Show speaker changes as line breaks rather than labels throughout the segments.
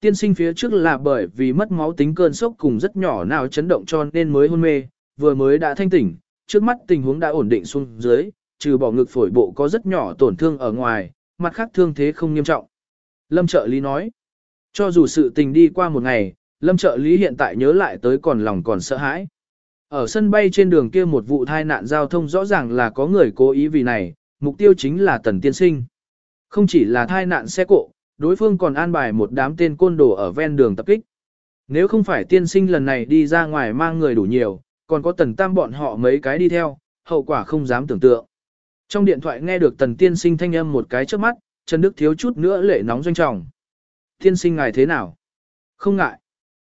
Tiên sinh phía trước là bởi vì mất máu tính cơn sốc cùng rất nhỏ nào chấn động cho nên mới hôn mê, vừa mới đã thanh tỉnh, trước mắt tình huống đã ổn định xuống dưới, trừ bỏ ngực phổi bộ có rất nhỏ tổn thương ở ngoài, mặt khác thương thế không nghiêm trọng. Lâm trợ lý nói, cho dù sự tình đi qua một ngày, lâm trợ lý hiện tại nhớ lại tới còn lòng còn sợ hãi. Ở sân bay trên đường kia một vụ tai nạn giao thông rõ ràng là có người cố ý vì này, mục tiêu chính là tần tiên sinh. Không chỉ là tai nạn xe cộ, đối phương còn an bài một đám tên côn đồ ở ven đường tập kích. Nếu không phải tiên sinh lần này đi ra ngoài mang người đủ nhiều, còn có tần tam bọn họ mấy cái đi theo, hậu quả không dám tưởng tượng. Trong điện thoại nghe được tần tiên sinh thanh âm một cái trước mắt, Trần Đức thiếu chút nữa lệ nóng doanh trọng. Tiên sinh ngài thế nào? Không ngại.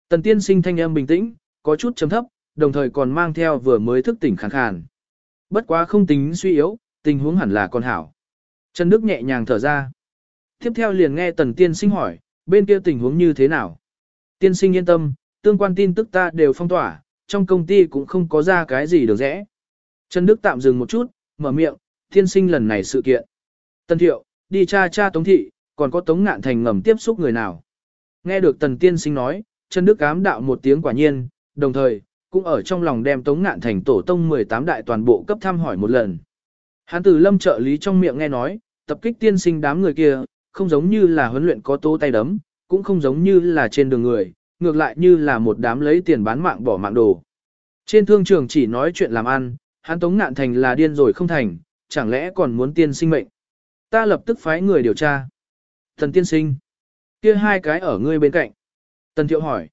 Tần tiên sinh thanh âm bình tĩnh, có chút chấm thấp, đồng thời còn mang theo vừa mới thức tỉnh khàn khàn. Bất quá không tính suy yếu, tình huống hẳn là con hảo. Trần Đức nhẹ nhàng thở ra. Tiếp theo liền nghe tần tiên sinh hỏi, bên kia tình huống như thế nào? Tiên sinh yên tâm, tương quan tin tức ta đều phong tỏa, trong công ty cũng không có ra cái gì được rẽ. Trần Đức tạm dừng một chút, mở miệng, tiên sinh lần này sự kiện. Tần thiệu, đi cha cha tống thị, còn có tống ngạn thành ngầm tiếp xúc người nào. Nghe được tần tiên sinh nói, Trần Đức cám đạo một tiếng quả nhiên, đồng thời, cũng ở trong lòng đem tống ngạn thành tổ tông 18 đại toàn bộ cấp thăm hỏi một lần. Hán tử lâm trợ lý trong miệng nghe nói, tập kích tiên sinh đám người kia, không giống như là huấn luyện có tố tay đấm, cũng không giống như là trên đường người, ngược lại như là một đám lấy tiền bán mạng bỏ mạng đồ. Trên thương trường chỉ nói chuyện làm ăn, hắn tống ngạn thành là điên rồi không thành, chẳng lẽ còn muốn tiên sinh mệnh. Ta lập tức phái người điều tra. Thần tiên sinh. kia hai cái ở ngươi bên cạnh. Tần thiệu hỏi.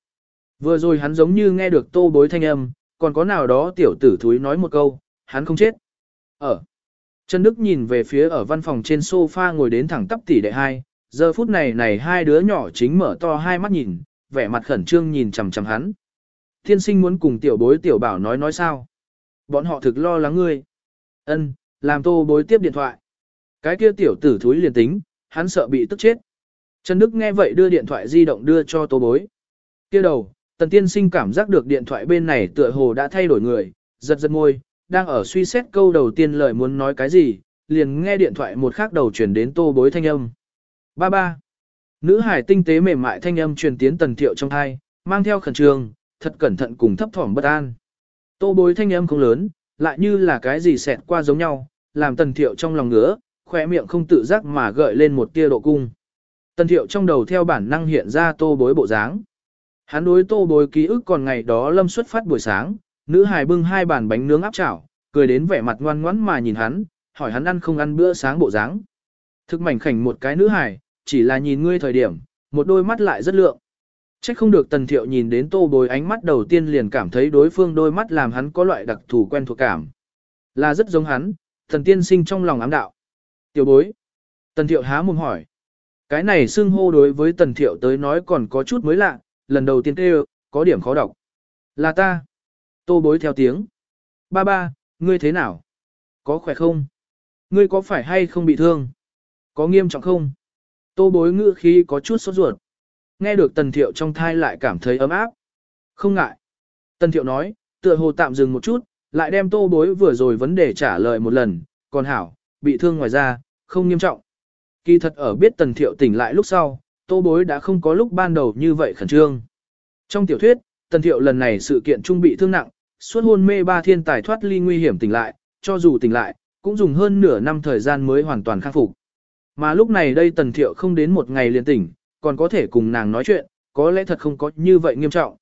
Vừa rồi hắn giống như nghe được tô bối thanh âm, còn có nào đó tiểu tử thúi nói một câu, hắn không chết. Ở. Trần Đức nhìn về phía ở văn phòng trên sofa ngồi đến thẳng tắp tỷ đệ hai, giờ phút này này hai đứa nhỏ chính mở to hai mắt nhìn, vẻ mặt khẩn trương nhìn chằm chằm hắn. Thiên sinh muốn cùng tiểu bối tiểu bảo nói nói sao. Bọn họ thực lo lắng ngươi. Ân, làm tô bối tiếp điện thoại. Cái kia tiểu tử thúi liền tính, hắn sợ bị tức chết. Trần Đức nghe vậy đưa điện thoại di động đưa cho tô bối. Kia đầu, tần tiên sinh cảm giác được điện thoại bên này tựa hồ đã thay đổi người, giật giật môi, đang ở suy xét câu đầu tiên lời muốn nói cái gì, liền nghe điện thoại một khác đầu chuyển đến tô bối thanh âm. Ba ba. Nữ hải tinh tế mềm mại thanh âm truyền tiến tần thiệu trong thai, mang theo khẩn trương, thật cẩn thận cùng thấp thỏm bất an. Tô bối thanh âm không lớn, lại như là cái gì xẹt qua giống nhau, làm tần thiệu trong lòng ngứa, khỏe miệng không tự giác mà gợi lên một tia độ cung. Tần thiệu trong đầu theo bản năng hiện ra tô bối bộ dáng. Hắn đối tô bối ký ức còn ngày đó lâm xuất phát buổi sáng, nữ hài bưng hai bàn bánh nướng áp chảo, cười đến vẻ mặt ngoan ngoãn mà nhìn hắn, hỏi hắn ăn không ăn bữa sáng bộ dáng. Thực mảnh khảnh một cái nữ hài, chỉ là nhìn ngươi thời điểm, một đôi mắt lại rất lượng. Chắc không được tần thiệu nhìn đến tô bối ánh mắt đầu tiên liền cảm thấy đối phương đôi mắt làm hắn có loại đặc thù quen thuộc cảm. Là rất giống hắn, thần tiên sinh trong lòng ám đạo. Tiểu bối. Tần thiệu há mồm hỏi. Cái này xưng hô đối với tần thiệu tới nói còn có chút mới lạ, lần đầu tiên kêu, có điểm khó đọc. Là ta. Tô bối theo tiếng. Ba ba, ngươi thế nào? Có khỏe không? Ngươi có phải hay không bị thương? Có nghiêm trọng không? Tô bối ngữ khí có chút sốt ruột. Nghe được tần thiệu trong thai lại cảm thấy ấm áp. Không ngại. Tần thiệu nói, tựa hồ tạm dừng một chút, lại đem tô bối vừa rồi vấn đề trả lời một lần. Còn hảo, bị thương ngoài ra, không nghiêm trọng. Kỳ thật ở biết tần thiệu tỉnh lại lúc sau, tô bối đã không có lúc ban đầu như vậy khẩn trương. Trong tiểu thuyết, tần thiệu lần này sự kiện trung bị thương nặng, suốt hôn mê ba thiên tài thoát ly nguy hiểm tỉnh lại, cho dù tỉnh lại, cũng dùng hơn nửa năm thời gian mới hoàn toàn khắc phục. Mà lúc này đây tần thiệu không đến một ngày liền tỉnh, còn có thể cùng nàng nói chuyện, có lẽ thật không có như vậy nghiêm trọng.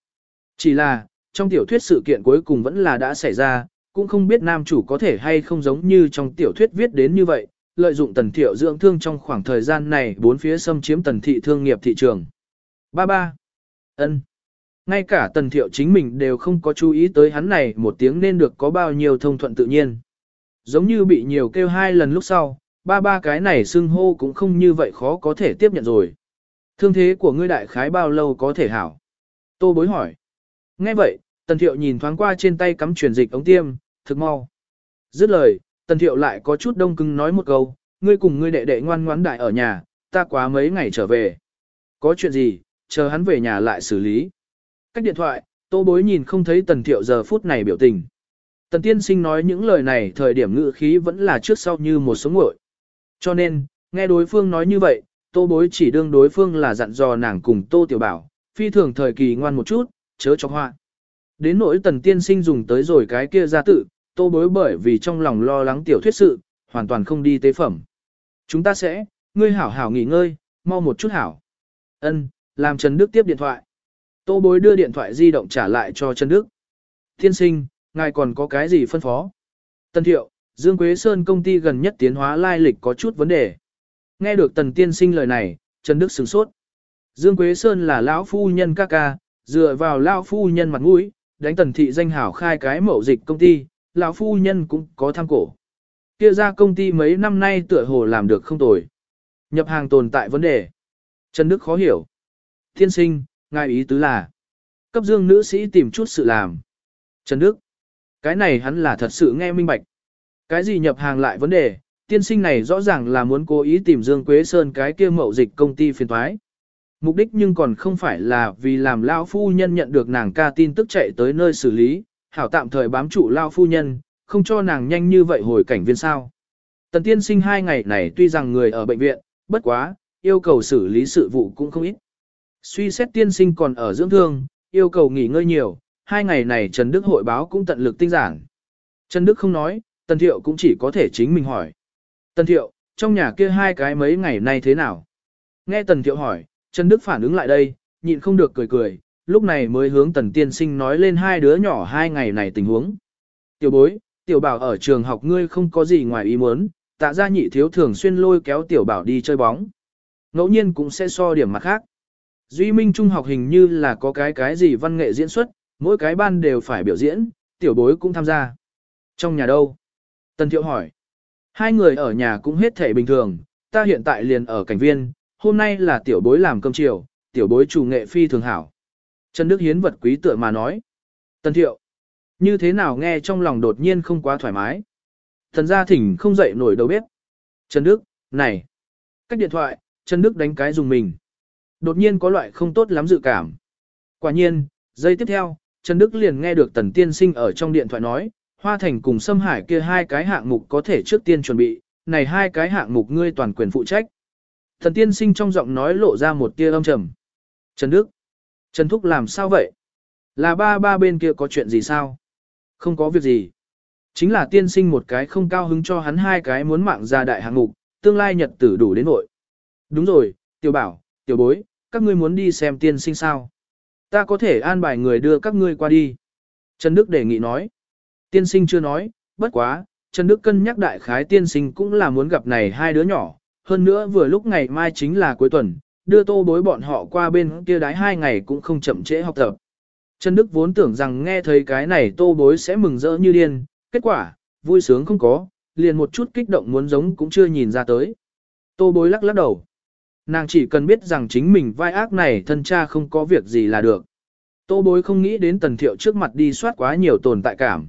Chỉ là, trong tiểu thuyết sự kiện cuối cùng vẫn là đã xảy ra, cũng không biết nam chủ có thể hay không giống như trong tiểu thuyết viết đến như vậy, lợi dụng tần thiệu dưỡng thương trong khoảng thời gian này bốn phía xâm chiếm tần thị thương nghiệp thị trường. Ba ba. ân ngay cả tần thiệu chính mình đều không có chú ý tới hắn này một tiếng nên được có bao nhiêu thông thuận tự nhiên. Giống như bị nhiều kêu hai lần lúc sau, ba ba cái này xưng hô cũng không như vậy khó có thể tiếp nhận rồi. Thương thế của ngươi đại khái bao lâu có thể hảo? Tô bối hỏi. Nghe vậy, tần thiệu nhìn thoáng qua trên tay cắm truyền dịch ống tiêm, thực mau. Dứt lời, tần thiệu lại có chút đông cứng nói một câu, ngươi cùng ngươi đệ đệ ngoan ngoãn đại ở nhà, ta quá mấy ngày trở về. Có chuyện gì, chờ hắn về nhà lại xử lý. Cách điện thoại, tô bối nhìn không thấy tần thiệu giờ phút này biểu tình. Tần tiên sinh nói những lời này thời điểm ngữ khí vẫn là trước sau như một sống ngội. Cho nên, nghe đối phương nói như vậy, tô bối chỉ đương đối phương là dặn dò nàng cùng tô tiểu bảo, phi thường thời kỳ ngoan một chút, chớ cho hoa. Đến nỗi tần tiên sinh dùng tới rồi cái kia ra tự, tô bối bởi vì trong lòng lo lắng tiểu thuyết sự, hoàn toàn không đi tế phẩm. Chúng ta sẽ, ngươi hảo hảo nghỉ ngơi, mau một chút hảo. Ân, làm Trần Đức tiếp điện thoại. Tô bối đưa điện thoại di động trả lại cho Trần Đức. Thiên sinh, ngài còn có cái gì phân phó? Tân thiệu, Dương Quế Sơn công ty gần nhất tiến hóa lai lịch có chút vấn đề. Nghe được tần tiên sinh lời này, Trần Đức sửng sốt. Dương Quế Sơn là lão phu nhân ca ca, dựa vào lão phu nhân mặt mũi, đánh tần thị danh hảo khai cái mậu dịch công ty, lão phu nhân cũng có tham cổ. Kia ra công ty mấy năm nay tựa hồ làm được không tồi. Nhập hàng tồn tại vấn đề. Trần Đức khó hiểu. Thiên sinh, ngài ý tứ là. Cấp dương nữ sĩ tìm chút sự làm. Trần Đức. Cái này hắn là thật sự nghe minh bạch. Cái gì nhập hàng lại vấn đề, tiên sinh này rõ ràng là muốn cố ý tìm Dương Quế Sơn cái kia mậu dịch công ty phiền thoái. Mục đích nhưng còn không phải là vì làm Lao Phu Nhân nhận được nàng ca tin tức chạy tới nơi xử lý, hảo tạm thời bám trụ Lao Phu Nhân, không cho nàng nhanh như vậy hồi cảnh viên sao. Tần tiên sinh hai ngày này tuy rằng người ở bệnh viện, bất quá, yêu cầu xử lý sự vụ cũng không ít. Suy xét tiên sinh còn ở dưỡng thương, yêu cầu nghỉ ngơi nhiều, hai ngày này Trần Đức hội báo cũng tận lực tinh giản. Trần Đức không nói, Tần Thiệu cũng chỉ có thể chính mình hỏi. Tần Thiệu, trong nhà kia hai cái mấy ngày nay thế nào? Nghe Tần Thiệu hỏi, Trần Đức phản ứng lại đây, nhịn không được cười cười, lúc này mới hướng Tần Tiên Sinh nói lên hai đứa nhỏ hai ngày này tình huống. Tiểu bối, tiểu bảo ở trường học ngươi không có gì ngoài ý muốn, tạ ra nhị thiếu thường xuyên lôi kéo tiểu bảo đi chơi bóng. Ngẫu nhiên cũng sẽ so điểm mặt khác. Duy Minh Trung học hình như là có cái cái gì văn nghệ diễn xuất, mỗi cái ban đều phải biểu diễn, tiểu bối cũng tham gia. Trong nhà đâu? Tần Thiệu hỏi. Hai người ở nhà cũng hết thể bình thường, ta hiện tại liền ở cảnh viên, hôm nay là tiểu bối làm cơm chiều, tiểu bối chủ nghệ phi thường hảo. Trần Đức Hiến vật quý tựa mà nói. Tần Thiệu. Như thế nào nghe trong lòng đột nhiên không quá thoải mái. Thần gia thỉnh không dậy nổi đầu bếp. Trần Đức, này. Cách điện thoại, Trần Đức đánh cái dùng mình. Đột nhiên có loại không tốt lắm dự cảm. Quả nhiên, giây tiếp theo, Trần Đức liền nghe được Tần Tiên Sinh ở trong điện thoại nói, Hoa Thành cùng Sâm Hải kia hai cái hạng mục có thể trước tiên chuẩn bị, này hai cái hạng mục ngươi toàn quyền phụ trách. Thần Tiên Sinh trong giọng nói lộ ra một tia âm trầm. Trần Đức, Trần Thúc làm sao vậy? Là ba ba bên kia có chuyện gì sao? Không có việc gì. Chính là tiên sinh một cái không cao hứng cho hắn hai cái muốn mạng ra đại hạng mục, tương lai nhật tử đủ đến nội. Đúng rồi, tiểu bảo, tiểu bối, các ngươi muốn đi xem tiên sinh sao? Ta có thể an bài người đưa các ngươi qua đi. Trần Đức đề nghị nói. Tiên sinh chưa nói, bất quá, Trần Đức cân nhắc đại khái tiên sinh cũng là muốn gặp này hai đứa nhỏ. Hơn nữa vừa lúc ngày mai chính là cuối tuần, đưa tô bối bọn họ qua bên kia đái hai ngày cũng không chậm trễ học tập. Trần Đức vốn tưởng rằng nghe thấy cái này tô bối sẽ mừng rỡ như điên, kết quả, vui sướng không có, liền một chút kích động muốn giống cũng chưa nhìn ra tới. Tô bối lắc lắc đầu. Nàng chỉ cần biết rằng chính mình vai ác này thân cha không có việc gì là được. Tô bối không nghĩ đến tần thiệu trước mặt đi soát quá nhiều tồn tại cảm.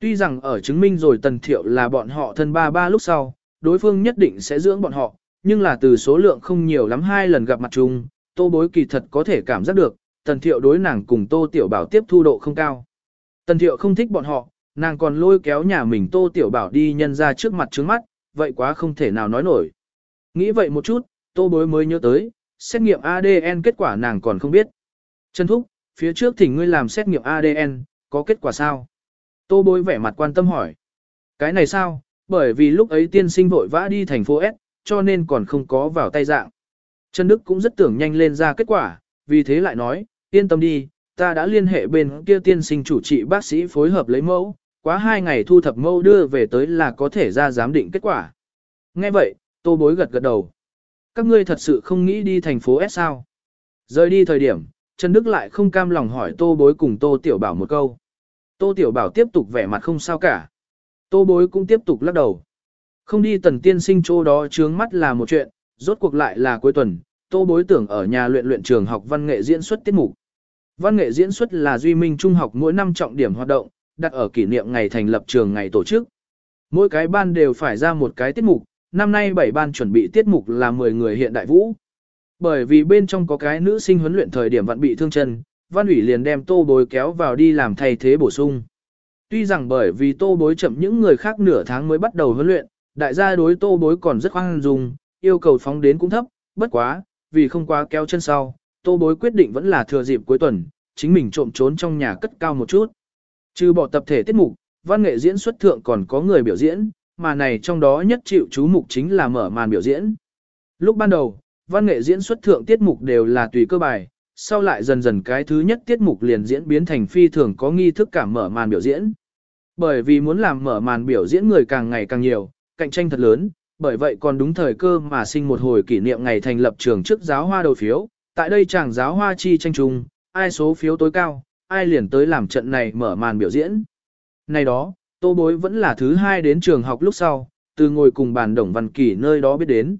Tuy rằng ở chứng minh rồi tần thiệu là bọn họ thân ba ba lúc sau, đối phương nhất định sẽ dưỡng bọn họ, nhưng là từ số lượng không nhiều lắm hai lần gặp mặt chung, tô bối kỳ thật có thể cảm giác được, tần thiệu đối nàng cùng tô tiểu bảo tiếp thu độ không cao. Tần thiệu không thích bọn họ, nàng còn lôi kéo nhà mình tô tiểu bảo đi nhân ra trước mặt trứng mắt, vậy quá không thể nào nói nổi. Nghĩ vậy một chút, tô bối mới nhớ tới, xét nghiệm ADN kết quả nàng còn không biết. Trần Thúc, phía trước thỉnh ngươi làm xét nghiệm ADN, có kết quả sao? Tô bối vẻ mặt quan tâm hỏi. Cái này sao? Bởi vì lúc ấy tiên sinh vội vã đi thành phố S, cho nên còn không có vào tay dạng. Trần Đức cũng rất tưởng nhanh lên ra kết quả, vì thế lại nói, yên tâm đi, ta đã liên hệ bên kia tiên sinh chủ trị bác sĩ phối hợp lấy mẫu, quá hai ngày thu thập mẫu đưa về tới là có thể ra giám định kết quả. Nghe vậy, tô bối gật gật đầu. Các ngươi thật sự không nghĩ đi thành phố S sao? Rời đi thời điểm, Trần Đức lại không cam lòng hỏi tô bối cùng tô tiểu bảo một câu. Tô tiểu bảo tiếp tục vẻ mặt không sao cả. Tô bối cũng tiếp tục lắc đầu. Không đi tần tiên sinh chỗ đó trướng mắt là một chuyện, rốt cuộc lại là cuối tuần, tô bối tưởng ở nhà luyện luyện trường học văn nghệ diễn xuất tiết mục. Văn nghệ diễn xuất là Duy Minh Trung học mỗi năm trọng điểm hoạt động, đặt ở kỷ niệm ngày thành lập trường ngày tổ chức. Mỗi cái ban đều phải ra một cái tiết mục, năm nay bảy ban chuẩn bị tiết mục là 10 người hiện đại vũ. Bởi vì bên trong có cái nữ sinh huấn luyện thời điểm vẫn bị thương chân, văn ủy liền đem tô bối kéo vào đi làm thay thế bổ sung. Tuy rằng bởi vì tô bối chậm những người khác nửa tháng mới bắt đầu huấn luyện, đại gia đối tô bối còn rất khoan dung, yêu cầu phóng đến cũng thấp, bất quá, vì không quá kéo chân sau, tô bối quyết định vẫn là thừa dịp cuối tuần, chính mình trộm trốn trong nhà cất cao một chút. Trừ bỏ tập thể tiết mục, văn nghệ diễn xuất thượng còn có người biểu diễn, mà này trong đó nhất chịu chú mục chính là mở màn biểu diễn. Lúc ban đầu, văn nghệ diễn xuất thượng tiết mục đều là tùy cơ bài, sau lại dần dần cái thứ nhất tiết mục liền diễn biến thành phi thường có nghi thức cảm mở màn biểu diễn. Bởi vì muốn làm mở màn biểu diễn người càng ngày càng nhiều, cạnh tranh thật lớn, bởi vậy còn đúng thời cơ mà sinh một hồi kỷ niệm ngày thành lập trường trước giáo hoa đầu phiếu, tại đây chàng giáo hoa chi tranh chung, ai số phiếu tối cao, ai liền tới làm trận này mở màn biểu diễn. Này đó, tô bối vẫn là thứ hai đến trường học lúc sau, từ ngồi cùng bàn đồng văn kỳ nơi đó biết đến.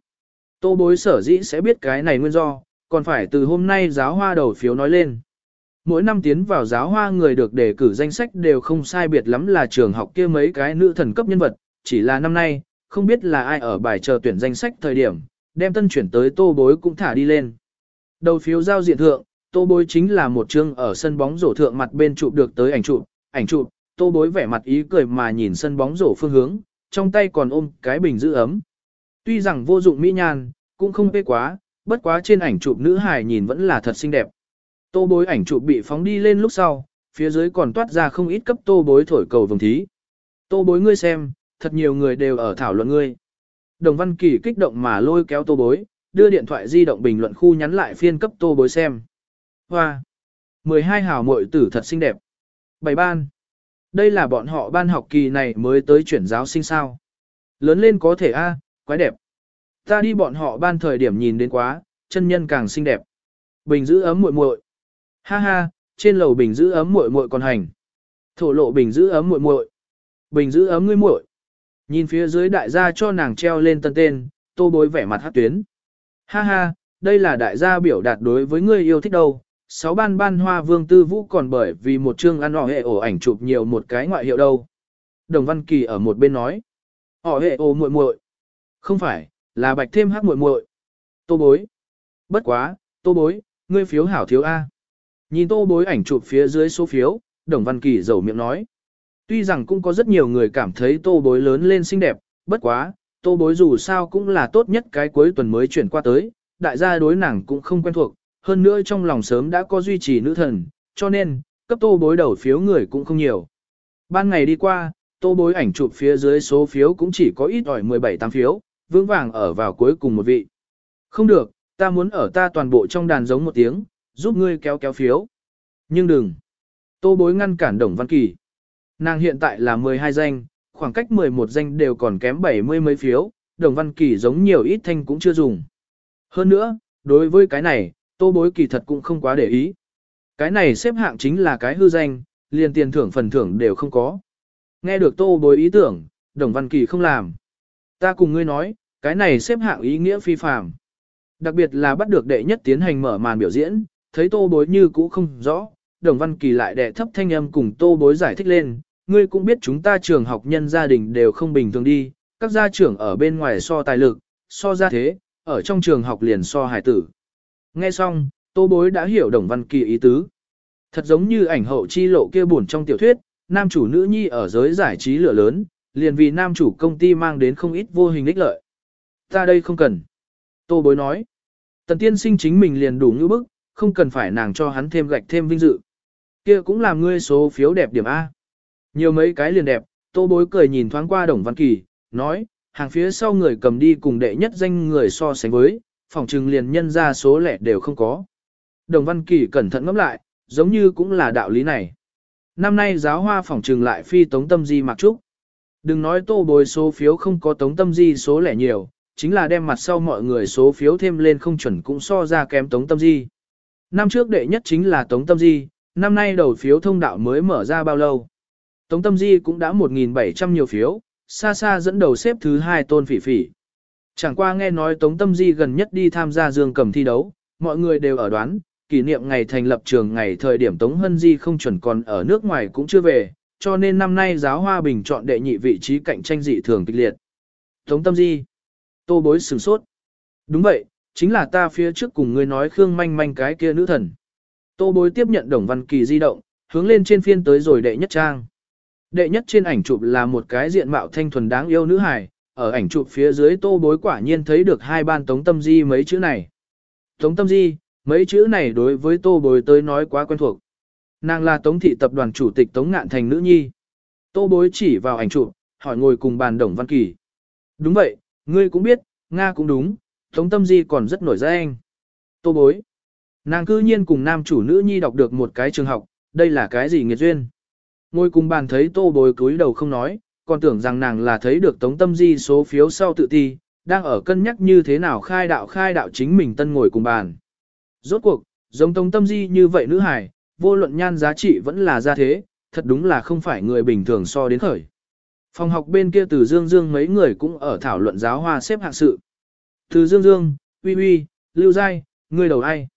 Tô bối sở dĩ sẽ biết cái này nguyên do, còn phải từ hôm nay giáo hoa đầu phiếu nói lên. Mỗi năm tiến vào giáo hoa người được đề cử danh sách đều không sai biệt lắm là trường học kia mấy cái nữ thần cấp nhân vật, chỉ là năm nay, không biết là ai ở bài chờ tuyển danh sách thời điểm, đem tân chuyển tới tô bối cũng thả đi lên. Đầu phiếu giao diện thượng, tô bối chính là một chương ở sân bóng rổ thượng mặt bên chụp được tới ảnh chụp, ảnh chụp, tô bối vẻ mặt ý cười mà nhìn sân bóng rổ phương hướng, trong tay còn ôm cái bình giữ ấm. Tuy rằng vô dụng mỹ nhan, cũng không phê quá, bất quá trên ảnh chụp nữ hài nhìn vẫn là thật xinh đẹp. Tô bối ảnh chụp bị phóng đi lên lúc sau, phía dưới còn toát ra không ít cấp tô bối thổi cầu vồng thí. Tô bối ngươi xem, thật nhiều người đều ở thảo luận ngươi. Đồng Văn Kỳ kích động mà lôi kéo tô bối, đưa điện thoại di động bình luận khu nhắn lại phiên cấp tô bối xem. Hoa! 12 hào muội tử thật xinh đẹp. Bảy ban. Đây là bọn họ ban học kỳ này mới tới chuyển giáo sinh sao. Lớn lên có thể a, quái đẹp. Ta đi bọn họ ban thời điểm nhìn đến quá, chân nhân càng xinh đẹp. Bình giữ ấm muội muội. Ha ha, trên lầu bình giữ ấm muội muội còn hành. Thổ lộ bình giữ ấm muội muội. Bình giữ ấm ngươi muội. Nhìn phía dưới đại gia cho nàng treo lên tân tên, tô bối vẻ mặt hát tuyến. Ha ha, đây là đại gia biểu đạt đối với ngươi yêu thích đâu. Sáu ban ban hoa vương tư vũ còn bởi vì một chương ăn họ hệ ổ ảnh chụp nhiều một cái ngoại hiệu đâu. Đồng Văn Kỳ ở một bên nói. Họ hệ ổ muội muội. Không phải, là bạch thêm hắc muội muội. Tô bối. Bất quá, tô bối, ngươi phiếu hảo thiếu A. Nhìn tô bối ảnh chụp phía dưới số phiếu, Đồng Văn Kỳ dầu miệng nói. Tuy rằng cũng có rất nhiều người cảm thấy tô bối lớn lên xinh đẹp, bất quá, tô bối dù sao cũng là tốt nhất cái cuối tuần mới chuyển qua tới, đại gia đối nàng cũng không quen thuộc, hơn nữa trong lòng sớm đã có duy trì nữ thần, cho nên, cấp tô bối đầu phiếu người cũng không nhiều. Ban ngày đi qua, tô bối ảnh chụp phía dưới số phiếu cũng chỉ có ít ỏi 17 tám phiếu, vững vàng ở vào cuối cùng một vị. Không được, ta muốn ở ta toàn bộ trong đàn giống một tiếng, giúp ngươi kéo kéo phiếu. Nhưng đừng. Tô bối ngăn cản Đồng Văn Kỳ. Nàng hiện tại là 12 danh, khoảng cách 11 danh đều còn kém 70 mấy phiếu, Đồng Văn Kỳ giống nhiều ít thanh cũng chưa dùng. Hơn nữa, đối với cái này, tô bối kỳ thật cũng không quá để ý. Cái này xếp hạng chính là cái hư danh, liền tiền thưởng phần thưởng đều không có. Nghe được tô bối ý tưởng, Đồng Văn Kỳ không làm. Ta cùng ngươi nói, cái này xếp hạng ý nghĩa phi phàm. Đặc biệt là bắt được đệ nhất tiến hành mở màn biểu diễn, thấy tô bối như cũ không rõ, Đồng Văn Kỳ lại đệ thấp thanh âm cùng tô bối giải thích lên, ngươi cũng biết chúng ta trường học nhân gia đình đều không bình thường đi, các gia trưởng ở bên ngoài so tài lực, so ra thế, ở trong trường học liền so hải tử. Nghe xong, tô bối đã hiểu Đồng Văn Kỳ ý tứ. Thật giống như ảnh hậu chi lộ kia buồn trong tiểu thuyết, nam chủ nữ nhi ở giới giải trí lửa lớn, liền vì nam chủ công ty mang đến không ít vô hình ích lợi. Ta đây không cần. Tô bối nói. Tần tiên sinh chính mình liền đủ như bức, không cần phải nàng cho hắn thêm gạch thêm vinh dự. Kia cũng làm ngươi số phiếu đẹp điểm A. Nhiều mấy cái liền đẹp, tô bối cười nhìn thoáng qua Đồng Văn Kỳ, nói, hàng phía sau người cầm đi cùng đệ nhất danh người so sánh với, phòng trừng liền nhân ra số lẻ đều không có. Đồng Văn Kỳ cẩn thận ngẫm lại, giống như cũng là đạo lý này. Năm nay giáo hoa phòng trừng lại phi tống tâm di mặc trúc. Đừng nói tô bồi số phiếu không có tống tâm di số lẻ nhiều, chính là đem mặt sau mọi người số phiếu thêm lên không chuẩn cũng so ra kém tống tâm di. Năm trước đệ nhất chính là tống tâm di, năm nay đầu phiếu thông đạo mới mở ra bao lâu. Tống tâm di cũng đã 1.700 nhiều phiếu, xa xa dẫn đầu xếp thứ hai tôn phỉ phỉ. Chẳng qua nghe nói Tống Tâm Di gần nhất đi tham gia dương cầm thi đấu, mọi người đều ở đoán, kỷ niệm ngày thành lập trường ngày thời điểm Tống Hân Di không chuẩn còn ở nước ngoài cũng chưa về, cho nên năm nay giáo hoa bình chọn đệ nhị vị trí cạnh tranh dị thường kịch liệt. Tống Tâm Di, tô bối sửng sốt. Đúng vậy, chính là ta phía trước cùng ngươi nói Khương manh manh cái kia nữ thần. Tô bối tiếp nhận đồng văn kỳ di động, hướng lên trên phiên tới rồi đệ nhất trang. Đệ nhất trên ảnh chụp là một cái diện mạo thanh thuần đáng yêu nữ hài, ở ảnh chụp phía dưới tô bối quả nhiên thấy được hai ban tống tâm di mấy chữ này. Tống tâm di, mấy chữ này đối với tô bối tới nói quá quen thuộc. Nàng là tống thị tập đoàn chủ tịch tống ngạn thành nữ nhi. Tô bối chỉ vào ảnh chụp, hỏi ngồi cùng bàn đồng văn kỳ. Đúng vậy, ngươi cũng biết, Nga cũng đúng, tống tâm di còn rất nổi danh. Tô bối. Nàng cư nhiên cùng nam chủ nữ nhi đọc được một cái trường học, đây là cái gì nghiệt duyên. Ngồi cùng bàn thấy tô bối cúi đầu không nói, còn tưởng rằng nàng là thấy được tống tâm di số phiếu sau tự ti, đang ở cân nhắc như thế nào khai đạo khai đạo chính mình tân ngồi cùng bàn. Rốt cuộc, giống tống tâm di như vậy nữ hài, vô luận nhan giá trị vẫn là ra thế, thật đúng là không phải người bình thường so đến khởi. Phòng học bên kia từ Dương Dương mấy người cũng ở thảo luận giáo hoa xếp hạng sự. Từ Dương Dương, uy uy, Lưu Giai, người đầu ai?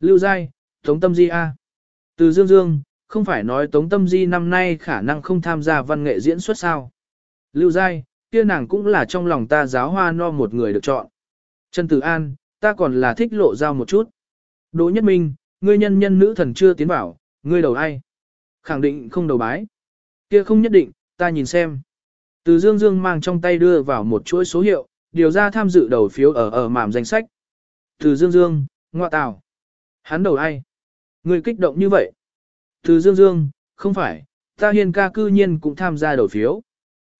Lưu Giai, Tống Tâm Di A. Từ Dương Dương, không phải nói Tống Tâm Di năm nay khả năng không tham gia văn nghệ diễn xuất sao. Lưu Giai, kia nàng cũng là trong lòng ta giáo hoa no một người được chọn. Trần Tử An, ta còn là thích lộ giao một chút. Đỗ Nhất Minh, ngươi nhân nhân nữ thần chưa tiến bảo, ngươi đầu ai? Khẳng định không đầu bái. Kia không nhất định, ta nhìn xem. Từ Dương Dương mang trong tay đưa vào một chuỗi số hiệu, điều ra tham dự đầu phiếu ở ở mảm danh sách. Từ Dương Dương, ngoại tào. Hắn đầu ai? Ngươi kích động như vậy. Từ Dương Dương, không phải, ta Hiên ca cư nhiên cũng tham gia đầu phiếu.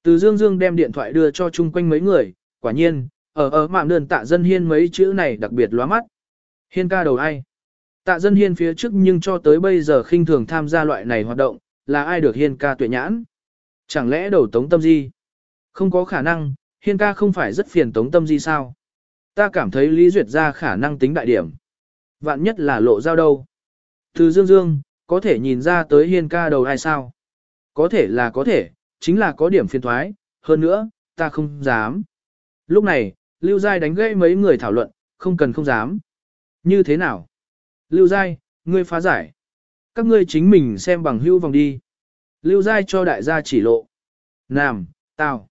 Từ Dương Dương đem điện thoại đưa cho chung quanh mấy người, quả nhiên, ở ở mạng đơn tạ dân hiên mấy chữ này đặc biệt lóa mắt. Hiên ca đầu ai? Tạ dân hiên phía trước nhưng cho tới bây giờ khinh thường tham gia loại này hoạt động, là ai được hiên ca tuệ nhãn? Chẳng lẽ đầu tống tâm di? Không có khả năng, hiên ca không phải rất phiền tống tâm di sao? Ta cảm thấy Lý Duyệt ra khả năng tính đại điểm. Vạn nhất là lộ giao đâu. Từ dương dương, có thể nhìn ra tới hiên ca đầu ai sao? Có thể là có thể, chính là có điểm phiền thoái, hơn nữa, ta không dám. Lúc này, Lưu Giai đánh gãy mấy người thảo luận, không cần không dám. Như thế nào? Lưu Giai, ngươi phá giải. Các ngươi chính mình xem bằng hưu vòng đi. Lưu Giai cho đại gia chỉ lộ. Nam, tào.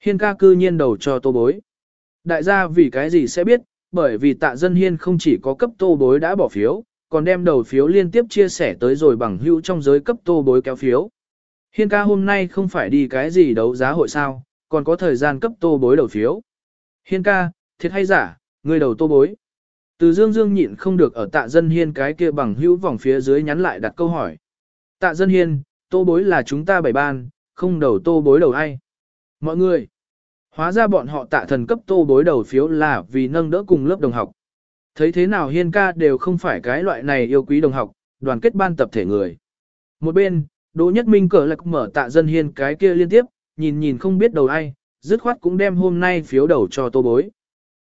Hiên ca cư nhiên đầu cho tô bối. Đại gia vì cái gì sẽ biết, bởi vì tạ dân hiên không chỉ có cấp tô bối đã bỏ phiếu, còn đem đầu phiếu liên tiếp chia sẻ tới rồi bằng hữu trong giới cấp tô bối kéo phiếu. Hiên ca hôm nay không phải đi cái gì đấu giá hội sao, còn có thời gian cấp tô bối đầu phiếu. Hiên ca, thiệt hay giả, người đầu tô bối. Từ dương dương nhịn không được ở tạ dân hiên cái kia bằng hữu vòng phía dưới nhắn lại đặt câu hỏi. Tạ dân hiên, tô bối là chúng ta bảy ban, không đầu tô bối đầu ai. Mọi người, hóa ra bọn họ tạ thần cấp tô bối đầu phiếu là vì nâng đỡ cùng lớp đồng học. Thấy thế nào hiên ca đều không phải cái loại này yêu quý đồng học, đoàn kết ban tập thể người. Một bên, Đỗ Nhất Minh cờ lạc mở tạ dân hiên cái kia liên tiếp, nhìn nhìn không biết đầu ai, dứt khoát cũng đem hôm nay phiếu đầu cho tô bối.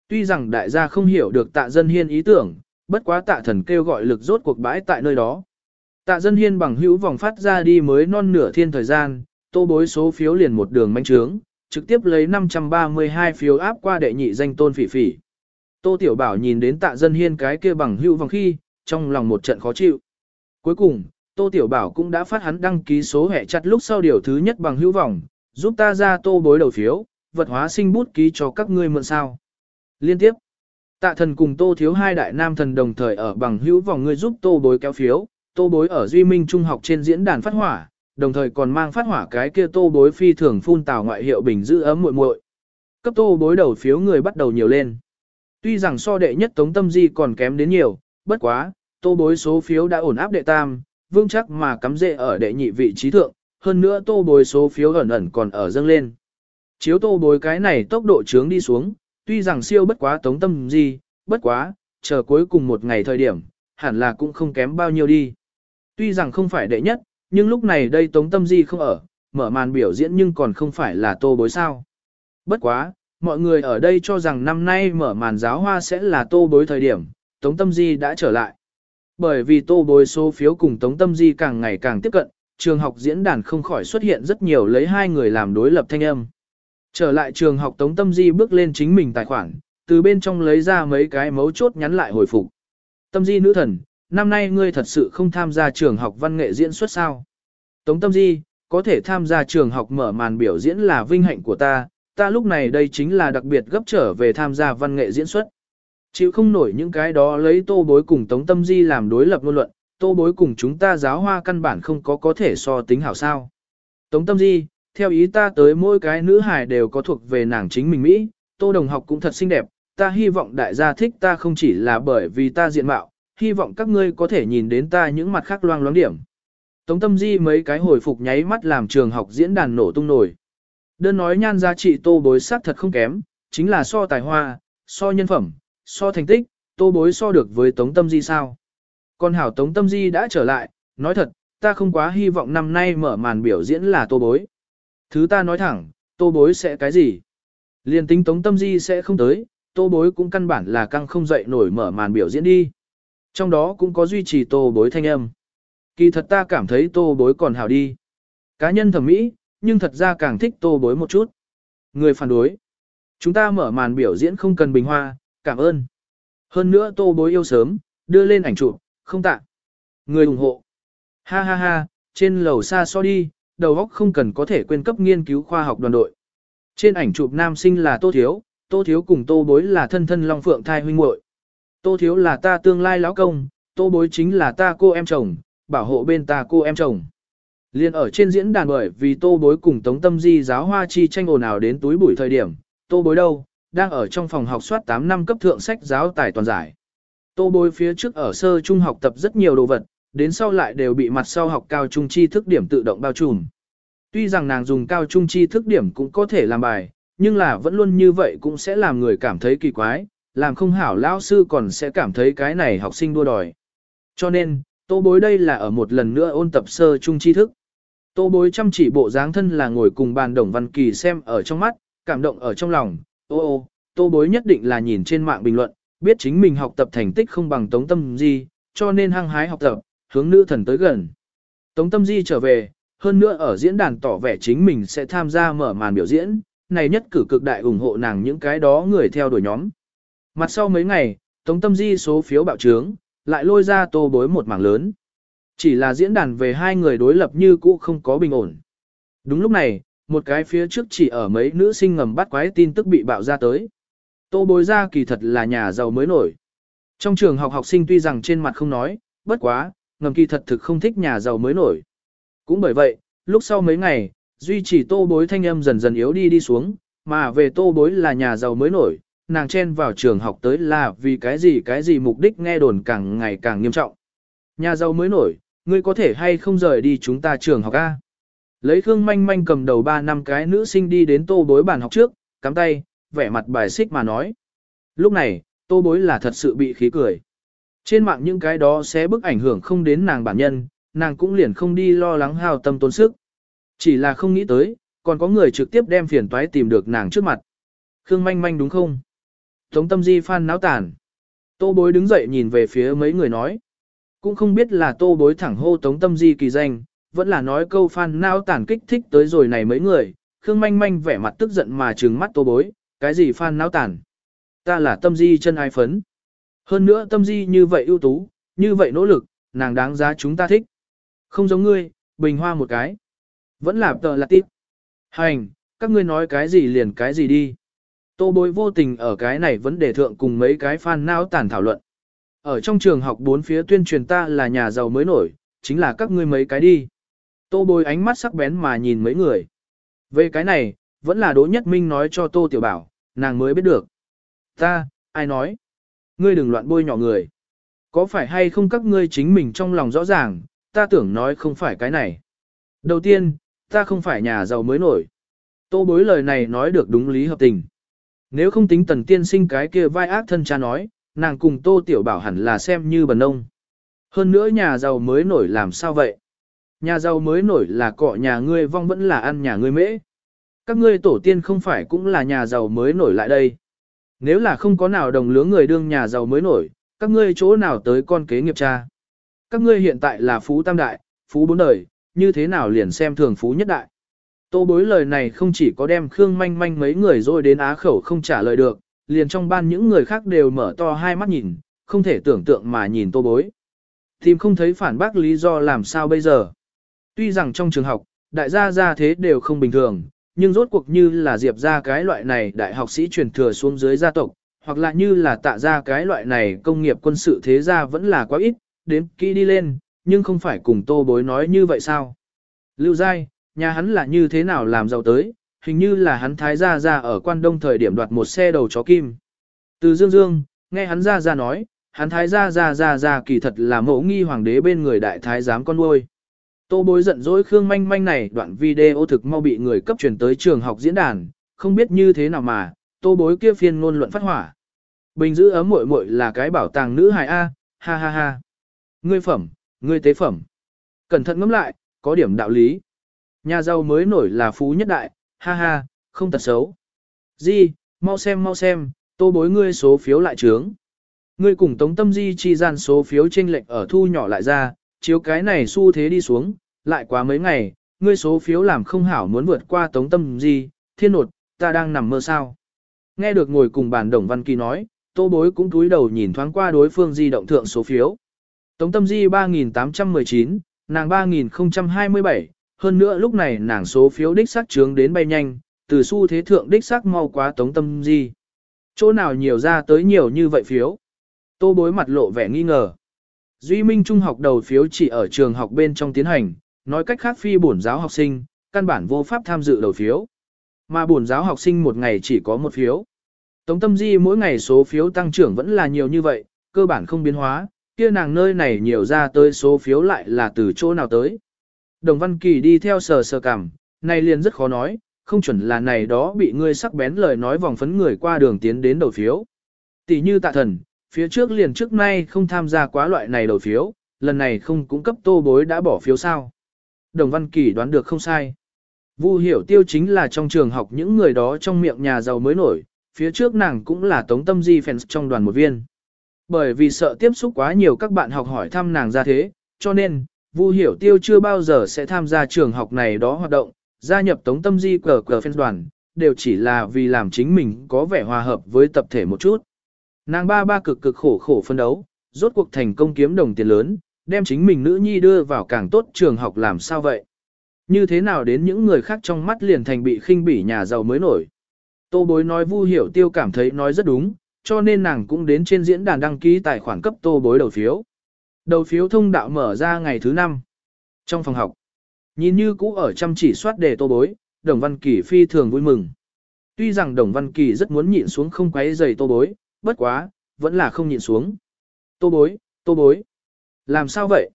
Tuy rằng đại gia không hiểu được tạ dân hiên ý tưởng, bất quá tạ thần kêu gọi lực rốt cuộc bãi tại nơi đó. Tạ dân hiên bằng hữu vòng phát ra đi mới non nửa thiên thời gian, tô bối số phiếu liền một đường manh trướng, trực tiếp lấy 532 phiếu áp qua đệ nhị danh tôn phỉ phỉ. Tô Tiểu Bảo nhìn đến tạ dân hiên cái kia bằng hữu vòng khi, trong lòng một trận khó chịu. Cuối cùng, Tô Tiểu Bảo cũng đã phát hắn đăng ký số hệ chặt lúc sau điều thứ nhất bằng hữu vòng, giúp ta ra tô bối đầu phiếu, vật hóa sinh bút ký cho các ngươi mượn sao. Liên tiếp, tạ thần cùng tô thiếu hai đại nam thần đồng thời ở bằng hữu vòng ngươi giúp tô bối kéo phiếu, tô bối ở Duy Minh Trung học trên diễn đàn phát hỏa, đồng thời còn mang phát hỏa cái kia tô bối phi thường phun tào ngoại hiệu bình giữ ấm muội muội. Cấp tô bối đầu phiếu người bắt đầu nhiều lên. Tuy rằng so đệ nhất tống tâm di còn kém đến nhiều, bất quá, tô bối số phiếu đã ổn áp đệ tam, vương chắc mà cắm rễ ở đệ nhị vị trí thượng, hơn nữa tô bối số phiếu ẩn ẩn còn ở dâng lên. Chiếu tô bối cái này tốc độ trướng đi xuống, tuy rằng siêu bất quá tống tâm di, bất quá, chờ cuối cùng một ngày thời điểm, hẳn là cũng không kém bao nhiêu đi. Tuy rằng không phải đệ nhất, nhưng lúc này đây tống tâm di không ở, mở màn biểu diễn nhưng còn không phải là tô bối sao. Bất quá, mọi người ở đây cho rằng năm nay mở màn giáo hoa sẽ là tô bối thời điểm, tống tâm di đã trở lại. Bởi vì tô bối số phiếu cùng tống tâm di càng ngày càng tiếp cận, trường học diễn đàn không khỏi xuất hiện rất nhiều lấy hai người làm đối lập thanh âm. Trở lại trường học Tống Tâm Di bước lên chính mình tài khoản, từ bên trong lấy ra mấy cái mấu chốt nhắn lại hồi phục. Tâm Di nữ thần, năm nay ngươi thật sự không tham gia trường học văn nghệ diễn xuất sao? Tống Tâm Di, có thể tham gia trường học mở màn biểu diễn là vinh hạnh của ta, ta lúc này đây chính là đặc biệt gấp trở về tham gia văn nghệ diễn xuất. Chịu không nổi những cái đó lấy tô bối cùng Tống Tâm Di làm đối lập ngôn luận, tô bối cùng chúng ta giáo hoa căn bản không có có thể so tính hảo sao. Tống Tâm Di, theo ý ta tới mỗi cái nữ hài đều có thuộc về nàng chính mình Mỹ, tô đồng học cũng thật xinh đẹp, ta hy vọng đại gia thích ta không chỉ là bởi vì ta diện mạo, hy vọng các ngươi có thể nhìn đến ta những mặt khác loang loáng điểm. Tống tâm di mấy cái hồi phục nháy mắt làm trường học diễn đàn nổ tung nổi. Đơn nói nhan giá trị tô bối sắc thật không kém, chính là so tài hoa, so nhân phẩm, so thành tích, tô bối so được với tống tâm di sao. Còn hảo tống tâm di đã trở lại, nói thật, ta không quá hy vọng năm nay mở màn biểu diễn là tô bối. Thứ ta nói thẳng, tô bối sẽ cái gì? Liên tính tống tâm di sẽ không tới, tô bối cũng căn bản là căng không dậy nổi mở màn biểu diễn đi. Trong đó cũng có duy trì tô bối thanh âm. Kỳ thật ta cảm thấy tô bối còn hảo đi. Cá nhân thẩm mỹ, nhưng thật ra càng thích tô bối một chút. Người phản đối. Chúng ta mở màn biểu diễn không cần bình hoa, cảm ơn. Hơn nữa tô bối yêu sớm, đưa lên ảnh chụp, không tạ. Người ủng hộ. Ha ha ha, trên lầu xa so đi, đầu óc không cần có thể quên cấp nghiên cứu khoa học đoàn đội. Trên ảnh chụp nam sinh là Tô Thiếu, Tô Thiếu cùng Tô Bối là thân thân Long Phượng thai huynh muội. Tô Thiếu là ta tương lai lão công, Tô Bối chính là ta cô em chồng, bảo hộ bên ta cô em chồng. Liên ở trên diễn đàn bởi vì Tô Bối cùng Tống Tâm Di giáo hoa chi tranh ồn ào đến túi bụi thời điểm, Tô Bối đâu, đang ở trong phòng học soát 8 năm cấp thượng sách giáo tài toàn giải. Tô Bối phía trước ở sơ trung học tập rất nhiều đồ vật, đến sau lại đều bị mặt sau học cao trung chi thức điểm tự động bao trùm. Tuy rằng nàng dùng cao trung chi thức điểm cũng có thể làm bài, nhưng là vẫn luôn như vậy cũng sẽ làm người cảm thấy kỳ quái, làm không hảo lão sư còn sẽ cảm thấy cái này học sinh đua đòi. Cho nên, tô bối đây là ở một lần nữa ôn tập sơ trung chi thức. Tô bối chăm chỉ bộ dáng thân là ngồi cùng bàn đồng văn kỳ xem ở trong mắt, cảm động ở trong lòng, ô ô, tô bối nhất định là nhìn trên mạng bình luận, biết chính mình học tập thành tích không bằng tống tâm Di, cho nên hăng hái học tập, hướng nữ thần tới gần. Tống tâm di trở về, hơn nữa ở diễn đàn tỏ vẻ chính mình sẽ tham gia mở màn biểu diễn, này nhất cử cực đại ủng hộ nàng những cái đó người theo đuổi nhóm. Mặt sau mấy ngày, Tống tâm di số phiếu bạo trướng, lại lôi ra tô bối một mảng lớn. Chỉ là diễn đàn về hai người đối lập như cũ không có bình ổn. Đúng lúc này, một cái phía trước chỉ ở mấy nữ sinh ngầm bắt quái tin tức bị bạo ra tới. Tô bối ra kỳ thật là nhà giàu mới nổi. Trong trường học học sinh tuy rằng trên mặt không nói, bất quá, ngầm kỳ thật thực không thích nhà giàu mới nổi. Cũng bởi vậy, lúc sau mấy ngày, duy trì tô bối thanh âm dần dần yếu đi đi xuống, mà về tô bối là nhà giàu mới nổi, nàng chen vào trường học tới là vì cái gì cái gì mục đích nghe đồn càng ngày càng nghiêm trọng. Nhà giàu mới nổi, ngươi có thể hay không rời đi chúng ta trường học A. Lấy Khương Manh Manh cầm đầu ba năm cái nữ sinh đi đến tô bối bàn học trước, cắm tay, vẻ mặt bài xích mà nói. Lúc này, tô bối là thật sự bị khí cười. Trên mạng những cái đó sẽ bức ảnh hưởng không đến nàng bản nhân, nàng cũng liền không đi lo lắng hao tâm tốn sức. Chỉ là không nghĩ tới, còn có người trực tiếp đem phiền toái tìm được nàng trước mặt. Khương manh manh đúng không? Tống tâm di phan náo tàn. Tô bối đứng dậy nhìn về phía mấy người nói. Cũng không biết là tô bối thẳng hô tống tâm di kỳ danh, vẫn là nói câu phan nao tản kích thích tới rồi này mấy người. Khương manh manh vẻ mặt tức giận mà trừng mắt tô bối, cái gì phan nao tản. Ta là tâm di chân ai phấn. Hơn nữa tâm di như vậy ưu tú, như vậy nỗ lực, nàng đáng giá chúng ta thích. Không giống ngươi, bình hoa một cái. Vẫn là tờ là tiếp. Hành, các ngươi nói cái gì liền cái gì đi. Tô bối vô tình ở cái này vấn đề thượng cùng mấy cái fan não tàn thảo luận. Ở trong trường học bốn phía tuyên truyền ta là nhà giàu mới nổi, chính là các ngươi mấy cái đi. Tô bồi ánh mắt sắc bén mà nhìn mấy người. Về cái này, vẫn là Đỗ Nhất Minh nói cho Tô Tiểu Bảo, nàng mới biết được. Ta, ai nói? Ngươi đừng loạn bôi nhỏ người. Có phải hay không các ngươi chính mình trong lòng rõ ràng, ta tưởng nói không phải cái này. Đầu tiên, ta không phải nhà giàu mới nổi. Tô bối lời này nói được đúng lý hợp tình. Nếu không tính tần tiên sinh cái kia vai ác thân cha nói, nàng cùng tô tiểu bảo hẳn là xem như bần ông. Hơn nữa nhà giàu mới nổi làm sao vậy? Nhà giàu mới nổi là cọ nhà ngươi vong vẫn là ăn nhà ngươi mễ. Các ngươi tổ tiên không phải cũng là nhà giàu mới nổi lại đây. Nếu là không có nào đồng lứa người đương nhà giàu mới nổi, các ngươi chỗ nào tới con kế nghiệp cha. Các ngươi hiện tại là phú tam đại, phú bốn đời, như thế nào liền xem thường phú nhất đại. Tô bối lời này không chỉ có đem Khương manh manh mấy người rồi đến á khẩu không trả lời được, liền trong ban những người khác đều mở to hai mắt nhìn, không thể tưởng tượng mà nhìn tô bối. Tìm không thấy phản bác lý do làm sao bây giờ. Tuy rằng trong trường học, đại gia gia thế đều không bình thường, nhưng rốt cuộc như là diệp ra cái loại này đại học sĩ truyền thừa xuống dưới gia tộc, hoặc là như là tạ ra cái loại này công nghiệp quân sự thế gia vẫn là quá ít, đến kỹ đi lên, nhưng không phải cùng tô bối nói như vậy sao. Lưu Giai, nhà hắn là như thế nào làm giàu tới, hình như là hắn thái gia ra ở quan đông thời điểm đoạt một xe đầu chó kim. Từ Dương Dương, nghe hắn ra ra nói, hắn thái gia ra ra ra kỳ thật là mẫu nghi hoàng đế bên người đại thái giám con nuôi. Tô bối giận dỗi Khương Manh Manh này đoạn video thực mau bị người cấp truyền tới trường học diễn đàn, không biết như thế nào mà, tô bối kia phiên ngôn luận phát hỏa. Bình giữ ấm muội muội là cái bảo tàng nữ hài A, ha ha ha. Ngươi phẩm, ngươi tế phẩm. Cẩn thận ngẫm lại, có điểm đạo lý. Nhà giàu mới nổi là phú nhất đại, ha ha, không tật xấu. Di, mau xem mau xem, tô bối ngươi số phiếu lại trướng. Ngươi cùng Tống Tâm Di chi gian số phiếu chênh lệch ở thu nhỏ lại ra, chiếu cái này xu thế đi xuống, lại quá mấy ngày, ngươi số phiếu làm không hảo muốn vượt qua Tống Tâm Di, thiên nột, ta đang nằm mơ sao. Nghe được ngồi cùng bàn Đồng Văn Kỳ nói, tô bối cũng túi đầu nhìn thoáng qua đối phương di động thượng số phiếu. Tống Tâm Di 3819, nàng 3027, hơn nữa lúc này nàng số phiếu đích xác trướng đến bay nhanh, từ xu thế thượng đích xác mau quá Tống Tâm Di. Chỗ nào nhiều ra tới nhiều như vậy phiếu. Tô bối mặt lộ vẻ nghi ngờ. Duy Minh Trung học đầu phiếu chỉ ở trường học bên trong tiến hành, nói cách khác phi bổn giáo học sinh, căn bản vô pháp tham dự đầu phiếu. Mà bổn giáo học sinh một ngày chỉ có một phiếu. Tống tâm di mỗi ngày số phiếu tăng trưởng vẫn là nhiều như vậy, cơ bản không biến hóa, kia nàng nơi này nhiều ra tới số phiếu lại là từ chỗ nào tới. Đồng Văn Kỳ đi theo sờ sờ cảm, này liền rất khó nói, không chuẩn là này đó bị ngươi sắc bén lời nói vòng phấn người qua đường tiến đến đầu phiếu. Tỷ như tạ thần, phía trước liền trước nay không tham gia quá loại này đầu phiếu, lần này không cung cấp tô bối đã bỏ phiếu sao. Đồng Văn Kỳ đoán được không sai. Vu hiểu tiêu chính là trong trường học những người đó trong miệng nhà giàu mới nổi, phía trước nàng cũng là tống tâm di fans trong đoàn một viên. Bởi vì sợ tiếp xúc quá nhiều các bạn học hỏi thăm nàng ra thế, cho nên, Vu hiểu tiêu chưa bao giờ sẽ tham gia trường học này đó hoạt động, gia nhập tống tâm di cờ cờ fans đoàn, đều chỉ là vì làm chính mình có vẻ hòa hợp với tập thể một chút. Nàng ba ba cực cực khổ khổ phân đấu, rốt cuộc thành công kiếm đồng tiền lớn, đem chính mình nữ nhi đưa vào càng tốt trường học làm sao vậy? Như thế nào đến những người khác trong mắt liền thành bị khinh bỉ nhà giàu mới nổi? Tô bối nói Vu hiểu tiêu cảm thấy nói rất đúng, cho nên nàng cũng đến trên diễn đàn đăng ký tài khoản cấp tô bối đầu phiếu. Đầu phiếu thông đạo mở ra ngày thứ năm Trong phòng học, nhìn như cũ ở chăm chỉ soát đề tô bối, Đồng Văn Kỳ phi thường vui mừng. Tuy rằng Đồng Văn Kỳ rất muốn nhịn xuống không quấy giày tô bối, bất quá, vẫn là không nhịn xuống. Tô bối, tô bối. Làm sao vậy?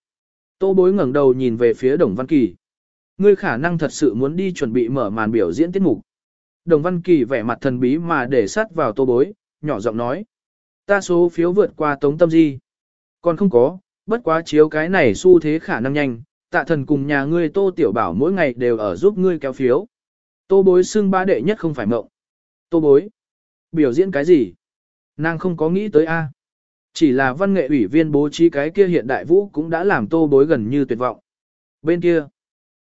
Tô bối ngẩng đầu nhìn về phía Đồng Văn Kỳ. Ngươi khả năng thật sự muốn đi chuẩn bị mở màn biểu diễn tiết mục. Đồng Văn Kỳ vẻ mặt thần bí mà để sát vào tô bối, nhỏ giọng nói. Ta số phiếu vượt qua tống tâm di. Còn không có, bất quá chiếu cái này xu thế khả năng nhanh, tạ thần cùng nhà ngươi tô tiểu bảo mỗi ngày đều ở giúp ngươi kéo phiếu. Tô bối xưng ba đệ nhất không phải mộng. Tô bối. Biểu diễn cái gì? Nàng không có nghĩ tới A. Chỉ là văn nghệ ủy viên bố trí cái kia hiện đại vũ cũng đã làm tô bối gần như tuyệt vọng. Bên kia,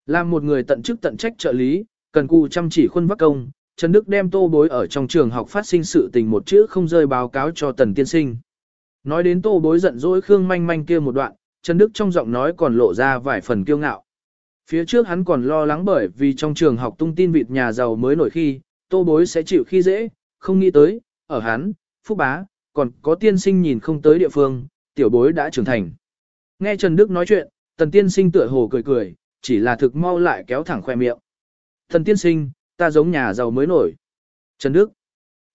làm một người tận chức tận trách trợ lý, cần cù chăm chỉ khuôn vắc công, Trần Đức đem tô bối ở trong trường học phát sinh sự tình một chữ không rơi báo cáo cho tần tiên sinh. Nói đến tô bối giận dỗi Khương manh manh kia một đoạn, Trần Đức trong giọng nói còn lộ ra vài phần kiêu ngạo. Phía trước hắn còn lo lắng bởi vì trong trường học tung tin vịt nhà giàu mới nổi khi, tô bối sẽ chịu khi dễ, không nghĩ tới, ở hắn, phúc bá, còn có tiên sinh nhìn không tới địa phương, tiểu bối đã trưởng thành. Nghe Trần Đức nói chuyện, tần tiên sinh tựa hồ cười cười, chỉ là thực mau lại kéo thẳng khoe miệng. Thần tiên sinh, ta giống nhà giàu mới nổi. Trần Đức,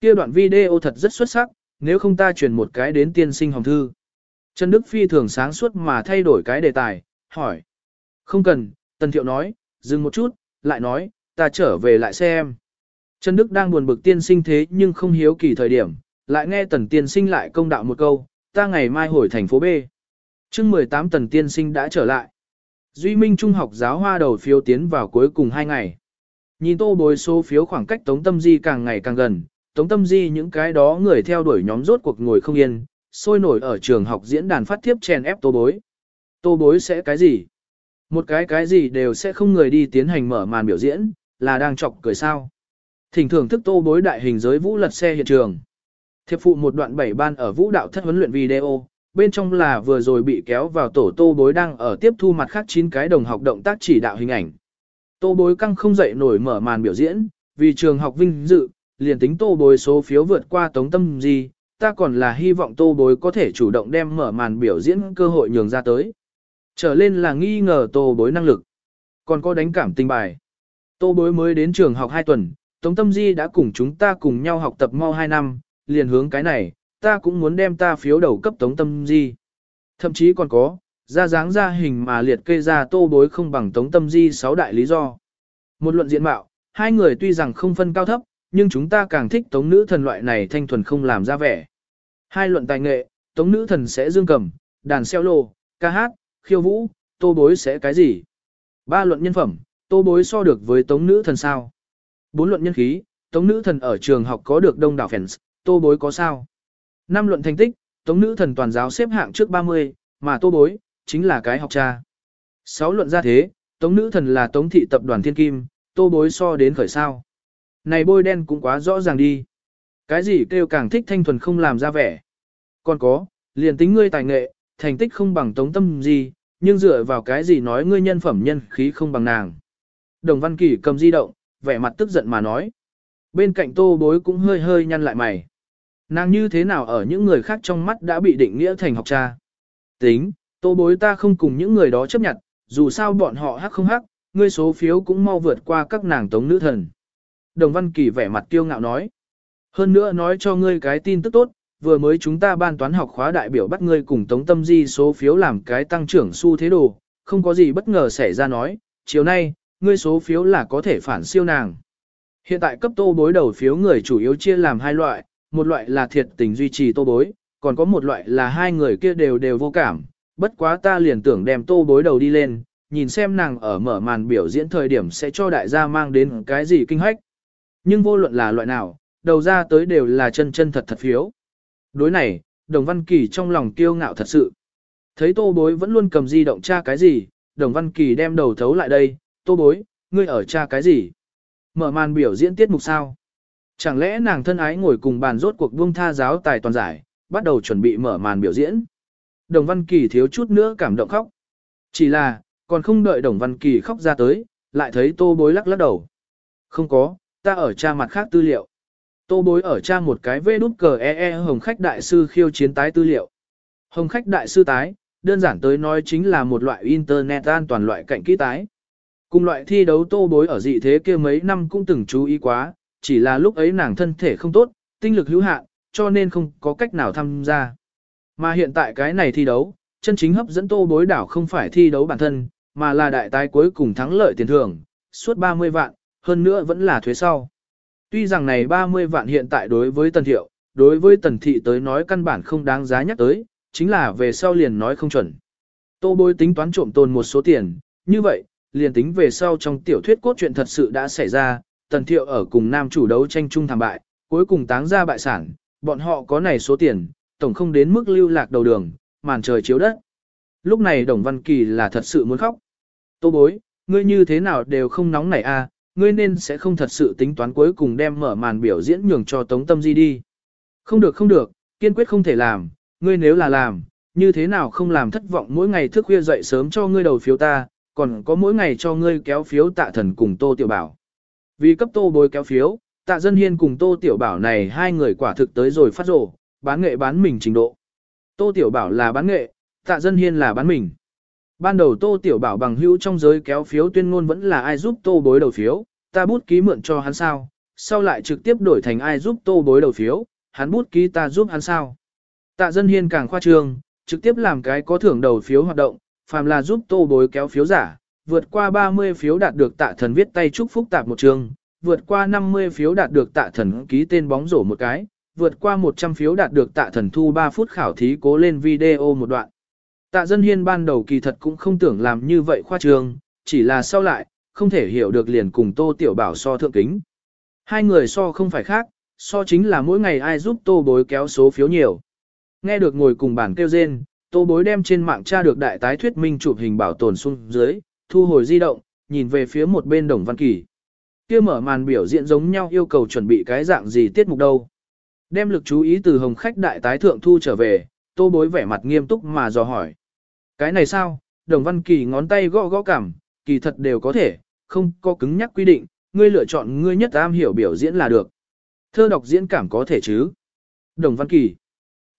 kia đoạn video thật rất xuất sắc, nếu không ta truyền một cái đến tiên sinh hồng thư. Trần Đức phi thường sáng suốt mà thay đổi cái đề tài, hỏi. Không cần, Tần Thiệu nói, dừng một chút, lại nói, ta trở về lại xem. Trần Đức đang buồn bực tiên sinh thế nhưng không hiếu kỳ thời điểm, lại nghe tần tiên sinh lại công đạo một câu, ta ngày mai hồi thành phố B. chương 18 tần tiên sinh đã trở lại. Duy Minh Trung học giáo hoa đầu phiếu tiến vào cuối cùng hai ngày. Nhìn tô bối số phiếu khoảng cách Tống Tâm Di càng ngày càng gần, Tống Tâm Di những cái đó người theo đuổi nhóm rốt cuộc ngồi không yên, sôi nổi ở trường học diễn đàn phát tiếp chèn ép tô bối. Tô bối sẽ cái gì? Một cái cái gì đều sẽ không người đi tiến hành mở màn biểu diễn, là đang chọc cười sao. Thỉnh thưởng thức tô bối đại hình giới vũ lật xe hiện trường. Thiệp phụ một đoạn bảy ban ở vũ đạo thất huấn luyện video, bên trong là vừa rồi bị kéo vào tổ tô bối đang ở tiếp thu mặt khác chín cái đồng học động tác chỉ đạo hình ảnh. Tô bối căng không dậy nổi mở màn biểu diễn, vì trường học vinh dự, liền tính tô bối số phiếu vượt qua tống tâm gì, ta còn là hy vọng tô bối có thể chủ động đem mở màn biểu diễn cơ hội nhường ra tới. Trở lên là nghi ngờ tô bối năng lực. Còn có đánh cảm tình bài. Tô bối mới đến trường học 2 tuần, Tống Tâm Di đã cùng chúng ta cùng nhau học tập mau 2 năm, liền hướng cái này, ta cũng muốn đem ta phiếu đầu cấp Tống Tâm Di. Thậm chí còn có, ra dáng ra hình mà liệt kê ra tô bối không bằng Tống Tâm Di 6 đại lý do. Một luận diện mạo, hai người tuy rằng không phân cao thấp, nhưng chúng ta càng thích Tống nữ thần loại này thanh thuần không làm ra vẻ. Hai luận tài nghệ, Tống nữ thần sẽ dương cầm, đàn xeo lô, ca hát, khiêu vũ, tô bối sẽ cái gì? Ba luận nhân phẩm, tô bối so được với Tống nữ thần sao? Bốn luận nhân khí, Tống nữ thần ở trường học có được đông đảo fans, tô bối có sao? Năm luận thành tích, Tống nữ thần toàn giáo xếp hạng trước 30, mà tô bối, chính là cái học cha. Sáu luận ra thế, Tống nữ thần là Tống thị tập đoàn thiên kim, tô bối so đến khởi sao. Này bôi đen cũng quá rõ ràng đi. Cái gì kêu càng thích thanh thuần không làm ra vẻ. Còn có, liền tính ngươi tài nghệ, thành tích không bằng tống tâm gì, nhưng dựa vào cái gì nói ngươi nhân phẩm nhân khí không bằng nàng. Đồng Văn Kỳ cầm di động, vẻ mặt tức giận mà nói. Bên cạnh tô bối cũng hơi hơi nhăn lại mày. Nàng như thế nào ở những người khác trong mắt đã bị định nghĩa thành học cha. Tính, tô bối ta không cùng những người đó chấp nhận, dù sao bọn họ hắc không hắc, ngươi số phiếu cũng mau vượt qua các nàng tống nữ thần. Đồng Văn Kỳ vẻ mặt kiêu ngạo nói. Hơn nữa nói cho ngươi cái tin tức tốt, vừa mới chúng ta ban toán học khóa đại biểu bắt ngươi cùng Tống Tâm Di số phiếu làm cái tăng trưởng xu thế đồ, không có gì bất ngờ xảy ra nói, chiều nay, ngươi số phiếu là có thể phản siêu nàng. Hiện tại cấp tô bối đầu phiếu người chủ yếu chia làm hai loại, một loại là thiệt tình duy trì tô bối, còn có một loại là hai người kia đều đều vô cảm, bất quá ta liền tưởng đem tô bối đầu đi lên, nhìn xem nàng ở mở màn biểu diễn thời điểm sẽ cho đại gia mang đến cái gì kinh hách. Nhưng vô luận là loại nào, đầu ra tới đều là chân chân thật thật phiếu. Đối này, Đồng Văn Kỳ trong lòng kiêu ngạo thật sự. Thấy tô bối vẫn luôn cầm di động tra cái gì, Đồng Văn Kỳ đem đầu thấu lại đây, tô bối, ngươi ở tra cái gì? Mở màn biểu diễn tiết mục sao? Chẳng lẽ nàng thân ái ngồi cùng bàn rốt cuộc buông tha giáo tài toàn giải, bắt đầu chuẩn bị mở màn biểu diễn? Đồng Văn Kỳ thiếu chút nữa cảm động khóc. Chỉ là, còn không đợi Đồng Văn Kỳ khóc ra tới, lại thấy tô bối lắc lắc đầu. Không có, ta ở tra mặt khác tư liệu. Tô bối ở tra một cái vê đút cờ e e hồng khách đại sư khiêu chiến tái tư liệu. Hồng khách đại sư tái, đơn giản tới nói chính là một loại internet an toàn loại cạnh kỹ tái. Cùng loại thi đấu tô bối ở dị thế kia mấy năm cũng từng chú ý quá, chỉ là lúc ấy nàng thân thể không tốt, tinh lực hữu hạn, cho nên không có cách nào tham gia. Mà hiện tại cái này thi đấu, chân chính hấp dẫn tô bối đảo không phải thi đấu bản thân, mà là đại tái cuối cùng thắng lợi tiền thưởng, suốt 30 vạn, hơn nữa vẫn là thuế sau. Tuy rằng này 30 vạn hiện tại đối với tần thiệu, đối với tần thị tới nói căn bản không đáng giá nhắc tới, chính là về sau liền nói không chuẩn. Tô bối tính toán trộm tồn một số tiền, như vậy, liền tính về sau trong tiểu thuyết cốt truyện thật sự đã xảy ra, tần thiệu ở cùng nam chủ đấu tranh chung thảm bại, cuối cùng táng ra bại sản, bọn họ có này số tiền, tổng không đến mức lưu lạc đầu đường, màn trời chiếu đất. Lúc này Đồng Văn Kỳ là thật sự muốn khóc. Tô bối, ngươi như thế nào đều không nóng nảy a, à, ngươi nên sẽ không thật sự tính toán cuối cùng đem mở màn biểu diễn nhường cho Tống Tâm Di đi. Không được không được, kiên quyết không thể làm, ngươi nếu là làm, như thế nào không làm thất vọng mỗi ngày thức khuya dậy sớm cho ngươi đầu phiếu ta, còn có mỗi ngày cho ngươi kéo phiếu tạ thần cùng Tô Tiểu Bảo. Vì cấp Tô bồi kéo phiếu, tạ dân hiên cùng Tô Tiểu Bảo này hai người quả thực tới rồi phát rổ, bán nghệ bán mình trình độ. Tô Tiểu Bảo là bán nghệ, tạ dân hiên là bán mình. Ban đầu Tô Tiểu Bảo bằng hữu trong giới kéo phiếu tuyên ngôn vẫn là ai giúp Tô bối đầu phiếu, ta bút ký mượn cho hắn sao, sau lại trực tiếp đổi thành ai giúp Tô bối đầu phiếu, hắn bút ký ta giúp hắn sao. Tạ dân hiên càng khoa trương, trực tiếp làm cái có thưởng đầu phiếu hoạt động, phàm là giúp Tô bối kéo phiếu giả, vượt qua 30 phiếu đạt được tạ thần viết tay chúc phúc tạp một trường, vượt qua 50 phiếu đạt được tạ thần ký tên bóng rổ một cái, vượt qua 100 phiếu đạt được tạ thần thu 3 phút khảo thí cố lên video một đoạn. Tạ dân hiên ban đầu kỳ thật cũng không tưởng làm như vậy khoa trương, chỉ là sau lại, không thể hiểu được liền cùng tô tiểu bảo so thượng kính. Hai người so không phải khác, so chính là mỗi ngày ai giúp tô bối kéo số phiếu nhiều. Nghe được ngồi cùng bản kêu rên, tô bối đem trên mạng tra được đại tái thuyết minh chụp hình bảo tồn xuống dưới, thu hồi di động, nhìn về phía một bên đồng văn kỳ. kia mở màn biểu diễn giống nhau yêu cầu chuẩn bị cái dạng gì tiết mục đâu. Đem lực chú ý từ hồng khách đại tái thượng thu trở về, tô bối vẻ mặt nghiêm túc mà dò hỏi. Cái này sao, đồng văn kỳ ngón tay gõ gõ cảm, kỳ thật đều có thể, không có cứng nhắc quy định, ngươi lựa chọn ngươi nhất am hiểu biểu diễn là được. Thơ đọc diễn cảm có thể chứ. Đồng văn kỳ.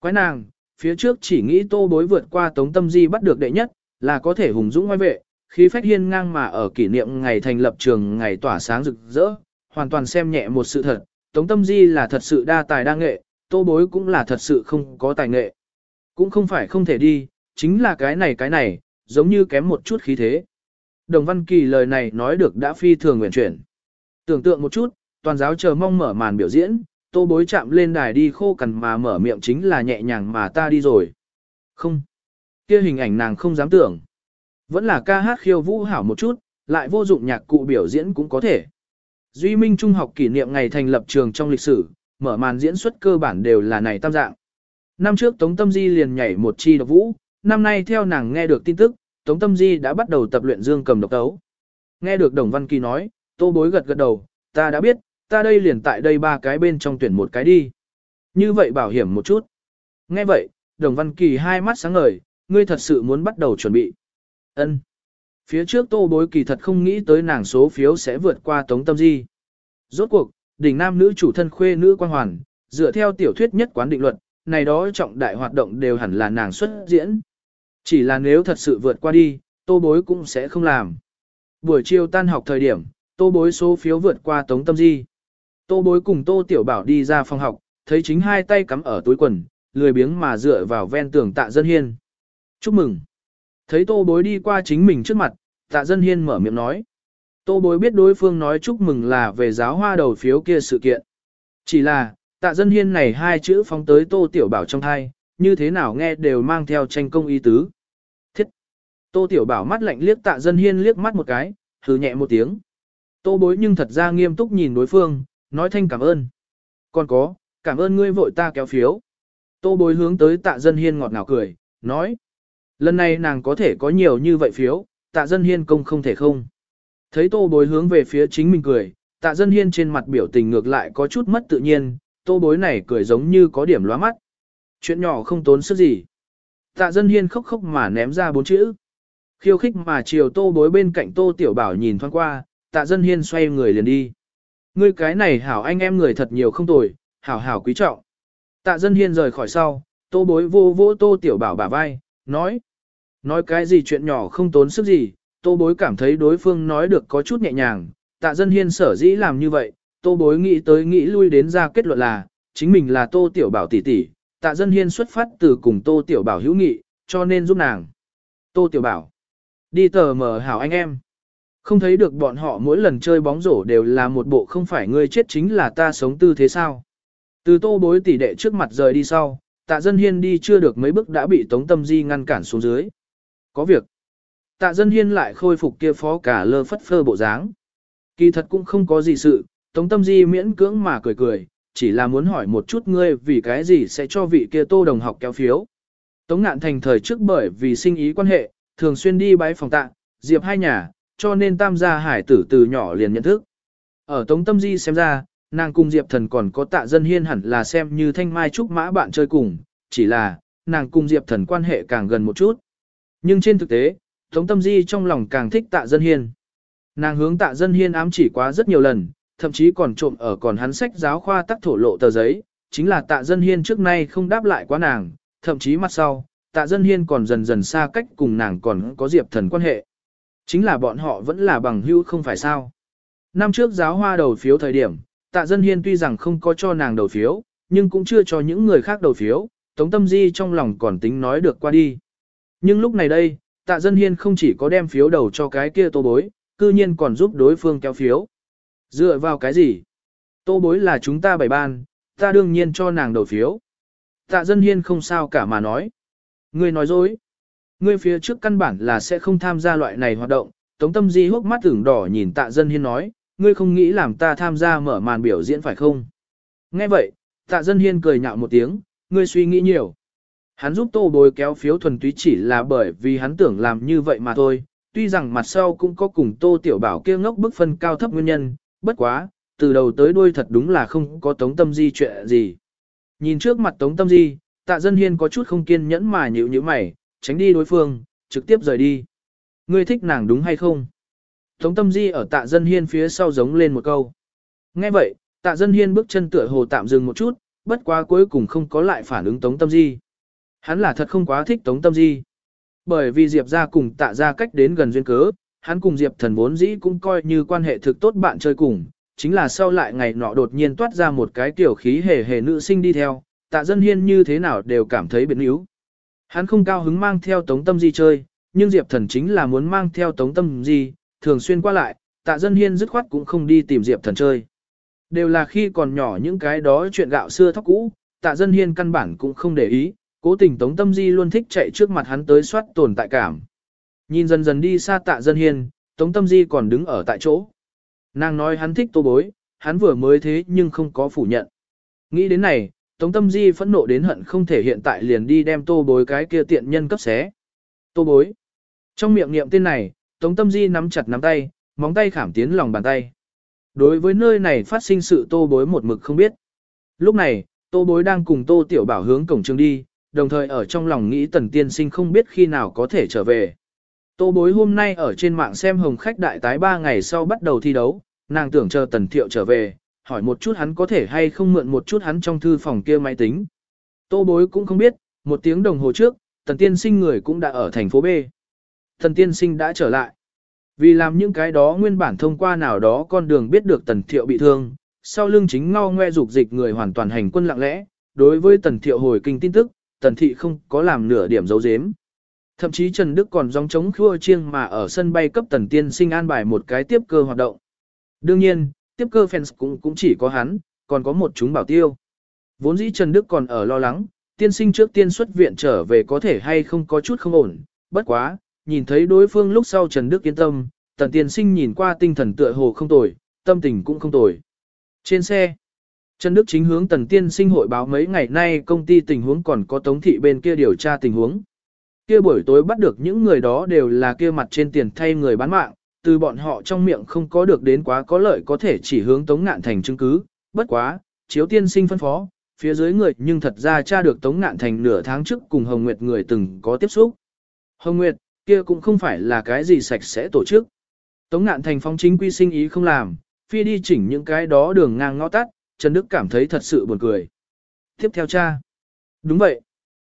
Quái nàng, phía trước chỉ nghĩ tô bối vượt qua tống tâm di bắt được đệ nhất, là có thể hùng dũng ngoài vệ, khí phách hiên ngang mà ở kỷ niệm ngày thành lập trường ngày tỏa sáng rực rỡ, hoàn toàn xem nhẹ một sự thật, Tống Tâm Di là thật sự đa tài đa nghệ, tô bối cũng là thật sự không có tài nghệ. Cũng không phải không thể đi, chính là cái này cái này, giống như kém một chút khí thế. Đồng Văn Kỳ lời này nói được đã phi thường nguyện chuyển. Tưởng tượng một chút, toàn giáo chờ mong mở màn biểu diễn, tô bối chạm lên đài đi khô cằn mà mở miệng chính là nhẹ nhàng mà ta đi rồi. Không. kia hình ảnh nàng không dám tưởng. Vẫn là ca hát khiêu vũ hảo một chút, lại vô dụng nhạc cụ biểu diễn cũng có thể. Duy Minh Trung học kỷ niệm ngày thành lập trường trong lịch sử, mở màn diễn xuất cơ bản đều là này tam dạng. Năm trước Tống Tâm Di liền nhảy một chi độc vũ, năm nay theo nàng nghe được tin tức, Tống Tâm Di đã bắt đầu tập luyện dương cầm độc tấu. Nghe được Đồng Văn Kỳ nói, tô bối gật gật đầu, ta đã biết, ta đây liền tại đây ba cái bên trong tuyển một cái đi. Như vậy bảo hiểm một chút. Nghe vậy, Đồng Văn Kỳ hai mắt sáng ngời, ngươi thật sự muốn bắt đầu chuẩn bị. Ân. Phía trước tô bối kỳ thật không nghĩ tới nàng số phiếu sẽ vượt qua Tống Tâm Di. Rốt cuộc, đỉnh nam nữ chủ thân khuê nữ quan hoàn, dựa theo tiểu thuyết nhất quán định luật, này đó trọng đại hoạt động đều hẳn là nàng xuất diễn. Chỉ là nếu thật sự vượt qua đi, tô bối cũng sẽ không làm. Buổi chiều tan học thời điểm, tô bối số phiếu vượt qua Tống Tâm Di. Tô bối cùng tô tiểu bảo đi ra phòng học, thấy chính hai tay cắm ở túi quần, lười biếng mà dựa vào ven tường tạ dân hiên. Chúc mừng! Thấy tô bối đi qua chính mình trước mặt, tạ dân hiên mở miệng nói. Tô bối biết đối phương nói chúc mừng là về giáo hoa đầu phiếu kia sự kiện. Chỉ là, tạ dân hiên này hai chữ phóng tới tô tiểu bảo trong thai, như thế nào nghe đều mang theo tranh công ý tứ. Thiết! Tô tiểu bảo mắt lạnh liếc tạ dân hiên liếc mắt một cái, hừ nhẹ một tiếng. Tô bối nhưng thật ra nghiêm túc nhìn đối phương, nói thanh cảm ơn. Còn có, cảm ơn ngươi vội ta kéo phiếu. Tô bối hướng tới tạ dân hiên ngọt ngào cười, nói. Lần này nàng có thể có nhiều như vậy phiếu, tạ dân hiên công không thể không. Thấy tô bối hướng về phía chính mình cười, tạ dân hiên trên mặt biểu tình ngược lại có chút mất tự nhiên, tô bối này cười giống như có điểm lóa mắt. Chuyện nhỏ không tốn sức gì. Tạ dân hiên khóc khóc mà ném ra bốn chữ. Khiêu khích mà chiều tô bối bên cạnh tô tiểu bảo nhìn thoáng qua, tạ dân hiên xoay người liền đi. Ngươi cái này hảo anh em người thật nhiều không tồi, hảo hảo quý trọng. Tạ dân hiên rời khỏi sau, tô bối vô vô tô tiểu bảo bả vai, nói. Nói cái gì chuyện nhỏ không tốn sức gì, tô bối cảm thấy đối phương nói được có chút nhẹ nhàng, tạ dân hiên sở dĩ làm như vậy, tô bối nghĩ tới nghĩ lui đến ra kết luận là, chính mình là tô tiểu bảo tỷ tỷ, tạ dân hiên xuất phát từ cùng tô tiểu bảo hữu nghị, cho nên giúp nàng. Tô tiểu bảo, đi tờ mở hảo anh em. Không thấy được bọn họ mỗi lần chơi bóng rổ đều là một bộ không phải ngươi chết chính là ta sống tư thế sao. Từ tô bối tỷ đệ trước mặt rời đi sau, tạ dân hiên đi chưa được mấy bước đã bị tống tâm di ngăn cản xuống dưới. Có việc. Tạ dân hiên lại khôi phục kia phó cả lơ phất phơ bộ dáng. Kỳ thật cũng không có gì sự, tống tâm di miễn cưỡng mà cười cười, chỉ là muốn hỏi một chút ngươi vì cái gì sẽ cho vị kia tô đồng học kéo phiếu. Tống ngạn thành thời trước bởi vì sinh ý quan hệ, thường xuyên đi bái phòng tạ, diệp hai nhà, cho nên tam gia hải tử từ nhỏ liền nhận thức. Ở Tống Tâm Di xem ra, nàng cùng Diệp Thần còn có tạ dân hiên hẳn là xem như thanh mai trúc mã bạn chơi cùng, chỉ là, nàng cùng Diệp Thần quan hệ càng gần một chút. Nhưng trên thực tế, Tống Tâm Di trong lòng càng thích tạ dân hiên. Nàng hướng tạ dân hiên ám chỉ quá rất nhiều lần, thậm chí còn trộm ở còn hắn sách giáo khoa tắc thổ lộ tờ giấy, chính là tạ dân hiên trước nay không đáp lại quá nàng, thậm chí mặt sau, tạ dân hiên còn dần dần xa cách cùng nàng còn có Diệp Thần quan hệ. Chính là bọn họ vẫn là bằng hữu không phải sao. Năm trước giáo hoa đầu phiếu thời điểm, tạ dân hiên tuy rằng không có cho nàng đầu phiếu, nhưng cũng chưa cho những người khác đầu phiếu, Tống Tâm Di trong lòng còn tính nói được qua đi. Nhưng lúc này đây, tạ dân hiên không chỉ có đem phiếu đầu cho cái kia tô bối, cư nhiên còn giúp đối phương kéo phiếu. Dựa vào cái gì? Tô bối là chúng ta bảy ban, ta đương nhiên cho nàng đầu phiếu. Tạ dân hiên không sao cả mà nói. Ngươi nói dối. Ngươi phía trước căn bản là sẽ không tham gia loại này hoạt động, Tống Tâm Di hốc mắt tưởng đỏ nhìn Tạ Dân Hiên nói, ngươi không nghĩ làm ta tham gia mở màn biểu diễn phải không? Nghe vậy, Tạ Dân Hiên cười nhạo một tiếng, ngươi suy nghĩ nhiều. Hắn giúp tô bối kéo phiếu thuần túy chỉ là bởi vì hắn tưởng làm như vậy mà thôi, tuy rằng mặt sau cũng có cùng tô tiểu bảo kia ngốc bức phân cao thấp nguyên nhân, bất quá, từ đầu tới đuôi thật đúng là không có Tống Tâm Di chuyện gì. Nhìn trước mặt Tống Tâm Di, Tạ Dân Hiên có chút không kiên nhẫn mà nhịu như mày, tránh đi đối phương, trực tiếp rời đi. Ngươi thích nàng đúng hay không? Tống tâm di ở tạ dân hiên phía sau giống lên một câu. Nghe vậy, tạ dân hiên bước chân tựa hồ tạm dừng một chút, bất quá cuối cùng không có lại phản ứng tống tâm di. Hắn là thật không quá thích tống tâm di. Bởi vì Diệp ra cùng tạ ra cách đến gần duyên cớ, hắn cùng Diệp thần vốn dĩ cũng coi như quan hệ thực tốt bạn chơi cùng, chính là sau lại ngày nọ đột nhiên toát ra một cái tiểu khí hề hề nữ sinh đi theo, tạ dân hiên như thế nào đều cảm thấy biến yếu. Hắn không cao hứng mang theo tống tâm di chơi, nhưng Diệp thần chính là muốn mang theo tống tâm di, thường xuyên qua lại, tạ dân hiên dứt khoát cũng không đi tìm Diệp thần chơi. Đều là khi còn nhỏ những cái đó chuyện gạo xưa thóc cũ, tạ dân hiên căn bản cũng không để ý, cố tình tống tâm di luôn thích chạy trước mặt hắn tới soát tồn tại cảm. Nhìn dần dần đi xa tạ dân hiên, tống tâm di còn đứng ở tại chỗ. Nàng nói hắn thích tô bối, hắn vừa mới thế nhưng không có phủ nhận. Nghĩ đến này, tống tâm di phẫn nộ đến hận không thể hiện tại liền đi đem tô bối cái kia tiện nhân cấp xé. Tô bối. Trong miệng niệm tên này, tống tâm di nắm chặt nắm tay, móng tay khảm tiến lòng bàn tay. Đối với nơi này phát sinh sự tô bối một mực không biết. Lúc này, tô bối đang cùng tô tiểu bảo hướng cổng trường đi, đồng thời ở trong lòng nghĩ tần tiên sinh không biết khi nào có thể trở về. Tô bối hôm nay ở trên mạng xem hồng khách đại tái 3 ngày sau bắt đầu thi đấu, nàng tưởng chờ tần thiệu trở về, hỏi một chút hắn có thể hay không mượn một chút hắn trong thư phòng kia máy tính. Tô bối cũng không biết, một tiếng đồng hồ trước, tần tiên sinh người cũng đã ở thành phố B. Tần tiên sinh đã trở lại. Vì làm những cái đó nguyên bản thông qua nào đó con đường biết được tần thiệu bị thương, sau lưng chính ngao ngoe dục dịch người hoàn toàn hành quân lặng lẽ, đối với tần thiệu hồi kinh tin tức, tần thị không có làm nửa điểm dấu dếm. Thậm chí Trần Đức còn dòng chống khua chiêng mà ở sân bay cấp tần tiên sinh an bài một cái tiếp cơ hoạt động. Đương nhiên, tiếp cơ fans cũng cũng chỉ có hắn, còn có một chúng bảo tiêu. Vốn dĩ Trần Đức còn ở lo lắng, tiên sinh trước tiên xuất viện trở về có thể hay không có chút không ổn, bất quá, nhìn thấy đối phương lúc sau Trần Đức yên tâm, tần tiên sinh nhìn qua tinh thần tựa hồ không tồi, tâm tình cũng không tồi. Trên xe, Trần Đức chính hướng tần tiên sinh hội báo mấy ngày nay công ty tình huống còn có tống thị bên kia điều tra tình huống. Kia buổi tối bắt được những người đó đều là kia mặt trên tiền thay người bán mạng, từ bọn họ trong miệng không có được đến quá có lợi có thể chỉ hướng Tống Ngạn Thành chứng cứ, bất quá, chiếu tiên sinh phân phó, phía dưới người nhưng thật ra tra được Tống Ngạn Thành nửa tháng trước cùng Hồng Nguyệt người từng có tiếp xúc. Hồng Nguyệt, kia cũng không phải là cái gì sạch sẽ tổ chức. Tống Ngạn Thành phong chính quy sinh ý không làm, phi đi chỉnh những cái đó đường ngang ngõ tắt, Trần Đức cảm thấy thật sự buồn cười. Tiếp theo cha. Đúng vậy.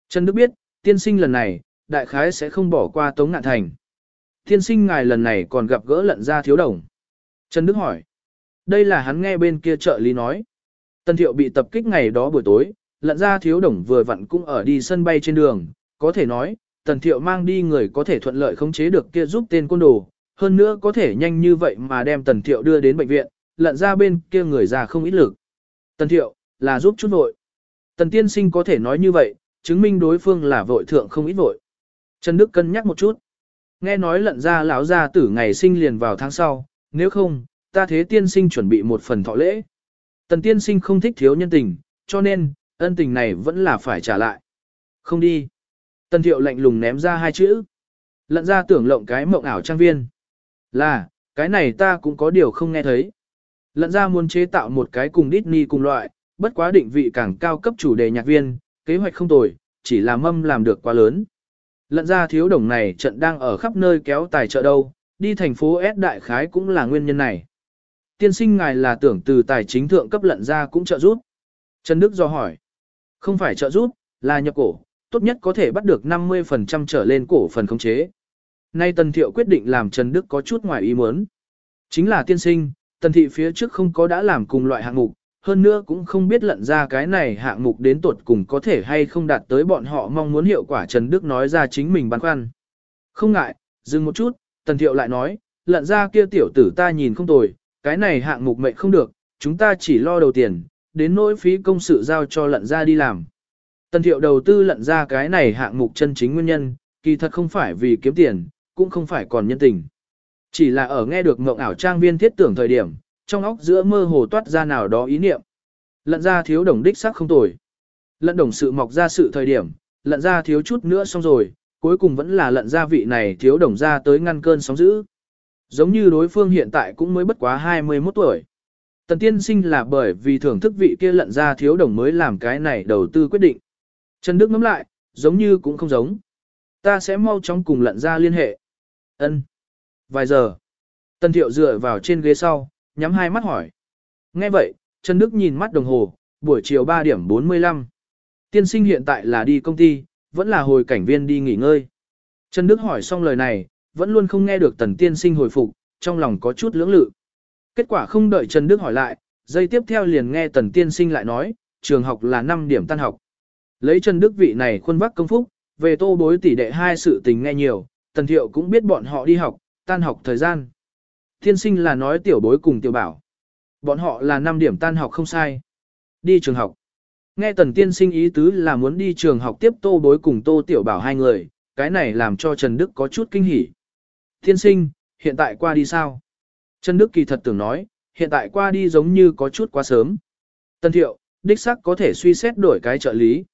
Trần Đức biết, tiên sinh lần này, đại khái sẽ không bỏ qua Tống Ngạn Thành. Thiên sinh ngài lần này còn gặp gỡ lận ra thiếu đồng. Trần Đức hỏi. Đây là hắn nghe bên kia trợ lý nói. Tân thiệu bị tập kích ngày đó buổi tối, lận ra thiếu đồng vừa vặn cũng ở đi sân bay trên đường, có thể nói, tần thiệu mang đi người có thể thuận lợi khống chế được kia giúp tên côn đồ, hơn nữa có thể nhanh như vậy mà đem tần thiệu đưa đến bệnh viện, lận ra bên kia người già không ít lực. Tần thiệu, là giúp chút vội. Tần tiên sinh có thể nói như vậy, chứng minh đối phương là vội thượng không ít vội. Trần Đức cân nhắc một chút. Nghe nói lận ra lão gia tử ngày sinh liền vào tháng sau, nếu không, ta thế tiên sinh chuẩn bị một phần thọ lễ. Tần tiên sinh không thích thiếu nhân tình, cho nên, ân tình này vẫn là phải trả lại. Không đi. Tần thiệu lạnh lùng ném ra hai chữ. Lận ra tưởng lộng cái mộng ảo trang viên. Là, cái này ta cũng có điều không nghe thấy. Lận ra muốn chế tạo một cái cùng Disney cùng loại, bất quá định vị càng cao cấp chủ đề nhạc viên, kế hoạch không tồi, chỉ là mâm làm được quá lớn. Lận ra thiếu đồng này trận đang ở khắp nơi kéo tài trợ đâu, đi thành phố S đại khái cũng là nguyên nhân này. Tiên sinh ngài là tưởng từ tài chính thượng cấp lận ra cũng trợ giúp. Trần Đức do hỏi. Không phải trợ giúp, là nhập cổ, tốt nhất có thể bắt được 50% trở lên cổ phần khống chế. Nay Tần Thiệu quyết định làm Trần Đức có chút ngoài ý muốn. Chính là tiên sinh, Tần Thị phía trước không có đã làm cùng loại hạng mục, hơn nữa cũng không biết lận ra cái này hạng mục đến tuột cùng có thể hay không đạt tới bọn họ mong muốn hiệu quả Trần Đức nói ra chính mình băn khoăn. Không ngại, dừng một chút, Tần Thiệu lại nói, lận ra kia tiểu tử ta nhìn không tồi, cái này hạng mục mệnh không được, chúng ta chỉ lo đầu tiền, đến nỗi phí công sự giao cho lận ra đi làm. Tần Thiệu đầu tư lận ra cái này hạng mục chân chính nguyên nhân, kỳ thật không phải vì kiếm tiền, cũng không phải còn nhân tình. Chỉ là ở nghe được mộng ảo trang viên thiết tưởng thời điểm, trong óc giữa mơ hồ toát ra nào đó ý niệm. Lận ra thiếu đồng đích sắc không tồi. Lận đồng sự mọc ra sự thời điểm, lận ra thiếu chút nữa xong rồi, cuối cùng vẫn là lận ra vị này thiếu đồng ra tới ngăn cơn sóng dữ. Giống như đối phương hiện tại cũng mới bất quá 21 tuổi. Tần tiên sinh là bởi vì thưởng thức vị kia lận ra thiếu đồng mới làm cái này đầu tư quyết định. Trần Đức ngắm lại, giống như cũng không giống. Ta sẽ mau chóng cùng lận ra liên hệ. Ân. Vài giờ. Tần thiệu dựa vào trên ghế sau, nhắm hai mắt hỏi. Nghe vậy, Trần Đức nhìn mắt đồng hồ, buổi chiều 3 điểm 45. Tiên sinh hiện tại là đi công ty, vẫn là hồi cảnh viên đi nghỉ ngơi. Trần Đức hỏi xong lời này, vẫn luôn không nghe được tần tiên sinh hồi phục, trong lòng có chút lưỡng lự. Kết quả không đợi Trần Đức hỏi lại, giây tiếp theo liền nghe tần tiên sinh lại nói, trường học là 5 điểm tan học. Lấy Trần Đức vị này khuôn vác công phúc, về tô bối tỷ đệ hai sự tình nghe nhiều, tần thiệu cũng biết bọn họ đi học, tan học thời gian. Thiên sinh là nói tiểu bối cùng tiểu bảo. Bọn họ là 5 điểm tan học không sai. Đi trường học. Nghe tần tiên sinh ý tứ là muốn đi trường học tiếp tô bối cùng tô tiểu bảo hai người, cái này làm cho Trần Đức có chút kinh hỉ. Tiên sinh, hiện tại qua đi sao? Trần Đức kỳ thật tưởng nói, hiện tại qua đi giống như có chút quá sớm. Tần thiệu, đích sắc có thể suy xét đổi cái trợ lý.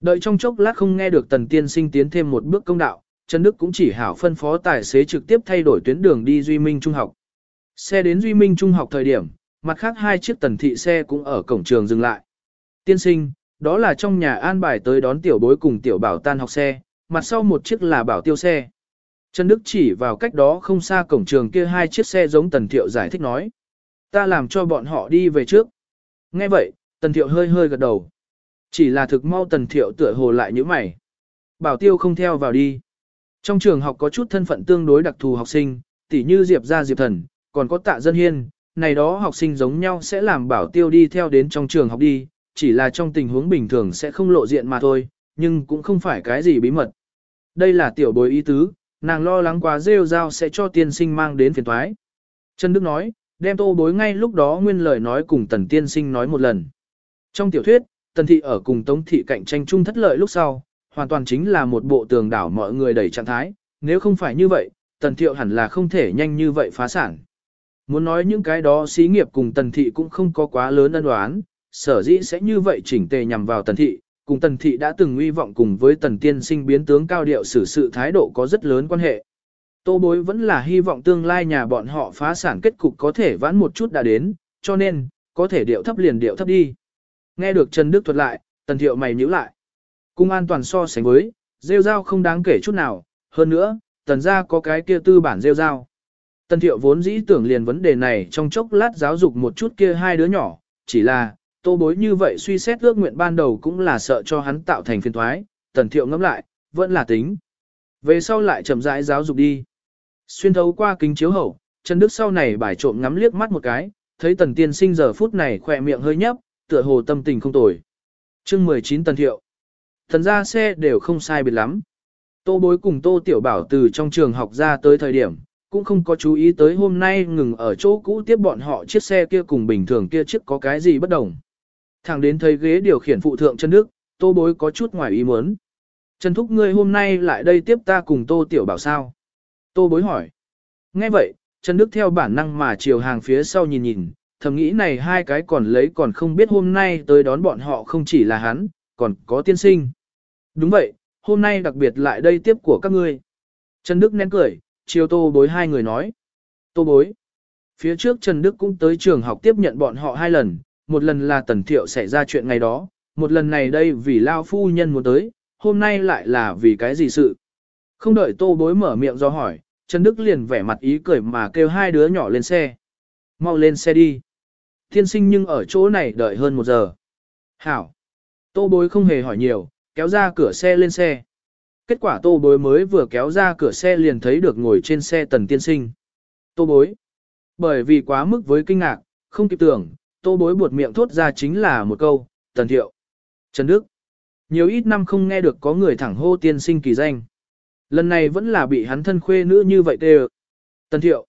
Đợi trong chốc lát không nghe được tần tiên sinh tiến thêm một bước công đạo, Trần Đức cũng chỉ hảo phân phó tài xế trực tiếp thay đổi tuyến đường đi Duy Minh Trung học. Xe đến Duy Minh Trung học thời điểm, mặt khác hai chiếc tần thị xe cũng ở cổng trường dừng lại. Tiên sinh, đó là trong nhà an bài tới đón tiểu bối cùng tiểu bảo tan học xe, mặt sau một chiếc là bảo tiêu xe. Trần Đức chỉ vào cách đó không xa cổng trường kia hai chiếc xe giống tần thiệu giải thích nói. Ta làm cho bọn họ đi về trước. Nghe vậy, tần thiệu hơi hơi gật đầu. Chỉ là thực mau tần thiệu tựa hồ lại như mày. Bảo tiêu không theo vào đi. Trong trường học có chút thân phận tương đối đặc thù học sinh, tỉ như Diệp gia Diệp thần, còn có tạ dân hiên, này đó học sinh giống nhau sẽ làm bảo tiêu đi theo đến trong trường học đi, chỉ là trong tình huống bình thường sẽ không lộ diện mà thôi, nhưng cũng không phải cái gì bí mật. Đây là tiểu bối ý tứ, nàng lo lắng quá rêu rao sẽ cho tiên sinh mang đến phiền thoái. Trần Đức nói, đem tô bối ngay lúc đó nguyên lời nói cùng tần tiên sinh nói một lần. Trong tiểu thuyết, tần thị ở cùng tống thị cạnh tranh chung thất lợi lúc sau, hoàn toàn chính là một bộ tường đảo mọi người đẩy trạng thái, nếu không phải như vậy, tần thiệu hẳn là không thể nhanh như vậy phá sản. Muốn nói những cái đó xí nghiệp cùng tần thị cũng không có quá lớn ân đoán, sở dĩ sẽ như vậy chỉnh tề nhằm vào tần thị, cùng tần thị đã từng uy vọng cùng với tần tiên sinh biến tướng cao điệu xử sự thái độ có rất lớn quan hệ. Tô bối vẫn là hy vọng tương lai nhà bọn họ phá sản kết cục có thể vãn một chút đã đến, cho nên, có thể điệu thấp liền điệu thấp đi. Nghe được Trần Đức thuật lại, tần thiệu mày nhíu lại. Cung an toàn so sánh với, rêu dao không đáng kể chút nào, hơn nữa, tần gia có cái kia tư bản rêu dao. Tần thiệu vốn dĩ tưởng liền vấn đề này trong chốc lát giáo dục một chút kia hai đứa nhỏ, chỉ là, tô bối như vậy suy xét ước nguyện ban đầu cũng là sợ cho hắn tạo thành phiền thoái, tần thiệu ngẫm lại, vẫn là tính. Về sau lại chậm rãi giáo dục đi. Xuyên thấu qua kính chiếu hậu, Trần Đức sau này bài trộm ngắm liếc mắt một cái, thấy tần tiên sinh giờ phút này khỏe miệng hơi nhấp, tựa hồ tâm tình không tồi. chương 19 tần thiệu. Thần ra xe đều không sai biệt lắm. Tô bối cùng tô tiểu bảo từ trong trường học ra tới thời điểm, cũng không có chú ý tới hôm nay ngừng ở chỗ cũ tiếp bọn họ chiếc xe kia cùng bình thường kia chiếc có cái gì bất đồng. Thẳng đến thấy ghế điều khiển phụ thượng chân Đức, tô bối có chút ngoài ý muốn. Trần Thúc ngươi hôm nay lại đây tiếp ta cùng tô tiểu bảo sao? Tô bối hỏi. Nghe vậy, Trần Đức theo bản năng mà chiều hàng phía sau nhìn nhìn, thầm nghĩ này hai cái còn lấy còn không biết hôm nay tới đón bọn họ không chỉ là hắn, còn có tiên sinh. Đúng vậy, hôm nay đặc biệt lại đây tiếp của các ngươi. Trần Đức nén cười, chiều tô bối hai người nói. Tô bối. Phía trước Trần Đức cũng tới trường học tiếp nhận bọn họ hai lần, một lần là tần thiệu xảy ra chuyện ngày đó, một lần này đây vì lao phu nhân muốn tới, hôm nay lại là vì cái gì sự. Không đợi tô bối mở miệng do hỏi, Trần Đức liền vẻ mặt ý cười mà kêu hai đứa nhỏ lên xe. Mau lên xe đi. Thiên sinh nhưng ở chỗ này đợi hơn một giờ. Hảo. Tô bối không hề hỏi nhiều, kéo ra cửa xe lên xe. Kết quả tô bối mới vừa kéo ra cửa xe liền thấy được ngồi trên xe tần tiên sinh. Tô bối. Bởi vì quá mức với kinh ngạc, không kịp tưởng, tô bối buột miệng thốt ra chính là một câu, tần thiệu. Trần Đức. Nhiều ít năm không nghe được có người thẳng hô tiên sinh kỳ danh. Lần này vẫn là bị hắn thân khuê nữ như vậy tê Tần thiệu.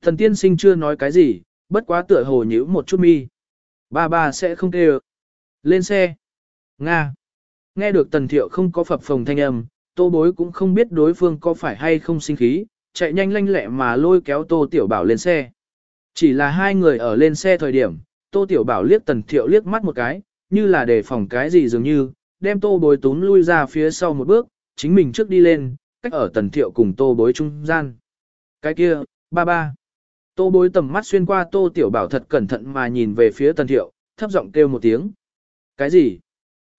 Thần tiên sinh chưa nói cái gì, bất quá tựa hồ nhíu một chút mi. Ba ba sẽ không tê Lên xe. Nga. Nghe được tần thiệu không có phập phồng thanh âm, tô bối cũng không biết đối phương có phải hay không sinh khí, chạy nhanh lanh lẹ mà lôi kéo tô tiểu bảo lên xe. Chỉ là hai người ở lên xe thời điểm, tô tiểu bảo liếc tần thiệu liếc mắt một cái, như là để phòng cái gì dường như, đem tô bối túm lui ra phía sau một bước, chính mình trước đi lên, cách ở tần thiệu cùng tô bối trung gian. Cái kia, ba ba. Tô bối tầm mắt xuyên qua tô tiểu bảo thật cẩn thận mà nhìn về phía tần thiệu, thấp giọng kêu một tiếng. Cái gì?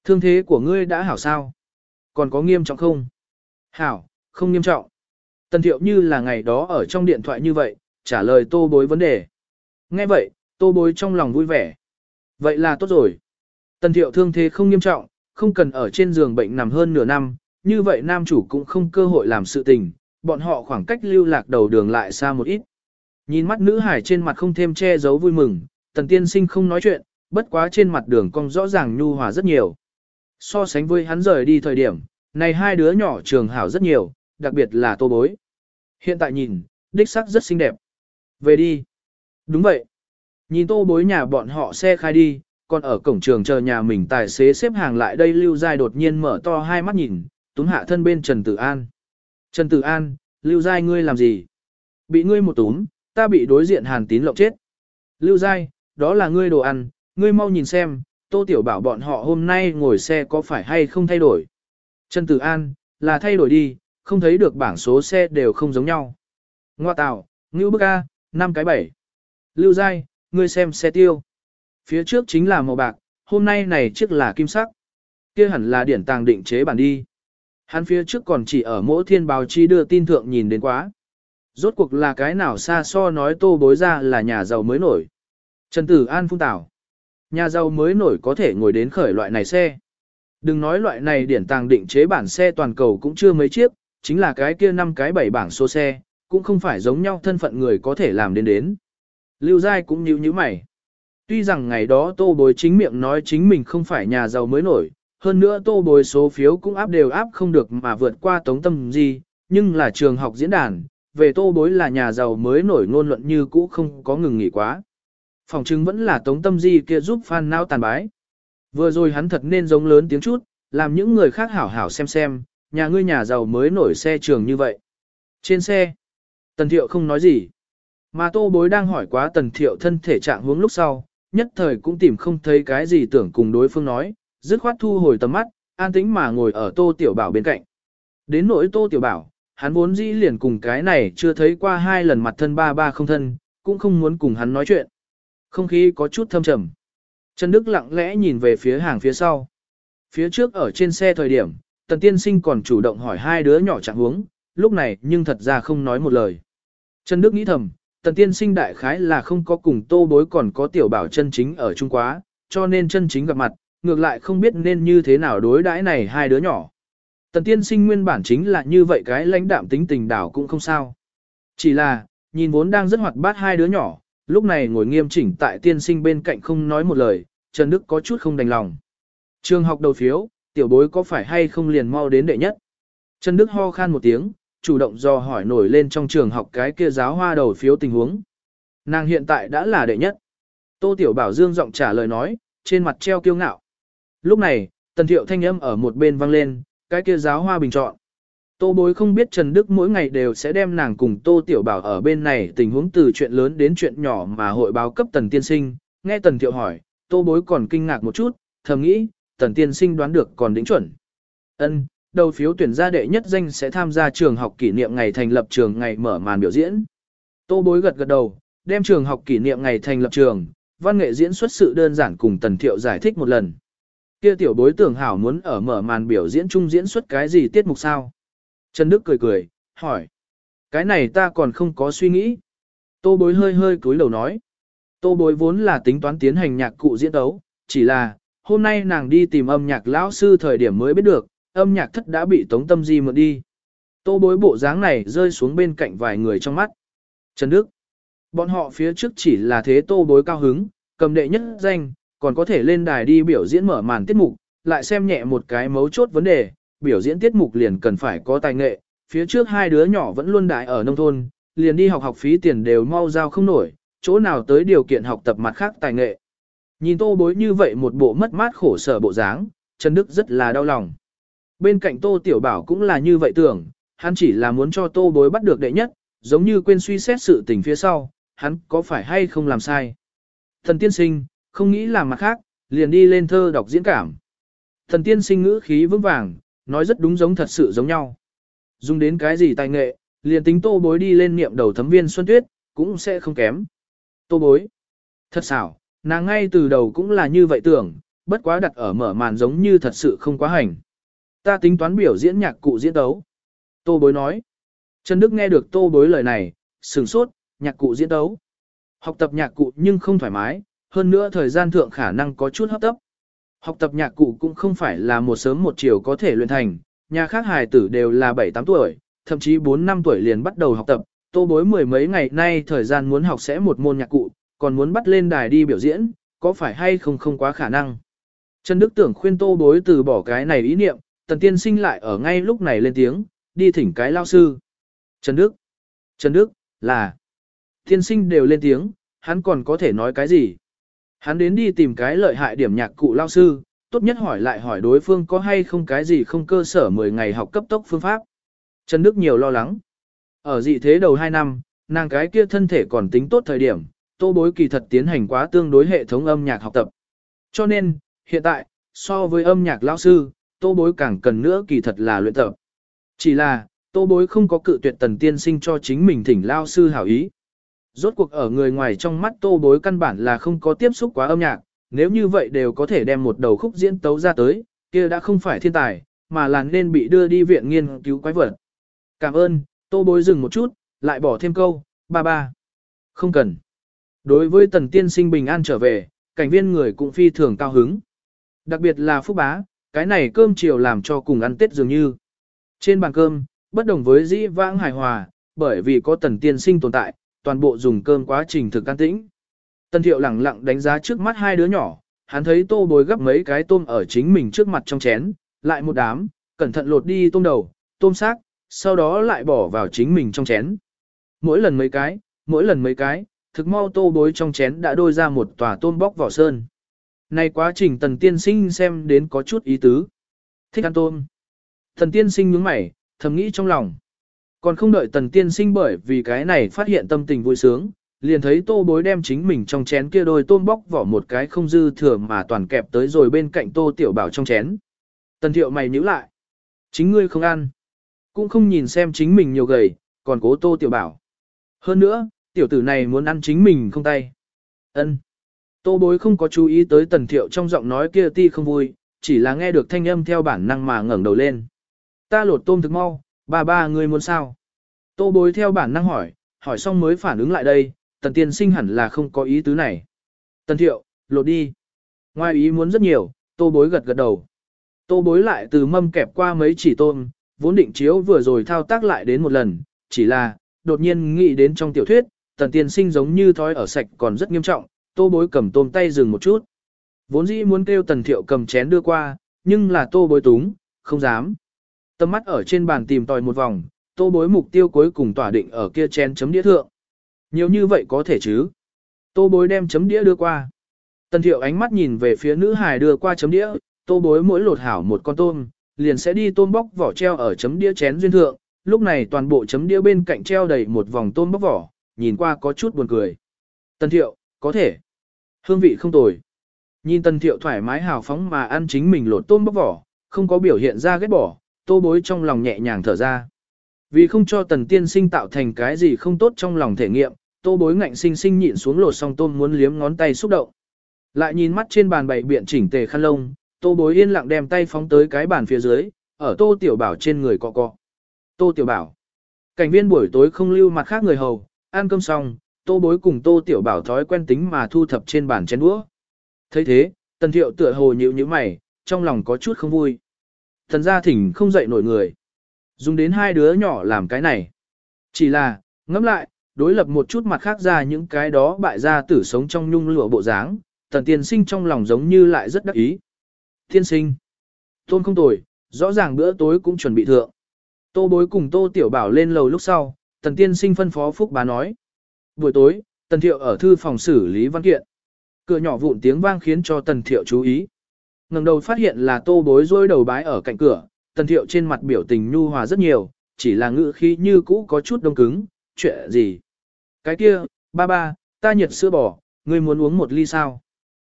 Thương thế của ngươi đã hảo sao? Còn có nghiêm trọng không? Hảo, không nghiêm trọng. Tần thiệu như là ngày đó ở trong điện thoại như vậy, trả lời tô bối vấn đề. Nghe vậy, tô bối trong lòng vui vẻ. Vậy là tốt rồi. Tần thiệu thương thế không nghiêm trọng, không cần ở trên giường bệnh nằm hơn nửa năm, như vậy nam chủ cũng không cơ hội làm sự tình, bọn họ khoảng cách lưu lạc đầu đường lại xa một ít. Nhìn mắt nữ hải trên mặt không thêm che giấu vui mừng, tần tiên sinh không nói chuyện, bất quá trên mặt đường cong rõ ràng nhu hòa rất nhiều. So sánh với hắn rời đi thời điểm, này hai đứa nhỏ trường hảo rất nhiều, đặc biệt là tô bối. Hiện tại nhìn, đích sắc rất xinh đẹp. Về đi. Đúng vậy. Nhìn tô bối nhà bọn họ xe khai đi, còn ở cổng trường chờ nhà mình tài xế xếp hàng lại đây Lưu Giai đột nhiên mở to hai mắt nhìn, túm hạ thân bên Trần Tử An. Trần Tử An, Lưu Giai ngươi làm gì? Bị ngươi một túm, ta bị đối diện hàn tín lộng chết. Lưu Giai, đó là ngươi đồ ăn, ngươi mau nhìn xem, Tô Tiểu bảo bọn họ hôm nay ngồi xe có phải hay không thay đổi. Trần Tử An, là thay đổi đi, không thấy được bảng số xe đều không giống nhau. Ngoa tạo, Ngưu Bức A, 5 cái 7. Lưu Giai, ngươi xem xe tiêu. Phía trước chính là màu bạc, hôm nay này chiếc là kim sắc. kia hẳn là điển tàng định chế bản đi. Hắn phía trước còn chỉ ở mỗi thiên báo chi đưa tin thượng nhìn đến quá. Rốt cuộc là cái nào xa so nói tô bối ra là nhà giàu mới nổi. Trần Tử An phung tảo. Nhà giàu mới nổi có thể ngồi đến khởi loại này xe. Đừng nói loại này điển tàng định chế bản xe toàn cầu cũng chưa mấy chiếc, chính là cái kia năm cái bảy bảng số xe, cũng không phải giống nhau thân phận người có thể làm đến đến. Lưu Giai cũng nhíu nhíu mày. Tuy rằng ngày đó tô bối chính miệng nói chính mình không phải nhà giàu mới nổi, hơn nữa tô bối số phiếu cũng áp đều áp không được mà vượt qua tống tâm gì, nhưng là trường học diễn đàn, về tô bối là nhà giàu mới nổi ngôn luận như cũ không có ngừng nghỉ quá. Phòng chứng vẫn là tống tâm di kia giúp fan nao tàn bái. Vừa rồi hắn thật nên giống lớn tiếng chút, làm những người khác hảo hảo xem xem, nhà ngươi nhà giàu mới nổi xe trường như vậy. Trên xe, tần thiệu không nói gì. Mà tô bối đang hỏi quá tần thiệu thân thể trạng hướng lúc sau, nhất thời cũng tìm không thấy cái gì tưởng cùng đối phương nói, dứt khoát thu hồi tầm mắt, an tĩnh mà ngồi ở tô tiểu bảo bên cạnh. Đến nỗi tô tiểu bảo, hắn vốn dĩ liền cùng cái này chưa thấy qua hai lần mặt thân ba ba không thân, cũng không muốn cùng hắn nói chuyện. Không khí có chút thâm trầm. Trần Đức lặng lẽ nhìn về phía hàng phía sau. Phía trước ở trên xe thời điểm, Tần Tiên Sinh còn chủ động hỏi hai đứa nhỏ trạng huống, lúc này nhưng thật ra không nói một lời. Trần Đức nghĩ thầm, Tần Tiên Sinh đại khái là không có cùng tô bối còn có tiểu bảo chân chính ở Trung Quá, cho nên chân chính gặp mặt, ngược lại không biết nên như thế nào đối đãi này hai đứa nhỏ. Tần Tiên Sinh nguyên bản chính là như vậy cái lãnh đạm tính tình đảo cũng không sao. Chỉ là, nhìn vốn đang rất hoạt bát hai đứa nhỏ, lúc này ngồi nghiêm chỉnh tại tiên sinh bên cạnh không nói một lời, Trần Đức có chút không đành lòng. Trường học đầu phiếu, tiểu bối có phải hay không liền mau đến đệ nhất? Trần Đức ho khan một tiếng, chủ động do hỏi nổi lên trong trường học cái kia giáo hoa đầu phiếu tình huống. Nàng hiện tại đã là đệ nhất. Tô Tiểu Bảo Dương giọng trả lời nói, trên mặt treo kiêu ngạo. Lúc này, tần thiệu thanh âm ở một bên vang lên, cái kia giáo hoa bình chọn. Tô bối không biết Trần Đức mỗi ngày đều sẽ đem nàng cùng Tô Tiểu Bảo ở bên này tình huống từ chuyện lớn đến chuyện nhỏ mà hội báo cấp Tần Tiên Sinh. Nghe Tần Thiệu hỏi, Tô bối còn kinh ngạc một chút, thầm nghĩ, Tần Tiên Sinh đoán được còn đính chuẩn. Ân, đầu phiếu tuyển gia đệ nhất danh sẽ tham gia trường học kỷ niệm ngày thành lập trường ngày mở màn biểu diễn. Tô bối gật gật đầu, đem trường học kỷ niệm ngày thành lập trường, văn nghệ diễn xuất sự đơn giản cùng Tần Thiệu giải thích một lần. Kia tiểu bối tưởng hảo muốn ở mở màn biểu diễn chung diễn xuất cái gì tiết mục sao? Trần Đức cười cười, hỏi. Cái này ta còn không có suy nghĩ. Tô bối hơi hơi cúi đầu nói. Tô bối vốn là tính toán tiến hành nhạc cụ diễn tấu, chỉ là, hôm nay nàng đi tìm âm nhạc lão sư thời điểm mới biết được, âm nhạc thất đã bị tống tâm di mượn đi. Tô bối bộ dáng này rơi xuống bên cạnh vài người trong mắt. Trần Đức. Bọn họ phía trước chỉ là thế tô bối cao hứng, cầm đệ nhất danh, còn có thể lên đài đi biểu diễn mở màn tiết mục, lại xem nhẹ một cái mấu chốt vấn đề, biểu diễn tiết mục liền cần phải có tài nghệ, phía trước hai đứa nhỏ vẫn luôn đại ở nông thôn, liền đi học học phí tiền đều mau giao không nổi, chỗ nào tới điều kiện học tập mặt khác tài nghệ. Nhìn tô bối như vậy một bộ mất mát khổ sở bộ dáng, Trần Đức rất là đau lòng. Bên cạnh tô tiểu bảo cũng là như vậy tưởng, hắn chỉ là muốn cho tô bối bắt được đệ nhất, giống như quên suy xét sự tình phía sau, hắn có phải hay không làm sai. Thần tiên sinh, không nghĩ làm mặt khác, liền đi lên thơ đọc diễn cảm. Thần tiên sinh ngữ khí vững vàng, nói rất đúng giống thật sự giống nhau. Dùng đến cái gì tài nghệ, liền tính tô bối đi lên niệm đầu thấm viên Xuân Tuyết, cũng sẽ không kém. Tô bối. Thật xảo, nàng ngay từ đầu cũng là như vậy tưởng, bất quá đặt ở mở màn giống như thật sự không quá hành. Ta tính toán biểu diễn nhạc cụ diễn đấu. Tô bối nói. Trần Đức nghe được tô bối lời này, sửng sốt, nhạc cụ diễn đấu. Học tập nhạc cụ nhưng không thoải mái, hơn nữa thời gian thượng khả năng có chút hấp tấp. Học tập nhạc cụ cũng không phải là một sớm một chiều có thể luyện thành, nhà khác hài tử đều là 7-8 tuổi, thậm chí 4 năm tuổi liền bắt đầu học tập, tô bối mười mấy ngày nay thời gian muốn học sẽ một môn nhạc cụ, còn muốn bắt lên đài đi biểu diễn, có phải hay không không quá khả năng. Trần Đức tưởng khuyên tô bối từ bỏ cái này ý niệm, tần tiên sinh lại ở ngay lúc này lên tiếng, đi thỉnh cái lao sư. Trần Đức, Trần Đức, là, tiên sinh đều lên tiếng, hắn còn có thể nói cái gì. Hắn đến đi tìm cái lợi hại điểm nhạc cụ lao sư, tốt nhất hỏi lại hỏi đối phương có hay không cái gì không cơ sở 10 ngày học cấp tốc phương pháp. Trần Đức nhiều lo lắng. Ở dị thế đầu 2 năm, nàng cái kia thân thể còn tính tốt thời điểm, tô bối kỳ thật tiến hành quá tương đối hệ thống âm nhạc học tập. Cho nên, hiện tại, so với âm nhạc lao sư, tô bối càng cần nữa kỳ thật là luyện tập. Chỉ là, tô bối không có cự tuyệt tần tiên sinh cho chính mình thỉnh lao sư hảo ý. Rốt cuộc ở người ngoài trong mắt tô bối căn bản là không có tiếp xúc quá âm nhạc, nếu như vậy đều có thể đem một đầu khúc diễn tấu ra tới, kia đã không phải thiên tài, mà là nên bị đưa đi viện nghiên cứu quái vật. Cảm ơn, tô bối dừng một chút, lại bỏ thêm câu, ba ba. Không cần. Đối với tần tiên sinh bình an trở về, cảnh viên người cũng phi thường cao hứng. Đặc biệt là phúc bá, cái này cơm chiều làm cho cùng ăn tết dường như. Trên bàn cơm, bất đồng với dĩ vãng hài hòa, bởi vì có tần tiên sinh tồn tại, toàn bộ dùng cơm quá trình thực an tĩnh. tân thiệu lẳng lặng đánh giá trước mắt hai đứa nhỏ, hắn thấy tô bồi gấp mấy cái tôm ở chính mình trước mặt trong chén, lại một đám, cẩn thận lột đi tôm đầu, tôm xác, sau đó lại bỏ vào chính mình trong chén. Mỗi lần mấy cái, mỗi lần mấy cái, thực mau tô bối trong chén đã đôi ra một tòa tôm bóc vỏ sơn. Này quá trình tần tiên sinh xem đến có chút ý tứ. Thích ăn tôm. thần tiên sinh nhướng mày, thầm nghĩ trong lòng. Còn không đợi tần tiên sinh bởi vì cái này phát hiện tâm tình vui sướng, liền thấy tô bối đem chính mình trong chén kia đôi tôm bóc vỏ một cái không dư thừa mà toàn kẹp tới rồi bên cạnh tô tiểu bảo trong chén. Tần thiệu mày nhíu lại. Chính ngươi không ăn. Cũng không nhìn xem chính mình nhiều gầy, còn cố tô tiểu bảo. Hơn nữa, tiểu tử này muốn ăn chính mình không tay. ân Tô bối không có chú ý tới tần thiệu trong giọng nói kia ti không vui, chỉ là nghe được thanh âm theo bản năng mà ngẩng đầu lên. Ta lột tôm thực mau, ba ba ngươi muốn sao? Tô bối theo bản năng hỏi, hỏi xong mới phản ứng lại đây, tần tiên sinh hẳn là không có ý tứ này. Tần thiệu, lột đi. Ngoài ý muốn rất nhiều, tô bối gật gật đầu. Tô bối lại từ mâm kẹp qua mấy chỉ tôm, vốn định chiếu vừa rồi thao tác lại đến một lần, chỉ là, đột nhiên nghĩ đến trong tiểu thuyết, tần tiên sinh giống như thói ở sạch còn rất nghiêm trọng, tô bối cầm tôm tay dừng một chút. Vốn dĩ muốn kêu tần thiệu cầm chén đưa qua, nhưng là tô bối túng, không dám. Tâm mắt ở trên bàn tìm tòi một vòng, tô bối mục tiêu cuối cùng tỏa định ở kia chén chấm đĩa thượng. Nhiều như vậy có thể chứ. Tô bối đem chấm đĩa đưa qua. Tần thiệu ánh mắt nhìn về phía nữ hài đưa qua chấm đĩa, tô bối mỗi lột hảo một con tôm, liền sẽ đi tôm bóc vỏ treo ở chấm đĩa chén duyên thượng. Lúc này toàn bộ chấm đĩa bên cạnh treo đầy một vòng tôm bóc vỏ, nhìn qua có chút buồn cười. Tần thiệu, có thể. Hương vị không tồi. Nhìn tần thiệu thoải mái hào phóng mà ăn chính mình lột tôm bóc vỏ, không có biểu hiện ra ghét bỏ, tô bối trong lòng nhẹ nhàng thở ra. Vì không cho tần tiên sinh tạo thành cái gì không tốt trong lòng thể nghiệm, tô bối ngạnh sinh sinh nhịn xuống lột xong tôm muốn liếm ngón tay xúc động. Lại nhìn mắt trên bàn bày biện chỉnh tề khăn lông, tô bối yên lặng đem tay phóng tới cái bàn phía dưới, ở tô tiểu bảo trên người cọ cọ. Tô tiểu bảo. Cảnh viên buổi tối không lưu mặt khác người hầu, ăn cơm xong, tô bối cùng tô tiểu bảo thói quen tính mà thu thập trên bàn chén đũa. thấy thế, tần thiệu tựa hồ nhịu như mày, trong lòng có chút không vui. Thần gia thỉnh không dậy nổi người. Dùng đến hai đứa nhỏ làm cái này. Chỉ là, ngẫm lại, đối lập một chút mặt khác ra những cái đó bại gia tử sống trong nhung lụa bộ dáng, tần tiên sinh trong lòng giống như lại rất đắc ý. Tiên sinh. Tôn không tồi, rõ ràng bữa tối cũng chuẩn bị thượng. Tô bối cùng tô tiểu bảo lên lầu lúc sau, tần tiên sinh phân phó phúc bá nói. Buổi tối, tần thiệu ở thư phòng xử lý văn kiện. Cửa nhỏ vụn tiếng vang khiến cho tần thiệu chú ý ngẩng đầu phát hiện là tô bối rối đầu bái ở cạnh cửa, tần thiệu trên mặt biểu tình nhu hòa rất nhiều, chỉ là ngữ khí như cũ có chút đông cứng, chuyện gì. Cái kia, ba ba, ta nhiệt sữa bò, ngươi muốn uống một ly sao?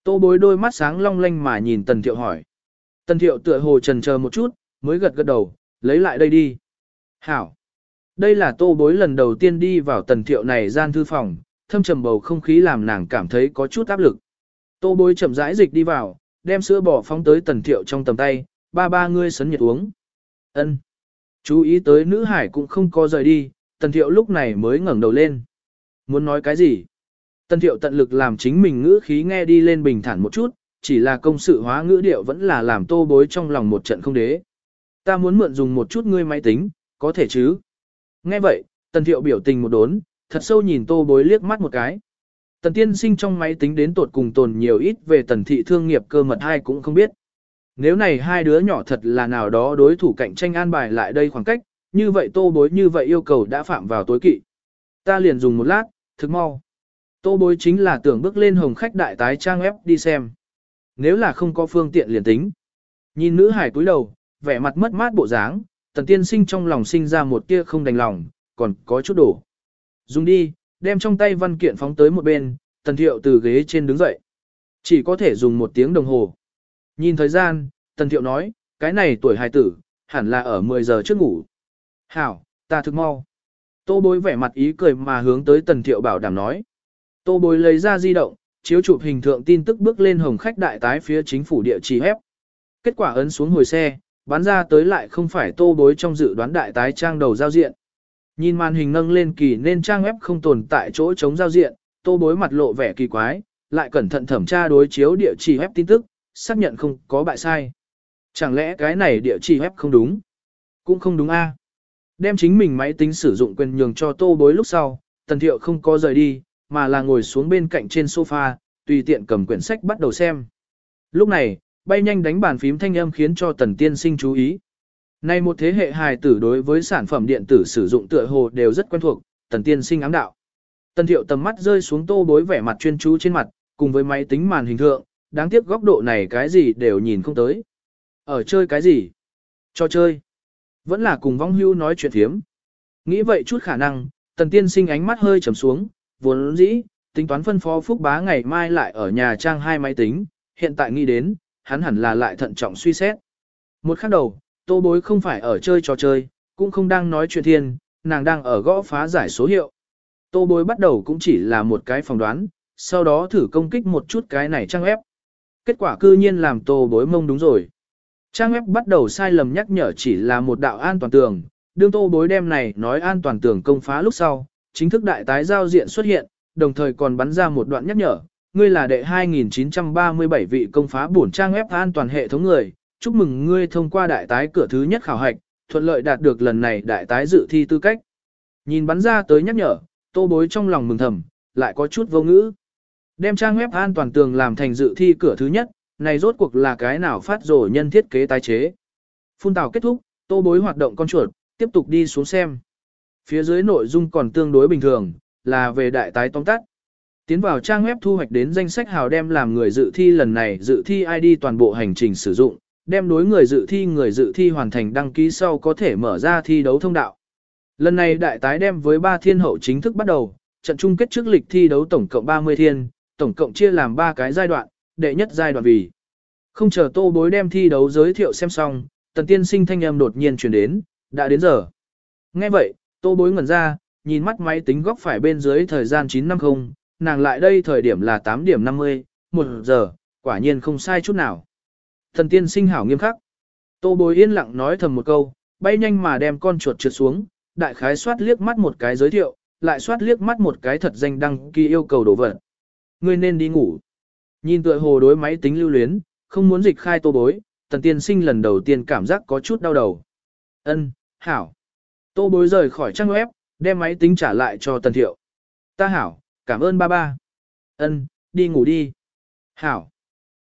Tô bối đôi mắt sáng long lanh mà nhìn tần thiệu hỏi. Tần thiệu tựa hồ trần chờ một chút, mới gật gật đầu, lấy lại đây đi. Hảo. Đây là tô bối lần đầu tiên đi vào tần thiệu này gian thư phòng, thâm trầm bầu không khí làm nàng cảm thấy có chút áp lực. Tô bối chậm rãi dịch đi vào, đem sữa bò phóng tới tần thiệu trong tầm tay, ba ba ngươi sấn nhiệt uống. ân Chú ý tới nữ hải cũng không có rời đi, tần thiệu lúc này mới ngẩng đầu lên. Muốn nói cái gì? Tần thiệu tận lực làm chính mình ngữ khí nghe đi lên bình thản một chút, chỉ là công sự hóa ngữ điệu vẫn là làm tô bối trong lòng một trận không đế. Ta muốn mượn dùng một chút ngươi máy tính, có thể chứ? Nghe vậy, tần thiệu biểu tình một đốn, thật sâu nhìn tô bối liếc mắt một cái. Tần tiên sinh trong máy tính đến tột cùng tồn nhiều ít về tần thị thương nghiệp cơ mật hai cũng không biết. Nếu này hai đứa nhỏ thật là nào đó đối thủ cạnh tranh an bài lại đây khoảng cách, như vậy tô bối như vậy yêu cầu đã phạm vào tối kỵ. Ta liền dùng một lát, thực mau. Tô bối chính là tưởng bước lên hồng khách đại tái trang web đi xem. Nếu là không có phương tiện liền tính. Nhìn nữ hải cúi đầu, vẻ mặt mất mát bộ dáng, tần tiên sinh trong lòng sinh ra một tia không đành lòng, còn có chút đổ. Dùng đi, đem trong tay văn kiện phóng tới một bên, tần thiệu từ ghế trên đứng dậy. Chỉ có thể dùng một tiếng đồng hồ. Nhìn thời gian, tần thiệu nói, cái này tuổi hài tử, hẳn là ở 10 giờ trước ngủ. Hảo, ta thực mau. Tô bối vẻ mặt ý cười mà hướng tới tần thiệu bảo đảm nói. Tô bối lấy ra di động, chiếu chụp hình thượng tin tức bước lên hồng khách đại tái phía chính phủ địa chỉ hép. Kết quả ấn xuống hồi xe, bán ra tới lại không phải tô bối trong dự đoán đại tái trang đầu giao diện. Nhìn màn hình nâng lên kỳ nên trang web không tồn tại chỗ chống giao diện, tô bối mặt lộ vẻ kỳ quái, lại cẩn thận thẩm tra đối chiếu địa chỉ web tin tức, xác nhận không có bại sai. Chẳng lẽ cái này địa chỉ web không đúng? Cũng không đúng a. Đem chính mình máy tính sử dụng quyền nhường cho tô bối lúc sau, tần thiệu không có rời đi, mà là ngồi xuống bên cạnh trên sofa, tùy tiện cầm quyển sách bắt đầu xem. Lúc này, bay nhanh đánh bàn phím thanh âm khiến cho tần tiên sinh chú ý. Nay một thế hệ hài tử đối với sản phẩm điện tử sử dụng tựa hồ đều rất quen thuộc, tần tiên sinh ám đạo. Tần thiệu tầm mắt rơi xuống tô bối vẻ mặt chuyên chú trên mặt, cùng với máy tính màn hình thượng, đáng tiếc góc độ này cái gì đều nhìn không tới. Ở chơi cái gì? Cho chơi. Vẫn là cùng vong hưu nói chuyện thiếm. Nghĩ vậy chút khả năng, tần tiên sinh ánh mắt hơi trầm xuống, vốn dĩ, tính toán phân phó phúc bá ngày mai lại ở nhà trang hai máy tính, hiện tại nghĩ đến, hắn hẳn là lại thận trọng suy xét. Một khắc đầu, tô bối không phải ở chơi trò chơi, cũng không đang nói chuyện thiên, nàng đang ở gõ phá giải số hiệu. Tô bối bắt đầu cũng chỉ là một cái phỏng đoán, sau đó thử công kích một chút cái này trang web. Kết quả cư nhiên làm tô bối mông đúng rồi. Trang web bắt đầu sai lầm nhắc nhở chỉ là một đạo an toàn tường, đương tô bối đem này nói an toàn tường công phá lúc sau, chính thức đại tái giao diện xuất hiện, đồng thời còn bắn ra một đoạn nhắc nhở, ngươi là đệ 2937 vị công phá bổn trang web an toàn hệ thống người, chúc mừng ngươi thông qua đại tái cửa thứ nhất khảo hạch, thuận lợi đạt được lần này đại tái dự thi tư cách. Nhìn bắn ra tới nhắc nhở, tô bối trong lòng mừng thầm, lại có chút vô ngữ. Đem trang web an toàn tường làm thành dự thi cửa thứ nhất, này rốt cuộc là cái nào phát rổ nhân thiết kế tái chế. Phun tào kết thúc, tô bối hoạt động con chuột, tiếp tục đi xuống xem. Phía dưới nội dung còn tương đối bình thường, là về đại tái tóm tắt. Tiến vào trang web thu hoạch đến danh sách hào đem làm người dự thi lần này dự thi ID toàn bộ hành trình sử dụng, đem đối người dự thi người dự thi hoàn thành đăng ký sau có thể mở ra thi đấu thông đạo. Lần này đại tái đem với 3 thiên hậu chính thức bắt đầu, trận chung kết trước lịch thi đấu tổng cộng 30 thiên, tổng cộng chia làm 3 cái giai đoạn, đệ nhất giai đoạn vì. Không chờ tô bối đem thi đấu giới thiệu xem xong, tần tiên sinh thanh âm đột nhiên chuyển đến, đã đến giờ. Nghe vậy, tô bối ngẩn ra, nhìn mắt máy tính góc phải bên dưới thời gian 950, nàng lại đây thời điểm là 8 điểm 50, 1 giờ, quả nhiên không sai chút nào. Thần tiên sinh hảo nghiêm khắc. Tô bối yên lặng nói thầm một câu, bay nhanh mà đem con chuột trượt xuống, đại khái soát liếc mắt một cái giới thiệu, lại soát liếc mắt một cái thật danh đăng ký yêu cầu đồ vật. Ngươi nên đi ngủ. Nhìn tựa hồ đối máy tính lưu luyến, không muốn dịch khai tô bối, tần tiên sinh lần đầu tiên cảm giác có chút đau đầu. Ân, hảo. Tô bối rời khỏi trang web, đem máy tính trả lại cho tần thiệu. Ta hảo, cảm ơn ba ba. Ân, đi ngủ đi. Hảo.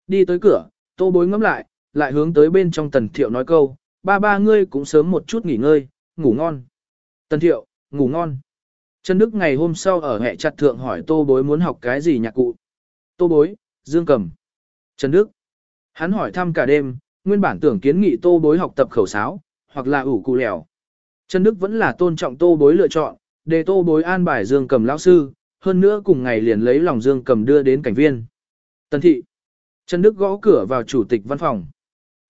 Đi tới cửa, tô bối ngắm lại, lại hướng tới bên trong tần thiệu nói câu, ba ba ngươi cũng sớm một chút nghỉ ngơi, ngủ ngon. Tần thiệu, ngủ ngon. Trần Đức ngày hôm sau ở hệ chặt thượng hỏi tô bối muốn học cái gì nhạc cụ. Tô bối, dương cầm. Trần Đức. Hắn hỏi thăm cả đêm, nguyên bản tưởng kiến nghị tô bối học tập khẩu sáo, hoặc là ủ cụ lèo. Trần Đức vẫn là tôn trọng tô bối lựa chọn, để tô bối an bài dương cầm lão sư, hơn nữa cùng ngày liền lấy lòng dương cầm đưa đến cảnh viên. Tần thị. Trần Đức gõ cửa vào chủ tịch văn phòng.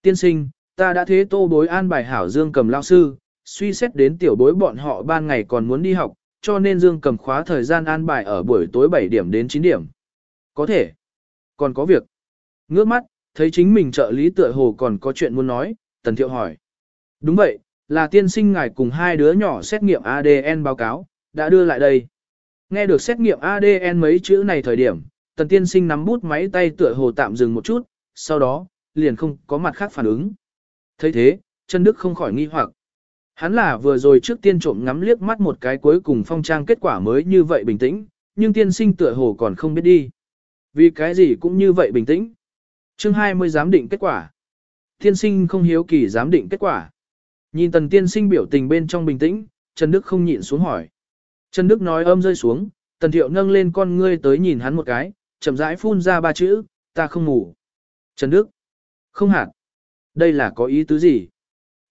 Tiên sinh, ta đã thế tô bối an bài hảo dương cầm lao sư, suy xét đến tiểu bối bọn họ ban ngày còn muốn đi học, cho nên dương cầm khóa thời gian an bài ở buổi tối 7 điểm đến 9 điểm. Có thể. Còn có việc. Ngước mắt, thấy chính mình trợ lý tựa hồ còn có chuyện muốn nói, tần thiệu hỏi. Đúng vậy, là tiên sinh ngài cùng hai đứa nhỏ xét nghiệm ADN báo cáo, đã đưa lại đây. Nghe được xét nghiệm ADN mấy chữ này thời điểm, tần tiên sinh nắm bút máy tay tựa hồ tạm dừng một chút, sau đó, liền không có mặt khác phản ứng. thấy thế, Trần Đức không khỏi nghi hoặc. Hắn là vừa rồi trước tiên trộm ngắm liếc mắt một cái cuối cùng phong trang kết quả mới như vậy bình tĩnh, nhưng tiên sinh tựa hồ còn không biết đi. Vì cái gì cũng như vậy bình tĩnh. chương 20 giám định kết quả. Tiên sinh không hiếu kỳ giám định kết quả. Nhìn tần tiên sinh biểu tình bên trong bình tĩnh, Trần Đức không nhịn xuống hỏi. Trần Đức nói âm rơi xuống, tần thiệu nâng lên con ngươi tới nhìn hắn một cái, chậm rãi phun ra ba chữ, ta không ngủ. Trần Đức. Không hạt. Đây là có ý tứ gì?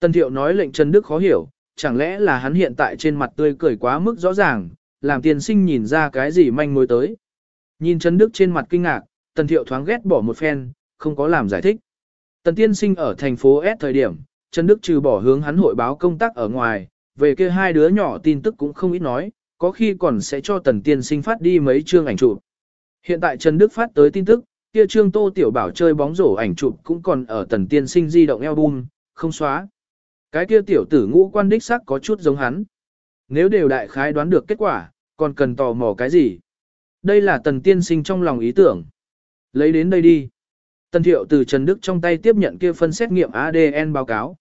Tần thiệu nói lệnh Trần Đức khó hiểu, chẳng lẽ là hắn hiện tại trên mặt tươi cười quá mức rõ ràng, làm tiên sinh nhìn ra cái gì manh mối tới. Nhìn Trần Đức trên mặt kinh ngạc, Tần Thiệu thoáng ghét bỏ một phen, không có làm giải thích. Tần Tiên Sinh ở thành phố S thời điểm, Trần Đức trừ bỏ hướng hắn hội báo công tác ở ngoài, về kia hai đứa nhỏ tin tức cũng không ít nói, có khi còn sẽ cho Tần Tiên Sinh phát đi mấy chương ảnh chụp. Hiện tại Trần Đức phát tới tin tức, kia trương Tô Tiểu Bảo chơi bóng rổ ảnh chụp cũng còn ở Tần Tiên Sinh di động album, không xóa. Cái kia tiểu tử ngũ quan đích sắc có chút giống hắn. Nếu đều đại khái đoán được kết quả, còn cần tò mò cái gì? Đây là tần tiên sinh trong lòng ý tưởng. Lấy đến đây đi. Tần thiệu từ Trần Đức trong tay tiếp nhận kia phân xét nghiệm ADN báo cáo.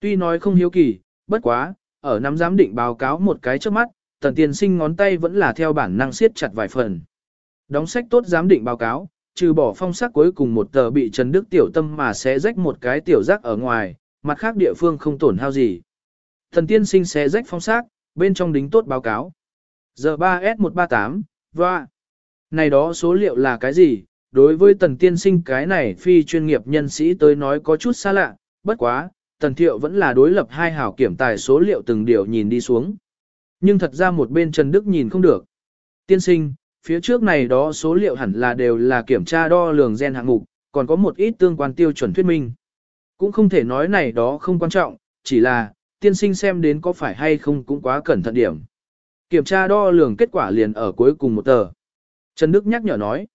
Tuy nói không hiếu kỳ, bất quá, ở nắm giám định báo cáo một cái trước mắt, tần tiên sinh ngón tay vẫn là theo bản năng siết chặt vài phần. Đóng sách tốt giám định báo cáo, trừ bỏ phong sắc cuối cùng một tờ bị Trần Đức tiểu tâm mà sẽ rách một cái tiểu rác ở ngoài, mặt khác địa phương không tổn hao gì. Thần tiên sinh sẽ rách phong sắc, bên trong đính tốt báo cáo. Giờ 3S138, và này đó số liệu là cái gì? Đối với tần tiên sinh cái này phi chuyên nghiệp nhân sĩ tới nói có chút xa lạ, bất quá, tần thiệu vẫn là đối lập hai hảo kiểm tài số liệu từng điều nhìn đi xuống. Nhưng thật ra một bên Trần Đức nhìn không được. Tiên sinh, phía trước này đó số liệu hẳn là đều là kiểm tra đo lường gen hạng mục, còn có một ít tương quan tiêu chuẩn thuyết minh. Cũng không thể nói này đó không quan trọng, chỉ là, tiên sinh xem đến có phải hay không cũng quá cẩn thận điểm. Kiểm tra đo lường kết quả liền ở cuối cùng một tờ. Trần Đức nhắc nhở nói.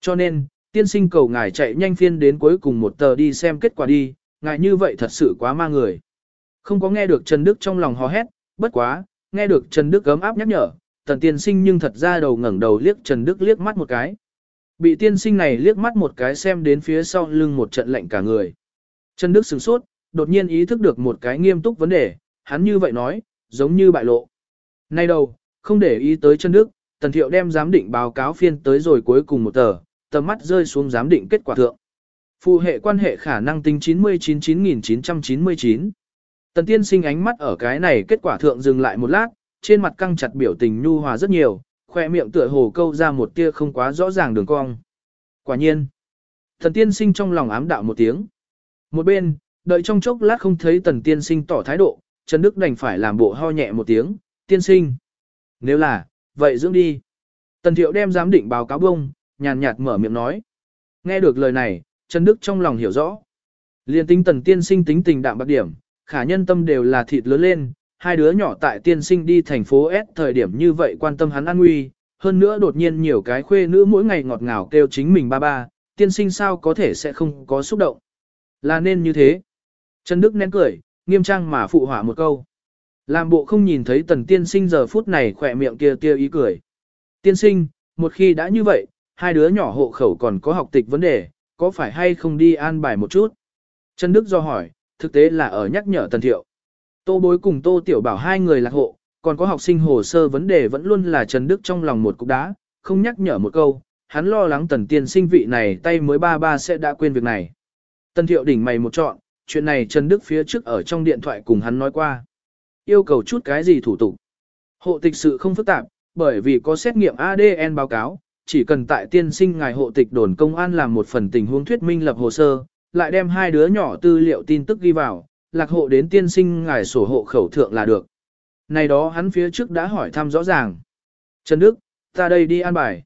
Cho nên, tiên sinh cầu ngài chạy nhanh phiên đến cuối cùng một tờ đi xem kết quả đi, ngài như vậy thật sự quá ma người. Không có nghe được Trần Đức trong lòng hò hét, bất quá, nghe được Trần Đức gấm áp nhắc nhở, tần tiên sinh nhưng thật ra đầu ngẩng đầu liếc Trần Đức liếc mắt một cái. Bị tiên sinh này liếc mắt một cái xem đến phía sau lưng một trận lạnh cả người. Trần Đức sửng sốt, đột nhiên ý thức được một cái nghiêm túc vấn đề, hắn như vậy nói, giống như bại lộ. Nay đầu, không để ý tới Trần Đức, Tần Thiệu đem giám định báo cáo phiên tới rồi cuối cùng một tờ, tầm mắt rơi xuống giám định kết quả thượng. Phụ hệ quan hệ khả năng tính 99.999. Tần Tiên sinh ánh mắt ở cái này kết quả thượng dừng lại một lát, trên mặt căng chặt biểu tình nhu hòa rất nhiều, khoe miệng tựa hồ câu ra một tia không quá rõ ràng đường cong. Quả nhiên, thần Tiên sinh trong lòng ám đạo một tiếng. Một bên, đợi trong chốc lát không thấy Tần Tiên sinh tỏ thái độ, Trần Đức đành phải làm bộ ho nhẹ một tiếng, Tiên sinh. Nếu là, vậy dưỡng đi. Tần thiệu đem giám định báo cáo bông, nhàn nhạt mở miệng nói. Nghe được lời này, Trần Đức trong lòng hiểu rõ. Liên tính tần tiên sinh tính tình đạm bạc điểm, khả nhân tâm đều là thịt lớn lên, hai đứa nhỏ tại tiên sinh đi thành phố S thời điểm như vậy quan tâm hắn an nguy, hơn nữa đột nhiên nhiều cái khuê nữ mỗi ngày ngọt ngào kêu chính mình ba ba, tiên sinh sao có thể sẽ không có xúc động. Là nên như thế. Trần Đức nén cười, nghiêm trang mà phụ hỏa một câu. Làm bộ không nhìn thấy tần tiên sinh giờ phút này khỏe miệng kia kia ý cười. Tiên sinh, một khi đã như vậy, hai đứa nhỏ hộ khẩu còn có học tịch vấn đề, có phải hay không đi an bài một chút? Trần Đức do hỏi, thực tế là ở nhắc nhở tần thiệu. Tô bối cùng tô tiểu bảo hai người lạc hộ, còn có học sinh hồ sơ vấn đề vẫn luôn là Trần Đức trong lòng một cục đá, không nhắc nhở một câu, hắn lo lắng tần tiên sinh vị này tay mới ba ba sẽ đã quên việc này. Tần thiệu đỉnh mày một chọn, chuyện này Trần Đức phía trước ở trong điện thoại cùng hắn nói qua. Yêu cầu chút cái gì thủ tục? Hộ tịch sự không phức tạp, bởi vì có xét nghiệm ADN báo cáo, chỉ cần tại tiên sinh ngài hộ tịch đồn công an làm một phần tình huống thuyết minh lập hồ sơ, lại đem hai đứa nhỏ tư liệu tin tức ghi vào, lạc hộ đến tiên sinh ngài sổ hộ khẩu thượng là được. Này đó hắn phía trước đã hỏi thăm rõ ràng. Trần Đức, ta đây đi an bài.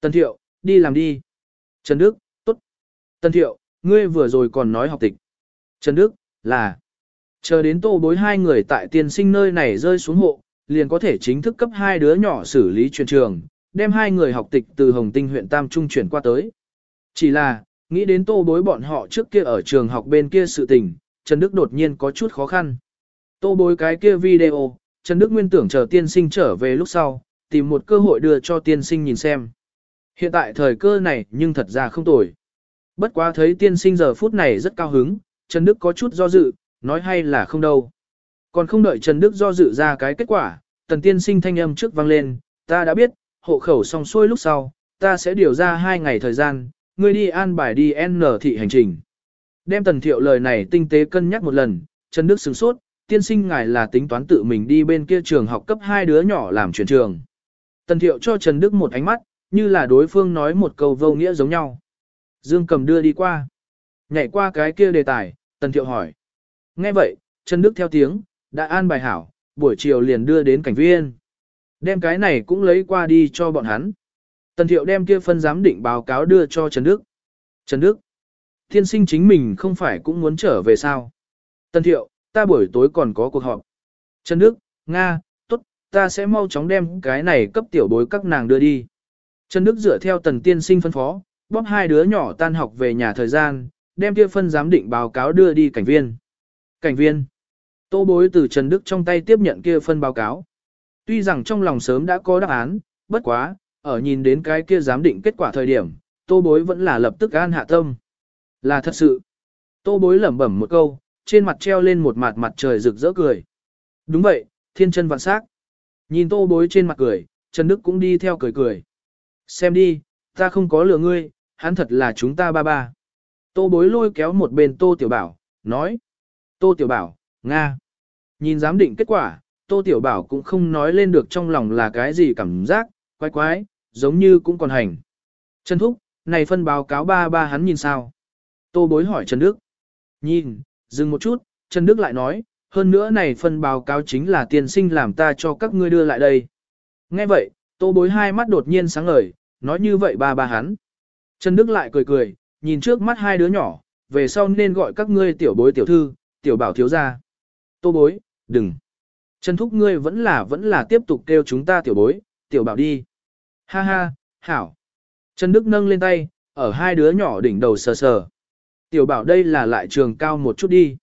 Tân Thiệu, đi làm đi. Trần Đức, tốt. Tân Thiệu, ngươi vừa rồi còn nói học tịch. Trần Đức, là. Chờ đến tô bối hai người tại tiên sinh nơi này rơi xuống hộ, liền có thể chính thức cấp hai đứa nhỏ xử lý truyền trường, đem hai người học tịch từ Hồng Tinh huyện Tam Trung chuyển qua tới. Chỉ là, nghĩ đến tô bối bọn họ trước kia ở trường học bên kia sự tình, Trần Đức đột nhiên có chút khó khăn. Tô bối cái kia video, Trần Đức nguyên tưởng chờ tiên sinh trở về lúc sau, tìm một cơ hội đưa cho tiên sinh nhìn xem. Hiện tại thời cơ này nhưng thật ra không tồi. Bất quá thấy tiên sinh giờ phút này rất cao hứng, Trần Đức có chút do dự, nói hay là không đâu. Còn không đợi Trần Đức do dự ra cái kết quả, tần tiên sinh thanh âm trước vang lên, ta đã biết, hộ khẩu xong xuôi lúc sau, ta sẽ điều ra hai ngày thời gian, ngươi đi an bài đi N thị hành trình. Đem tần thiệu lời này tinh tế cân nhắc một lần, Trần Đức sửng sốt, tiên sinh ngài là tính toán tự mình đi bên kia trường học cấp hai đứa nhỏ làm chuyển trường. Tần thiệu cho Trần Đức một ánh mắt, như là đối phương nói một câu vô nghĩa giống nhau. Dương cầm đưa đi qua. Nhảy qua cái kia đề tài, tần thiệu hỏi. Nghe vậy, Trần Đức theo tiếng, đã an bài hảo, buổi chiều liền đưa đến cảnh viên. Đem cái này cũng lấy qua đi cho bọn hắn. Tần thiệu đem kia phân giám định báo cáo đưa cho Trần Đức. Trần Đức, thiên sinh chính mình không phải cũng muốn trở về sao? Tần thiệu, ta buổi tối còn có cuộc họp. Trần Đức, Nga, tốt, ta sẽ mau chóng đem cái này cấp tiểu bối các nàng đưa đi. Trần Đức dựa theo tần tiên sinh phân phó, bóp hai đứa nhỏ tan học về nhà thời gian, đem kia phân giám định báo cáo đưa đi cảnh viên. Cảnh viên. Tô bối từ Trần Đức trong tay tiếp nhận kia phân báo cáo. Tuy rằng trong lòng sớm đã có đáp án, bất quá, ở nhìn đến cái kia giám định kết quả thời điểm, tô bối vẫn là lập tức an hạ tâm. Là thật sự. Tô bối lẩm bẩm một câu, trên mặt treo lên một mặt mặt trời rực rỡ cười. Đúng vậy, thiên chân vạn sắc. Nhìn tô bối trên mặt cười, Trần Đức cũng đi theo cười cười. Xem đi, ta không có lừa ngươi, hắn thật là chúng ta ba ba. Tô bối lôi kéo một bên tô tiểu bảo, nói. Tô tiểu bảo, Nga. Nhìn giám định kết quả, tô tiểu bảo cũng không nói lên được trong lòng là cái gì cảm giác, quái quái, giống như cũng còn hành. Trần Thúc, này phân báo cáo ba ba hắn nhìn sao? Tô bối hỏi Trần Đức. Nhìn, dừng một chút, Trần Đức lại nói, hơn nữa này phần báo cáo chính là tiền sinh làm ta cho các ngươi đưa lại đây. Nghe vậy, tô bối hai mắt đột nhiên sáng ngời, nói như vậy ba ba hắn. Trần Đức lại cười cười, nhìn trước mắt hai đứa nhỏ, về sau nên gọi các ngươi tiểu bối tiểu thư, tiểu bảo thiếu gia. Tô bối, đừng. Trần Thúc ngươi vẫn là vẫn là tiếp tục kêu chúng ta tiểu bối, tiểu bảo đi. Ha ha, hảo. Trần Đức nâng lên tay, ở hai đứa nhỏ đỉnh đầu sờ sờ. Tiểu bảo đây là lại trường cao một chút đi.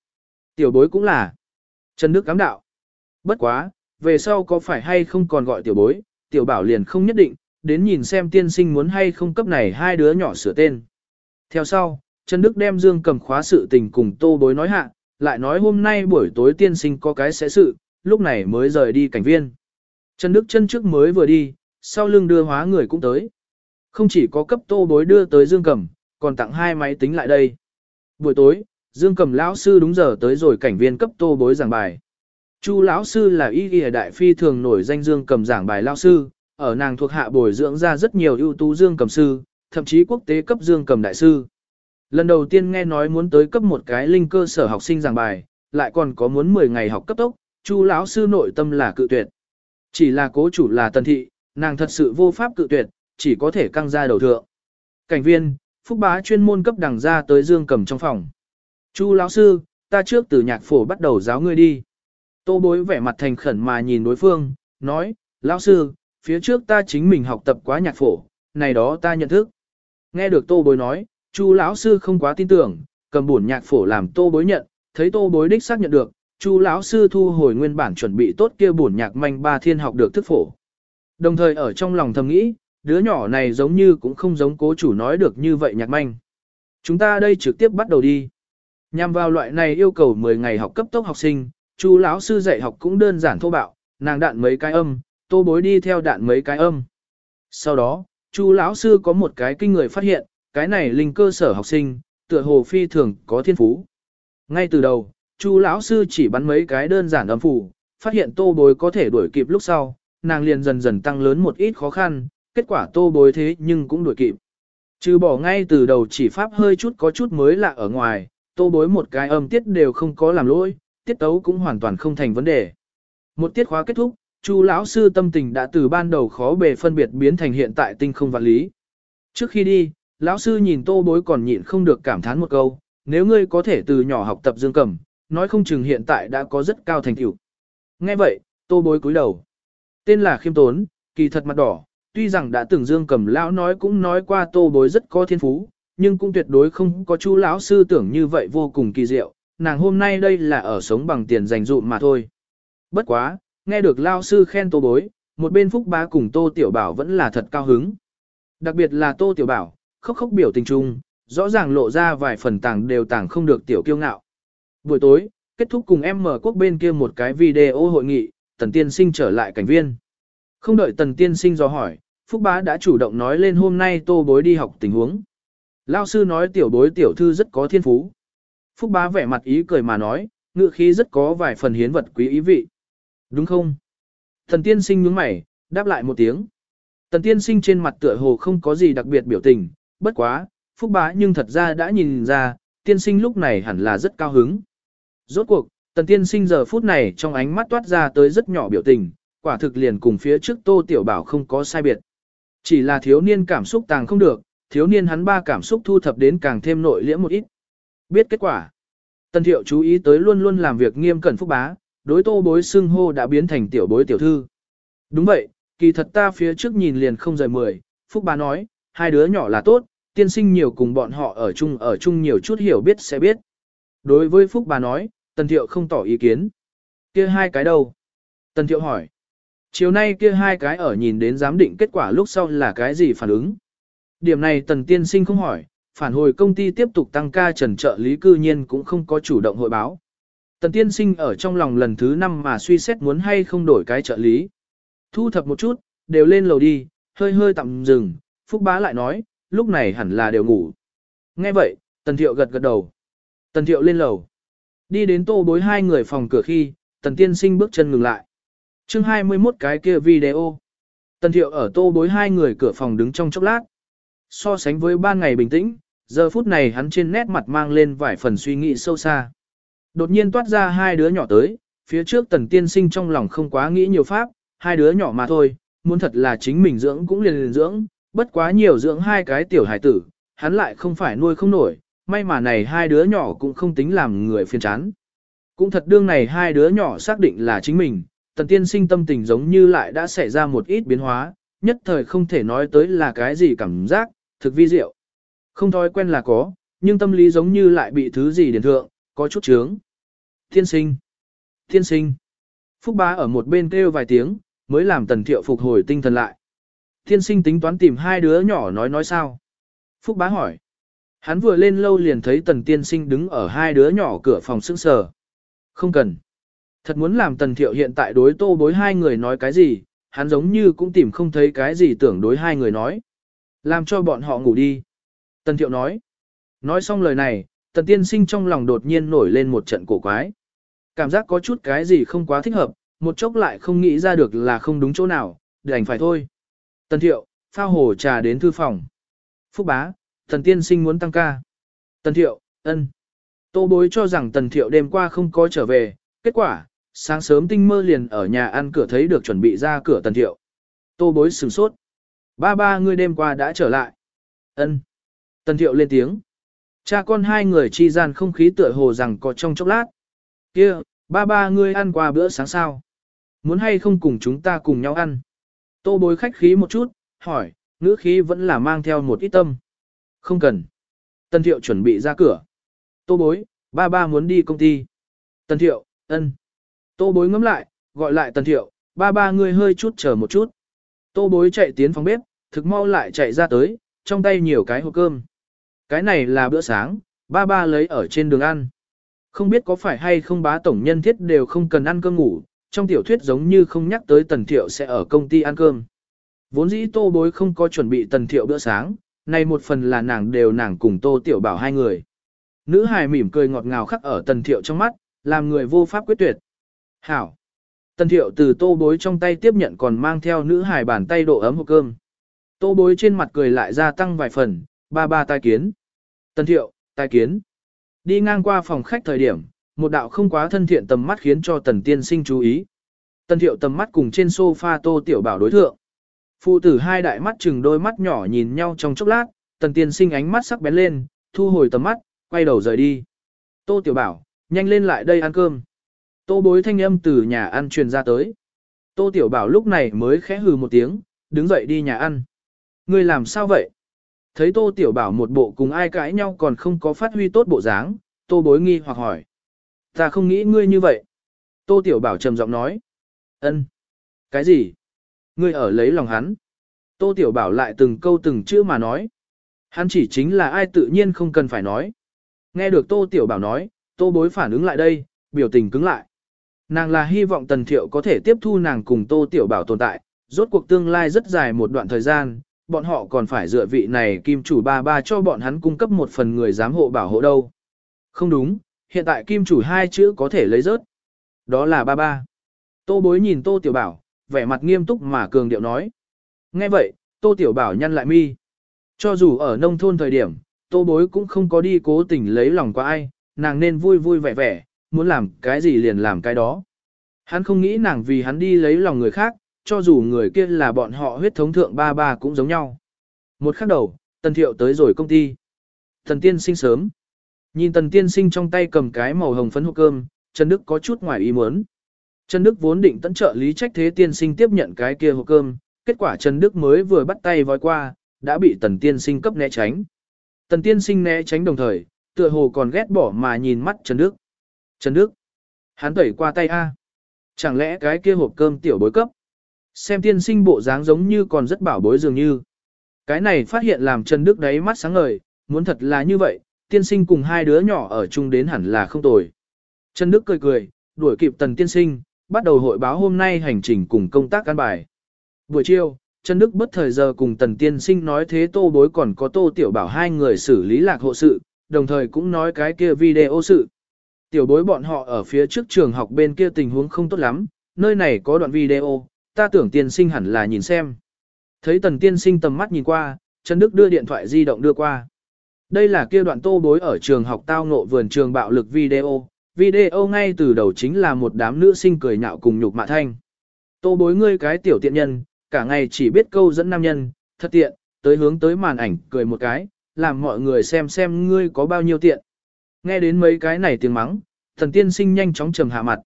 Tiểu bối cũng là. Trần Đức cám đạo. Bất quá, về sau có phải hay không còn gọi tiểu bối, tiểu bảo liền không nhất định, đến nhìn xem tiên sinh muốn hay không cấp này hai đứa nhỏ sửa tên. Theo sau, Trần Đức đem Dương cầm khóa sự tình cùng tô bối nói hạ, lại nói hôm nay buổi tối tiên sinh có cái sẽ sự, lúc này mới rời đi cảnh viên. Trần Đức chân trước mới vừa đi, sau lưng đưa hóa người cũng tới. Không chỉ có cấp tô bối đưa tới Dương Cầm, còn tặng hai máy tính lại đây. Buổi tối, Dương Cầm lão sư đúng giờ tới rồi cảnh viên cấp tô bối giảng bài. Chu lão sư là y y đại phi thường nổi danh Dương Cầm giảng bài lão sư, ở nàng thuộc hạ bồi dưỡng ra rất nhiều ưu tú Dương Cầm sư, thậm chí quốc tế cấp Dương Cầm đại sư. Lần đầu tiên nghe nói muốn tới cấp một cái linh cơ sở học sinh giảng bài, lại còn có muốn 10 ngày học cấp tốc, Chu lão sư nội tâm là cự tuyệt. Chỉ là cố chủ là tần thị, nàng thật sự vô pháp cự tuyệt, chỉ có thể căng ra đầu thượng. Cảnh viên, Phúc Bá chuyên môn cấp đẳng ra tới Dương Cầm trong phòng. Chu lão sư, ta trước từ nhạc phổ bắt đầu giáo ngươi đi. Tô bối vẻ mặt thành khẩn mà nhìn đối phương, nói, lão sư, phía trước ta chính mình học tập quá nhạc phổ, này đó ta nhận thức. Nghe được tô bối nói, Chu lão sư không quá tin tưởng, cầm bổn nhạc phổ làm tô bối nhận, thấy tô bối đích xác nhận được, Chu lão sư thu hồi nguyên bản chuẩn bị tốt kia bổn nhạc manh ba thiên học được thức phổ. Đồng thời ở trong lòng thầm nghĩ, đứa nhỏ này giống như cũng không giống cố chủ nói được như vậy nhạc manh. Chúng ta đây trực tiếp bắt đầu đi. Nhằm vào loại này yêu cầu 10 ngày học cấp tốc học sinh, chú lão sư dạy học cũng đơn giản thô bạo, nàng đạn mấy cái âm, tô bối đi theo đạn mấy cái âm. Sau đó, chú lão sư có một cái kinh người phát hiện, cái này linh cơ sở học sinh, tựa hồ phi thường có thiên phú. Ngay từ đầu, chú lão sư chỉ bắn mấy cái đơn giản âm phủ, phát hiện tô bối có thể đuổi kịp lúc sau, nàng liền dần dần tăng lớn một ít khó khăn, kết quả tô bối thế nhưng cũng đuổi kịp. Trừ bỏ ngay từ đầu chỉ pháp hơi chút có chút mới lạ ở ngoài, tô bối một cái âm tiết đều không có làm lỗi, tiết tấu cũng hoàn toàn không thành vấn đề. Một tiết khóa kết thúc, Chu lão sư tâm tình đã từ ban đầu khó bề phân biệt biến thành hiện tại tinh không vạn lý. Trước khi đi, lão sư nhìn tô bối còn nhịn không được cảm thán một câu, nếu ngươi có thể từ nhỏ học tập dương cầm, nói không chừng hiện tại đã có rất cao thành tựu. Nghe vậy, tô bối cúi đầu. Tên là khiêm tốn, kỳ thật mặt đỏ, tuy rằng đã từng dương cầm lão nói cũng nói qua tô bối rất có thiên phú, nhưng cũng tuyệt đối không có chú lão sư tưởng như vậy vô cùng kỳ diệu, nàng hôm nay đây là ở sống bằng tiền dành dụm mà thôi. Bất quá, nghe được lão sư khen tô bối, một bên phúc bá cùng tô tiểu bảo vẫn là thật cao hứng. Đặc biệt là tô tiểu bảo, khóc khóc biểu tình trung, rõ ràng lộ ra vài phần tàng đều tàng không được tiểu kiêu ngạo. Buổi tối, kết thúc cùng em mở quốc bên kia một cái video hội nghị, tần tiên sinh trở lại cảnh viên. Không đợi tần tiên sinh do hỏi, Phúc Bá đã chủ động nói lên hôm nay tô bối đi học tình huống. Lao sư nói tiểu bối tiểu thư rất có thiên phú. Phúc Bá vẻ mặt ý cười mà nói, ngựa khí rất có vài phần hiến vật quý ý vị. Đúng không? Thần tiên sinh nhướng mày, đáp lại một tiếng. Tần tiên sinh trên mặt tựa hồ không có gì đặc biệt biểu tình, bất quá, Phúc Bá nhưng thật ra đã nhìn ra, tiên sinh lúc này hẳn là rất cao hứng. Rốt cuộc, tần tiên sinh giờ phút này trong ánh mắt toát ra tới rất nhỏ biểu tình, quả thực liền cùng phía trước tô tiểu bảo không có sai biệt. Chỉ là thiếu niên cảm xúc tàng không được, thiếu niên hắn ba cảm xúc thu thập đến càng thêm nội liễm một ít. Biết kết quả. Tần thiệu chú ý tới luôn luôn làm việc nghiêm cẩn phúc bá, đối tô bối xưng hô đã biến thành tiểu bối tiểu thư. Đúng vậy, kỳ thật ta phía trước nhìn liền không rời mười, phúc bá nói, hai đứa nhỏ là tốt, tiên sinh nhiều cùng bọn họ ở chung ở chung nhiều chút hiểu biết sẽ biết. Đối với phúc bà nói, tần thiệu không tỏ ý kiến. kia hai cái đâu? Tần thiệu hỏi. Chiều nay kia hai cái ở nhìn đến giám định kết quả lúc sau là cái gì phản ứng? Điểm này tần tiên sinh không hỏi, phản hồi công ty tiếp tục tăng ca trần trợ lý cư nhiên cũng không có chủ động hội báo. Tần tiên sinh ở trong lòng lần thứ năm mà suy xét muốn hay không đổi cái trợ lý. Thu thập một chút, đều lên lầu đi, hơi hơi tạm dừng, Phúc Bá lại nói, lúc này hẳn là đều ngủ. Nghe vậy, Tần Thiệu gật gật đầu. Tần Thiệu lên lầu. Đi đến tô bối hai người phòng cửa khi, Tần Tiên Sinh bước chân ngừng lại chương 21 cái kia video. Tần Thiệu ở tô bối hai người cửa phòng đứng trong chốc lát. So sánh với ba ngày bình tĩnh, giờ phút này hắn trên nét mặt mang lên vài phần suy nghĩ sâu xa. Đột nhiên toát ra hai đứa nhỏ tới, phía trước tần tiên sinh trong lòng không quá nghĩ nhiều pháp, hai đứa nhỏ mà thôi, muốn thật là chính mình dưỡng cũng liền liền dưỡng, bất quá nhiều dưỡng hai cái tiểu hải tử, hắn lại không phải nuôi không nổi, may mà này hai đứa nhỏ cũng không tính làm người phiền chán. Cũng thật đương này hai đứa nhỏ xác định là chính mình, tần tiên sinh tâm tình giống như lại đã xảy ra một ít biến hóa, nhất thời không thể nói tới là cái gì cảm giác, thực vi diệu. Không thói quen là có, nhưng tâm lý giống như lại bị thứ gì điển thượng, có chút chướng. Tiên sinh! Tiên sinh! Phúc bá ở một bên kêu vài tiếng, mới làm tần thiệu phục hồi tinh thần lại. Tiên sinh tính toán tìm hai đứa nhỏ nói nói sao? Phúc bá hỏi. Hắn vừa lên lâu liền thấy tần tiên sinh đứng ở hai đứa nhỏ cửa phòng sững sờ. Không cần. Thật muốn làm tần thiệu hiện tại đối tô bối hai người nói cái gì, hắn giống như cũng tìm không thấy cái gì tưởng đối hai người nói. Làm cho bọn họ ngủ đi. Tần thiệu nói. Nói xong lời này, tần tiên sinh trong lòng đột nhiên nổi lên một trận cổ quái. Cảm giác có chút cái gì không quá thích hợp, một chốc lại không nghĩ ra được là không đúng chỗ nào, đành phải thôi. Tần thiệu, phao hồ trà đến thư phòng. Phúc bá, tần tiên sinh muốn tăng ca. Tần thiệu, ân. Tô bối cho rằng tần thiệu đêm qua không có trở về, kết quả, sáng sớm tinh mơ liền ở nhà ăn cửa thấy được chuẩn bị ra cửa tần thiệu. Tô bối sửng sốt. Ba ba ngươi đêm qua đã trở lại. ân. Tần thiệu lên tiếng. Cha con hai người chi gian không khí tựa hồ rằng có trong chốc lát. kia ba ba ngươi ăn qua bữa sáng sao? Muốn hay không cùng chúng ta cùng nhau ăn? Tô bối khách khí một chút, hỏi, ngữ khí vẫn là mang theo một ít tâm. Không cần. Tần thiệu chuẩn bị ra cửa. Tô bối, ba ba muốn đi công ty. Tần thiệu, ân. Tô bối ngắm lại, gọi lại tần thiệu, ba ba ngươi hơi chút chờ một chút. Tô bối chạy tiến phòng bếp, thực mau lại chạy ra tới, trong tay nhiều cái hộp cơm. Cái này là bữa sáng, ba ba lấy ở trên đường ăn. Không biết có phải hay không bá tổng nhân thiết đều không cần ăn cơm ngủ, trong tiểu thuyết giống như không nhắc tới tần thiệu sẽ ở công ty ăn cơm. Vốn dĩ tô bối không có chuẩn bị tần thiệu bữa sáng, này một phần là nàng đều nàng cùng tô tiểu bảo hai người. Nữ hài mỉm cười ngọt ngào khắc ở tần thiệu trong mắt, làm người vô pháp quyết tuyệt. Hảo! Tần thiệu từ tô bối trong tay tiếp nhận còn mang theo nữ hài bàn tay độ ấm hộp cơm. Tô bối trên mặt cười lại gia tăng vài phần, ba ba tai kiến. Tần thiệu, tai kiến. Đi ngang qua phòng khách thời điểm, một đạo không quá thân thiện tầm mắt khiến cho tần tiên sinh chú ý. Tần thiệu tầm mắt cùng trên sofa tô tiểu bảo đối thượng. Phụ tử hai đại mắt chừng đôi mắt nhỏ nhìn nhau trong chốc lát, tần tiên sinh ánh mắt sắc bén lên, thu hồi tầm mắt, quay đầu rời đi. Tô tiểu bảo, nhanh lên lại đây ăn cơm. Tô bối thanh âm từ nhà ăn truyền ra tới. Tô tiểu bảo lúc này mới khẽ hừ một tiếng, đứng dậy đi nhà ăn. Ngươi làm sao vậy? Thấy tô tiểu bảo một bộ cùng ai cãi nhau còn không có phát huy tốt bộ dáng, tô bối nghi hoặc hỏi. Ta không nghĩ ngươi như vậy. Tô tiểu bảo trầm giọng nói. ân Cái gì? Ngươi ở lấy lòng hắn. Tô tiểu bảo lại từng câu từng chữ mà nói. Hắn chỉ chính là ai tự nhiên không cần phải nói. Nghe được tô tiểu bảo nói, tô bối phản ứng lại đây, biểu tình cứng lại. Nàng là hy vọng Tần Thiệu có thể tiếp thu nàng cùng Tô Tiểu Bảo tồn tại, rốt cuộc tương lai rất dài một đoạn thời gian, bọn họ còn phải dựa vị này kim chủ ba ba cho bọn hắn cung cấp một phần người giám hộ bảo hộ đâu. Không đúng, hiện tại kim chủ hai chữ có thể lấy rớt. Đó là ba ba. Tô bối nhìn Tô Tiểu Bảo, vẻ mặt nghiêm túc mà cường điệu nói. Nghe vậy, Tô Tiểu Bảo nhăn lại mi. Cho dù ở nông thôn thời điểm, Tô bối cũng không có đi cố tình lấy lòng qua ai, nàng nên vui vui vẻ vẻ, muốn làm cái gì liền làm cái đó. Hắn không nghĩ nàng vì hắn đi lấy lòng người khác, cho dù người kia là bọn họ huyết thống thượng ba ba cũng giống nhau. Một khắc đầu, Tần Thiệu tới rồi công ty. Tần Tiên sinh sớm. Nhìn Tần Tiên sinh trong tay cầm cái màu hồng phấn hộp cơm, Trần Đức có chút ngoài ý muốn. Trần Đức vốn định tận trợ lý trách thế tiên sinh tiếp nhận cái kia hộp cơm, kết quả Trần Đức mới vừa bắt tay vói qua, đã bị Tần Tiên sinh cấp né tránh. Tần Tiên sinh né tránh đồng thời, tựa hồ còn ghét bỏ mà nhìn mắt Trần Đức. Trần Đức, hắn tẩy qua tay A. Chẳng lẽ cái kia hộp cơm tiểu bối cấp? Xem tiên sinh bộ dáng giống như còn rất bảo bối dường như. Cái này phát hiện làm Trần Đức đáy mắt sáng ngời, muốn thật là như vậy, tiên sinh cùng hai đứa nhỏ ở chung đến hẳn là không tồi. Trần Đức cười cười, đuổi kịp tần tiên sinh, bắt đầu hội báo hôm nay hành trình cùng công tác căn bài. Buổi chiều, Trần Đức bất thời giờ cùng tần tiên sinh nói thế tô bối còn có tô tiểu bảo hai người xử lý lạc hộ sự, đồng thời cũng nói cái kia video sự. Tiểu bối bọn họ ở phía trước trường học bên kia tình huống không tốt lắm, nơi này có đoạn video, ta tưởng tiên sinh hẳn là nhìn xem. Thấy tần tiên sinh tầm mắt nhìn qua, Trần Đức đưa điện thoại di động đưa qua. Đây là kia đoạn tô bối ở trường học tao ngộ vườn trường bạo lực video, video ngay từ đầu chính là một đám nữ sinh cười nhạo cùng nhục mạ thanh. Tô bối ngươi cái tiểu tiện nhân, cả ngày chỉ biết câu dẫn nam nhân, thật tiện, tới hướng tới màn ảnh cười một cái, làm mọi người xem xem ngươi có bao nhiêu tiện. Nghe đến mấy cái này tiếng mắng, thần tiên sinh nhanh chóng trầm hạ mặt.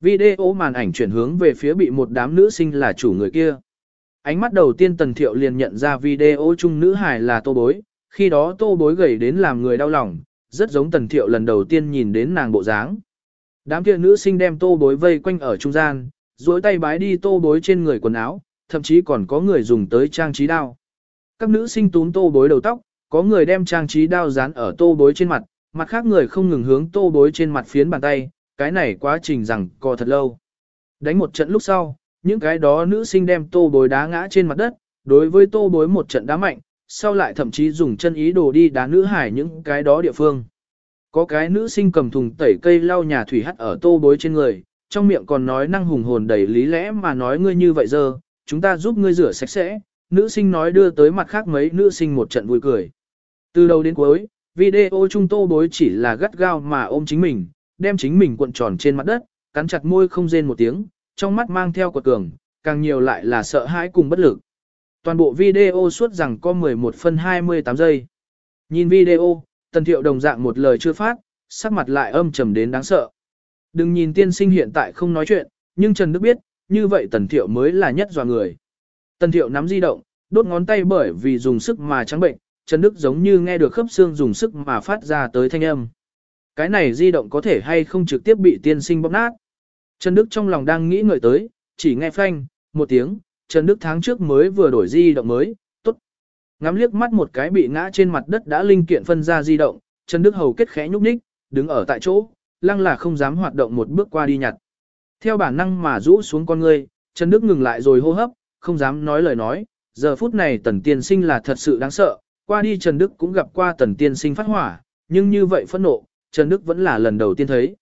Video màn ảnh chuyển hướng về phía bị một đám nữ sinh là chủ người kia. Ánh mắt đầu tiên tần thiệu liền nhận ra video chung nữ hài là tô bối, khi đó tô bối gầy đến làm người đau lòng, rất giống tần thiệu lần đầu tiên nhìn đến nàng bộ dáng. Đám kia nữ sinh đem tô bối vây quanh ở trung gian, duỗi tay bái đi tô bối trên người quần áo, thậm chí còn có người dùng tới trang trí đao. Các nữ sinh túm tô bối đầu tóc, có người đem trang trí đao dán ở tô bối trên mặt, mặt khác người không ngừng hướng tô bối trên mặt phiến bàn tay, cái này quá trình rằng co thật lâu. Đánh một trận lúc sau, những cái đó nữ sinh đem tô bối đá ngã trên mặt đất, đối với tô bối một trận đá mạnh, sau lại thậm chí dùng chân ý đồ đi đá nữ hải những cái đó địa phương. Có cái nữ sinh cầm thùng tẩy cây lau nhà thủy hắt ở tô bối trên người, trong miệng còn nói năng hùng hồn đầy lý lẽ mà nói ngươi như vậy giờ, chúng ta giúp ngươi rửa sạch sẽ. Nữ sinh nói đưa tới mặt khác mấy nữ sinh một trận vui cười. Từ đầu đến cuối, video chung tô bối chỉ là gắt gao mà ôm chính mình, đem chính mình cuộn tròn trên mặt đất, cắn chặt môi không rên một tiếng, trong mắt mang theo quật cường, càng nhiều lại là sợ hãi cùng bất lực. Toàn bộ video suốt rằng có 11 phân 28 giây. Nhìn video, tần thiệu đồng dạng một lời chưa phát, sắc mặt lại âm trầm đến đáng sợ. Đừng nhìn tiên sinh hiện tại không nói chuyện, nhưng Trần Đức biết, như vậy tần thiệu mới là nhất dò người. Tần thiệu nắm di động, đốt ngón tay bởi vì dùng sức mà trắng bệnh, Trần Đức giống như nghe được khớp xương dùng sức mà phát ra tới thanh âm. Cái này di động có thể hay không trực tiếp bị tiên sinh bóp nát. Trần Đức trong lòng đang nghĩ ngợi tới, chỉ nghe phanh, một tiếng, Trần Đức tháng trước mới vừa đổi di động mới, tốt. Ngắm liếc mắt một cái bị ngã trên mặt đất đã linh kiện phân ra di động, Trần Đức hầu kết khẽ nhúc nhích, đứng ở tại chỗ, lăng là không dám hoạt động một bước qua đi nhặt. Theo bản năng mà rũ xuống con người, Trần Đức ngừng lại rồi hô hấp, không dám nói lời nói, giờ phút này tần tiên sinh là thật sự đáng sợ, qua đi Trần Đức cũng gặp qua tần tiên sinh phát hỏa, nhưng như vậy phẫn nộ, Trần Đức vẫn là lần đầu tiên thấy.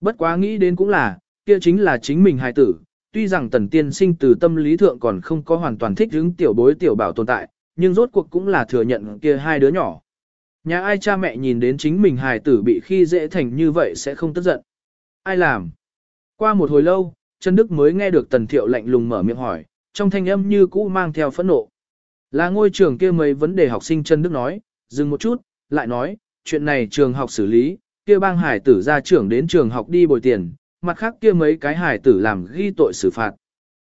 Bất quá nghĩ đến cũng là, kia chính là chính mình hài tử, tuy rằng tần tiên sinh từ tâm lý thượng còn không có hoàn toàn thích hứng tiểu bối tiểu bảo tồn tại, nhưng rốt cuộc cũng là thừa nhận kia hai đứa nhỏ. Nhà ai cha mẹ nhìn đến chính mình hài tử bị khi dễ thành như vậy sẽ không tức giận. Ai làm? Qua một hồi lâu, Trần Đức mới nghe được tần thiệu lạnh lùng mở miệng hỏi, trong thanh âm như cũ mang theo phẫn nộ. Là ngôi trường kia mấy vấn đề học sinh Trần Đức nói, dừng một chút, lại nói, chuyện này trường học xử lý, kia bang hải tử ra trưởng đến trường học đi bồi tiền, mặt khác kia mấy cái hải tử làm ghi tội xử phạt.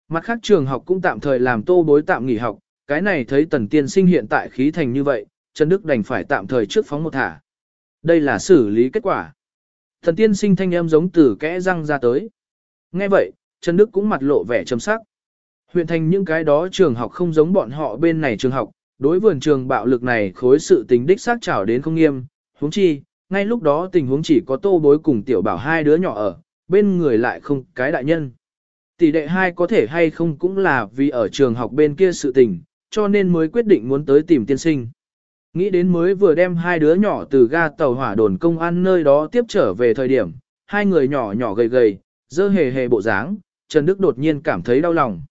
Mặt khác trường học cũng tạm thời làm tô bối tạm nghỉ học, cái này thấy tần tiên sinh hiện tại khí thành như vậy, Trần Đức đành phải tạm thời trước phóng một thả. Đây là xử lý kết quả. Thần tiên sinh thanh em giống từ kẽ răng ra tới. Nghe vậy, Trần Đức cũng mặt lộ vẻ trầm sắc. Huyện thành những cái đó trường học không giống bọn họ bên này trường học, đối vườn trường bạo lực này khối sự tính đích xác trảo đến không nghiêm, huống chi, ngay lúc đó tình huống chỉ có tô bối cùng tiểu bảo hai đứa nhỏ ở, bên người lại không cái đại nhân. Tỷ đệ hai có thể hay không cũng là vì ở trường học bên kia sự tình, cho nên mới quyết định muốn tới tìm tiên sinh. Nghĩ đến mới vừa đem hai đứa nhỏ từ ga tàu hỏa đồn công an nơi đó tiếp trở về thời điểm, hai người nhỏ nhỏ gầy gầy, dơ hề hề bộ dáng, Trần Đức đột nhiên cảm thấy đau lòng.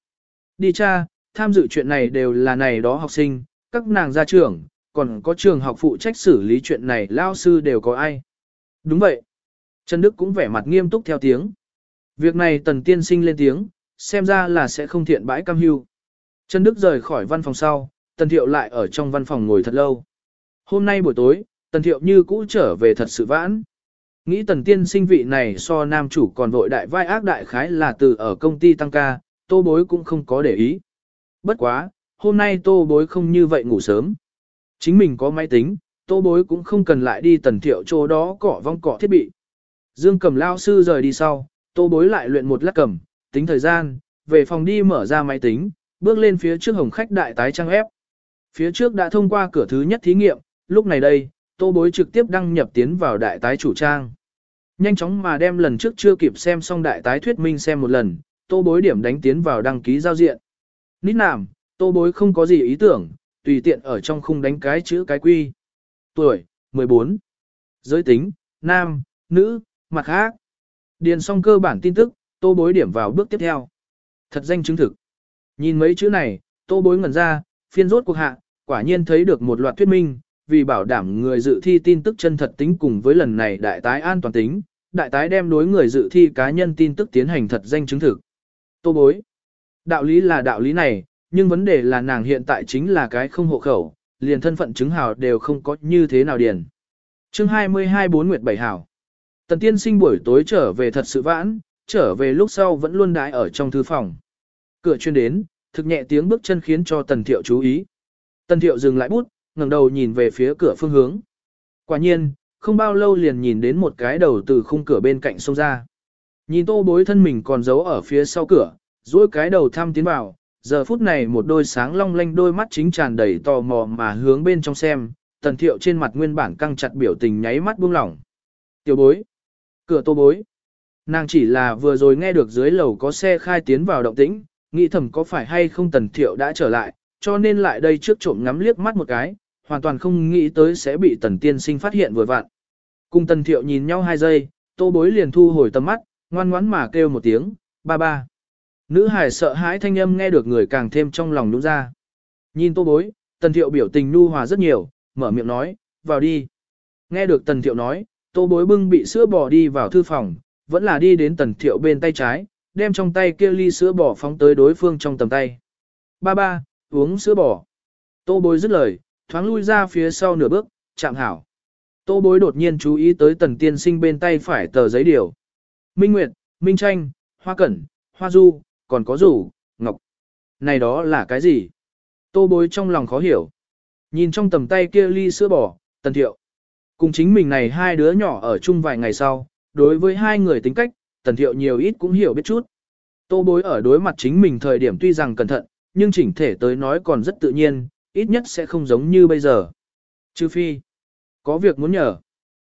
Đi cha, tham dự chuyện này đều là này đó học sinh, các nàng gia trưởng, còn có trường học phụ trách xử lý chuyện này lao sư đều có ai. Đúng vậy. Trần Đức cũng vẻ mặt nghiêm túc theo tiếng. Việc này tần tiên sinh lên tiếng, xem ra là sẽ không thiện bãi cam hưu. Trần Đức rời khỏi văn phòng sau, tần thiệu lại ở trong văn phòng ngồi thật lâu. Hôm nay buổi tối, tần thiệu như cũ trở về thật sự vãn. Nghĩ tần tiên sinh vị này so nam chủ còn vội đại vai ác đại khái là từ ở công ty tăng ca, tô bối cũng không có để ý. Bất quá, hôm nay tô bối không như vậy ngủ sớm. Chính mình có máy tính, tô bối cũng không cần lại đi tần thiệu chỗ đó cỏ vong cỏ thiết bị. Dương cầm lao sư rời đi sau, tô bối lại luyện một lát cầm, tính thời gian, về phòng đi mở ra máy tính, bước lên phía trước hồng khách đại tái trang ép. Phía trước đã thông qua cửa thứ nhất thí nghiệm, lúc này đây, tô bối trực tiếp đăng nhập tiến vào đại tái chủ trang. Nhanh chóng mà đem lần trước chưa kịp xem xong đại tái thuyết minh xem một lần, tô bối điểm đánh tiến vào đăng ký giao diện. Nít nàm, tô bối không có gì ý tưởng, tùy tiện ở trong khung đánh cái chữ cái quy. Tuổi, 14. Giới tính, nam, nữ, mặt khác. Điền xong cơ bản tin tức, tô bối điểm vào bước tiếp theo. Thật danh chứng thực. Nhìn mấy chữ này, tô bối ngẩn ra, phiên rốt cuộc hạ, quả nhiên thấy được một loạt thuyết minh, vì bảo đảm người dự thi tin tức chân thật tính cùng với lần này đại tái an toàn tính, đại tái đem đối người dự thi cá nhân tin tức tiến hành thật danh chứng thực. Tô bối. Đạo lý là đạo lý này, nhưng vấn đề là nàng hiện tại chính là cái không hộ khẩu, liền thân phận chứng hào đều không có như thế nào điền. chương 22 4 Nguyệt 7 hào. Tần tiên sinh buổi tối trở về thật sự vãn, trở về lúc sau vẫn luôn đãi ở trong thư phòng. Cửa chuyên đến, thực nhẹ tiếng bước chân khiến cho tần thiệu chú ý. Tần thiệu dừng lại bút, ngẩng đầu nhìn về phía cửa phương hướng. Quả nhiên, không bao lâu liền nhìn đến một cái đầu từ khung cửa bên cạnh sông ra. Nhìn tô bối thân mình còn giấu ở phía sau cửa, duỗi cái đầu thăm tiến vào, giờ phút này một đôi sáng long lanh đôi mắt chính tràn đầy tò mò mà hướng bên trong xem, tần thiệu trên mặt nguyên bản căng chặt biểu tình nháy mắt buông lỏng. Tiểu bối, cửa tô bối, nàng chỉ là vừa rồi nghe được dưới lầu có xe khai tiến vào động tĩnh, nghĩ thầm có phải hay không tần thiệu đã trở lại, cho nên lại đây trước trộm ngắm liếc mắt một cái, hoàn toàn không nghĩ tới sẽ bị tần tiên sinh phát hiện vừa vặn. Cùng tần thiệu nhìn nhau hai giây, tô bối liền thu hồi tầm mắt, ngoan ngoãn mà kêu một tiếng, ba ba. Nữ hải sợ hãi thanh âm nghe được người càng thêm trong lòng nút ra. Nhìn tô bối, tần thiệu biểu tình nu hòa rất nhiều, mở miệng nói, vào đi. Nghe được tần thiệu nói, tô bối bưng bị sữa bò đi vào thư phòng, vẫn là đi đến tần thiệu bên tay trái, đem trong tay kia ly sữa bò phóng tới đối phương trong tầm tay. Ba ba, uống sữa bò. Tô bối dứt lời, thoáng lui ra phía sau nửa bước, chạm hảo. Tô bối đột nhiên chú ý tới tần tiên sinh bên tay phải tờ giấy điều. Minh Nguyệt, Minh Tranh, Hoa Cẩn, Hoa Du, còn có rủ, ngọc. Này đó là cái gì? Tô bối trong lòng khó hiểu. Nhìn trong tầm tay kia ly sữa bò, tần thiệu. Cùng chính mình này hai đứa nhỏ ở chung vài ngày sau, đối với hai người tính cách, tần thiệu nhiều ít cũng hiểu biết chút. Tô bối ở đối mặt chính mình thời điểm tuy rằng cẩn thận, nhưng chỉnh thể tới nói còn rất tự nhiên, ít nhất sẽ không giống như bây giờ. Trừ phi, có việc muốn nhờ.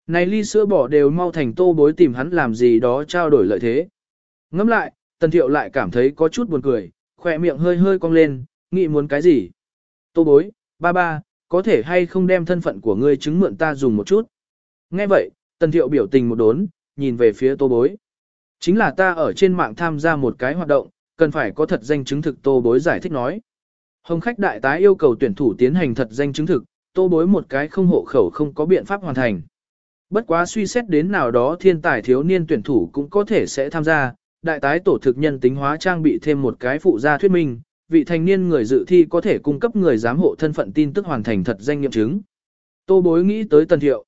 Này ly sữa bỏ đều mau thành tô bối tìm hắn làm gì đó trao đổi lợi thế. Ngẫm lại, tần thiệu lại cảm thấy có chút buồn cười, khỏe miệng hơi hơi cong lên, nghĩ muốn cái gì. Tô bối, ba ba, có thể hay không đem thân phận của ngươi chứng mượn ta dùng một chút. Nghe vậy, tần thiệu biểu tình một đốn, nhìn về phía tô bối. Chính là ta ở trên mạng tham gia một cái hoạt động, cần phải có thật danh chứng thực tô bối giải thích nói. Hồng khách đại tái yêu cầu tuyển thủ tiến hành thật danh chứng thực, tô bối một cái không hộ khẩu không có biện pháp hoàn thành. Bất quá suy xét đến nào đó thiên tài thiếu niên tuyển thủ cũng có thể sẽ tham gia, đại tái tổ thực nhân tính hóa trang bị thêm một cái phụ gia thuyết minh, vị thành niên người dự thi có thể cung cấp người giám hộ thân phận tin tức hoàn thành thật danh nghiệm chứng. Tô bối nghĩ tới tần thiệu.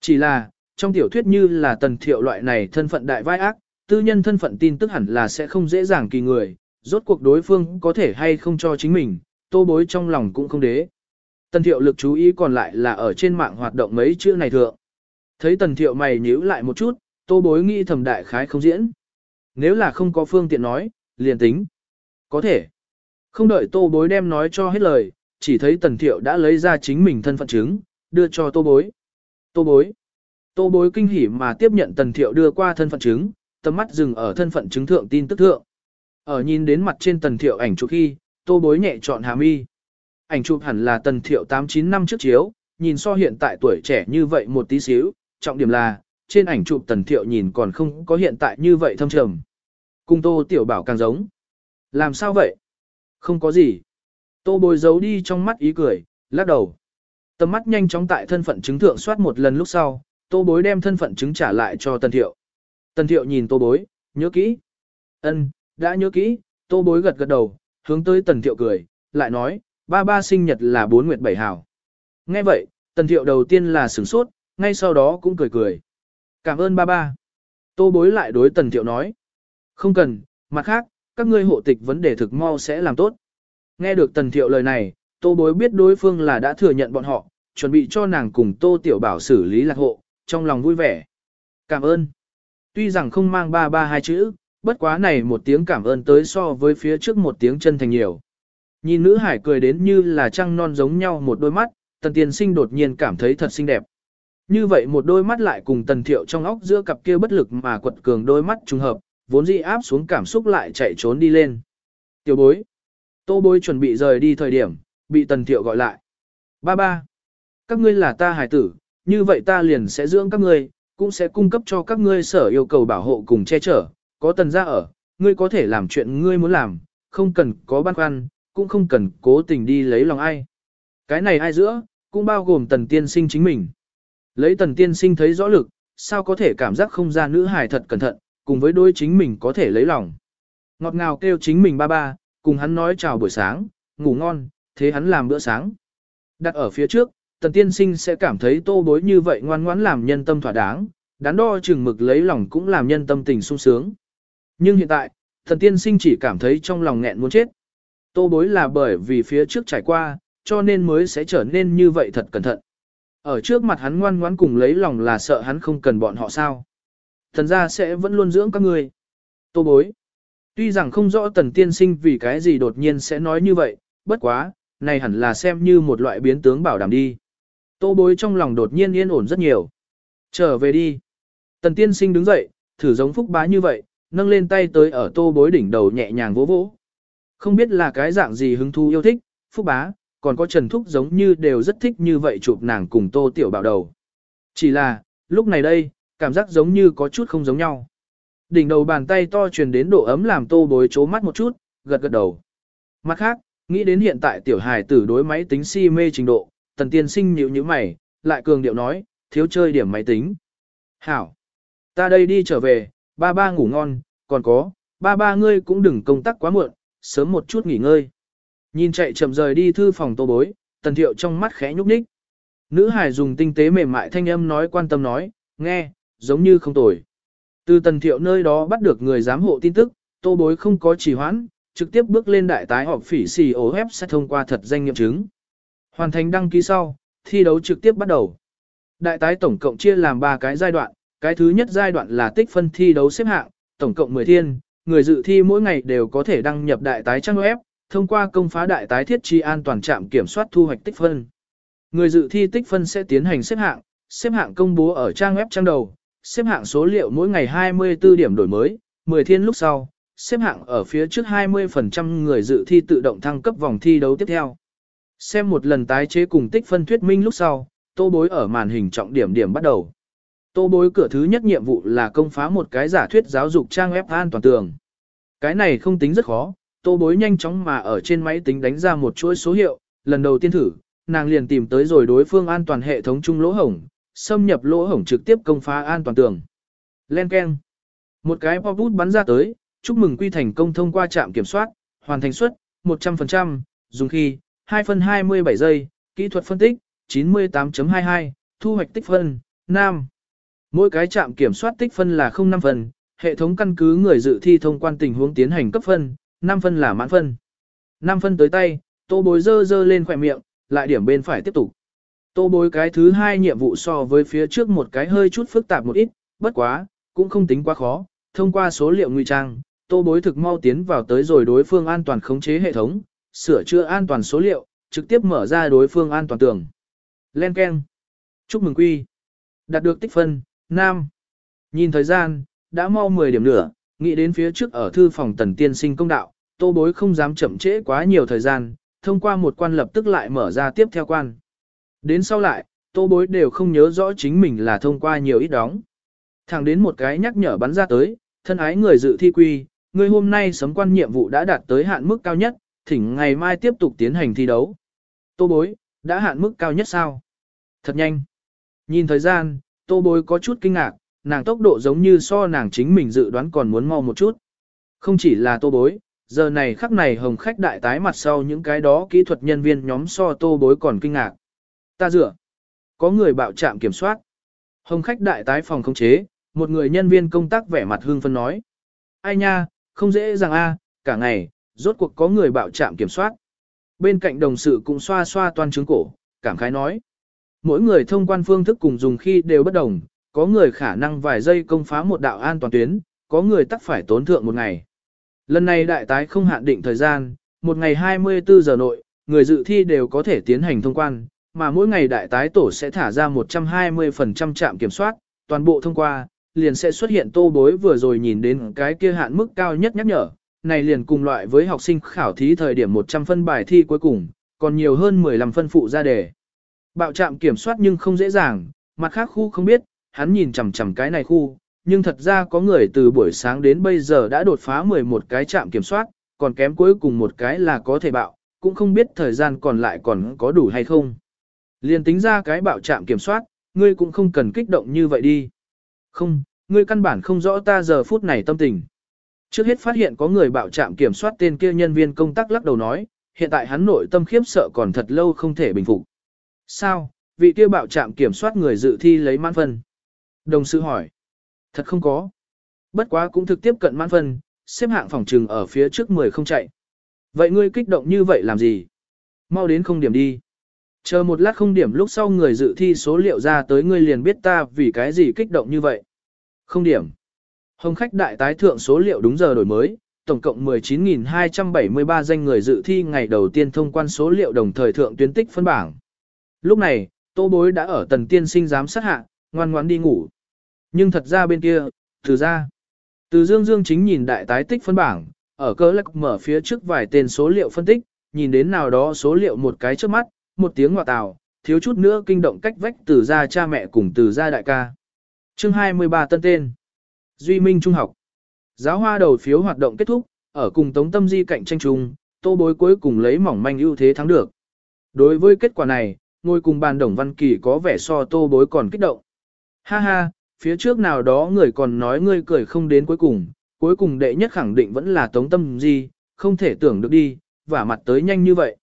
Chỉ là, trong tiểu thuyết như là tần thiệu loại này thân phận đại vai ác, tư nhân thân phận tin tức hẳn là sẽ không dễ dàng kỳ người, rốt cuộc đối phương có thể hay không cho chính mình, tô bối trong lòng cũng không đế. Tần thiệu lực chú ý còn lại là ở trên mạng hoạt động mấy chữ này thượng. Thấy tần thiệu mày nhíu lại một chút, tô bối nghĩ thầm đại khái không diễn. Nếu là không có phương tiện nói, liền tính. Có thể. Không đợi tô bối đem nói cho hết lời, chỉ thấy tần thiệu đã lấy ra chính mình thân phận chứng, đưa cho tô bối. Tô bối. Tô bối kinh hỉ mà tiếp nhận tần thiệu đưa qua thân phận chứng, tầm mắt dừng ở thân phận chứng thượng tin tức thượng. Ở nhìn đến mặt trên tần thiệu ảnh chụp khi, tô bối nhẹ chọn hàm y. Ảnh chụp hẳn là tần thiệu 8-9 năm trước chiếu, nhìn so hiện tại tuổi trẻ như vậy một tí xíu, trọng điểm là, trên ảnh chụp tần thiệu nhìn còn không có hiện tại như vậy thâm trầm. Cùng tô tiểu bảo càng giống. Làm sao vậy? Không có gì. Tô bối giấu đi trong mắt ý cười, lắc đầu. Tầm mắt nhanh chóng tại thân phận chứng thượng soát một lần lúc sau, tô bối đem thân phận chứng trả lại cho tần thiệu. Tần thiệu nhìn tô bối, nhớ kỹ. ân đã nhớ kỹ, tô bối gật gật đầu, hướng tới tần thiệu cười, lại nói, ba ba sinh nhật là bốn nguyệt bảy hào. Nghe vậy, tần thiệu đầu tiên là sửng sốt, ngay sau đó cũng cười cười. Cảm ơn ba ba. Tô bối lại đối tần thiệu nói. Không cần, mặt khác, các ngươi hộ tịch vấn đề thực mau sẽ làm tốt. Nghe được tần thiệu lời này, tô bối biết đối phương là đã thừa nhận bọn họ, chuẩn bị cho nàng cùng tô tiểu bảo xử lý lạc hộ, trong lòng vui vẻ. Cảm ơn. Tuy rằng không mang ba ba hai chữ, bất quá này một tiếng cảm ơn tới so với phía trước một tiếng chân thành nhiều. Nhìn nữ hải cười đến như là trăng non giống nhau một đôi mắt, tần tiên sinh đột nhiên cảm thấy thật xinh đẹp. Như vậy một đôi mắt lại cùng tần thiệu trong óc giữa cặp kia bất lực mà quật cường đôi mắt trùng hợp, vốn dĩ áp xuống cảm xúc lại chạy trốn đi lên. Tiểu bối. Tô bối chuẩn bị rời đi thời điểm, bị tần thiệu gọi lại. Ba ba. Các ngươi là ta hải tử, như vậy ta liền sẽ dưỡng các ngươi, cũng sẽ cung cấp cho các ngươi sở yêu cầu bảo hộ cùng che chở, có tần gia ở, ngươi có thể làm chuyện ngươi muốn làm, không cần có băn khoăn, cũng không cần cố tình đi lấy lòng ai. Cái này ai giữa, cũng bao gồm tần tiên sinh chính mình. Lấy tần tiên sinh thấy rõ lực, sao có thể cảm giác không ra nữ hài thật cẩn thận, cùng với đôi chính mình có thể lấy lòng. Ngọt ngào kêu chính mình ba ba, cùng hắn nói chào buổi sáng, ngủ ngon, thế hắn làm bữa sáng. Đặt ở phía trước, tần tiên sinh sẽ cảm thấy tô bối như vậy ngoan ngoãn làm nhân tâm thỏa đáng, đắn đo chừng mực lấy lòng cũng làm nhân tâm tình sung sướng. Nhưng hiện tại, thần tiên sinh chỉ cảm thấy trong lòng nghẹn muốn chết. Tô bối là bởi vì phía trước trải qua, cho nên mới sẽ trở nên như vậy thật cẩn thận. Ở trước mặt hắn ngoan ngoãn cùng lấy lòng là sợ hắn không cần bọn họ sao. Thần gia sẽ vẫn luôn dưỡng các người. Tô bối. Tuy rằng không rõ tần tiên sinh vì cái gì đột nhiên sẽ nói như vậy, bất quá, này hẳn là xem như một loại biến tướng bảo đảm đi. Tô bối trong lòng đột nhiên yên ổn rất nhiều. Trở về đi. Tần tiên sinh đứng dậy, thử giống phúc bá như vậy, nâng lên tay tới ở tô bối đỉnh đầu nhẹ nhàng vỗ vỗ. Không biết là cái dạng gì hứng thú yêu thích, phúc bá, còn có trần thúc giống như đều rất thích như vậy chụp nàng cùng tô tiểu bảo đầu. Chỉ là, lúc này đây, cảm giác giống như có chút không giống nhau. Đỉnh đầu bàn tay to truyền đến độ ấm làm tô bối chố mắt một chút, gật gật đầu. Mặt khác, nghĩ đến hiện tại tiểu hài tử đối máy tính si mê trình độ, tần tiên sinh nhịu như mày, lại cường điệu nói, thiếu chơi điểm máy tính. Hảo! Ta đây đi trở về, ba ba ngủ ngon, còn có, ba ba ngươi cũng đừng công tác quá muộn, sớm một chút nghỉ ngơi. Nhìn chạy chậm rời đi thư phòng tô bối, tần thiệu trong mắt khẽ nhúc nhích. Nữ hải dùng tinh tế mềm mại thanh âm nói quan tâm nói, nghe, giống như không tồi. Từ tần thiệu nơi đó bắt được người giám hộ tin tức, tô bối không có trì hoãn, trực tiếp bước lên đại tái họp phỉ xì ổ ép sẽ thông qua thật danh nghiệm chứng. Hoàn thành đăng ký sau, thi đấu trực tiếp bắt đầu. Đại tái tổng cộng chia làm 3 cái giai đoạn, cái thứ nhất giai đoạn là tích phân thi đấu xếp hạng, tổng cộng 10 thiên, người dự thi mỗi ngày đều có thể đăng nhập đại tái trang web, thông qua công phá đại tái thiết chi an toàn trạm kiểm soát thu hoạch tích phân. Người dự thi tích phân sẽ tiến hành xếp hạng, xếp hạng công bố ở trang web trang đầu, xếp hạng số liệu mỗi ngày 24 điểm đổi mới, 10 thiên lúc sau, xếp hạng ở phía trước 20% người dự thi tự động thăng cấp vòng thi đấu tiếp theo. Xem một lần tái chế cùng tích phân thuyết minh lúc sau, tô bối ở màn hình trọng điểm điểm bắt đầu. Tô bối cửa thứ nhất nhiệm vụ là công phá một cái giả thuyết giáo dục trang web an toàn tường. Cái này không tính rất khó, tô bối nhanh chóng mà ở trên máy tính đánh ra một chuỗi số hiệu, lần đầu tiên thử, nàng liền tìm tới rồi đối phương an toàn hệ thống chung lỗ hổng, xâm nhập lỗ hổng trực tiếp công phá an toàn tường. Len keng. Một cái pop bút bắn ra tới, chúc mừng quy thành công thông qua trạm kiểm soát, hoàn thành suất, 100%, dùng khi, 2 phân 27 giây, kỹ thuật phân tích, 98.22, thu hoạch tích phân, nam. Mỗi cái trạm kiểm soát tích phân là 05 phần, hệ thống căn cứ người dự thi thông quan tình huống tiến hành cấp phân, 5 phân là mãn phân. 5 phân tới tay, tô bối dơ dơ lên khỏe miệng, lại điểm bên phải tiếp tục. Tô bối cái thứ hai nhiệm vụ so với phía trước một cái hơi chút phức tạp một ít, bất quá, cũng không tính quá khó, thông qua số liệu ngụy trang, tô bối thực mau tiến vào tới rồi đối phương an toàn khống chế hệ thống, sửa chữa an toàn số liệu, trực tiếp mở ra đối phương an toàn tường. Len Ken. Chúc mừng quy. Đạt được tích phân, Nam. Nhìn thời gian, đã mau 10 điểm nữa, nghĩ đến phía trước ở thư phòng tần tiên sinh công đạo, tô bối không dám chậm trễ quá nhiều thời gian, thông qua một quan lập tức lại mở ra tiếp theo quan. Đến sau lại, tô bối đều không nhớ rõ chính mình là thông qua nhiều ít đóng. Thẳng đến một cái nhắc nhở bắn ra tới, thân ái người dự thi quy, người hôm nay sấm quan nhiệm vụ đã đạt tới hạn mức cao nhất, thỉnh ngày mai tiếp tục tiến hành thi đấu. Tô bối, đã hạn mức cao nhất sao? Thật nhanh. Nhìn thời gian, tô bối có chút kinh ngạc, nàng tốc độ giống như so nàng chính mình dự đoán còn muốn mau một chút. Không chỉ là tô bối, giờ này khắc này hồng khách đại tái mặt sau những cái đó kỹ thuật nhân viên nhóm so tô bối còn kinh ngạc. Ta dựa. Có người bạo trạm kiểm soát. Hồng khách đại tái phòng khống chế, một người nhân viên công tác vẻ mặt hương phân nói. Ai nha, không dễ dàng a, à, cả ngày, rốt cuộc có người bạo trạm kiểm soát. Bên cạnh đồng sự cũng xoa xoa toàn trứng cổ, cảm khái nói. Mỗi người thông quan phương thức cùng dùng khi đều bất đồng, có người khả năng vài giây công phá một đạo an toàn tuyến, có người tắc phải tốn thượng một ngày. Lần này đại tái không hạn định thời gian, một ngày 24 giờ nội, người dự thi đều có thể tiến hành thông quan, mà mỗi ngày đại tái tổ sẽ thả ra 120% trạm kiểm soát, toàn bộ thông qua, liền sẽ xuất hiện tô bối vừa rồi nhìn đến cái kia hạn mức cao nhất nhắc nhở, này liền cùng loại với học sinh khảo thí thời điểm 100 phân bài thi cuối cùng, còn nhiều hơn 15 phân phụ ra đề. Bạo trạm kiểm soát nhưng không dễ dàng, mặt khác khu không biết, hắn nhìn chằm chằm cái này khu, nhưng thật ra có người từ buổi sáng đến bây giờ đã đột phá 11 cái trạm kiểm soát, còn kém cuối cùng một cái là có thể bạo, cũng không biết thời gian còn lại còn có đủ hay không. Liền tính ra cái bạo trạm kiểm soát, ngươi cũng không cần kích động như vậy đi. Không, ngươi căn bản không rõ ta giờ phút này tâm tình. Trước hết phát hiện có người bạo trạm kiểm soát tên kia nhân viên công tác lắc đầu nói, hiện tại hắn nội tâm khiếp sợ còn thật lâu không thể bình phục. Sao, vị kia bạo trạm kiểm soát người dự thi lấy mãn phân? Đồng sự hỏi. Thật không có. Bất quá cũng thực tiếp cận mãn phân, xếp hạng phòng trừng ở phía trước 10 không chạy. Vậy ngươi kích động như vậy làm gì? Mau đến không điểm đi. Chờ một lát không điểm lúc sau người dự thi số liệu ra tới ngươi liền biết ta vì cái gì kích động như vậy. Không điểm. Hồng khách đại tái thượng số liệu đúng giờ đổi mới, tổng cộng 19.273 danh người dự thi ngày đầu tiên thông quan số liệu đồng thời thượng tuyến tích phân bảng. Lúc này, tô bối đã ở tần tiên sinh giám sát hạ, ngoan ngoãn đi ngủ. Nhưng thật ra bên kia, từ ra, từ dương dương chính nhìn đại tái tích phân bảng, ở cơ lắc mở phía trước vài tên số liệu phân tích, nhìn đến nào đó số liệu một cái trước mắt, một tiếng ngọa tào, thiếu chút nữa kinh động cách vách từ ra cha mẹ cùng từ ra đại ca. Chương 23 tân tên. Duy Minh Trung học. Giáo hoa đầu phiếu hoạt động kết thúc, ở cùng Tống Tâm Di cạnh tranh chung, tô bối cuối cùng lấy mỏng manh ưu thế thắng được. Đối với kết quả này, ngôi cùng bàn đồng văn kỳ có vẻ so tô bối còn kích động. Ha ha, phía trước nào đó người còn nói ngươi cười không đến cuối cùng, cuối cùng đệ nhất khẳng định vẫn là Tống Tâm Di, không thể tưởng được đi, vả mặt tới nhanh như vậy.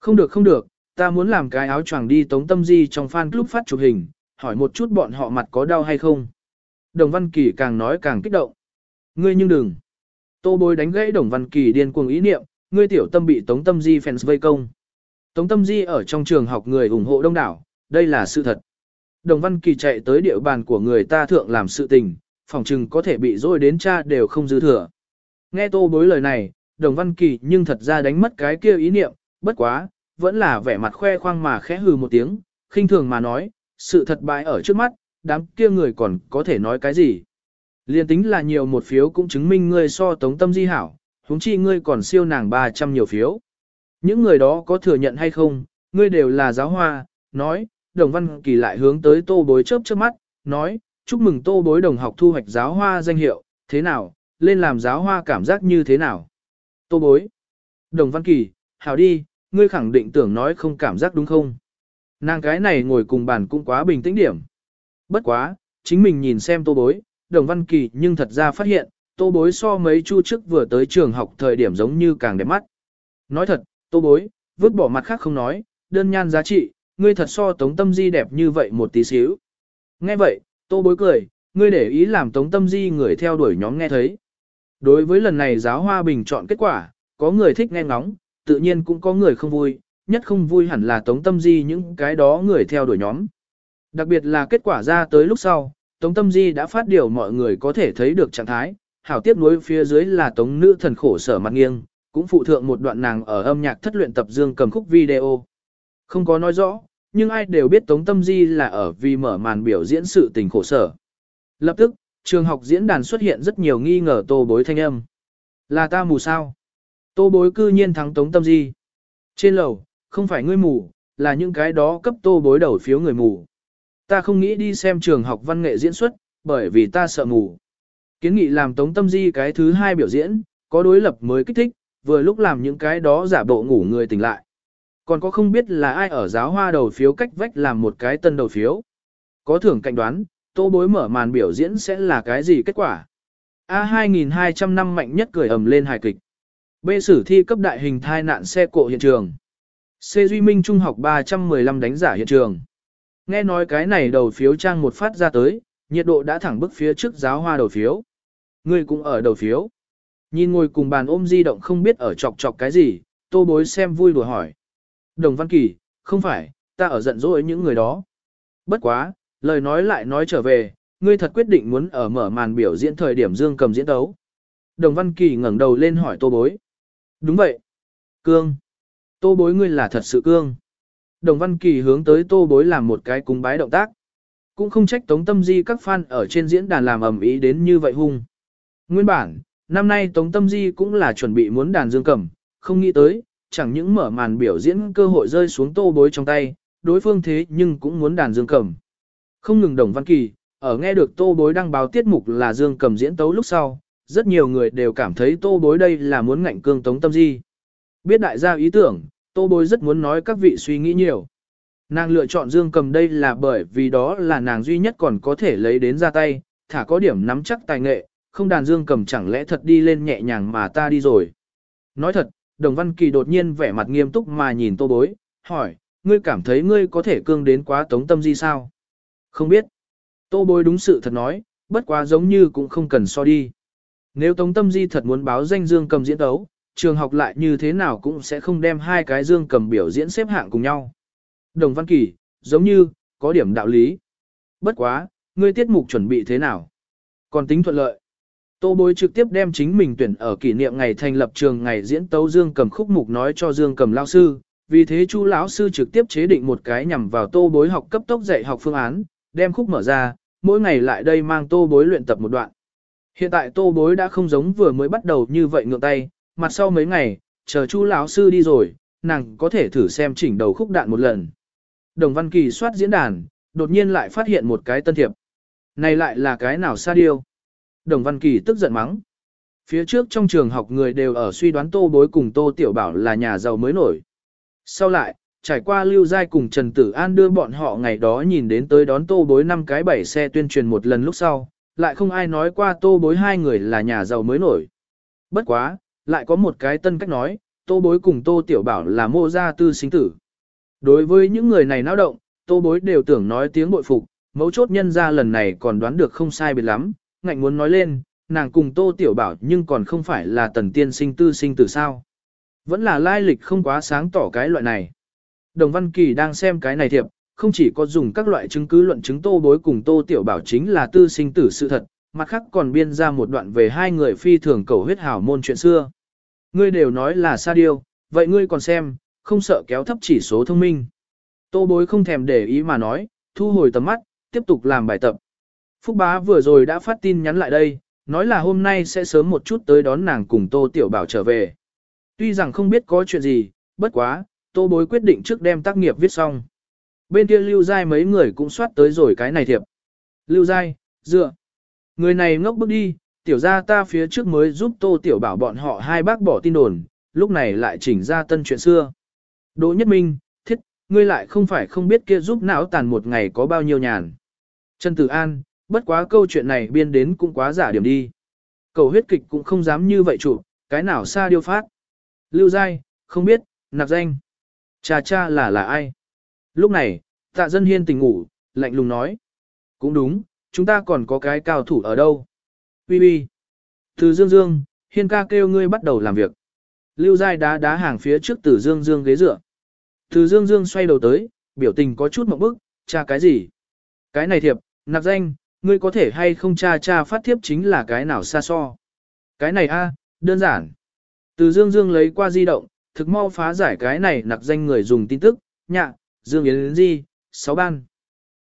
Không được không được, ta muốn làm cái áo choàng đi Tống Tâm Di trong fan club phát chụp hình, hỏi một chút bọn họ mặt có đau hay không. Đồng Văn Kỳ càng nói càng kích động. Ngươi nhưng đừng. Tô bối đánh gãy Đồng Văn Kỳ điên cuồng ý niệm, ngươi tiểu tâm bị Tống Tâm Di fans vây công. Tống Tâm Di ở trong trường học người ủng hộ đông đảo, đây là sự thật. Đồng Văn Kỳ chạy tới địa bàn của người ta thượng làm sự tình, phòng trừng có thể bị dối đến cha đều không dư thừa. Nghe tô bối lời này, Đồng Văn Kỳ nhưng thật ra đánh mất cái kia ý niệm, bất quá, vẫn là vẻ mặt khoe khoang mà khẽ hừ một tiếng, khinh thường mà nói, sự thật bại ở trước mắt, đám kia người còn có thể nói cái gì. Liên tính là nhiều một phiếu cũng chứng minh ngươi so tống tâm di hảo, huống chi ngươi còn siêu nàng 300 nhiều phiếu. Những người đó có thừa nhận hay không, ngươi đều là giáo hoa, nói, đồng văn kỳ lại hướng tới tô bối chớp chớp mắt, nói, chúc mừng tô bối đồng học thu hoạch giáo hoa danh hiệu, thế nào, lên làm giáo hoa cảm giác như thế nào. Tô bối, đồng văn kỳ, hảo đi, ngươi khẳng định tưởng nói không cảm giác đúng không? Nàng cái này ngồi cùng bàn cũng quá bình tĩnh điểm. Bất quá, chính mình nhìn xem tô bối, đồng văn kỳ nhưng thật ra phát hiện, tô bối so mấy chu trước vừa tới trường học thời điểm giống như càng đẹp mắt. Nói thật, tô bối, vứt bỏ mặt khác không nói, đơn nhan giá trị, ngươi thật so tống tâm di đẹp như vậy một tí xíu. Nghe vậy, tô bối cười, ngươi để ý làm tống tâm di người theo đuổi nhóm nghe thấy. Đối với lần này giáo hoa bình chọn kết quả, có người thích nghe ngóng, tự nhiên cũng có người không vui, nhất không vui hẳn là Tống Tâm Di những cái đó người theo đuổi nhóm. Đặc biệt là kết quả ra tới lúc sau, Tống Tâm Di đã phát điều mọi người có thể thấy được trạng thái, hảo tiếp nối phía dưới là Tống Nữ thần khổ sở mặt nghiêng, cũng phụ thượng một đoạn nàng ở âm nhạc thất luyện tập dương cầm khúc video. Không có nói rõ, nhưng ai đều biết Tống Tâm Di là ở vì mở màn biểu diễn sự tình khổ sở. Lập tức, trường học diễn đàn xuất hiện rất nhiều nghi ngờ tô bối thanh âm. Là ta mù sao? Tô bối cư nhiên thắng Tống Tâm Di. Trên lầu, không phải ngươi mù, là những cái đó cấp tô bối đầu phiếu người mù. Ta không nghĩ đi xem trường học văn nghệ diễn xuất, bởi vì ta sợ mù. Kiến nghị làm Tống Tâm Di cái thứ hai biểu diễn, có đối lập mới kích thích, vừa lúc làm những cái đó giả bộ ngủ người tỉnh lại. Còn có không biết là ai ở giáo hoa đầu phiếu cách vách làm một cái tân đầu phiếu. Có thưởng cạnh đoán, tô bối mở màn biểu diễn sẽ là cái gì kết quả. A2200 năm mạnh nhất cười ầm lên hài kịch. B sử thi cấp đại hình thai nạn xe cộ hiện trường. C Duy Minh Trung học 315 đánh giả hiện trường. Nghe nói cái này đầu phiếu trang một phát ra tới, nhiệt độ đã thẳng bức phía trước giáo hoa đầu phiếu. Người cũng ở đầu phiếu. Nhìn ngồi cùng bàn ôm di động không biết ở chọc chọc cái gì, tô bối xem vui đùa hỏi. Đồng Văn Kỳ, không phải, ta ở giận dỗi những người đó. Bất quá, lời nói lại nói trở về, ngươi thật quyết định muốn ở mở màn biểu diễn thời điểm dương cầm diễn tấu. Đồng Văn Kỳ ngẩng đầu lên hỏi tô bối. Đúng vậy. Cương. Tô bối ngươi là thật sự cương. Đồng Văn Kỳ hướng tới tô bối làm một cái cúng bái động tác. Cũng không trách Tống Tâm Di các fan ở trên diễn đàn làm ầm ĩ đến như vậy hung. Nguyên bản, năm nay Tống Tâm Di cũng là chuẩn bị muốn đàn dương cầm, không nghĩ tới, chẳng những mở màn biểu diễn cơ hội rơi xuống tô bối trong tay, đối phương thế nhưng cũng muốn đàn dương cầm. Không ngừng Đồng Văn Kỳ, ở nghe được tô bối đăng báo tiết mục là dương cầm diễn tấu lúc sau, rất nhiều người đều cảm thấy tô bối đây là muốn ngạnh cương Tống Tâm Di. Biết đại gia ý tưởng, tô bối rất muốn nói các vị suy nghĩ nhiều. Nàng lựa chọn dương cầm đây là bởi vì đó là nàng duy nhất còn có thể lấy đến ra tay, thả có điểm nắm chắc tài nghệ, không đàn dương cầm chẳng lẽ thật đi lên nhẹ nhàng mà ta đi rồi. Nói thật, Đồng Văn Kỳ đột nhiên vẻ mặt nghiêm túc mà nhìn tô bối, hỏi, ngươi cảm thấy ngươi có thể cương đến quá tống tâm di sao? Không biết. Tô bối đúng sự thật nói, bất quá giống như cũng không cần so đi. Nếu tống tâm di thật muốn báo danh dương cầm diễn đấu, trường học lại như thế nào cũng sẽ không đem hai cái dương cầm biểu diễn xếp hạng cùng nhau. Đồng Văn Kỳ, giống như, có điểm đạo lý. Bất quá, ngươi tiết mục chuẩn bị thế nào? Còn tính thuận lợi. Tô bối trực tiếp đem chính mình tuyển ở kỷ niệm ngày thành lập trường ngày diễn tấu Dương cầm khúc mục nói cho Dương cầm lao sư, vì thế chu lão sư trực tiếp chế định một cái nhằm vào tô bối học cấp tốc dạy học phương án, đem khúc mở ra, mỗi ngày lại đây mang tô bối luyện tập một đoạn. Hiện tại tô bối đã không giống vừa mới bắt đầu như vậy ngượng tay, mặt sau mấy ngày, chờ chu lão sư đi rồi, nàng có thể thử xem chỉnh đầu khúc đạn một lần. Đồng Văn Kỳ soát diễn đàn, đột nhiên lại phát hiện một cái tân thiệp. Này lại là cái nào xa điêu? Đồng Văn Kỳ tức giận mắng. Phía trước trong trường học người đều ở suy đoán Tô Bối cùng Tô Tiểu Bảo là nhà giàu mới nổi. Sau lại, trải qua Lưu Giai cùng Trần Tử An đưa bọn họ ngày đó nhìn đến tới đón Tô Bối năm cái bảy xe tuyên truyền một lần lúc sau, lại không ai nói qua Tô Bối hai người là nhà giàu mới nổi. Bất quá, lại có một cái tân cách nói, Tô Bối cùng Tô Tiểu Bảo là mô gia tư sinh tử. Đối với những người này náo động, Tô Bối đều tưởng nói tiếng bội phục, mấu chốt nhân ra lần này còn đoán được không sai biệt lắm, ngạnh muốn nói lên, nàng cùng Tô Tiểu Bảo nhưng còn không phải là tần tiên sinh tư sinh tử sao. Vẫn là lai lịch không quá sáng tỏ cái loại này. Đồng Văn Kỳ đang xem cái này thiệp, không chỉ có dùng các loại chứng cứ luận chứng Tô Bối cùng Tô Tiểu Bảo chính là tư sinh tử sự thật, mặt khác còn biên ra một đoạn về hai người phi thường cầu huyết hảo môn chuyện xưa. Ngươi đều nói là sa điêu, vậy ngươi còn xem, không sợ kéo thấp chỉ số thông minh. Tô Bối không thèm để ý mà nói, thu hồi tầm mắt, tiếp tục làm bài tập. Phúc bá vừa rồi đã phát tin nhắn lại đây, nói là hôm nay sẽ sớm một chút tới đón nàng cùng Tô Tiểu Bảo trở về. Tuy rằng không biết có chuyện gì, bất quá, Tô Bối quyết định trước đem tác nghiệp viết xong. Bên kia Lưu Giai mấy người cũng soát tới rồi cái này thiệp. Lưu Giai, dựa. Người này ngốc bước đi, tiểu ra ta phía trước mới giúp Tô Tiểu Bảo bọn họ hai bác bỏ tin đồn, lúc này lại chỉnh ra tân chuyện xưa. Đỗ Nhất Minh, thiết, ngươi lại không phải không biết kia giúp não tàn một ngày có bao nhiêu nhàn. Trần Tử An, bất quá câu chuyện này biên đến cũng quá giả điểm đi. Cầu huyết kịch cũng không dám như vậy chủ, cái nào xa điêu phát. Lưu Giai, không biết, nạp danh. Cha cha là là ai? Lúc này, tạ dân hiên tỉnh ngủ, lạnh lùng nói. Cũng đúng, chúng ta còn có cái cao thủ ở đâu? Bi bi. Từ dương dương, hiên ca kêu ngươi bắt đầu làm việc. Lưu Giai đá đá hàng phía trước từ dương dương ghế dựa. Từ dương dương xoay đầu tới, biểu tình có chút một bức, cha cái gì? Cái này thiệp, nạp danh, ngươi có thể hay không tra tra phát thiếp chính là cái nào xa so. Cái này a, đơn giản. Từ Dương Dương lấy qua di động, thực mau phá giải cái này nặc danh người dùng tin tức, nhạ, Dương Yến Di, 6 ban.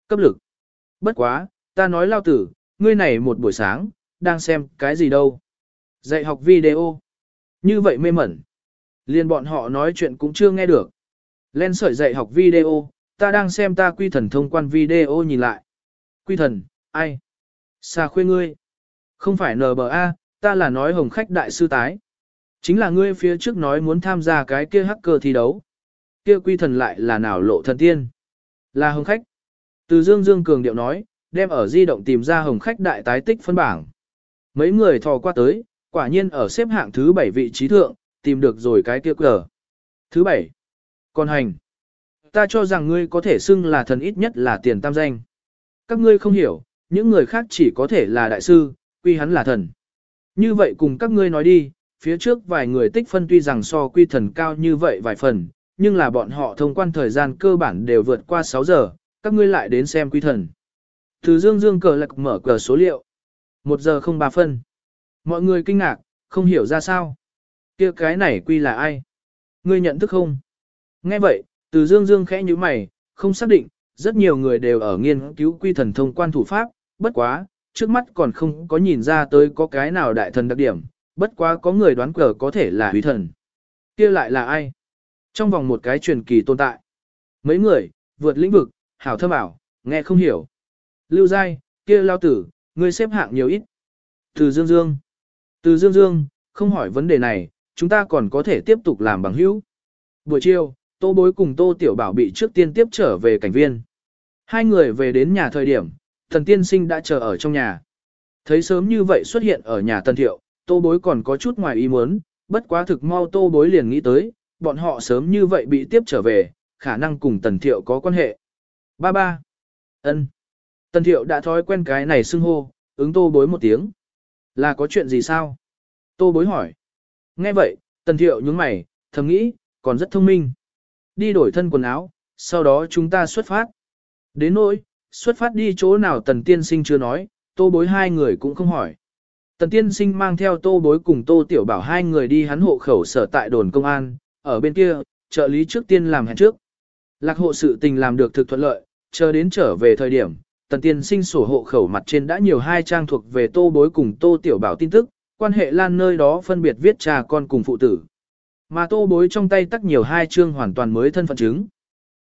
Cấp lực. Bất quá, ta nói lao tử, ngươi này một buổi sáng, đang xem cái gì đâu. Dạy học video. Như vậy mê mẩn. Liên bọn họ nói chuyện cũng chưa nghe được. Lên sợi dạy học video, ta đang xem ta quy thần thông quan video nhìn lại. Quy thần, ai? Xa khuê ngươi. Không phải NBA, ta là nói hồng khách đại sư tái. Chính là ngươi phía trước nói muốn tham gia cái kia hacker thi đấu. Kia quy thần lại là nào lộ thần tiên. Là hồng khách. Từ Dương Dương Cường điệu nói, đem ở di động tìm ra hồng khách đại tái tích phân bảng. Mấy người thò qua tới, quả nhiên ở xếp hạng thứ 7 vị trí thượng, tìm được rồi cái kia cờ. Thứ 7. Còn hành. Ta cho rằng ngươi có thể xưng là thần ít nhất là tiền tam danh. Các ngươi không hiểu, những người khác chỉ có thể là đại sư, quy hắn là thần. Như vậy cùng các ngươi nói đi, phía trước vài người tích phân tuy rằng so quy thần cao như vậy vài phần, nhưng là bọn họ thông quan thời gian cơ bản đều vượt qua 6 giờ, các ngươi lại đến xem quy thần. Từ dương dương cờ lạc mở cờ số liệu. 1 giờ không 3 phân. Mọi người kinh ngạc, không hiểu ra sao. kia cái này quy là ai? Ngươi nhận thức không? Nghe vậy, từ dương dương khẽ như mày, không xác định, rất nhiều người đều ở nghiên cứu quy thần thông quan thủ pháp, bất quá, trước mắt còn không có nhìn ra tới có cái nào đại thần đặc điểm, bất quá có người đoán cờ có thể là hủy thần. kia lại là ai? Trong vòng một cái truyền kỳ tồn tại. Mấy người, vượt lĩnh vực, hảo thâm ảo, nghe không hiểu. Lưu Giai, kia lao tử, ngươi xếp hạng nhiều ít. Từ Dương Dương. Từ Dương Dương, không hỏi vấn đề này, chúng ta còn có thể tiếp tục làm bằng hữu. Buổi chiều, Tô Bối cùng Tô Tiểu Bảo bị trước tiên tiếp trở về cảnh viên. Hai người về đến nhà thời điểm, thần tiên sinh đã chờ ở trong nhà. Thấy sớm như vậy xuất hiện ở nhà Tân Thiệu, Tô Bối còn có chút ngoài ý muốn, bất quá thực mau Tô Bối liền nghĩ tới, bọn họ sớm như vậy bị tiếp trở về, khả năng cùng Tần Thiệu có quan hệ. Ba ba. ân. Tần Thiệu đã thói quen cái này xưng hô, ứng Tô Bối một tiếng. Là có chuyện gì sao? Tô Bối hỏi. Nghe vậy, Tần Thiệu nhướng mày, thầm nghĩ, còn rất thông minh. Đi đổi thân quần áo, sau đó chúng ta xuất phát. Đến nỗi, xuất phát đi chỗ nào Tần Tiên Sinh chưa nói, Tô Bối hai người cũng không hỏi. Tần Tiên Sinh mang theo Tô Bối cùng Tô Tiểu Bảo hai người đi hắn hộ khẩu sở tại đồn công an, ở bên kia, trợ lý trước tiên làm hẹn trước. Lạc hộ sự tình làm được thực thuận lợi, chờ đến trở về thời điểm, tần tiên sinh sổ hộ khẩu mặt trên đã nhiều hai trang thuộc về tô bối cùng tô tiểu bảo tin tức, quan hệ lan nơi đó phân biệt viết cha con cùng phụ tử. Mà tô bối trong tay tắt nhiều hai chương hoàn toàn mới thân phận chứng.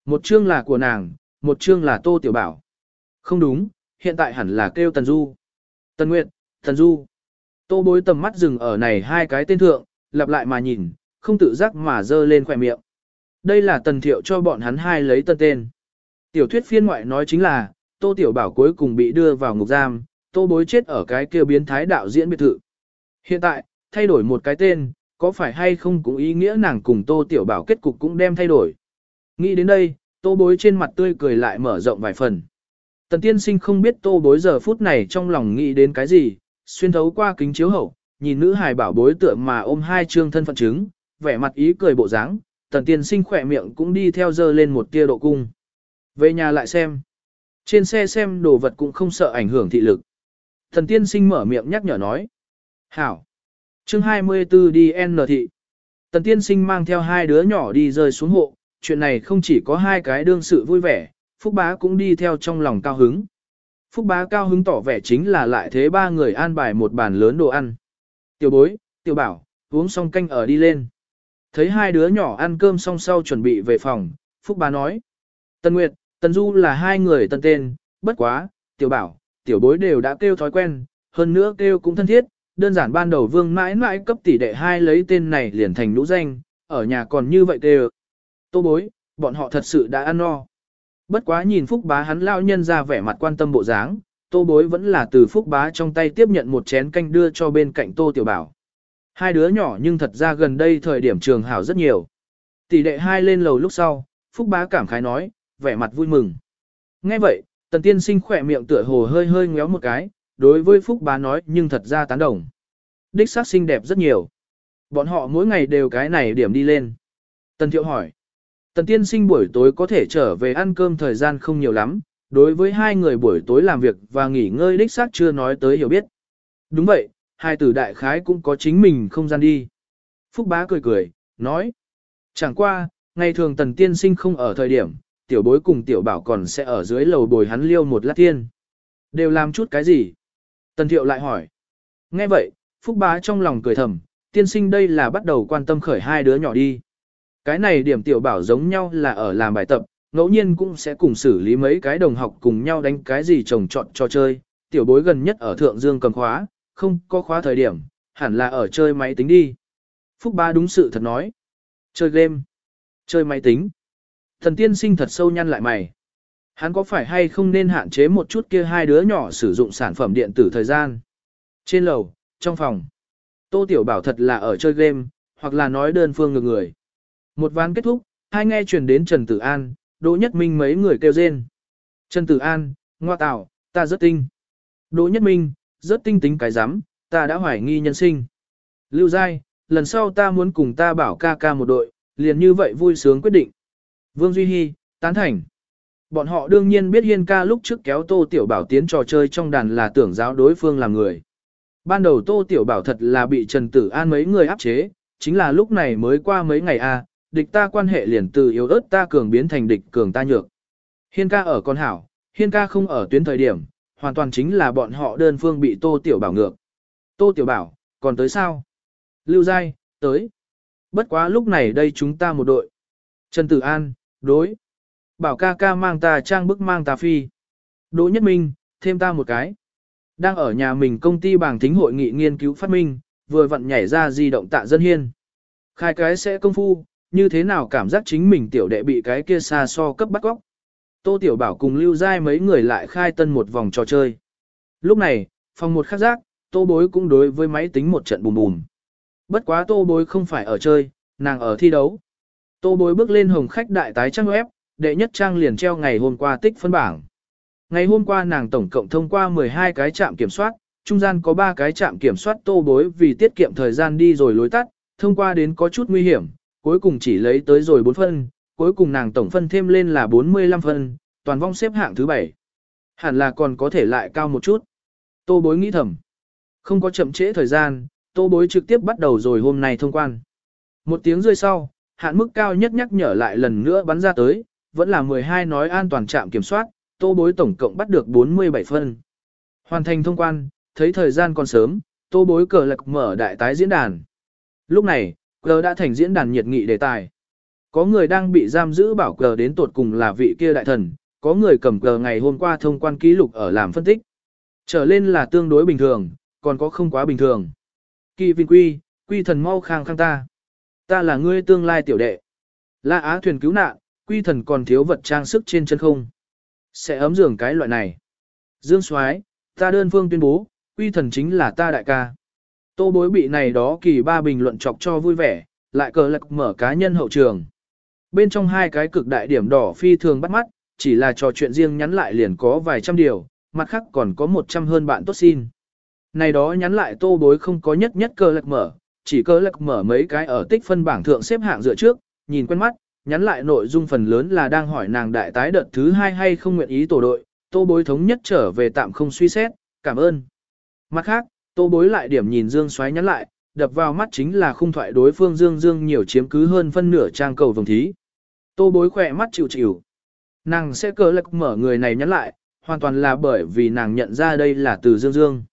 Một chương là của nàng, một chương là tô tiểu bảo. Không đúng, hiện tại hẳn là kêu tần du. Tần Nguyệt, tần du. Tô bối tầm mắt dừng ở này hai cái tên thượng, lặp lại mà nhìn, không tự giác mà dơ lên khỏe miệng. Đây là tần thiệu cho bọn hắn hai lấy tân tên. Tiểu thuyết phiên ngoại nói chính là, Tô Tiểu Bảo cuối cùng bị đưa vào ngục giam, Tô Bối chết ở cái kia biến thái đạo diễn biệt thự. Hiện tại, thay đổi một cái tên, có phải hay không cũng ý nghĩa nàng cùng Tô Tiểu Bảo kết cục cũng đem thay đổi. Nghĩ đến đây, Tô Bối trên mặt tươi cười lại mở rộng vài phần. Tần tiên sinh không biết Tô Bối giờ phút này trong lòng nghĩ đến cái gì, xuyên thấu qua kính chiếu hậu, nhìn nữ hài bảo bối tựa mà ôm hai trương thân phận chứng, vẻ mặt ý cười bộ dáng, tần tiên sinh khỏe miệng cũng đi theo dơ lên một tia độ cung. Về nhà lại xem. Trên xe xem đồ vật cũng không sợ ảnh hưởng thị lực. Thần tiên sinh mở miệng nhắc nhở nói. Hảo. chương 24 đi N thị. Tần tiên sinh mang theo hai đứa nhỏ đi rơi xuống hộ. Chuyện này không chỉ có hai cái đương sự vui vẻ, Phúc bá cũng đi theo trong lòng cao hứng. Phúc bá cao hứng tỏ vẻ chính là lại thế ba người an bài một bàn lớn đồ ăn. Tiểu bối, tiểu bảo, uống xong canh ở đi lên. Thấy hai đứa nhỏ ăn cơm xong sau chuẩn bị về phòng, Phúc bá nói. Tần Nguyệt, Tần Du là hai người tân tên, bất quá, tiểu bảo, tiểu bối đều đã kêu thói quen, hơn nữa kêu cũng thân thiết, đơn giản ban đầu vương mãi mãi cấp tỷ đệ hai lấy tên này liền thành lũ danh, ở nhà còn như vậy kêu. Tô bối, bọn họ thật sự đã ăn no. Bất quá nhìn Phúc bá hắn lao nhân ra vẻ mặt quan tâm bộ dáng, tô bối vẫn là từ Phúc bá trong tay tiếp nhận một chén canh đưa cho bên cạnh tô tiểu bảo. Hai đứa nhỏ nhưng thật ra gần đây thời điểm trường hảo rất nhiều. Tỷ đệ hai lên lầu lúc sau, Phúc bá cảm khái nói, vẻ mặt vui mừng. Nghe vậy, tần tiên sinh khỏe miệng tựa hồ hơi hơi ngéo một cái, đối với Phúc bá nói nhưng thật ra tán đồng. Đích xác xinh đẹp rất nhiều. Bọn họ mỗi ngày đều cái này điểm đi lên. Tần thiệu hỏi. Tần tiên sinh buổi tối có thể trở về ăn cơm thời gian không nhiều lắm, đối với hai người buổi tối làm việc và nghỉ ngơi đích xác chưa nói tới hiểu biết. Đúng vậy, hai tử đại khái cũng có chính mình không gian đi. Phúc bá cười cười, nói. Chẳng qua, ngày thường tần tiên sinh không ở thời điểm, tiểu bối cùng tiểu bảo còn sẽ ở dưới lầu bồi hắn liêu một lát tiên. Đều làm chút cái gì? Tần thiệu lại hỏi. Nghe vậy, Phúc bá trong lòng cười thầm, tiên sinh đây là bắt đầu quan tâm khởi hai đứa nhỏ đi. Cái này điểm tiểu bảo giống nhau là ở làm bài tập, ngẫu nhiên cũng sẽ cùng xử lý mấy cái đồng học cùng nhau đánh cái gì trồng trọt cho chơi. Tiểu bối gần nhất ở Thượng Dương cầm khóa, không có khóa thời điểm, hẳn là ở chơi máy tính đi. Phúc ba đúng sự thật nói. Chơi game. Chơi máy tính. Thần tiên sinh thật sâu nhăn lại mày. Hắn có phải hay không nên hạn chế một chút kia hai đứa nhỏ sử dụng sản phẩm điện tử thời gian? Trên lầu, trong phòng. Tô Tiểu Bảo thật là ở chơi game, hoặc là nói đơn phương ngược người. Một ván kết thúc, hai nghe truyền đến Trần Tử An, Đỗ Nhất Minh mấy người kêu rên. Trần Tử An, ngoa tạo, ta rất tinh. Đỗ Nhất Minh, rất tinh tính cái rắm ta đã hoài nghi nhân sinh. Lưu Giai, lần sau ta muốn cùng ta bảo ca ca một đội, liền như vậy vui sướng quyết định. Vương Duy Hy, tán thành. Bọn họ đương nhiên biết Hiên ca lúc trước kéo Tô Tiểu Bảo tiến trò chơi trong đàn là tưởng giáo đối phương làm người. Ban đầu Tô Tiểu Bảo thật là bị Trần Tử An mấy người áp chế, chính là lúc này mới qua mấy ngày a, à, địch ta quan hệ liền từ yếu ớt ta cường biến thành địch cường ta nhược. Hiên ca ở con hảo, hiên ca không ở tuyến thời điểm, hoàn toàn chính là bọn họ đơn phương bị Tô Tiểu Bảo ngược. Tô Tiểu Bảo, còn tới sao? Lưu Giai, tới. Bất quá lúc này đây chúng ta một đội. Trần Tử An, đối. Bảo ca ca mang ta trang bức mang ta phi. Đỗ Nhất Minh, thêm ta một cái. Đang ở nhà mình công ty bảng thính hội nghị nghiên cứu phát minh, vừa vặn nhảy ra di động tạ dân hiên. Khai cái sẽ công phu, như thế nào cảm giác chính mình tiểu đệ bị cái kia xa so cấp bắt góc. Tô Tiểu Bảo cùng Lưu Giai mấy người lại khai tân một vòng trò chơi. Lúc này, phòng một khắc giác, Tô Bối cũng đối với máy tính một trận bùm bùm. Bất quá Tô Bối không phải ở chơi, nàng ở thi đấu. Tô Bối bước lên hồng khách đại tái trang web, đệ nhất trang liền treo ngày hôm qua tích phân bảng. Ngày hôm qua nàng tổng cộng thông qua 12 cái trạm kiểm soát, trung gian có 3 cái trạm kiểm soát Tô Bối vì tiết kiệm thời gian đi rồi lối tắt, thông qua đến có chút nguy hiểm, cuối cùng chỉ lấy tới rồi 4 phân, cuối cùng nàng tổng phân thêm lên là 45 phân, toàn vong xếp hạng thứ 7. Hẳn là còn có thể lại cao một chút. Tô bối nghĩ thầm. Không có chậm trễ thời gian, tô bối trực tiếp bắt đầu rồi hôm nay thông quan. Một tiếng rơi sau, hạn mức cao nhất nhắc nhở lại lần nữa bắn ra tới, vẫn là 12 nói an toàn trạm kiểm soát, tô bối tổng cộng bắt được 47 phân. Hoàn thành thông quan, thấy thời gian còn sớm, tô bối cờ lạc mở đại tái diễn đàn. Lúc này, cờ đã thành diễn đàn nhiệt nghị đề tài. Có người đang bị giam giữ bảo cờ đến tột cùng là vị kia đại thần, có người cầm cờ ngày hôm qua thông quan ký lục ở làm phân tích. Trở lên là tương đối bình thường, còn có không quá bình thường. Kỳ vinh quy, quy thần mau khang khang ta. Ta là ngươi tương lai tiểu đệ. La Á thuyền cứu nạn, quy thần còn thiếu vật trang sức trên chân không. Sẽ ấm giường cái loại này. Dương Soái, ta đơn phương tuyên bố, quy thần chính là ta đại ca. Tô bối bị này đó kỳ ba bình luận chọc cho vui vẻ, lại cờ lạc mở cá nhân hậu trường. Bên trong hai cái cực đại điểm đỏ phi thường bắt mắt, chỉ là trò chuyện riêng nhắn lại liền có vài trăm điều, mặt khác còn có một trăm hơn bạn tốt xin. Này đó nhắn lại tô bối không có nhất nhất cờ lạc mở, chỉ cờ lạc mở mấy cái ở tích phân bảng thượng xếp hạng dựa trước, nhìn quen mắt, nhắn lại nội dung phần lớn là đang hỏi nàng đại tái đợt thứ hai hay không nguyện ý tổ đội, tô bối thống nhất trở về tạm không suy xét, cảm ơn. Mặt khác, tô bối lại điểm nhìn Dương xoáy nhắn lại, đập vào mắt chính là khung thoại đối phương Dương Dương nhiều chiếm cứ hơn phân nửa trang cầu vòng thí. Tô bối khỏe mắt chịu chịu. Nàng sẽ cờ lạc mở người này nhắn lại, hoàn toàn là bởi vì nàng nhận ra đây là từ Dương Dương.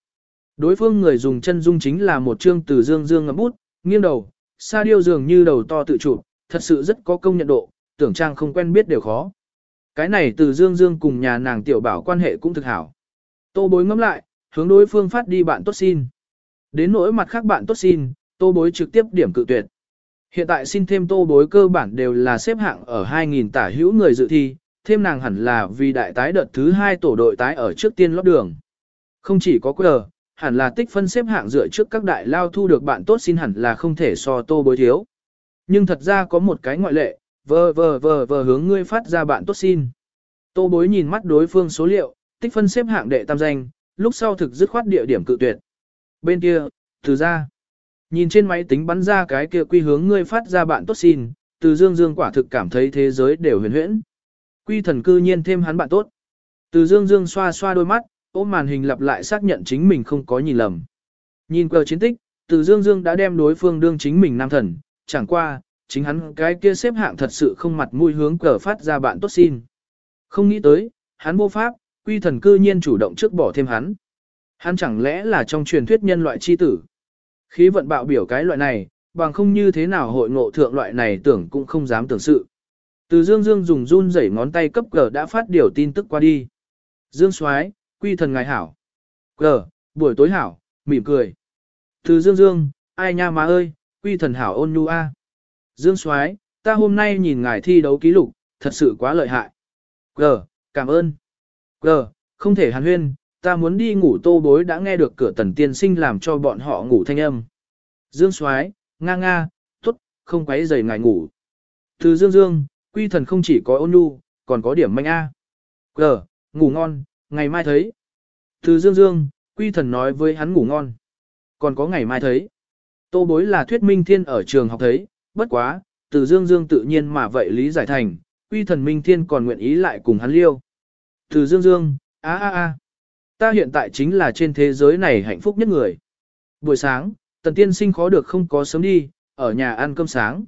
Đối phương người dùng chân dung chính là một chương từ Dương Dương ngậm bút, nghiêng đầu, sa điêu dường như đầu to tự chụp, thật sự rất có công nhận độ, tưởng trang không quen biết đều khó. Cái này từ Dương Dương cùng nhà nàng tiểu bảo quan hệ cũng thực hảo. Tô bối ngẫm lại, hướng đối phương phát đi bạn tốt xin. Đến nỗi mặt khác bạn tốt xin, tô bối trực tiếp điểm cự tuyệt. Hiện tại xin thêm tô bối cơ bản đều là xếp hạng ở 2.000 tả hữu người dự thi, thêm nàng hẳn là vì đại tái đợt thứ hai tổ đội tái ở trước tiên lót đường. Không chỉ có quờ, hẳn là tích phân xếp hạng dựa trước các đại lao thu được bạn tốt xin hẳn là không thể so tô bối thiếu. Nhưng thật ra có một cái ngoại lệ, vờ vờ vờ vờ hướng ngươi phát ra bạn tốt xin. Tô bối nhìn mắt đối phương số liệu, tích phân xếp hạng đệ tam danh, lúc sau thực dứt khoát địa điểm cự tuyệt. Bên kia, từ ra, nhìn trên máy tính bắn ra cái kia quy hướng ngươi phát ra bạn tốt xin, từ dương dương quả thực cảm thấy thế giới đều huyền huyễn. Quy thần cư nhiên thêm hắn bạn tốt. Từ dương dương xoa xoa đôi mắt, ôm màn hình lặp lại xác nhận chính mình không có nhìn lầm. Nhìn cờ chiến tích, từ dương dương đã đem đối phương đương chính mình nam thần, chẳng qua, chính hắn cái kia xếp hạng thật sự không mặt mũi hướng cờ phát ra bạn tốt xin. Không nghĩ tới, hắn vô pháp, quy thần cư nhiên chủ động trước bỏ thêm hắn. Hắn chẳng lẽ là trong truyền thuyết nhân loại chi tử. Khí vận bạo biểu cái loại này, bằng không như thế nào hội ngộ thượng loại này tưởng cũng không dám tưởng sự. Từ Dương Dương dùng run rẩy ngón tay cấp cờ đã phát điều tin tức qua đi. Dương Soái, quy thần ngài hảo. Cờ, buổi tối hảo, mỉm cười. Từ Dương Dương, ai nha má ơi, quy thần hảo ôn nhu a. Dương Soái, ta hôm nay nhìn ngài thi đấu ký lục, thật sự quá lợi hại. Cờ, cảm ơn. G, không thể hàn huyên, ta muốn đi ngủ tô bối đã nghe được cửa tần tiên sinh làm cho bọn họ ngủ thanh âm. Dương Soái, nga nga, tốt, không quấy rầy ngài ngủ. Từ Dương Dương, quy thần không chỉ có ôn nhu, còn có điểm manh a. G, ngủ ngon, ngày mai thấy. Từ Dương Dương, quy thần nói với hắn ngủ ngon. Còn có ngày mai thấy. Tô bối là thuyết minh thiên ở trường học thấy, bất quá, từ Dương Dương tự nhiên mà vậy lý giải thành, quy thần minh thiên còn nguyện ý lại cùng hắn liêu. Từ Dương Dương, a a a, ta hiện tại chính là trên thế giới này hạnh phúc nhất người. Buổi sáng, tần tiên sinh khó được không có sớm đi, ở nhà ăn cơm sáng.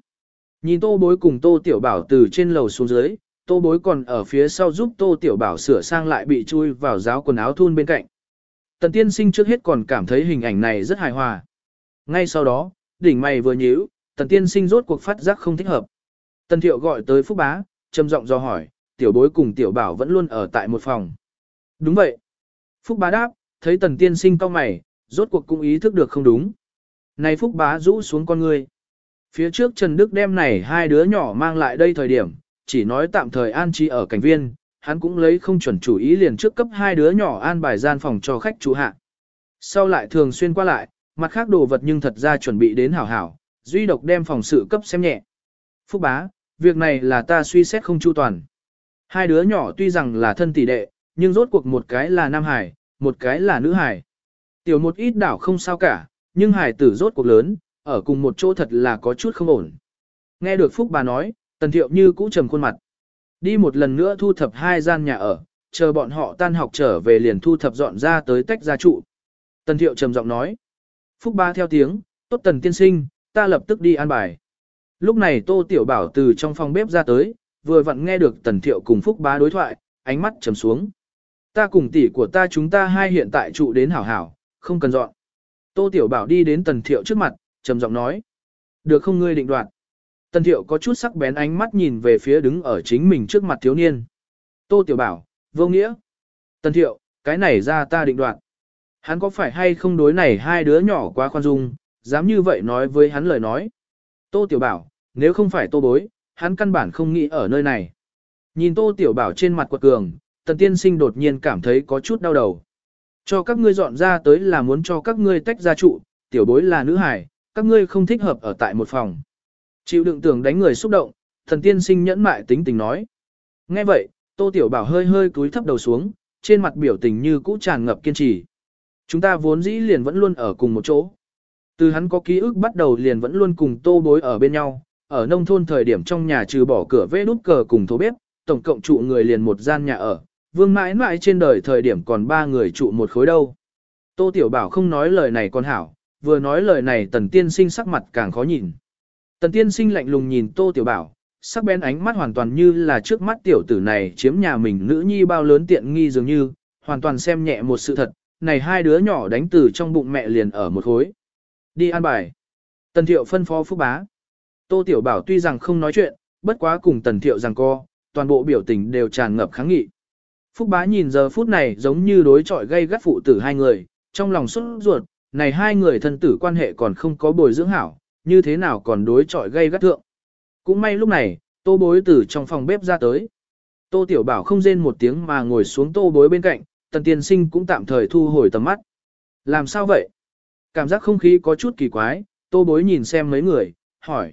Nhìn tô bối cùng tô tiểu bảo từ trên lầu xuống dưới, tô bối còn ở phía sau giúp tô tiểu bảo sửa sang lại bị chui vào giáo quần áo thun bên cạnh. Tần tiên sinh trước hết còn cảm thấy hình ảnh này rất hài hòa. Ngay sau đó, đỉnh mày vừa nhíu, tần tiên sinh rốt cuộc phát giác không thích hợp. Tần thiệu gọi tới phúc bá, trầm giọng do hỏi, tiểu bối cùng tiểu bảo vẫn luôn ở tại một phòng. Đúng vậy. Phúc bá đáp, thấy tần tiên sinh cao mày, rốt cuộc cũng ý thức được không đúng. Này phúc bá rũ xuống con ngươi. Phía trước Trần Đức đem này hai đứa nhỏ mang lại đây thời điểm, chỉ nói tạm thời an trí ở cảnh viên, hắn cũng lấy không chuẩn chủ ý liền trước cấp hai đứa nhỏ an bài gian phòng cho khách chủ hạ. Sau lại thường xuyên qua lại, mặt khác đồ vật nhưng thật ra chuẩn bị đến hảo hảo, duy độc đem phòng sự cấp xem nhẹ. Phúc bá, việc này là ta suy xét không chu toàn. Hai đứa nhỏ tuy rằng là thân tỷ đệ, nhưng rốt cuộc một cái là nam hải, một cái là nữ hải. Tiểu một ít đảo không sao cả, nhưng hải tử rốt cuộc lớn, ở cùng một chỗ thật là có chút không ổn. Nghe được Phúc bà nói, tần thiệu như cũ trầm khuôn mặt. Đi một lần nữa thu thập hai gian nhà ở, chờ bọn họ tan học trở về liền thu thập dọn ra tới tách gia trụ. Tần thiệu trầm giọng nói. Phúc ba theo tiếng, tốt tần tiên sinh, ta lập tức đi an bài. Lúc này tô tiểu bảo từ trong phòng bếp ra tới, vừa vặn nghe được tần thiệu cùng Phúc bá đối thoại, ánh mắt trầm xuống. Ta cùng tỷ của ta chúng ta hai hiện tại trụ đến hảo hảo, không cần dọn. Tô tiểu bảo đi đến tần thiệu trước mặt, trầm giọng nói. Được không ngươi định đoạt. Tần thiệu có chút sắc bén ánh mắt nhìn về phía đứng ở chính mình trước mặt thiếu niên. Tô tiểu bảo, vô nghĩa. Tần thiệu, cái này ra ta định đoạt. Hắn có phải hay không đối này hai đứa nhỏ quá khoan dung, dám như vậy nói với hắn lời nói. Tô tiểu bảo, nếu không phải tô bối, hắn căn bản không nghĩ ở nơi này. Nhìn tô tiểu bảo trên mặt quật cường, tần tiên sinh đột nhiên cảm thấy có chút đau đầu. Cho các ngươi dọn ra tới là muốn cho các ngươi tách ra trụ, tiểu bối là nữ hải, các ngươi không thích hợp ở tại một phòng. Chịu đựng tưởng đánh người xúc động, thần tiên sinh nhẫn mại tính tình nói. Nghe vậy, tô tiểu bảo hơi hơi cúi thấp đầu xuống, trên mặt biểu tình như cũ tràn ngập kiên trì. Chúng ta vốn dĩ liền vẫn luôn ở cùng một chỗ. Từ hắn có ký ức bắt đầu liền vẫn luôn cùng tô bối ở bên nhau, ở nông thôn thời điểm trong nhà trừ bỏ cửa vê nút cờ cùng thố bếp, tổng cộng trụ người liền một gian nhà ở, vương mãi mãi trên đời thời điểm còn ba người trụ một khối đâu. Tô Tiểu Bảo không nói lời này con hảo, vừa nói lời này tần tiên sinh sắc mặt càng khó nhìn. Tần tiên sinh lạnh lùng nhìn Tô Tiểu Bảo, sắc bén ánh mắt hoàn toàn như là trước mắt tiểu tử này chiếm nhà mình nữ nhi bao lớn tiện nghi dường như, hoàn toàn xem nhẹ một sự thật, này hai đứa nhỏ đánh từ trong bụng mẹ liền ở một khối. Đi ăn bài. Tần thiệu phân phó phúc bá. Tô Tiểu Bảo tuy rằng không nói chuyện, bất quá cùng tần thiệu rằng co, toàn bộ biểu tình đều tràn ngập kháng nghị. Phúc bá nhìn giờ phút này giống như đối chọi gây gắt phụ tử hai người, trong lòng xuất ruột, này hai người thân tử quan hệ còn không có bồi dưỡng hảo, như thế nào còn đối chọi gây gắt thượng. Cũng may lúc này, tô bối từ trong phòng bếp ra tới. Tô Tiểu Bảo không rên một tiếng mà ngồi xuống tô bối bên cạnh, tần tiên sinh cũng tạm thời thu hồi tầm mắt. Làm sao vậy? Cảm giác không khí có chút kỳ quái, tô bối nhìn xem mấy người, hỏi.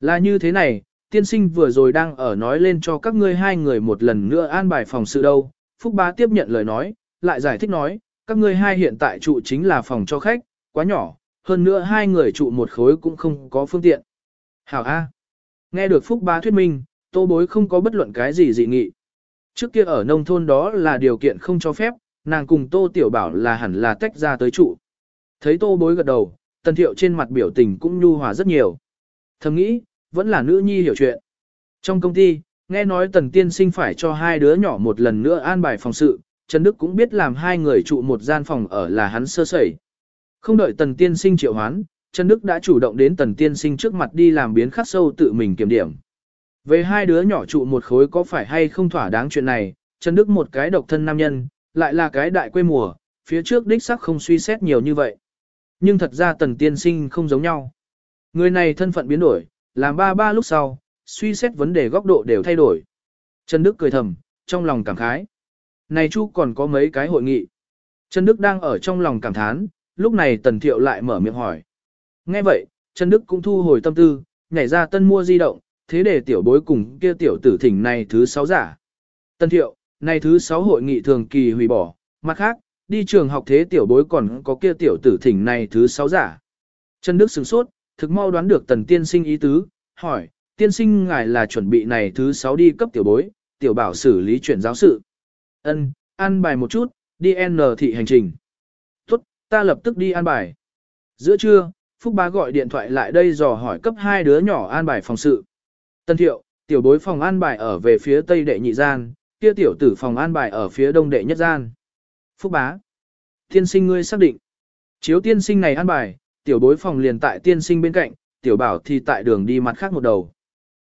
Là như thế này, tiên sinh vừa rồi đang ở nói lên cho các ngươi hai người một lần nữa an bài phòng sự đâu. Phúc Bá tiếp nhận lời nói, lại giải thích nói, các ngươi hai hiện tại trụ chính là phòng cho khách, quá nhỏ, hơn nữa hai người trụ một khối cũng không có phương tiện. Hảo A. Nghe được Phúc Bá thuyết minh, tô bối không có bất luận cái gì dị nghị. Trước kia ở nông thôn đó là điều kiện không cho phép, nàng cùng tô tiểu bảo là hẳn là tách ra tới trụ. Thấy tô bối gật đầu, tần thiệu trên mặt biểu tình cũng nhu hòa rất nhiều. Thầm nghĩ, vẫn là nữ nhi hiểu chuyện. Trong công ty, nghe nói tần tiên sinh phải cho hai đứa nhỏ một lần nữa an bài phòng sự, Trần Đức cũng biết làm hai người trụ một gian phòng ở là hắn sơ sẩy. Không đợi tần tiên sinh triệu hoán, Trần Đức đã chủ động đến tần tiên sinh trước mặt đi làm biến khắc sâu tự mình kiểm điểm. Về hai đứa nhỏ trụ một khối có phải hay không thỏa đáng chuyện này, Trần Đức một cái độc thân nam nhân, lại là cái đại quê mùa, phía trước đích sắc không suy xét nhiều như vậy. Nhưng thật ra tần tiên sinh không giống nhau. Người này thân phận biến đổi, làm ba ba lúc sau, suy xét vấn đề góc độ đều thay đổi. Trần Đức cười thầm, trong lòng cảm khái. Này Chu còn có mấy cái hội nghị. Trần Đức đang ở trong lòng cảm thán, lúc này Tần Thiệu lại mở miệng hỏi. Nghe vậy, Trần Đức cũng thu hồi tâm tư, nhảy ra tân mua di động, thế để tiểu bối cùng kia tiểu tử thỉnh này thứ sáu giả. Tần Thiệu, này thứ sáu hội nghị thường kỳ hủy bỏ, mặt khác, đi trường học thế tiểu bối còn có kia tiểu tử thỉnh này thứ sáu giả. Trần Đức sửng sốt, thực mau đoán được tần tiên sinh ý tứ, hỏi, tiên sinh ngài là chuẩn bị này thứ sáu đi cấp tiểu bối, tiểu bảo xử lý chuyển giáo sự. Ân, ăn bài một chút, đi N thị hành trình. Tốt, ta lập tức đi ăn bài. Giữa trưa, Phúc Bá gọi điện thoại lại đây dò hỏi cấp hai đứa nhỏ an bài phòng sự. Tân thiệu, tiểu bối phòng an bài ở về phía tây đệ nhị gian, kia tiểu tử phòng an bài ở phía đông đệ nhất gian. Phúc Bá. Tiên sinh ngươi xác định. Chiếu tiên sinh này an bài, tiểu bối phòng liền tại tiên sinh bên cạnh, tiểu bảo thì tại đường đi mặt khác một đầu.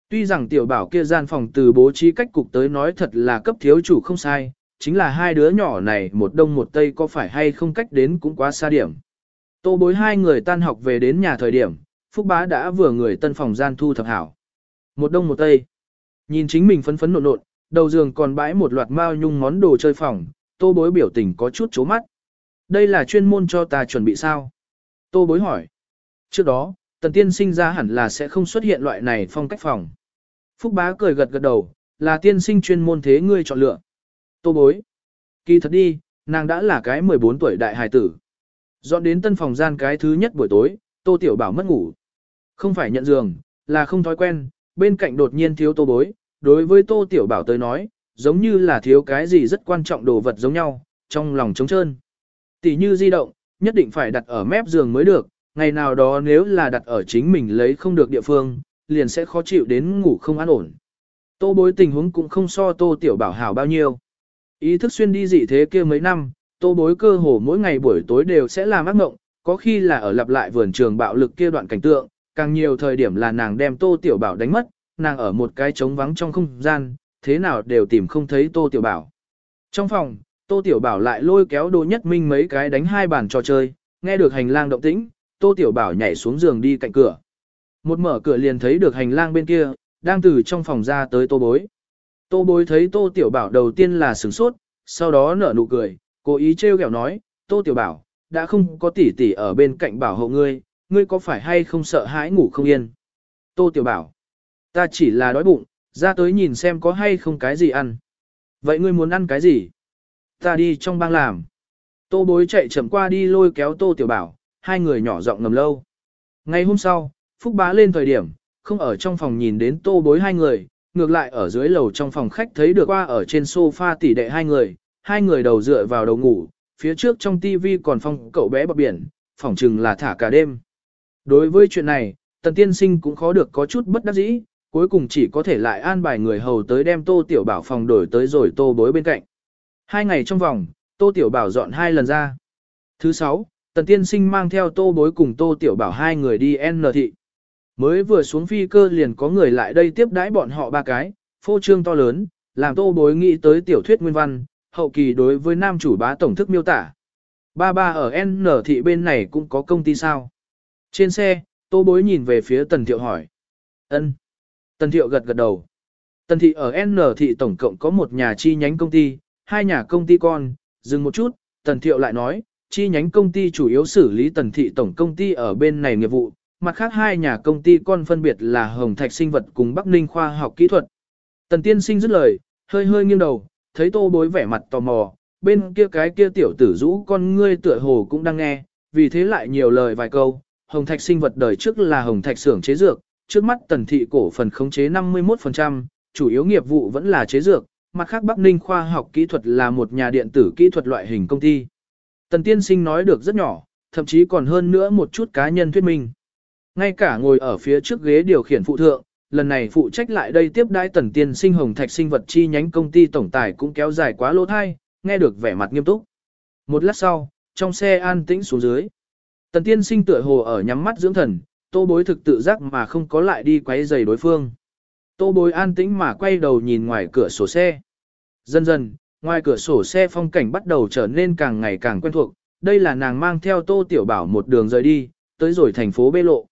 Tuy rằng tiểu bảo kia gian phòng từ bố trí cách cục tới nói thật là cấp thiếu chủ không sai, chính là hai đứa nhỏ này một đông một tây có phải hay không cách đến cũng quá xa điểm. Tô bối hai người tan học về đến nhà thời điểm, Phúc Bá đã vừa người tân phòng gian thu thập hảo. Một đông một tây. Nhìn chính mình phấn phấn nộn nộn, đầu giường còn bãi một loạt mao nhung món đồ chơi phòng, tô bối biểu tình có chút chố mắt. Đây là chuyên môn cho ta chuẩn bị sao? Tô bối hỏi. Trước đó, tần tiên sinh ra hẳn là sẽ không xuất hiện loại này phong cách phòng. Phúc bá cười gật gật đầu, là tiên sinh chuyên môn thế ngươi chọn lựa. Tô bối. Kỳ thật đi, nàng đã là cái 14 tuổi đại hài tử. Dọn đến tân phòng gian cái thứ nhất buổi tối, tô tiểu bảo mất ngủ. Không phải nhận giường, là không thói quen, bên cạnh đột nhiên thiếu tô bối. Đối với tô tiểu bảo tới nói, giống như là thiếu cái gì rất quan trọng đồ vật giống nhau, trong lòng trống trơn. Tỷ như di động, nhất định phải đặt ở mép giường mới được, ngày nào đó nếu là đặt ở chính mình lấy không được địa phương, liền sẽ khó chịu đến ngủ không an ổn. Tô bối tình huống cũng không so tô tiểu bảo hảo bao nhiêu. Ý thức xuyên đi dị thế kia mấy năm, tô bối cơ hồ mỗi ngày buổi tối đều sẽ làm ác mộng, có khi là ở lặp lại vườn trường bạo lực kia đoạn cảnh tượng, càng nhiều thời điểm là nàng đem tô tiểu bảo đánh mất, nàng ở một cái trống vắng trong không gian, thế nào đều tìm không thấy tô tiểu bảo. Trong phòng, tô tiểu bảo lại lôi kéo đồ nhất minh mấy cái đánh hai bàn trò chơi, nghe được hành lang động tĩnh, tô tiểu bảo nhảy xuống giường đi cạnh cửa. Một mở cửa liền thấy được hành lang bên kia, đang từ trong phòng ra tới tô bối. Tô bối thấy tô tiểu bảo đầu tiên là sửng sốt, sau đó nở nụ cười, cố ý trêu ghẹo nói, tô tiểu bảo, đã không có tỷ tỷ ở bên cạnh bảo hộ ngươi, ngươi có phải hay không sợ hãi ngủ không yên. Tô tiểu bảo, ta chỉ là đói bụng, ra tới nhìn xem có hay không cái gì ăn. Vậy ngươi muốn ăn cái gì? Ta đi trong bang làm. Tô bối chạy chậm qua đi lôi kéo tô tiểu bảo, hai người nhỏ giọng ngầm lâu. Ngày hôm sau, Phúc bá lên thời điểm, không ở trong phòng nhìn đến tô bối hai người, ngược lại ở dưới lầu trong phòng khách thấy được qua ở trên sofa tỷ đệ hai người, hai người đầu dựa vào đầu ngủ, phía trước trong tivi còn phong cậu bé bọc biển, phỏng chừng là thả cả đêm. Đối với chuyện này, tần tiên sinh cũng khó được có chút bất đắc dĩ, cuối cùng chỉ có thể lại an bài người hầu tới đem tô tiểu bảo phòng đổi tới rồi tô bối bên cạnh. Hai ngày trong vòng, tô tiểu bảo dọn hai lần ra. Thứ sáu, tần tiên sinh mang theo tô bối cùng tô tiểu bảo hai người đi N thị. Mới vừa xuống phi cơ liền có người lại đây tiếp đãi bọn họ ba cái, phô trương to lớn, làm tô bối nghĩ tới tiểu thuyết nguyên văn, hậu kỳ đối với nam chủ bá tổng thức miêu tả. Ba ba ở N thị bên này cũng có công ty sao? Trên xe, tô bối nhìn về phía tần thiệu hỏi. ân Tần thiệu gật gật đầu. Tần thị ở N thị tổng cộng có một nhà chi nhánh công ty, hai nhà công ty con, dừng một chút, tần thiệu lại nói, chi nhánh công ty chủ yếu xử lý tần thị tổng công ty ở bên này nghiệp vụ, mặt khác hai nhà công ty con phân biệt là Hồng Thạch Sinh vật cùng Bắc Ninh Khoa học Kỹ thuật. Tần tiên sinh dứt lời, hơi hơi nghiêng đầu, thấy tô bối vẻ mặt tò mò, bên kia cái kia tiểu tử rũ con ngươi tựa hồ cũng đang nghe, vì thế lại nhiều lời vài câu. Hồng Thạch Sinh vật đời trước là Hồng Thạch xưởng chế dược, trước mắt tần thị cổ phần khống chế 51%, chủ yếu nghiệp vụ vẫn là chế dược, mặt khác Bắc Ninh Khoa học Kỹ thuật là một nhà điện tử kỹ thuật loại hình công ty. Tần tiên sinh nói được rất nhỏ, thậm chí còn hơn nữa một chút cá nhân thuyết minh. Ngay cả ngồi ở phía trước ghế điều khiển phụ thượng, lần này phụ trách lại đây tiếp đãi tần tiên sinh hồng thạch sinh vật chi nhánh công ty tổng tài cũng kéo dài quá lỗ thai, nghe được vẻ mặt nghiêm túc. Một lát sau, trong xe an tĩnh xuống dưới. Tần tiên sinh tựa hồ ở nhắm mắt dưỡng thần, tô bối thực tự giác mà không có lại đi quấy giày đối phương. Tô bối an tĩnh mà quay đầu nhìn ngoài cửa sổ xe. Dần dần, ngoài cửa sổ xe phong cảnh bắt đầu trở nên càng ngày càng quen thuộc, đây là nàng mang theo tô tiểu bảo một đường rời đi, tới rồi thành phố bê lộ.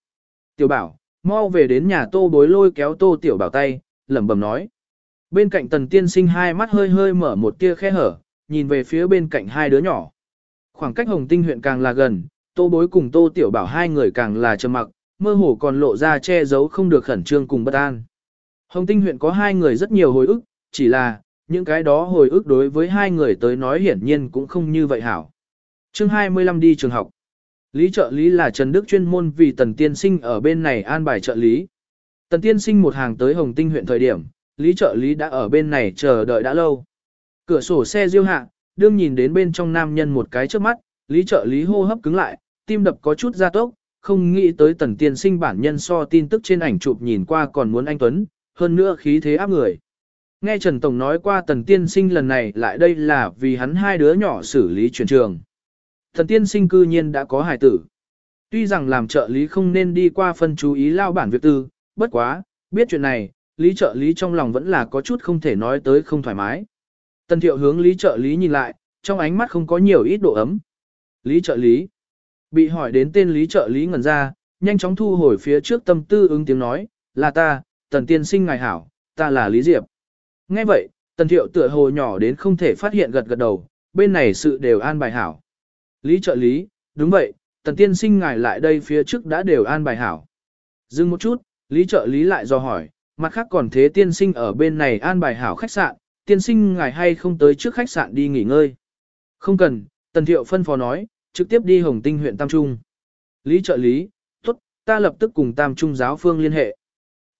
Tiểu bảo, mau về đến nhà tô bối lôi kéo tô tiểu bảo tay, lẩm bẩm nói. Bên cạnh tần tiên sinh hai mắt hơi hơi mở một tia khe hở, nhìn về phía bên cạnh hai đứa nhỏ. Khoảng cách hồng tinh huyện càng là gần, tô bối cùng tô tiểu bảo hai người càng là trầm mặc, mơ hồ còn lộ ra che giấu không được khẩn trương cùng bất an. Hồng tinh huyện có hai người rất nhiều hồi ức, chỉ là, những cái đó hồi ức đối với hai người tới nói hiển nhiên cũng không như vậy hảo. chương 25 đi trường học. Lý trợ lý là Trần Đức chuyên môn vì Tần Tiên Sinh ở bên này an bài trợ lý. Tần Tiên Sinh một hàng tới Hồng Tinh huyện thời điểm, Lý trợ lý đã ở bên này chờ đợi đã lâu. Cửa sổ xe diêu hạ, đương nhìn đến bên trong nam nhân một cái trước mắt, Lý trợ lý hô hấp cứng lại, tim đập có chút gia tốc, không nghĩ tới Tần Tiên Sinh bản nhân so tin tức trên ảnh chụp nhìn qua còn muốn anh Tuấn, hơn nữa khí thế áp người. Nghe Trần Tổng nói qua Tần Tiên Sinh lần này lại đây là vì hắn hai đứa nhỏ xử lý chuyển trường. Thần tiên sinh cư nhiên đã có hài tử. Tuy rằng làm trợ lý không nên đi qua phân chú ý lao bản việc tư, bất quá, biết chuyện này, lý trợ lý trong lòng vẫn là có chút không thể nói tới không thoải mái. Tần thiệu hướng lý trợ lý nhìn lại, trong ánh mắt không có nhiều ít độ ấm. Lý trợ lý. Bị hỏi đến tên lý trợ lý ngẩn ra, nhanh chóng thu hồi phía trước tâm tư ứng tiếng nói, là ta, tần tiên sinh ngài hảo, ta là Lý Diệp. Nghe vậy, tần thiệu tựa hồ nhỏ đến không thể phát hiện gật gật đầu, bên này sự đều an bài hảo. Lý trợ lý, đúng vậy, tần tiên sinh ngài lại đây phía trước đã đều an bài hảo. Dừng một chút, lý trợ lý lại do hỏi, mặt khác còn thế tiên sinh ở bên này an bài hảo khách sạn, tiên sinh ngài hay không tới trước khách sạn đi nghỉ ngơi. Không cần, tần thiệu phân phó nói, trực tiếp đi Hồng Tinh huyện Tam Trung. Lý trợ lý, tốt, ta lập tức cùng Tam Trung giáo phương liên hệ.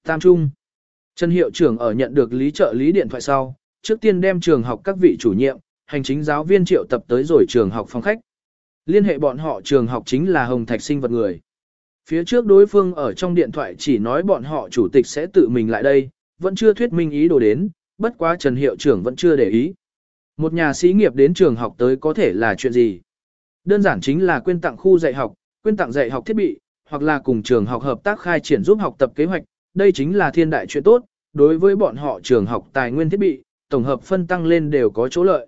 Tam Trung. Trần hiệu trưởng ở nhận được lý trợ lý điện thoại sau, trước tiên đem trường học các vị chủ nhiệm, hành chính giáo viên triệu tập tới rồi trường học phòng khách. Liên hệ bọn họ trường học chính là Hồng Thạch sinh vật người. Phía trước đối phương ở trong điện thoại chỉ nói bọn họ chủ tịch sẽ tự mình lại đây, vẫn chưa thuyết minh ý đồ đến, bất quá Trần Hiệu trưởng vẫn chưa để ý. Một nhà sĩ nghiệp đến trường học tới có thể là chuyện gì? Đơn giản chính là quyên tặng khu dạy học, quyên tặng dạy học thiết bị, hoặc là cùng trường học hợp tác khai triển giúp học tập kế hoạch, đây chính là thiên đại chuyện tốt, đối với bọn họ trường học tài nguyên thiết bị, tổng hợp phân tăng lên đều có chỗ lợi.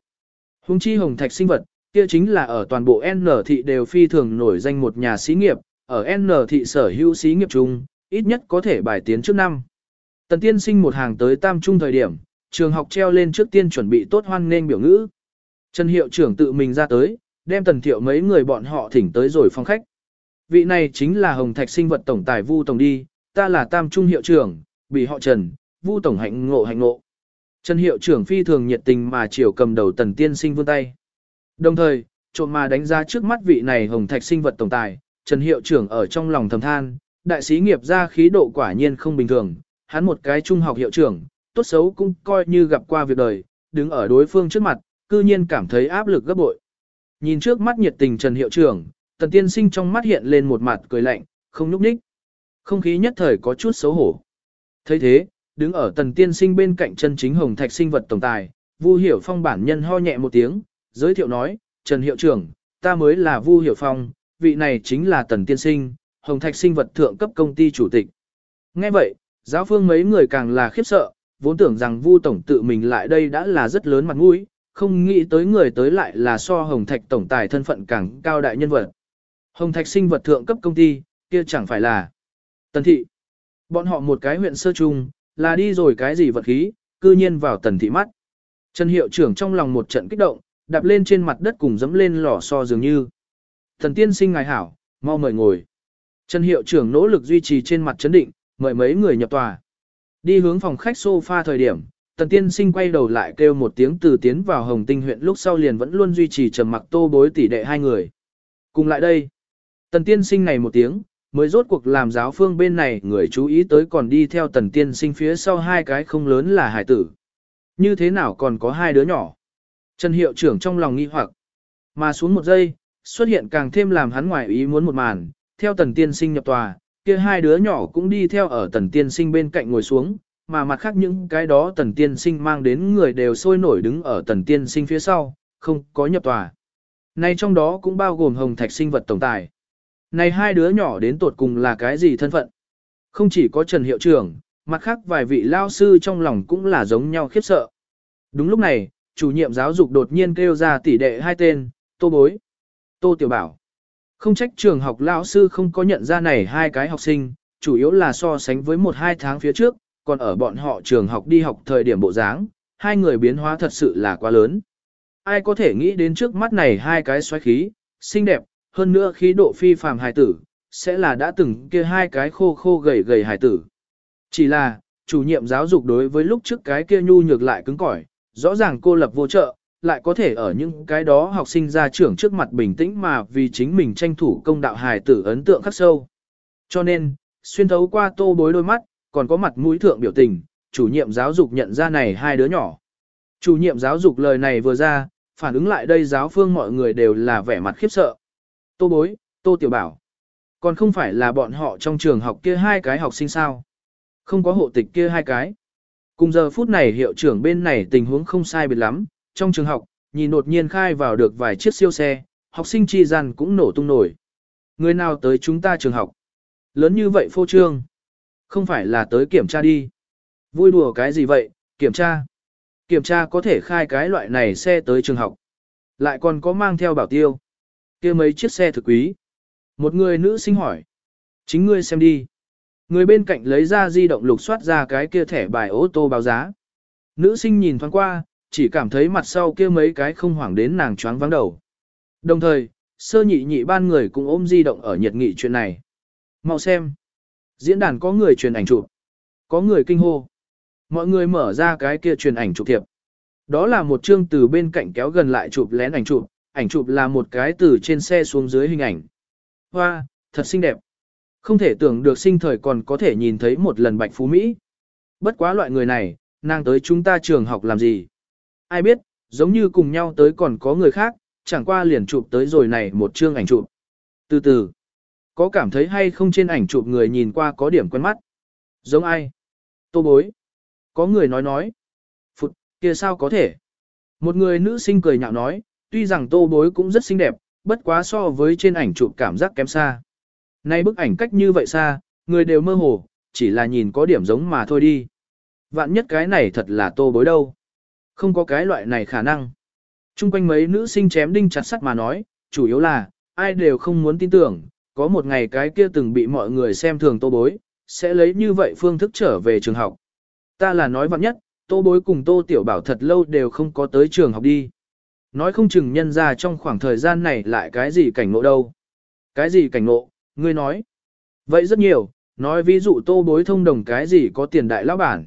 Hùng chi hồng thạch sinh vật, kia chính là ở toàn bộ N thị đều phi thường nổi danh một nhà xí nghiệp, ở N thị sở hữu xí nghiệp chung, ít nhất có thể bài tiến trước năm. Tần tiên sinh một hàng tới tam trung thời điểm, trường học treo lên trước tiên chuẩn bị tốt hoan nên biểu ngữ. Trần hiệu trưởng tự mình ra tới, đem tần thiệu mấy người bọn họ thỉnh tới rồi phong khách. Vị này chính là Hồng Thạch sinh vật tổng tài Vu Tổng đi, ta là tam trung hiệu trưởng, bị họ Trần, Vu Tổng hạnh ngộ hạnh ngộ. Trần hiệu trưởng phi thường nhiệt tình mà chiều cầm đầu tần tiên sinh vươn tay. Đồng thời, trộm mà đánh giá trước mắt vị này hồng thạch sinh vật tổng tài, Trần Hiệu trưởng ở trong lòng thầm than, đại sĩ nghiệp ra khí độ quả nhiên không bình thường, hắn một cái trung học hiệu trưởng, tốt xấu cũng coi như gặp qua việc đời, đứng ở đối phương trước mặt, cư nhiên cảm thấy áp lực gấp bội. Nhìn trước mắt nhiệt tình Trần Hiệu trưởng, Tần Tiên Sinh trong mắt hiện lên một mặt cười lạnh, không nhúc nhích. Không khí nhất thời có chút xấu hổ. thấy thế, đứng ở Tần Tiên Sinh bên cạnh chân chính hồng thạch sinh vật tổng tài, Vu Hiểu Phong bản nhân ho nhẹ một tiếng, giới thiệu nói, Trần Hiệu trưởng, ta mới là Vu Hiểu Phong, vị này chính là Tần Tiên Sinh, Hồng Thạch sinh vật thượng cấp công ty chủ tịch. Nghe vậy, giáo phương mấy người càng là khiếp sợ, vốn tưởng rằng Vu Tổng tự mình lại đây đã là rất lớn mặt mũi, không nghĩ tới người tới lại là so Hồng Thạch Tổng tài thân phận càng cao đại nhân vật. Hồng Thạch sinh vật thượng cấp công ty, kia chẳng phải là Tần Thị. Bọn họ một cái huyện sơ trung, là đi rồi cái gì vật khí, cư nhiên vào Tần Thị mắt. Trần Hiệu trưởng trong lòng một trận kích động, đạp lên trên mặt đất cùng dẫm lên lò so dường như. Thần tiên sinh ngài hảo, mau mời ngồi. Trần hiệu trưởng nỗ lực duy trì trên mặt chấn định, mời mấy người nhập tòa. Đi hướng phòng khách sofa thời điểm, tần tiên sinh quay đầu lại kêu một tiếng từ tiến vào hồng tinh huyện lúc sau liền vẫn luôn duy trì trầm mặc tô bối tỷ đệ hai người. Cùng lại đây, tần tiên sinh này một tiếng, mới rốt cuộc làm giáo phương bên này người chú ý tới còn đi theo tần tiên sinh phía sau hai cái không lớn là hải tử. Như thế nào còn có hai đứa nhỏ? Trần hiệu trưởng trong lòng nghi hoặc, mà xuống một giây, xuất hiện càng thêm làm hắn ngoài ý muốn một màn, theo tần tiên sinh nhập tòa, kia hai đứa nhỏ cũng đi theo ở tần tiên sinh bên cạnh ngồi xuống, mà mặt khác những cái đó tần tiên sinh mang đến người đều sôi nổi đứng ở tần tiên sinh phía sau, không có nhập tòa. Này trong đó cũng bao gồm hồng thạch sinh vật tổng tài. Này hai đứa nhỏ đến tột cùng là cái gì thân phận? Không chỉ có Trần Hiệu trưởng, mặt khác vài vị lao sư trong lòng cũng là giống nhau khiếp sợ. Đúng lúc này, chủ nhiệm giáo dục đột nhiên kêu ra tỷ đệ hai tên, Tô Bối, Tô Tiểu Bảo. Không trách trường học lao sư không có nhận ra này hai cái học sinh, chủ yếu là so sánh với một hai tháng phía trước, còn ở bọn họ trường học đi học thời điểm bộ dáng, hai người biến hóa thật sự là quá lớn. Ai có thể nghĩ đến trước mắt này hai cái xoáy khí, xinh đẹp, hơn nữa khí độ phi phàm hài tử, sẽ là đã từng kia hai cái khô khô gầy gầy hài tử. Chỉ là, chủ nhiệm giáo dục đối với lúc trước cái kia nhu nhược lại cứng cỏi, rõ ràng cô lập vô trợ, lại có thể ở những cái đó học sinh ra trưởng trước mặt bình tĩnh mà vì chính mình tranh thủ công đạo hài tử ấn tượng khắc sâu. Cho nên, xuyên thấu qua tô bối đôi mắt, còn có mặt mũi thượng biểu tình, chủ nhiệm giáo dục nhận ra này hai đứa nhỏ. Chủ nhiệm giáo dục lời này vừa ra, phản ứng lại đây giáo phương mọi người đều là vẻ mặt khiếp sợ. Tô bối, tô tiểu bảo. Còn không phải là bọn họ trong trường học kia hai cái học sinh sao. Không có hộ tịch kia hai cái. Cùng giờ phút này hiệu trưởng bên này tình huống không sai biệt lắm, trong trường học, nhìn đột nhiên khai vào được vài chiếc siêu xe, học sinh chi rằng cũng nổ tung nổi. Người nào tới chúng ta trường học? Lớn như vậy phô trương. Không phải là tới kiểm tra đi. Vui đùa cái gì vậy, kiểm tra. Kiểm tra có thể khai cái loại này xe tới trường học. Lại còn có mang theo bảo tiêu kia mấy chiếc xe thực quý. Một người nữ sinh hỏi. Chính ngươi xem đi. Người bên cạnh lấy ra di động lục soát ra cái kia thẻ bài ô tô báo giá. Nữ sinh nhìn thoáng qua, chỉ cảm thấy mặt sau kia mấy cái không hoảng đến nàng choáng vắng đầu. Đồng thời, sơ nhị nhị ban người cũng ôm di động ở nhiệt nghị chuyện này. Mau xem. Diễn đàn có người truyền ảnh chụp, có người kinh hô. Mọi người mở ra cái kia truyền ảnh chụp thiệp. Đó là một chương từ bên cạnh kéo gần lại chụp lén ảnh chụp, ảnh chụp là một cái từ trên xe xuống dưới hình ảnh. Hoa, thật xinh đẹp. Không thể tưởng được sinh thời còn có thể nhìn thấy một lần bạch phú Mỹ. Bất quá loại người này, nàng tới chúng ta trường học làm gì? Ai biết, giống như cùng nhau tới còn có người khác, chẳng qua liền chụp tới rồi này một chương ảnh chụp. Từ từ, có cảm thấy hay không trên ảnh chụp người nhìn qua có điểm quen mắt? Giống ai? Tô bối. Có người nói nói. Phụt, kia sao có thể? Một người nữ sinh cười nhạo nói, tuy rằng tô bối cũng rất xinh đẹp, bất quá so với trên ảnh chụp cảm giác kém xa. Nay bức ảnh cách như vậy xa, người đều mơ hồ, chỉ là nhìn có điểm giống mà thôi đi. Vạn nhất cái này thật là tô bối đâu. Không có cái loại này khả năng. Trung quanh mấy nữ sinh chém đinh chặt sắt mà nói, chủ yếu là, ai đều không muốn tin tưởng, có một ngày cái kia từng bị mọi người xem thường tô bối, sẽ lấy như vậy phương thức trở về trường học. Ta là nói vạn nhất, tô bối cùng tô tiểu bảo thật lâu đều không có tới trường học đi. Nói không chừng nhân ra trong khoảng thời gian này lại cái gì cảnh ngộ đâu. Cái gì cảnh ngộ, ngươi nói. Vậy rất nhiều, nói ví dụ tô bối thông đồng cái gì có tiền đại lão bản.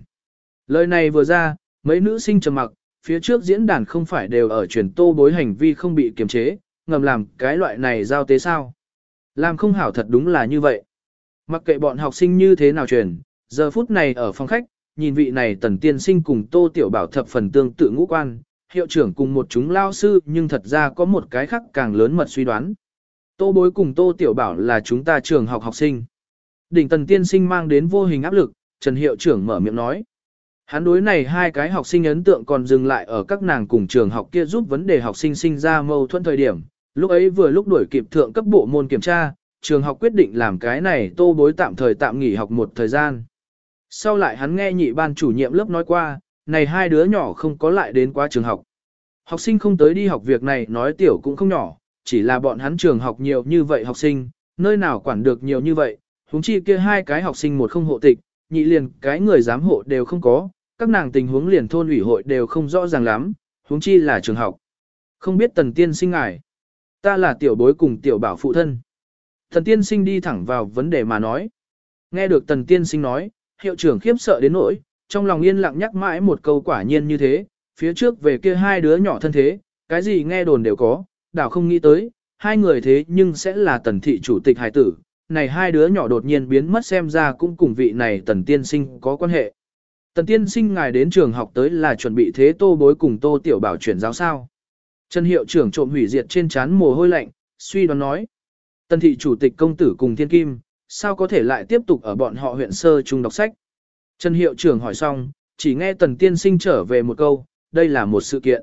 Lời này vừa ra, mấy nữ sinh trầm mặc, phía trước diễn đàn không phải đều ở truyền tô bối hành vi không bị kiềm chế, ngầm làm cái loại này giao tế sao. Làm không hảo thật đúng là như vậy. Mặc kệ bọn học sinh như thế nào truyền, giờ phút này ở phòng khách, nhìn vị này tần tiên sinh cùng tô tiểu bảo thập phần tương tự ngũ quan, hiệu trưởng cùng một chúng lao sư nhưng thật ra có một cái khác càng lớn mật suy đoán. Tô bối cùng tô tiểu bảo là chúng ta trường học học sinh. Đỉnh tần tiên sinh mang đến vô hình áp lực, Trần hiệu trưởng mở miệng nói. Hắn đối này hai cái học sinh ấn tượng còn dừng lại ở các nàng cùng trường học kia giúp vấn đề học sinh sinh ra mâu thuẫn thời điểm. Lúc ấy vừa lúc đuổi kịp thượng cấp bộ môn kiểm tra, trường học quyết định làm cái này tô bối tạm thời tạm nghỉ học một thời gian. Sau lại hắn nghe nhị ban chủ nhiệm lớp nói qua, này hai đứa nhỏ không có lại đến quá trường học. Học sinh không tới đi học việc này nói tiểu cũng không nhỏ, chỉ là bọn hắn trường học nhiều như vậy học sinh, nơi nào quản được nhiều như vậy, huống chi kia hai cái học sinh một không hộ tịch, nhị liền cái người giám hộ đều không có, các nàng tình huống liền thôn ủy hội đều không rõ ràng lắm, huống chi là trường học. Không biết tần tiên sinh ngài, ta là tiểu bối cùng tiểu bảo phụ thân. Tần tiên sinh đi thẳng vào vấn đề mà nói. Nghe được tần tiên sinh nói, hiệu trưởng khiếp sợ đến nỗi, trong lòng yên lặng nhắc mãi một câu quả nhiên như thế, phía trước về kia hai đứa nhỏ thân thế, cái gì nghe đồn đều có, đảo không nghĩ tới, hai người thế nhưng sẽ là tần thị chủ tịch hải tử, này hai đứa nhỏ đột nhiên biến mất xem ra cũng cùng vị này tần tiên sinh có quan hệ. Tần tiên sinh ngài đến trường học tới là chuẩn bị thế tô bối cùng tô tiểu bảo chuyển giáo sao. Trần hiệu trưởng trộm hủy diệt trên chán mồ hôi lạnh, suy đoán nói. Tần thị chủ tịch công tử cùng thiên kim, Sao có thể lại tiếp tục ở bọn họ huyện sơ trung đọc sách? Trần hiệu trưởng hỏi xong, chỉ nghe tần tiên sinh trở về một câu, đây là một sự kiện.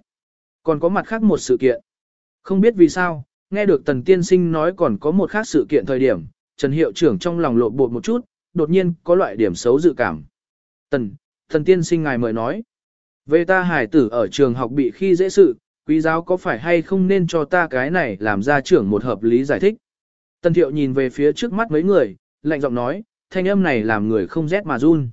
Còn có mặt khác một sự kiện. Không biết vì sao, nghe được tần tiên sinh nói còn có một khác sự kiện thời điểm, Trần hiệu trưởng trong lòng lộn bột một chút, đột nhiên có loại điểm xấu dự cảm. Tần, tần tiên sinh ngài mời nói. Về ta hải tử ở trường học bị khi dễ sự, quý giáo có phải hay không nên cho ta cái này làm ra trưởng một hợp lý giải thích. Tần thiệu nhìn về phía trước mắt mấy người, lạnh giọng nói, thanh âm này làm người không rét mà run.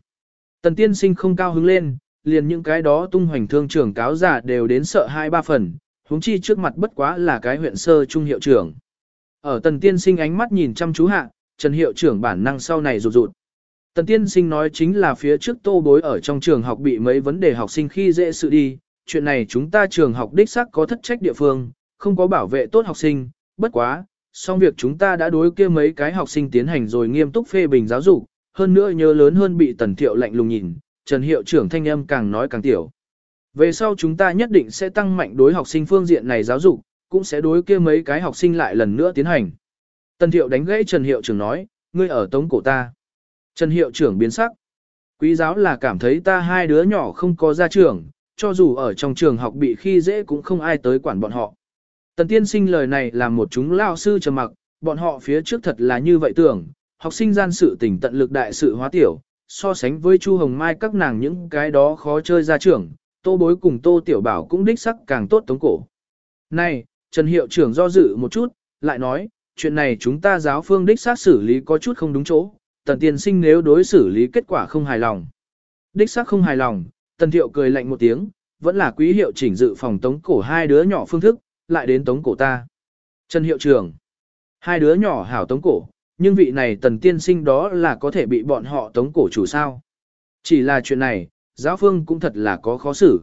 Tần tiên sinh không cao hứng lên, liền những cái đó tung hoành thương trưởng cáo giả đều đến sợ hai ba phần, huống chi trước mặt bất quá là cái huyện sơ trung hiệu trưởng. Ở tần tiên sinh ánh mắt nhìn chăm chú hạ, Trần hiệu trưởng bản năng sau này rụt rụt. Tần tiên sinh nói chính là phía trước tô bối ở trong trường học bị mấy vấn đề học sinh khi dễ sự đi, chuyện này chúng ta trường học đích xác có thất trách địa phương, không có bảo vệ tốt học sinh, bất quá, song việc chúng ta đã đối kia mấy cái học sinh tiến hành rồi nghiêm túc phê bình giáo dục, hơn nữa nhớ lớn hơn bị tần thiệu lạnh lùng nhìn, Trần hiệu trưởng thanh âm càng nói càng tiểu. Về sau chúng ta nhất định sẽ tăng mạnh đối học sinh phương diện này giáo dục, cũng sẽ đối kia mấy cái học sinh lại lần nữa tiến hành. Tần thiệu đánh gãy Trần hiệu trưởng nói, ngươi ở tống cổ ta. Trần hiệu trưởng biến sắc. Quý giáo là cảm thấy ta hai đứa nhỏ không có gia trưởng, cho dù ở trong trường học bị khi dễ cũng không ai tới quản bọn họ. Tần tiên sinh lời này làm một chúng lao sư trầm mặc, bọn họ phía trước thật là như vậy tưởng, học sinh gian sự tình tận lực đại sự hóa tiểu, so sánh với Chu Hồng Mai các nàng những cái đó khó chơi ra trưởng, tô bối cùng tô tiểu bảo cũng đích sắc càng tốt tống cổ. Này, Trần Hiệu trưởng do dự một chút, lại nói, chuyện này chúng ta giáo phương đích xác xử lý có chút không đúng chỗ, tần tiền sinh nếu đối xử lý kết quả không hài lòng. Đích xác không hài lòng, tần thiệu cười lạnh một tiếng, vẫn là quý hiệu chỉnh dự phòng tống cổ hai đứa nhỏ phương thức, lại đến tống cổ ta. Trần hiệu trưởng, hai đứa nhỏ hảo tống cổ, nhưng vị này tần tiên sinh đó là có thể bị bọn họ tống cổ chủ sao. Chỉ là chuyện này, giáo phương cũng thật là có khó xử.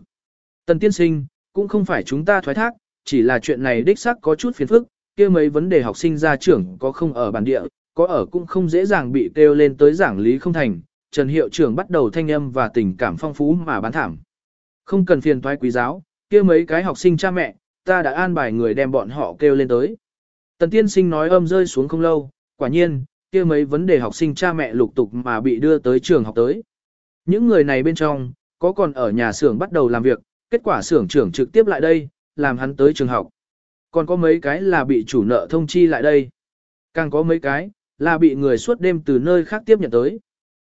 Tần tiên sinh, cũng không phải chúng ta thoái thác, chỉ là chuyện này đích xác có chút phiền phức, kia mấy vấn đề học sinh ra trưởng có không ở bản địa, có ở cũng không dễ dàng bị kêu lên tới giảng lý không thành. Trần hiệu trưởng bắt đầu thanh âm và tình cảm phong phú mà bán thảm. Không cần phiền thoái quý giáo, kia mấy cái học sinh cha mẹ, ta đã an bài người đem bọn họ kêu lên tới. Tần tiên sinh nói âm rơi xuống không lâu, quả nhiên, kia mấy vấn đề học sinh cha mẹ lục tục mà bị đưa tới trường học tới. Những người này bên trong, có còn ở nhà xưởng bắt đầu làm việc, kết quả xưởng trưởng trực tiếp lại đây, làm hắn tới trường học. Còn có mấy cái là bị chủ nợ thông chi lại đây. Càng có mấy cái, là bị người suốt đêm từ nơi khác tiếp nhận tới.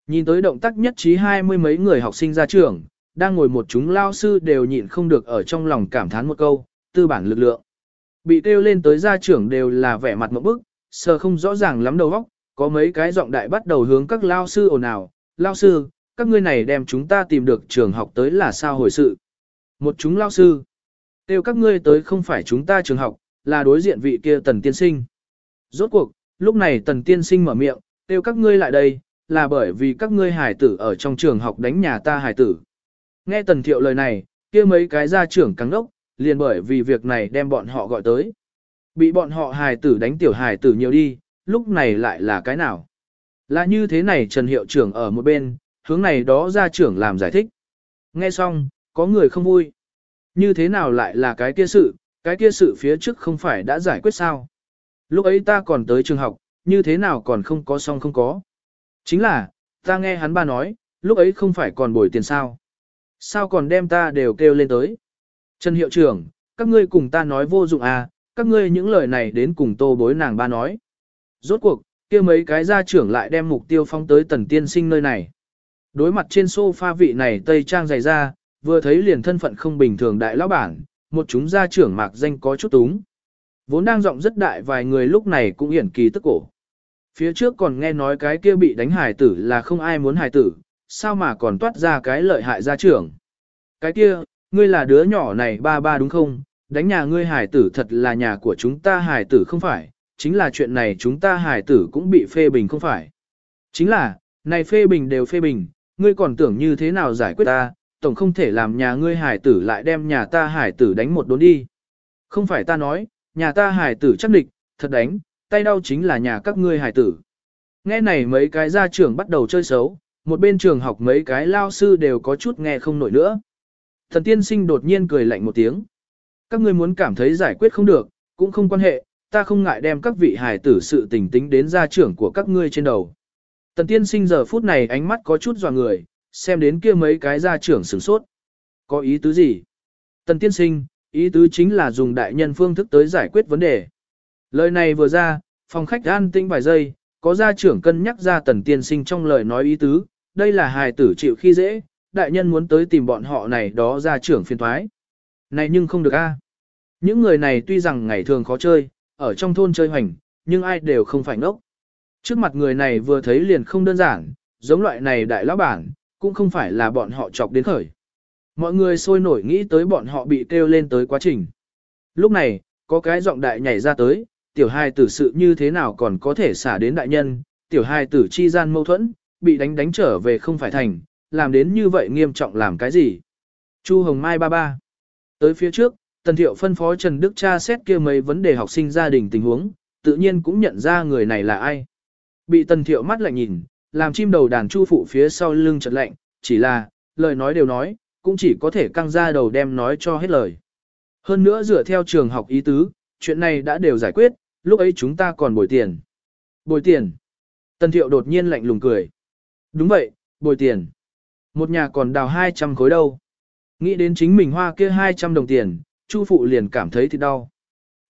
Nhìn tới động tác nhất trí hai mươi mấy người học sinh ra trường, đang ngồi một chúng lao sư đều nhịn không được ở trong lòng cảm thán một câu, tư bản lực lượng. Bị kêu lên tới gia trưởng đều là vẻ mặt một bức, sờ không rõ ràng lắm đầu óc, có mấy cái giọng đại bắt đầu hướng các lao sư ồn ào, lao sư, các ngươi này đem chúng ta tìm được trường học tới là sao hồi sự. Một chúng lao sư, kêu các ngươi tới không phải chúng ta trường học, là đối diện vị kia tần tiên sinh. Rốt cuộc, lúc này tần tiên sinh mở miệng, kêu các ngươi lại đây, là bởi vì các ngươi hải tử ở trong trường học đánh nhà ta hải tử. Nghe tần thiệu lời này, kia mấy cái gia trưởng căng đốc, liền bởi vì việc này đem bọn họ gọi tới. Bị bọn họ hài tử đánh tiểu hài tử nhiều đi, lúc này lại là cái nào? Là như thế này Trần Hiệu trưởng ở một bên, hướng này đó ra trưởng làm giải thích. Nghe xong, có người không vui. Như thế nào lại là cái kia sự, cái kia sự phía trước không phải đã giải quyết sao? Lúc ấy ta còn tới trường học, như thế nào còn không có xong không có? Chính là, ta nghe hắn ba nói, lúc ấy không phải còn bồi tiền sao? Sao còn đem ta đều kêu lên tới? Trần hiệu trưởng, các ngươi cùng ta nói vô dụng à, các ngươi những lời này đến cùng tô bối nàng ba nói. Rốt cuộc, kia mấy cái gia trưởng lại đem mục tiêu phong tới tần tiên sinh nơi này. Đối mặt trên sofa vị này tây trang dày ra, vừa thấy liền thân phận không bình thường đại lão bản, một chúng gia trưởng mạc danh có chút túng. Vốn đang giọng rất đại vài người lúc này cũng hiển kỳ tức cổ. Phía trước còn nghe nói cái kia bị đánh hài tử là không ai muốn hài tử, sao mà còn toát ra cái lợi hại gia trưởng. Cái kia, ngươi là đứa nhỏ này ba ba đúng không, đánh nhà ngươi hải tử thật là nhà của chúng ta hải tử không phải, chính là chuyện này chúng ta hải tử cũng bị phê bình không phải. Chính là, này phê bình đều phê bình, ngươi còn tưởng như thế nào giải quyết ta, tổng không thể làm nhà ngươi hải tử lại đem nhà ta hải tử đánh một đốn đi. Không phải ta nói, nhà ta hải tử chắc địch, thật đánh, tay đau chính là nhà các ngươi hải tử. Nghe này mấy cái gia trưởng bắt đầu chơi xấu, một bên trường học mấy cái lao sư đều có chút nghe không nổi nữa. Thần tiên sinh đột nhiên cười lạnh một tiếng. Các ngươi muốn cảm thấy giải quyết không được, cũng không quan hệ, ta không ngại đem các vị hài tử sự tình tính đến gia trưởng của các ngươi trên đầu. Tần tiên sinh giờ phút này ánh mắt có chút dò người, xem đến kia mấy cái gia trưởng sửng sốt. Có ý tứ gì? Tần tiên sinh, ý tứ chính là dùng đại nhân phương thức tới giải quyết vấn đề. Lời này vừa ra, phòng khách an tĩnh vài giây, có gia trưởng cân nhắc ra tần tiên sinh trong lời nói ý tứ, đây là hài tử chịu khi dễ, đại nhân muốn tới tìm bọn họ này đó gia trưởng phiền thoái. Này nhưng không được a. Những người này tuy rằng ngày thường khó chơi, ở trong thôn chơi hoành, nhưng ai đều không phải ngốc. Trước mặt người này vừa thấy liền không đơn giản, giống loại này đại lão bản, cũng không phải là bọn họ chọc đến khởi. Mọi người sôi nổi nghĩ tới bọn họ bị kêu lên tới quá trình. Lúc này, có cái giọng đại nhảy ra tới, tiểu hai tử sự như thế nào còn có thể xả đến đại nhân, tiểu hai tử chi gian mâu thuẫn, bị đánh đánh trở về không phải thành, làm đến như vậy nghiêm trọng làm cái gì. Chu Hồng Mai ba ba. Tới phía trước, Tần Thiệu phân phó Trần Đức cha xét kia mấy vấn đề học sinh gia đình tình huống, tự nhiên cũng nhận ra người này là ai. Bị Tần Thiệu mắt lạnh nhìn, làm chim đầu đàn chu phụ phía sau lưng chợt lạnh, chỉ là, lời nói đều nói, cũng chỉ có thể căng ra đầu đem nói cho hết lời. Hơn nữa dựa theo trường học ý tứ, chuyện này đã đều giải quyết, lúc ấy chúng ta còn bồi tiền. Bồi tiền. Tần Thiệu đột nhiên lạnh lùng cười. Đúng vậy, bồi tiền. Một nhà còn đào 200 khối đâu. Nghĩ đến chính mình hoa kia 200 đồng tiền, Chu phụ liền cảm thấy thì đau.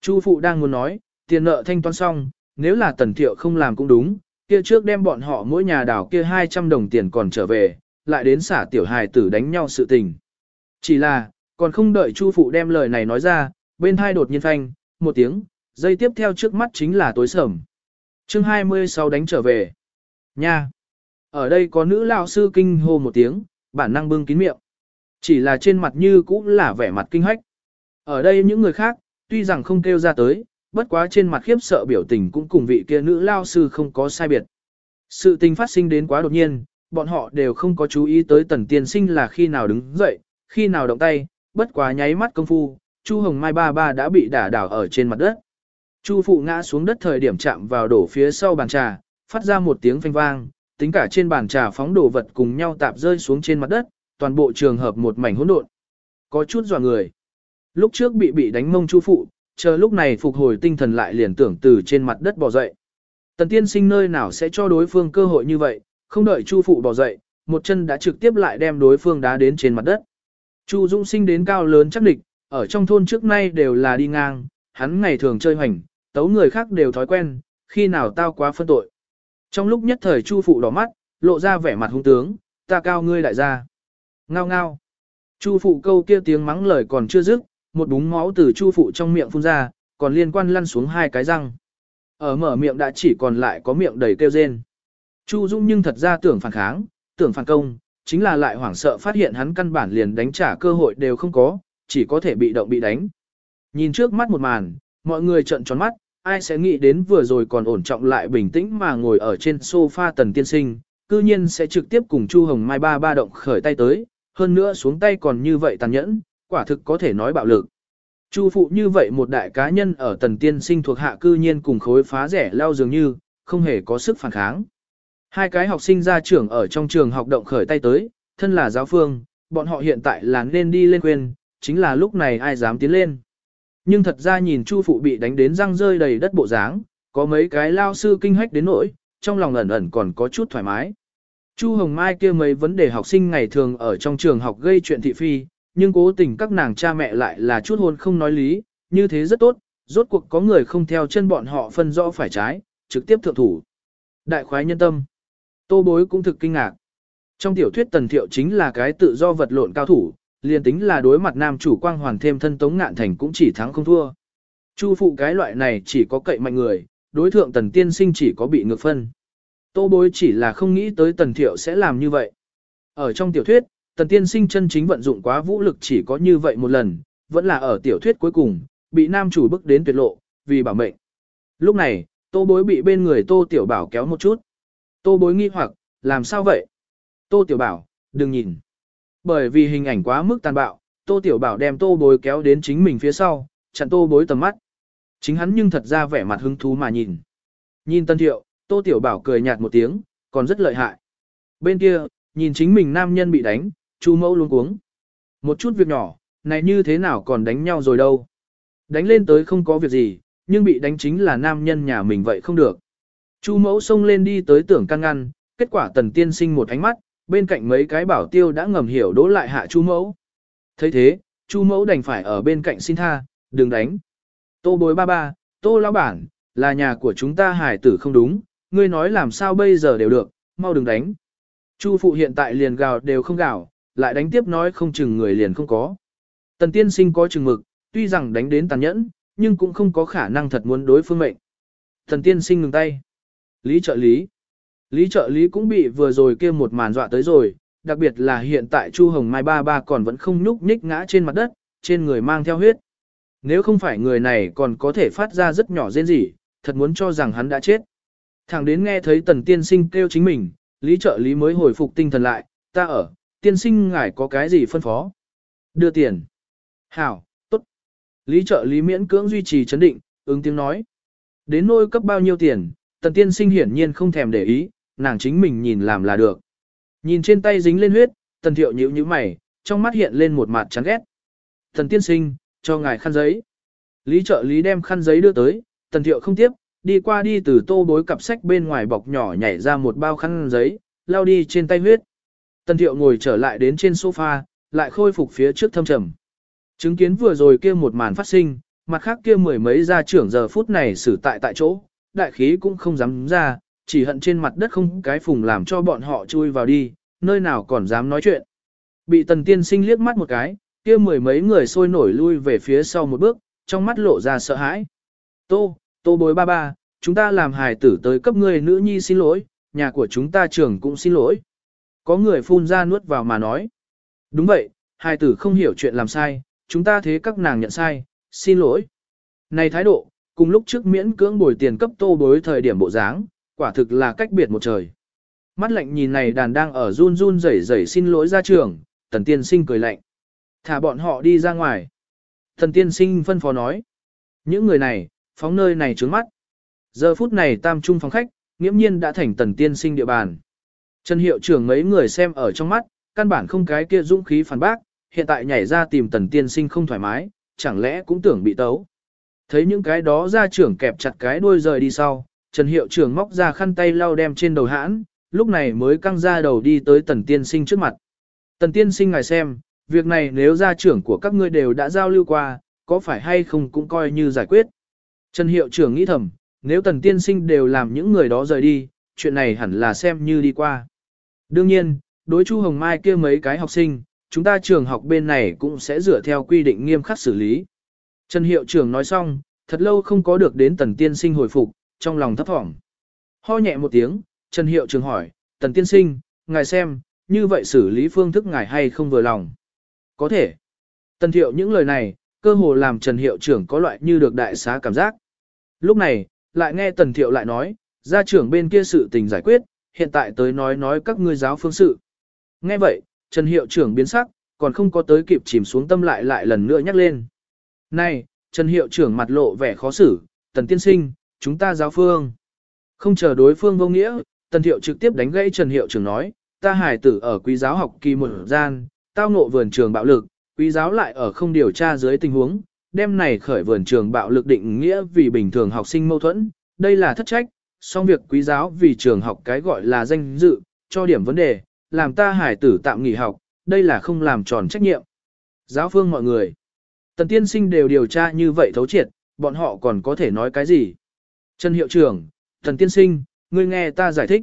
Chu phụ đang muốn nói, tiền nợ thanh toán xong, nếu là tần thiệu không làm cũng đúng, kia trước đem bọn họ mỗi nhà đảo kia 200 đồng tiền còn trở về, lại đến xả tiểu hài tử đánh nhau sự tình. Chỉ là, còn không đợi Chu phụ đem lời này nói ra, bên hai đột nhiên phanh, một tiếng, dây tiếp theo trước mắt chính là tối sầm. chương 26 đánh trở về. Nha! Ở đây có nữ lão sư kinh hô một tiếng, bản năng bưng kín miệng. Chỉ là trên mặt như cũng là vẻ mặt kinh hách. Ở đây những người khác, tuy rằng không kêu ra tới, bất quá trên mặt khiếp sợ biểu tình cũng cùng vị kia nữ lao sư không có sai biệt. Sự tình phát sinh đến quá đột nhiên, bọn họ đều không có chú ý tới tần tiên sinh là khi nào đứng dậy, khi nào động tay, bất quá nháy mắt công phu, Chu Hồng Mai ba ba đã bị đả đảo ở trên mặt đất. Chu phụ ngã xuống đất thời điểm chạm vào đổ phía sau bàn trà, phát ra một tiếng phanh vang, tính cả trên bàn trà phóng đồ vật cùng nhau tạp rơi xuống trên mặt đất, toàn bộ trường hợp một mảnh hỗn độn. Có chút dọa người. Lúc trước bị bị đánh mông chu phụ, chờ lúc này phục hồi tinh thần lại liền tưởng từ trên mặt đất bò dậy. Tần tiên sinh nơi nào sẽ cho đối phương cơ hội như vậy, không đợi chu phụ bò dậy, một chân đã trực tiếp lại đem đối phương đá đến trên mặt đất. Chu Dũng sinh đến cao lớn chắc địch, ở trong thôn trước nay đều là đi ngang, hắn ngày thường chơi hoành, tấu người khác đều thói quen, khi nào tao quá phân tội. Trong lúc nhất thời Chu phụ đỏ mắt, lộ ra vẻ mặt hung tướng, ta cao ngươi đại gia. Ngao ngao. Chu phụ câu kia tiếng mắng lời còn chưa dứt, một búng máu từ chu phụ trong miệng phun ra, còn liên quan lăn xuống hai cái răng. Ở mở miệng đã chỉ còn lại có miệng đầy kêu rên. Chu Dung nhưng thật ra tưởng phản kháng, tưởng phản công, chính là lại hoảng sợ phát hiện hắn căn bản liền đánh trả cơ hội đều không có, chỉ có thể bị động bị đánh. Nhìn trước mắt một màn, mọi người trợn tròn mắt, ai sẽ nghĩ đến vừa rồi còn ổn trọng lại bình tĩnh mà ngồi ở trên sofa tần tiên sinh, cư nhiên sẽ trực tiếp cùng Chu Hồng Mai ba ba động khởi tay tới, hơn nữa xuống tay còn như vậy tàn nhẫn, quả thực có thể nói bạo lực. Chu phụ như vậy một đại cá nhân ở tần tiên sinh thuộc hạ cư nhiên cùng khối phá rẻ lao dường như, không hề có sức phản kháng. Hai cái học sinh ra trưởng ở trong trường học động khởi tay tới, thân là giáo phương, bọn họ hiện tại là nên đi lên quyền, chính là lúc này ai dám tiến lên. Nhưng thật ra nhìn Chu phụ bị đánh đến răng rơi đầy đất bộ dáng, có mấy cái lao sư kinh hách đến nỗi, trong lòng ẩn ẩn còn có chút thoải mái. Chu Hồng Mai kia mấy vấn đề học sinh ngày thường ở trong trường học gây chuyện thị phi, nhưng cố tình các nàng cha mẹ lại là chút hôn không nói lý, như thế rất tốt, rốt cuộc có người không theo chân bọn họ phân rõ phải trái, trực tiếp thượng thủ. Đại khoái nhân tâm. Tô bối cũng thực kinh ngạc. Trong tiểu thuyết tần thiệu chính là cái tự do vật lộn cao thủ, liền tính là đối mặt nam chủ quang hoàn thêm thân tống ngạn thành cũng chỉ thắng không thua. Chu phụ cái loại này chỉ có cậy mạnh người, đối thượng tần tiên sinh chỉ có bị ngược phân. Tô bối chỉ là không nghĩ tới tần thiệu sẽ làm như vậy. Ở trong tiểu thuyết, tần tiên sinh chân chính vận dụng quá vũ lực chỉ có như vậy một lần, vẫn là ở tiểu thuyết cuối cùng, bị nam chủ bức đến tuyệt lộ, vì bảo mệnh. Lúc này, tô bối bị bên người tô tiểu bảo kéo một chút. Tô bối nghi hoặc, làm sao vậy? Tô tiểu bảo, đừng nhìn. Bởi vì hình ảnh quá mức tàn bạo, tô tiểu bảo đem tô bối kéo đến chính mình phía sau, chặn tô bối tầm mắt. Chính hắn nhưng thật ra vẻ mặt hứng thú mà nhìn. Nhìn tân thiệu, tô tiểu bảo cười nhạt một tiếng, còn rất lợi hại. Bên kia, nhìn chính mình nam nhân bị đánh, chu mẫu luôn cuống. Một chút việc nhỏ, này như thế nào còn đánh nhau rồi đâu. Đánh lên tới không có việc gì, nhưng bị đánh chính là nam nhân nhà mình vậy không được. Chu mẫu xông lên đi tới tưởng căn ngăn, kết quả tần tiên sinh một ánh mắt, bên cạnh mấy cái bảo tiêu đã ngầm hiểu đỗ lại hạ chu mẫu. thấy thế, chu mẫu đành phải ở bên cạnh xin tha, đừng đánh. Tô bối ba ba, tô lão bản, là nhà của chúng ta hải tử không đúng, ngươi nói làm sao bây giờ đều được, mau đừng đánh. Chu phụ hiện tại liền gào đều không gào, lại đánh tiếp nói không chừng người liền không có. Tần tiên sinh có chừng mực, tuy rằng đánh đến tàn nhẫn, nhưng cũng không có khả năng thật muốn đối phương mệnh. Tần tiên sinh ngừng tay. Lý trợ lý. Lý trợ lý cũng bị vừa rồi kia một màn dọa tới rồi, đặc biệt là hiện tại Chu Hồng Mai ba ba còn vẫn không nhúc nhích ngã trên mặt đất, trên người mang theo huyết. Nếu không phải người này còn có thể phát ra rất nhỏ rên rỉ, thật muốn cho rằng hắn đã chết. Thẳng đến nghe thấy tần tiên sinh kêu chính mình, lý trợ lý mới hồi phục tinh thần lại, ta ở, tiên sinh ngài có cái gì phân phó? Đưa tiền. Hảo, tốt. Lý trợ lý miễn cưỡng duy trì chấn định, ứng tiếng nói. Đến nôi cấp bao nhiêu tiền, tần tiên sinh hiển nhiên không thèm để ý, nàng chính mình nhìn làm là được. Nhìn trên tay dính lên huyết, tần thiệu nhíu nhíu mày, trong mắt hiện lên một mặt chán ghét. Tần tiên sinh, cho ngài khăn giấy. Lý trợ lý đem khăn giấy đưa tới, tần thiệu không tiếp, đi qua đi từ tô bối cặp sách bên ngoài bọc nhỏ nhảy ra một bao khăn giấy, lao đi trên tay huyết. Tần thiệu ngồi trở lại đến trên sofa, lại khôi phục phía trước thâm trầm. Chứng kiến vừa rồi kia một màn phát sinh, mặt khác kia mười mấy gia trưởng giờ phút này xử tại tại chỗ, đại khí cũng không dám ra, chỉ hận trên mặt đất không cái phùng làm cho bọn họ chui vào đi, nơi nào còn dám nói chuyện. Bị tần tiên sinh liếc mắt một cái, kia mười mấy người sôi nổi lui về phía sau một bước, trong mắt lộ ra sợ hãi. Tô, tô bối ba ba, chúng ta làm hài tử tới cấp ngươi nữ nhi xin lỗi, nhà của chúng ta trưởng cũng xin lỗi. Có người phun ra nuốt vào mà nói. Đúng vậy, hai tử không hiểu chuyện làm sai, chúng ta thế các nàng nhận sai, xin lỗi. Này thái độ, cùng lúc trước miễn cưỡng bồi tiền cấp tô bối thời điểm bộ dáng, quả thực là cách biệt một trời. Mắt lạnh nhìn này đàn đang ở run run rẩy rẩy xin lỗi ra trường, tần tiên sinh cười lạnh. Thả bọn họ đi ra ngoài. Tần tiên sinh phân phó nói. Những người này, phóng nơi này trướng mắt. Giờ phút này tam trung phòng khách, nghiễm nhiên đã thành tần tiên sinh địa bàn. Trần hiệu trưởng mấy người xem ở trong mắt, căn bản không cái kia dũng khí phản bác, hiện tại nhảy ra tìm tần tiên sinh không thoải mái, chẳng lẽ cũng tưởng bị tấu. Thấy những cái đó ra trưởng kẹp chặt cái đuôi rời đi sau, Trần hiệu trưởng móc ra khăn tay lau đem trên đầu hãn, lúc này mới căng ra đầu đi tới tần tiên sinh trước mặt. Tần tiên sinh ngài xem, việc này nếu gia trưởng của các ngươi đều đã giao lưu qua, có phải hay không cũng coi như giải quyết. Trần hiệu trưởng nghĩ thầm, nếu tần tiên sinh đều làm những người đó rời đi, chuyện này hẳn là xem như đi qua. Đương nhiên, đối Chu Hồng Mai kia mấy cái học sinh, chúng ta trường học bên này cũng sẽ dựa theo quy định nghiêm khắc xử lý. Trần hiệu trưởng nói xong, thật lâu không có được đến tần tiên sinh hồi phục, trong lòng thấp thỏm. Ho nhẹ một tiếng, Trần hiệu trưởng hỏi, tần tiên sinh, ngài xem, như vậy xử lý phương thức ngài hay không vừa lòng. Có thể. Tần thiệu những lời này, cơ hồ làm Trần hiệu trưởng có loại như được đại xá cảm giác. Lúc này, lại nghe tần thiệu lại nói, gia trưởng bên kia sự tình giải quyết, hiện tại tới nói nói các ngươi giáo phương sự. Nghe vậy, Trần hiệu trưởng biến sắc, còn không có tới kịp chìm xuống tâm lại lại lần nữa nhắc lên. Này, Trần hiệu trưởng mặt lộ vẻ khó xử, tần tiên sinh, chúng ta giáo phương. Không chờ đối phương vô nghĩa, tần thiệu trực tiếp đánh gãy Trần hiệu trưởng nói, ta hải tử ở quý giáo học kỳ một gian, tao ngộ vườn trường bạo lực, quý giáo lại ở không điều tra dưới tình huống, đêm này khởi vườn trường bạo lực định nghĩa vì bình thường học sinh mâu thuẫn, đây là thất trách, song việc quý giáo vì trường học cái gọi là danh dự, cho điểm vấn đề, làm ta hải tử tạm nghỉ học, đây là không làm tròn trách nhiệm. Giáo phương mọi người, tần tiên sinh đều điều tra như vậy thấu triệt, bọn họ còn có thể nói cái gì? Trần hiệu trưởng, tần tiên sinh, ngươi nghe ta giải thích.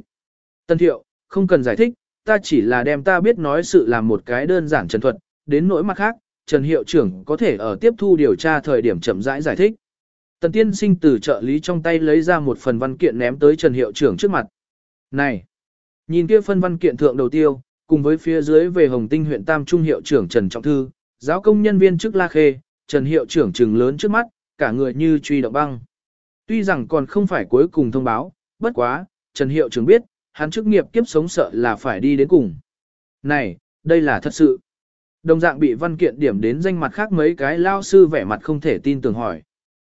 Tần thiệu, không cần giải thích, ta chỉ là đem ta biết nói sự làm một cái đơn giản trần thuật, đến nỗi mặt khác, Trần hiệu trưởng có thể ở tiếp thu điều tra thời điểm chậm rãi giải, giải thích. Tần tiên sinh từ trợ lý trong tay lấy ra một phần văn kiện ném tới Trần hiệu trưởng trước mặt. Này! Nhìn kia phân văn kiện thượng đầu tiêu, cùng với phía dưới về Hồng Tinh huyện Tam Trung hiệu trưởng Trần Trọng Thư, giáo công nhân viên chức La Khê, Trần hiệu trưởng trừng lớn trước mắt, cả người như truy động băng. Tuy rằng còn không phải cuối cùng thông báo, bất quá, Trần hiệu trưởng biết, hắn chức nghiệp kiếp sống sợ là phải đi đến cùng. Này, đây là thật sự. Đồng dạng bị văn kiện điểm đến danh mặt khác mấy cái lao sư vẻ mặt không thể tin tưởng hỏi.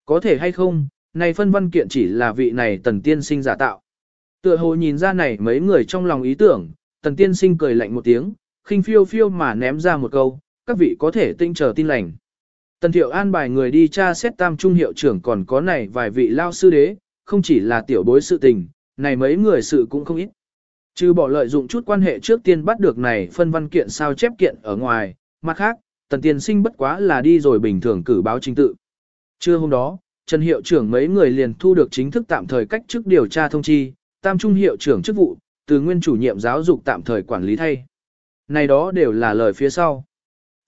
Có thể hay không, này phân văn kiện chỉ là vị này tần tiên sinh giả tạo. Tựa hồ nhìn ra này mấy người trong lòng ý tưởng, tần tiên sinh cười lạnh một tiếng, khinh phiêu phiêu mà ném ra một câu, các vị có thể tinh chờ tin lành. Tần thiệu an bài người đi tra xét tam trung hiệu trưởng còn có này vài vị lao sư đế, không chỉ là tiểu bối sự tình, này mấy người sự cũng không ít. Trừ bỏ lợi dụng chút quan hệ trước tiên bắt được này phân văn kiện sao chép kiện ở ngoài, mặt khác, tần tiên sinh bất quá là đi rồi bình thường cử báo trình tự. Trưa hôm đó, Trần hiệu trưởng mấy người liền thu được chính thức tạm thời cách chức điều tra thông chi, tam trung hiệu trưởng chức vụ, từ nguyên chủ nhiệm giáo dục tạm thời quản lý thay. Này đó đều là lời phía sau.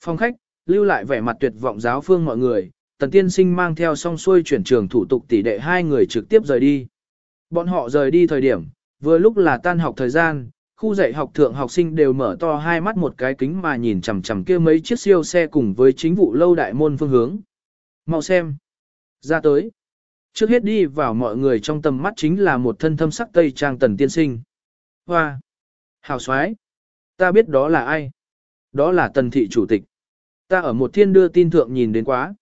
Phong khách, lưu lại vẻ mặt tuyệt vọng giáo phương mọi người, tần tiên sinh mang theo song xuôi chuyển trường thủ tục tỷ đệ hai người trực tiếp rời đi. Bọn họ rời đi thời điểm, vừa lúc là tan học thời gian, khu dạy học thượng học sinh đều mở to hai mắt một cái kính mà nhìn chằm chằm kia mấy chiếc siêu xe cùng với chính vụ lâu đại môn phương hướng. Mau xem. Ra tới. Trước hết đi vào mọi người trong tầm mắt chính là một thân thâm sắc tây trang tần tiên sinh. Hoa. Hào soái Ta biết đó là ai. Đó là tần thị chủ tịch. Ta ở một thiên đưa tin thượng nhìn đến quá.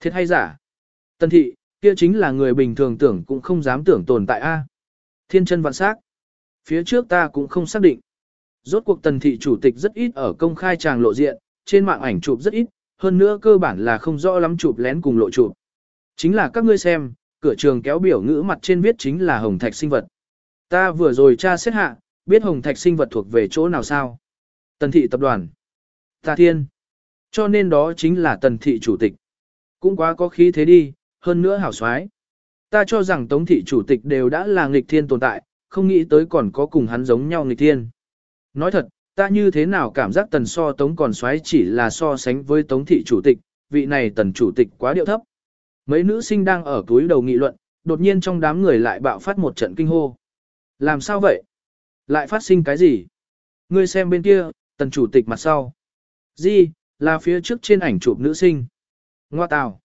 Thiệt hay giả? Tần thị, kia chính là người bình thường tưởng cũng không dám tưởng tồn tại A. Thiên chân vạn sắc. Phía trước ta cũng không xác định. Rốt cuộc tần thị chủ tịch rất ít ở công khai tràng lộ diện, trên mạng ảnh chụp rất ít, hơn nữa cơ bản là không rõ lắm chụp lén cùng lộ chụp. Chính là các ngươi xem, cửa trường kéo biểu ngữ mặt trên viết chính là hồng thạch sinh vật. Ta vừa rồi tra xét hạ, biết hồng thạch sinh vật thuộc về chỗ nào sao? Tần thị tập đoàn. Ta thiên. Cho nên đó chính là tần thị chủ tịch. Cũng quá có khí thế đi, hơn nữa hảo xoái. Ta cho rằng tống thị chủ tịch đều đã là nghịch thiên tồn tại, không nghĩ tới còn có cùng hắn giống nhau nghịch thiên. Nói thật, ta như thế nào cảm giác tần so tống còn xoái chỉ là so sánh với tống thị chủ tịch, vị này tần chủ tịch quá điệu thấp. Mấy nữ sinh đang ở túi đầu nghị luận, đột nhiên trong đám người lại bạo phát một trận kinh hô. Làm sao vậy? Lại phát sinh cái gì? Ngươi xem bên kia, tần chủ tịch mặt sau. Gì, là phía trước trên ảnh chụp nữ sinh. Ngoa tào.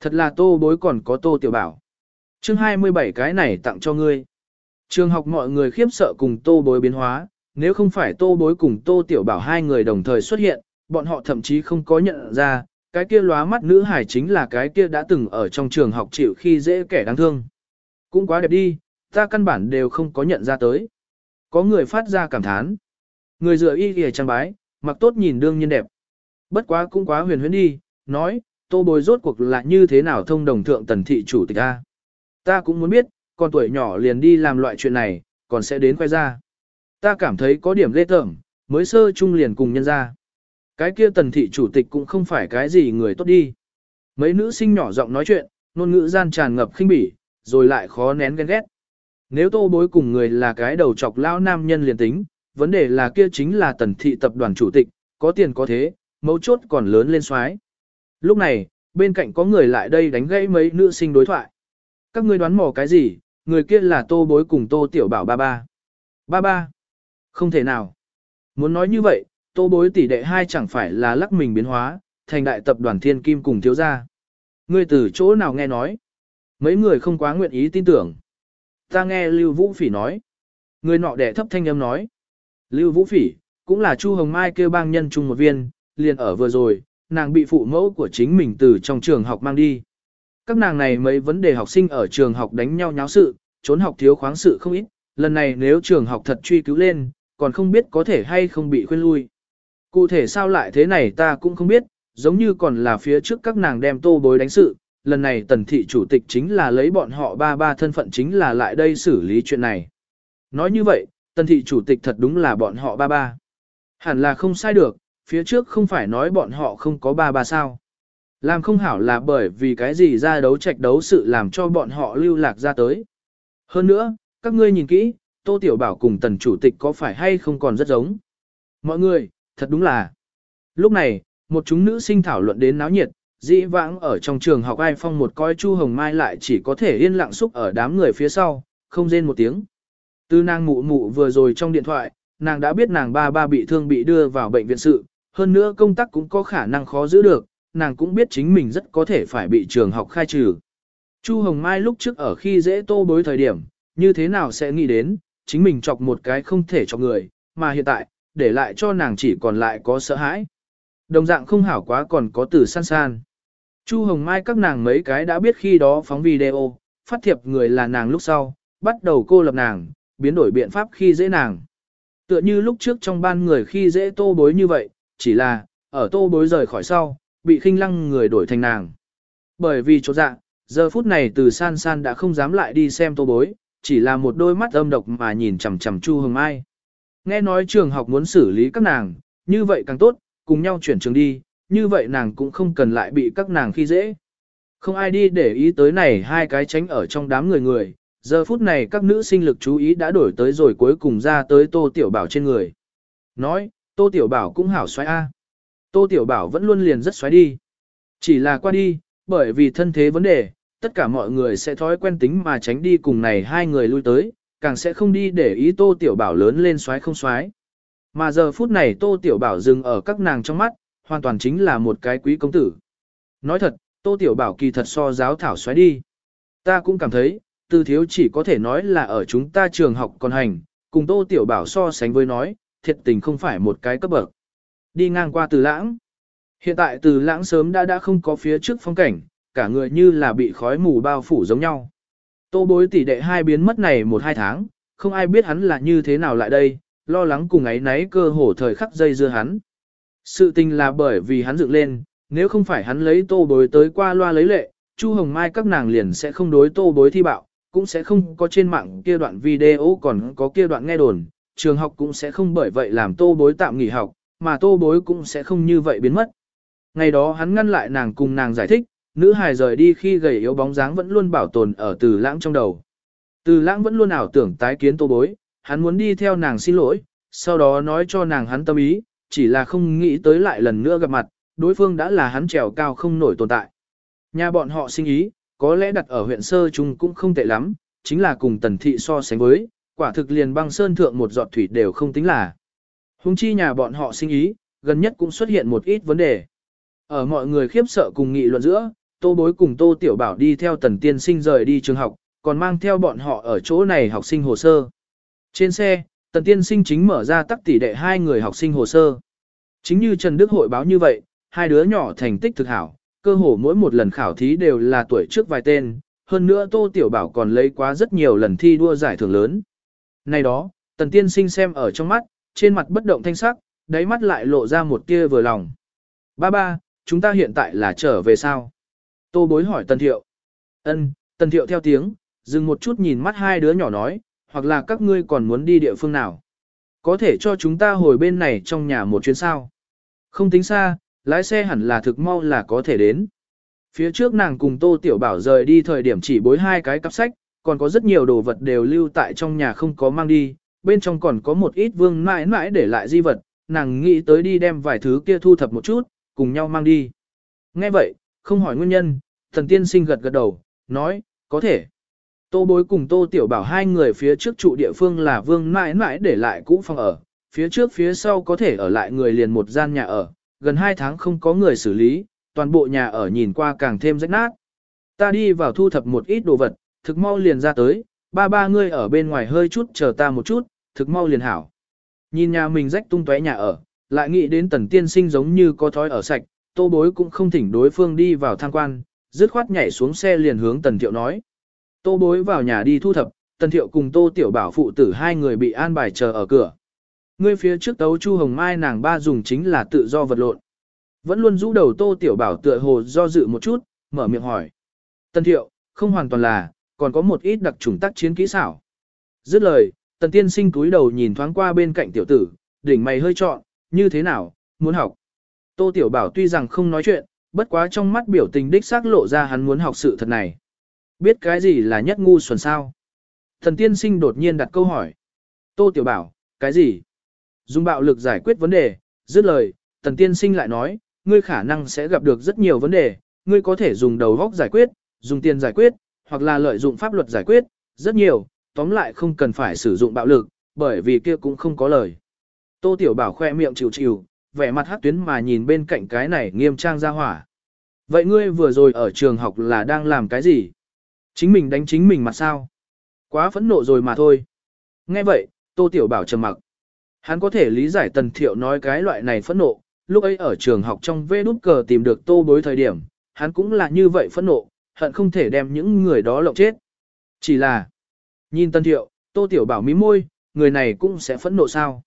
Thật là tô bối còn có tô tiểu bảo. chương 27 cái này tặng cho ngươi. Trường học mọi người khiếp sợ cùng tô bối biến hóa, nếu không phải tô bối cùng tô tiểu bảo hai người đồng thời xuất hiện, bọn họ thậm chí không có nhận ra, cái kia lóa mắt nữ hải chính là cái kia đã từng ở trong trường học chịu khi dễ kẻ đáng thương. Cũng quá đẹp đi, ta căn bản đều không có nhận ra tới. Có người phát ra cảm thán. Người dựa y kìa trang bái, mặc tốt nhìn đương nhiên đẹp. Bất quá cũng quá huyền huyễn đi, nói, tô bồi rốt cuộc là như thế nào thông đồng thượng tần thị chủ tịch ta. Ta cũng muốn biết, con tuổi nhỏ liền đi làm loại chuyện này, còn sẽ đến quay ra. Ta cảm thấy có điểm lê tởm, mới sơ chung liền cùng nhân ra. Cái kia tần thị chủ tịch cũng không phải cái gì người tốt đi. Mấy nữ sinh nhỏ giọng nói chuyện, ngôn ngữ gian tràn ngập khinh bỉ, rồi lại khó nén ghen ghét. Nếu tô bối cùng người là cái đầu chọc lao nam nhân liền tính, vấn đề là kia chính là tần thị tập đoàn chủ tịch, có tiền có thế, mấu chốt còn lớn lên xoái. Lúc này, bên cạnh có người lại đây đánh gãy mấy nữ sinh đối thoại. Các ngươi đoán mò cái gì, người kia là tô bối cùng tô tiểu bảo ba ba. Ba ba. Không thể nào. Muốn nói như vậy, tô bối tỷ đệ hai chẳng phải là lắc mình biến hóa, thành đại tập đoàn thiên kim cùng thiếu gia. Ngươi từ chỗ nào nghe nói? Mấy người không quá nguyện ý tin tưởng. Ta nghe Lưu Vũ Phỉ nói. Người nọ đẻ thấp thanh âm nói. Lưu Vũ Phỉ, cũng là Chu Hồng Mai kêu bang nhân chung một viên, liền ở vừa rồi, nàng bị phụ mẫu của chính mình từ trong trường học mang đi. Các nàng này mấy vấn đề học sinh ở trường học đánh nhau nháo sự, trốn học thiếu khoáng sự không ít, lần này nếu trường học thật truy cứu lên, còn không biết có thể hay không bị khuyên lui. Cụ thể sao lại thế này ta cũng không biết, giống như còn là phía trước các nàng đem tô bối đánh sự, lần này tần thị chủ tịch chính là lấy bọn họ ba ba thân phận chính là lại đây xử lý chuyện này. Nói như vậy, tần thị chủ tịch thật đúng là bọn họ ba ba. Hẳn là không sai được, phía trước không phải nói bọn họ không có ba ba sao. Làm không hảo là bởi vì cái gì ra đấu trạch đấu sự làm cho bọn họ lưu lạc ra tới. Hơn nữa, các ngươi nhìn kỹ, Tô Tiểu Bảo cùng tần chủ tịch có phải hay không còn rất giống. Mọi người, thật đúng là. Lúc này, một chúng nữ sinh thảo luận đến náo nhiệt, dĩ vãng ở trong trường học ai phong một coi Chu Hồng Mai lại chỉ có thể yên lặng xúc ở đám người phía sau, không rên một tiếng. Tư nàng mụ mụ vừa rồi trong điện thoại, nàng đã biết nàng ba ba bị thương bị đưa vào bệnh viện sự, hơn nữa công tác cũng có khả năng khó giữ được, nàng cũng biết chính mình rất có thể phải bị trường học khai trừ. Chu Hồng Mai lúc trước ở khi dễ tô bối thời điểm, như thế nào sẽ nghĩ đến, chính mình chọc một cái không thể chọc người, mà hiện tại, để lại cho nàng chỉ còn lại có sợ hãi. Đồng dạng không hảo quá còn có từ san san. Chu Hồng Mai các nàng mấy cái đã biết khi đó phóng video, phát thiệp người là nàng lúc sau, bắt đầu cô lập nàng, biến đổi biện pháp khi dễ nàng. Tựa như lúc trước trong ban người khi dễ tô bối như vậy, chỉ là, ở tô bối rời khỏi sau, bị khinh lăng người đổi thành nàng. Bởi vì chỗ dạ, giờ phút này từ san san đã không dám lại đi xem tô bối, chỉ là một đôi mắt âm độc mà nhìn chằm chằm Chu Hồng Mai. Nghe nói trường học muốn xử lý các nàng, như vậy càng tốt, cùng nhau chuyển trường đi, như vậy nàng cũng không cần lại bị các nàng khi dễ. Không ai đi để ý tới này hai cái tránh ở trong đám người người, giờ phút này các nữ sinh lực chú ý đã đổi tới rồi cuối cùng ra tới Tô Tiểu Bảo trên người. Nói, Tô Tiểu Bảo cũng hảo xoáy A. Tô Tiểu Bảo vẫn luôn liền rất xoáy đi. Chỉ là qua đi, bởi vì thân thế vấn đề, tất cả mọi người sẽ thói quen tính mà tránh đi cùng này hai người lui tới, càng sẽ không đi để ý Tô Tiểu Bảo lớn lên xoáy không xoáy. Mà giờ phút này Tô Tiểu Bảo dừng ở các nàng trong mắt, hoàn toàn chính là một cái quý công tử. Nói thật, Tô Tiểu Bảo kỳ thật so giáo thảo xoáy đi. Ta cũng cảm thấy, từ thiếu chỉ có thể nói là ở chúng ta trường học còn hành, cùng Tô Tiểu Bảo so sánh với nói, thiệt tình không phải một cái cấp bậc. Đi ngang qua từ lãng. Hiện tại từ lãng sớm đã đã không có phía trước phong cảnh, cả người như là bị khói mù bao phủ giống nhau. Tô bối tỷ đệ hai biến mất này một hai tháng, không ai biết hắn là như thế nào lại đây, lo lắng cùng ấy nấy cơ hồ thời khắc dây dưa hắn. Sự tình là bởi vì hắn dựng lên, nếu không phải hắn lấy tô bối tới qua loa lấy lệ, Chu Hồng Mai các nàng liền sẽ không đối tô bối thi bạo, cũng sẽ không có trên mạng kia đoạn video còn có kia đoạn nghe đồn, trường học cũng sẽ không bởi vậy làm tô bối tạm nghỉ học, mà tô bối cũng sẽ không như vậy biến mất. Ngày đó hắn ngăn lại nàng cùng nàng giải thích, nữ hài rời đi khi gầy yếu bóng dáng vẫn luôn bảo tồn ở từ lãng trong đầu. Từ lãng vẫn luôn ảo tưởng tái kiến tô bối, hắn muốn đi theo nàng xin lỗi, sau đó nói cho nàng hắn tâm ý, chỉ là không nghĩ tới lại lần nữa gặp mặt, đối phương đã là hắn trèo cao không nổi tồn tại. Nhà bọn họ sinh ý, có lẽ đặt ở huyện Sơ Trung cũng không tệ lắm, chính là cùng tần thị so sánh với, quả thực liền băng sơn thượng một giọt thủy đều không tính là. Hùng chi nhà bọn họ sinh ý, gần nhất cũng xuất hiện một ít vấn đề. Ở mọi người khiếp sợ cùng nghị luận giữa, Tô Bối cùng Tô Tiểu Bảo đi theo tần tiên sinh rời đi trường học, còn mang theo bọn họ ở chỗ này học sinh hồ sơ. Trên xe, tần tiên sinh chính mở ra tắc tỷ đệ hai người học sinh hồ sơ. Chính như Trần Đức hội báo như vậy, hai đứa nhỏ thành tích thực hảo, cơ hồ mỗi một lần khảo thí đều là tuổi trước vài tên, hơn nữa Tô Tiểu Bảo còn lấy quá rất nhiều lần thi đua giải thưởng lớn. Này đó, tần tiên sinh xem ở trong mắt, trên mặt bất động thanh sắc, đáy mắt lại lộ ra một tia vừa lòng. Ba ba, chúng ta hiện tại là trở về sao? Tô bối hỏi tần thiệu. Ân, tần thiệu theo tiếng, dừng một chút nhìn mắt hai đứa nhỏ nói, hoặc là các ngươi còn muốn đi địa phương nào? Có thể cho chúng ta hồi bên này trong nhà một chuyến sao? Không tính xa, lái xe hẳn là thực mau là có thể đến. Phía trước nàng cùng Tô Tiểu Bảo rời đi thời điểm chỉ bối hai cái cặp sách, còn có rất nhiều đồ vật đều lưu tại trong nhà không có mang đi, bên trong còn có một ít vương mãi mãi để lại di vật, nàng nghĩ tới đi đem vài thứ kia thu thập một chút, cùng nhau mang đi. Nghe vậy, không hỏi nguyên nhân, thần tiên sinh gật gật đầu, nói, có thể. Tô bối cùng tô tiểu bảo hai người phía trước trụ địa phương là vương mãi mãi để lại cũ phòng ở, phía trước phía sau có thể ở lại người liền một gian nhà ở, gần hai tháng không có người xử lý, toàn bộ nhà ở nhìn qua càng thêm rách nát. Ta đi vào thu thập một ít đồ vật, thực mau liền ra tới, ba ba ngươi ở bên ngoài hơi chút chờ ta một chút, thực mau liền hảo. Nhìn nhà mình rách tung tóe nhà ở, lại nghĩ đến tần tiên sinh giống như có thói ở sạch, tô bối cũng không thỉnh đối phương đi vào tham quan, dứt khoát nhảy xuống xe liền hướng tần thiệu nói. Tô bối vào nhà đi thu thập, tần thiệu cùng tô tiểu bảo phụ tử hai người bị an bài chờ ở cửa. Ngươi phía trước tấu chu hồng mai nàng ba dùng chính là tự do vật lộn. Vẫn luôn rũ đầu tô tiểu bảo tựa hồ do dự một chút, mở miệng hỏi. Tần thiệu, không hoàn toàn là, còn có một ít đặc trùng tác chiến kỹ xảo. Dứt lời, tần tiên sinh cúi đầu nhìn thoáng qua bên cạnh tiểu tử, đỉnh mày hơi trọn, như thế nào, muốn học. Tô tiểu bảo tuy rằng không nói chuyện, bất quá trong mắt biểu tình đích xác lộ ra hắn muốn học sự thật này. Biết cái gì là nhất ngu xuẩn sao? Thần tiên sinh đột nhiên đặt câu hỏi. Tô tiểu bảo, cái gì? Dùng bạo lực giải quyết vấn đề, dứt lời, thần tiên sinh lại nói, ngươi khả năng sẽ gặp được rất nhiều vấn đề, ngươi có thể dùng đầu góc giải quyết, dùng tiền giải quyết, hoặc là lợi dụng pháp luật giải quyết, rất nhiều, tóm lại không cần phải sử dụng bạo lực, bởi vì kia cũng không có lời. Tô Tiểu Bảo khoe miệng chịu chịu, vẻ mặt hát tuyến mà nhìn bên cạnh cái này nghiêm trang ra hỏa. Vậy ngươi vừa rồi ở trường học là đang làm cái gì? Chính mình đánh chính mình mà sao? Quá phẫn nộ rồi mà thôi. Nghe vậy, Tô Tiểu Bảo trầm mặc. Hắn có thể lý giải Tần Thiệu nói cái loại này phẫn nộ, lúc ấy ở trường học trong vê đút cờ tìm được Tô Bối thời điểm, hắn cũng là như vậy phẫn nộ, hận không thể đem những người đó lộng chết. Chỉ là, nhìn Tân Thiệu, Tô Tiểu Bảo mí môi, người này cũng sẽ phẫn nộ sao?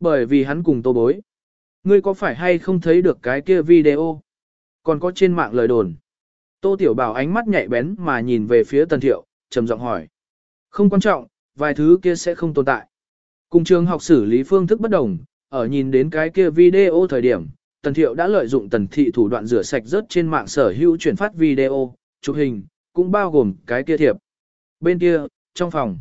Bởi vì hắn cùng Tô Bối. Ngươi có phải hay không thấy được cái kia video? còn có trên mạng lời đồn. Tô Tiểu Bảo ánh mắt nhạy bén mà nhìn về phía Tần Thiệu, trầm giọng hỏi. Không quan trọng, vài thứ kia sẽ không tồn tại. Cùng trường học xử lý phương thức bất đồng, ở nhìn đến cái kia video thời điểm, Tần Thiệu đã lợi dụng tần thị thủ đoạn rửa sạch rớt trên mạng sở hữu chuyển phát video, chụp hình, cũng bao gồm cái kia thiệp. Bên kia, trong phòng,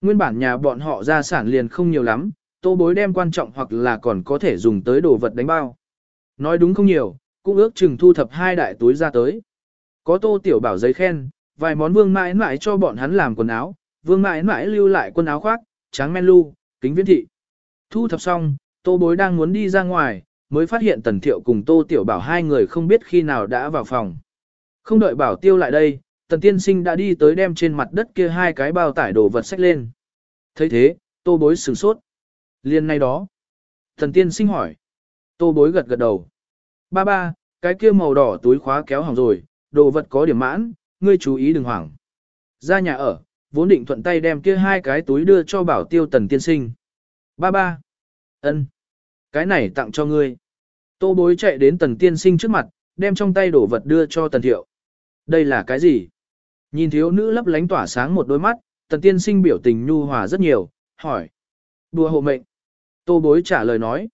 nguyên bản nhà bọn họ ra sản liền không nhiều lắm, tô bối đem quan trọng hoặc là còn có thể dùng tới đồ vật đánh bao. Nói đúng không nhiều, cũng ước chừng thu thập hai đại túi ra tới. Có tô tiểu bảo giấy khen, vài món vương mãi mãi cho bọn hắn làm quần áo, vương mãi mãi lưu lại quần áo khoác, trắng men lu, kính viễn thị. Thu thập xong, tô bối đang muốn đi ra ngoài, mới phát hiện tần thiệu cùng tô tiểu bảo hai người không biết khi nào đã vào phòng. Không đợi bảo tiêu lại đây, tần tiên sinh đã đi tới đem trên mặt đất kia hai cái bao tải đồ vật sách lên. thấy thế, tô bối sửng sốt. Liên nay đó. thần tiên sinh hỏi. Tô bối gật gật đầu. Ba ba, cái kia màu đỏ túi khóa kéo hỏng rồi, đồ vật có điểm mãn, ngươi chú ý đừng hoảng. Ra nhà ở, vốn định thuận tay đem kia hai cái túi đưa cho bảo tiêu tần tiên sinh. Ba ba. ân, Cái này tặng cho ngươi. Tô bối chạy đến tần tiên sinh trước mặt, đem trong tay đổ vật đưa cho tần thiệu. Đây là cái gì? Nhìn thiếu nữ lấp lánh tỏa sáng một đôi mắt, tần tiên sinh biểu tình nhu hòa rất nhiều, hỏi. Đùa hộ mệnh. Tô bối trả lời nói.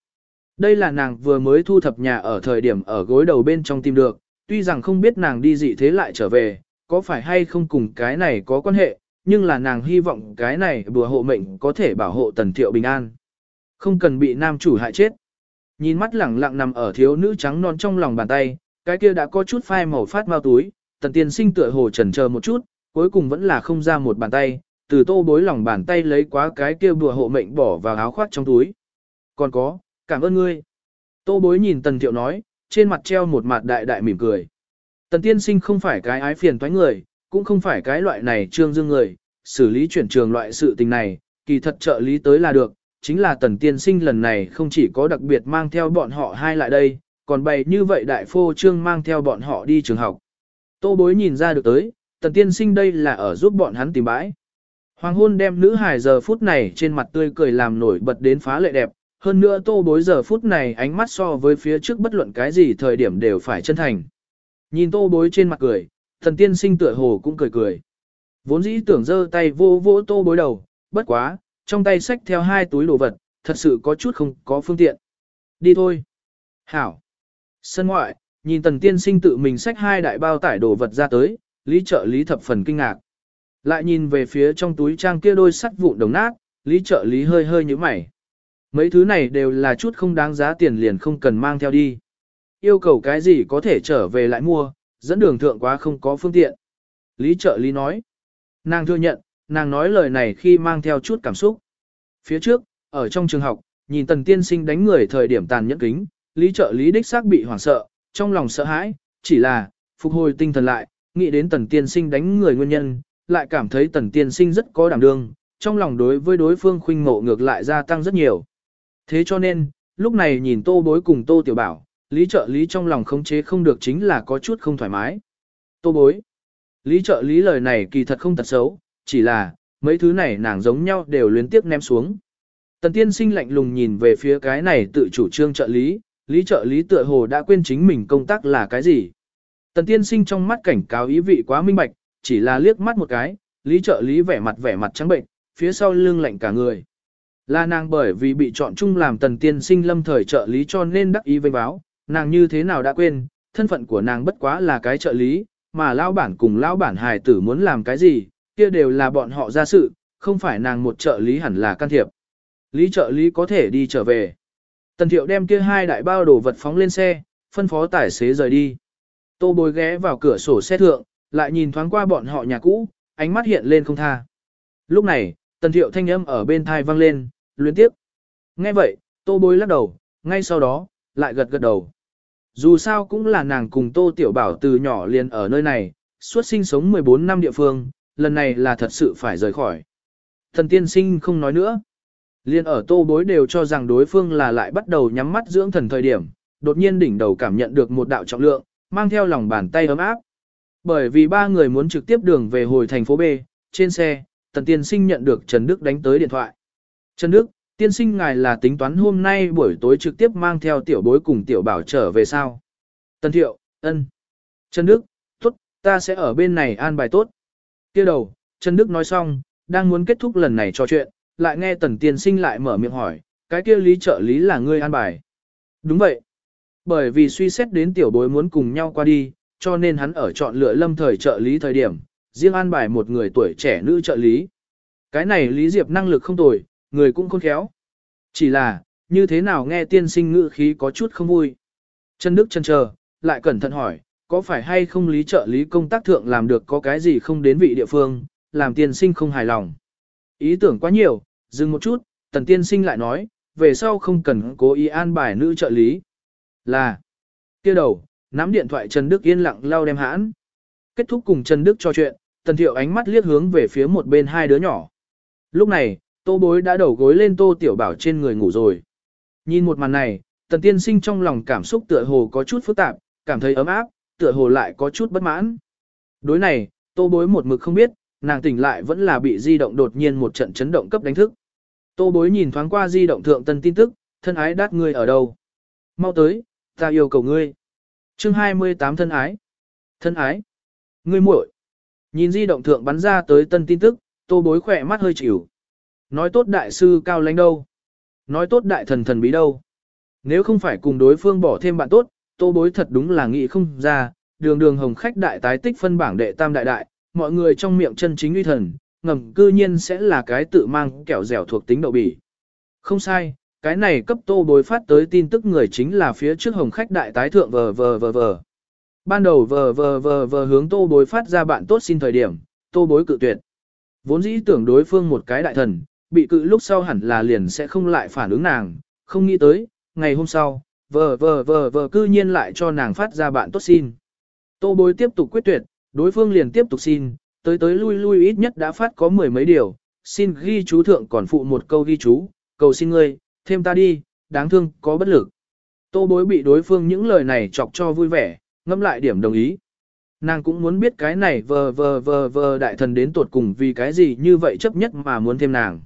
Đây là nàng vừa mới thu thập nhà ở thời điểm ở gối đầu bên trong tìm được, tuy rằng không biết nàng đi dị thế lại trở về, có phải hay không cùng cái này có quan hệ, nhưng là nàng hy vọng cái này bùa hộ mệnh có thể bảo hộ tần thiệu bình an. Không cần bị nam chủ hại chết. Nhìn mắt lẳng lặng nằm ở thiếu nữ trắng non trong lòng bàn tay, cái kia đã có chút phai màu phát mau túi, tần tiên sinh tựa hồ chần chờ một chút, cuối cùng vẫn là không ra một bàn tay, từ tô bối lòng bàn tay lấy quá cái kia bùa hộ mệnh bỏ vào áo khoác trong túi. Còn có, cảm ơn ngươi. Tô bối nhìn tần thiệu nói, trên mặt treo một mặt đại đại mỉm cười. Tần tiên sinh không phải cái ái phiền toái người, cũng không phải cái loại này trương dương người, xử lý chuyển trường loại sự tình này, kỳ thật trợ lý tới là được, chính là tần tiên sinh lần này không chỉ có đặc biệt mang theo bọn họ hai lại đây, còn bày như vậy đại phô trương mang theo bọn họ đi trường học. Tô bối nhìn ra được tới, tần tiên sinh đây là ở giúp bọn hắn tìm bãi. Hoàng hôn đem nữ hài giờ phút này trên mặt tươi cười làm nổi bật đến phá lệ đẹp, hơn nữa tô bối giờ phút này ánh mắt so với phía trước bất luận cái gì thời điểm đều phải chân thành. Nhìn tô bối trên mặt cười, thần tiên sinh tựa hồ cũng cười cười. Vốn dĩ tưởng giơ tay vô vô tô bối đầu, bất quá, trong tay xách theo hai túi đồ vật, thật sự có chút không có phương tiện. Đi thôi. Hảo. Sân ngoại, nhìn tần tiên sinh tự mình xách hai đại bao tải đồ vật ra tới, lý trợ lý thập phần kinh ngạc. Lại nhìn về phía trong túi trang kia đôi sắt vụn đồng nát, lý trợ lý hơi hơi như mày. Mấy thứ này đều là chút không đáng giá tiền liền không cần mang theo đi. Yêu cầu cái gì có thể trở về lại mua, dẫn đường thượng quá không có phương tiện. Lý trợ lý nói. Nàng thừa nhận, nàng nói lời này khi mang theo chút cảm xúc. Phía trước, ở trong trường học, nhìn tần tiên sinh đánh người thời điểm tàn nhẫn kính, lý trợ lý đích xác bị hoảng sợ, trong lòng sợ hãi, chỉ là, phục hồi tinh thần lại, nghĩ đến tần tiên sinh đánh người nguyên nhân, lại cảm thấy tần tiên sinh rất có đảm đương, trong lòng đối với đối phương khuynh ngộ ngược lại gia tăng rất nhiều. Thế cho nên, lúc này nhìn tô bối cùng tô tiểu bảo, lý trợ lý trong lòng khống chế không được chính là có chút không thoải mái. Tô bối. Lý trợ lý lời này kỳ thật không thật xấu, chỉ là, mấy thứ này nàng giống nhau đều luyến tiếp ném xuống. Tần tiên sinh lạnh lùng nhìn về phía cái này tự chủ trương trợ lý, lý trợ lý tựa hồ đã quên chính mình công tác là cái gì. Tần tiên sinh trong mắt cảnh cáo ý vị quá minh bạch, chỉ là liếc mắt một cái, lý trợ lý vẻ mặt vẻ mặt trắng bệnh, phía sau lưng lạnh cả người. Là nàng bởi vì bị chọn chung làm tần tiên sinh lâm thời trợ lý cho nên đắc ý vây báo, nàng như thế nào đã quên, thân phận của nàng bất quá là cái trợ lý, mà lão bản cùng lão bản hài tử muốn làm cái gì, kia đều là bọn họ ra sự, không phải nàng một trợ lý hẳn là can thiệp. Lý trợ lý có thể đi trở về. Tần thiệu đem kia hai đại bao đồ vật phóng lên xe, phân phó tài xế rời đi. Tô bồi ghé vào cửa sổ xe thượng, lại nhìn thoáng qua bọn họ nhà cũ, ánh mắt hiện lên không tha. Lúc này, tần thiệu thanh âm ở bên thai vang lên, luyến tiếp. Nghe vậy, tô bối lắc đầu, ngay sau đó, lại gật gật đầu. Dù sao cũng là nàng cùng tô tiểu bảo từ nhỏ liền ở nơi này, suốt sinh sống 14 năm địa phương, lần này là thật sự phải rời khỏi. Thần tiên sinh không nói nữa. Liên ở tô bối đều cho rằng đối phương là lại bắt đầu nhắm mắt dưỡng thần thời điểm, đột nhiên đỉnh đầu cảm nhận được một đạo trọng lượng, mang theo lòng bàn tay ấm áp. Bởi vì ba người muốn trực tiếp đường về hồi thành phố B, trên xe, tần tiên sinh nhận được Trần Đức đánh tới điện thoại. Trần Đức, tiên sinh ngài là tính toán hôm nay buổi tối trực tiếp mang theo tiểu bối cùng tiểu bảo trở về sao? Tân thiệu, Ân. Trần Đức, tốt, ta sẽ ở bên này an bài tốt. Kia đầu, Trần Đức nói xong, đang muốn kết thúc lần này trò chuyện, lại nghe Tần Tiên Sinh lại mở miệng hỏi, cái kia lý trợ lý là ngươi an bài. Đúng vậy. Bởi vì suy xét đến tiểu bối muốn cùng nhau qua đi, cho nên hắn ở chọn lựa lâm thời trợ lý thời điểm, riêng an bài một người tuổi trẻ nữ trợ lý. Cái này Lý Diệp năng lực không tồi, người cũng khôn khéo. Chỉ là, như thế nào nghe tiên sinh ngữ khí có chút không vui. Trần Đức chân chờ, lại cẩn thận hỏi, có phải hay không lý trợ lý công tác thượng làm được có cái gì không đến vị địa phương, làm tiên sinh không hài lòng. Ý tưởng quá nhiều, dừng một chút, tần tiên sinh lại nói, về sau không cần cố ý an bài nữ trợ lý. Là, kia đầu, nắm điện thoại Trần Đức yên lặng lau đem hãn. Kết thúc cùng Trần Đức trò chuyện, tần thiệu ánh mắt liếc hướng về phía một bên hai đứa nhỏ. Lúc này, tô bối đã đầu gối lên tô tiểu bảo trên người ngủ rồi. Nhìn một màn này, tần tiên sinh trong lòng cảm xúc tựa hồ có chút phức tạp, cảm thấy ấm áp, tựa hồ lại có chút bất mãn. Đối này, tô bối một mực không biết, nàng tỉnh lại vẫn là bị di động đột nhiên một trận chấn động cấp đánh thức. Tô bối nhìn thoáng qua di động thượng tân tin tức, thân ái đát ngươi ở đâu. Mau tới, ta yêu cầu ngươi. chương 28 thân ái. Thân ái. Ngươi muội. Nhìn di động thượng bắn ra tới tân tin tức, tô bối khỏe mắt hơi chịu. Nói tốt đại sư cao lãnh đâu. Nói tốt đại thần thần bí đâu. Nếu không phải cùng đối phương bỏ thêm bạn tốt, tô bối thật đúng là nghĩ không ra, đường đường hồng khách đại tái tích phân bảng đệ tam đại đại, mọi người trong miệng chân chính uy thần, ngầm cư nhiên sẽ là cái tự mang kẹo dẻo thuộc tính đậu bỉ. Không sai, cái này cấp tô bối phát tới tin tức người chính là phía trước hồng khách đại tái thượng vờ vờ vờ vờ. Ban đầu vờ vờ vờ vờ hướng tô bối phát ra bạn tốt xin thời điểm, tô bối cự tuyệt. Vốn dĩ tưởng đối phương một cái đại thần, bị cự lúc sau hẳn là liền sẽ không lại phản ứng nàng, không nghĩ tới, ngày hôm sau, vờ vờ vờ vờ cư nhiên lại cho nàng phát ra bạn tốt xin. Tô bối tiếp tục quyết tuyệt, đối phương liền tiếp tục xin, tới tới lui lui ít nhất đã phát có mười mấy điều, xin ghi chú thượng còn phụ một câu ghi chú, cầu xin ngươi, thêm ta đi, đáng thương, có bất lực. Tô bối bị đối phương những lời này chọc cho vui vẻ, ngâm lại điểm đồng ý. Nàng cũng muốn biết cái này vờ vờ vờ vờ đại thần đến tuột cùng vì cái gì như vậy chấp nhất mà muốn thêm nàng.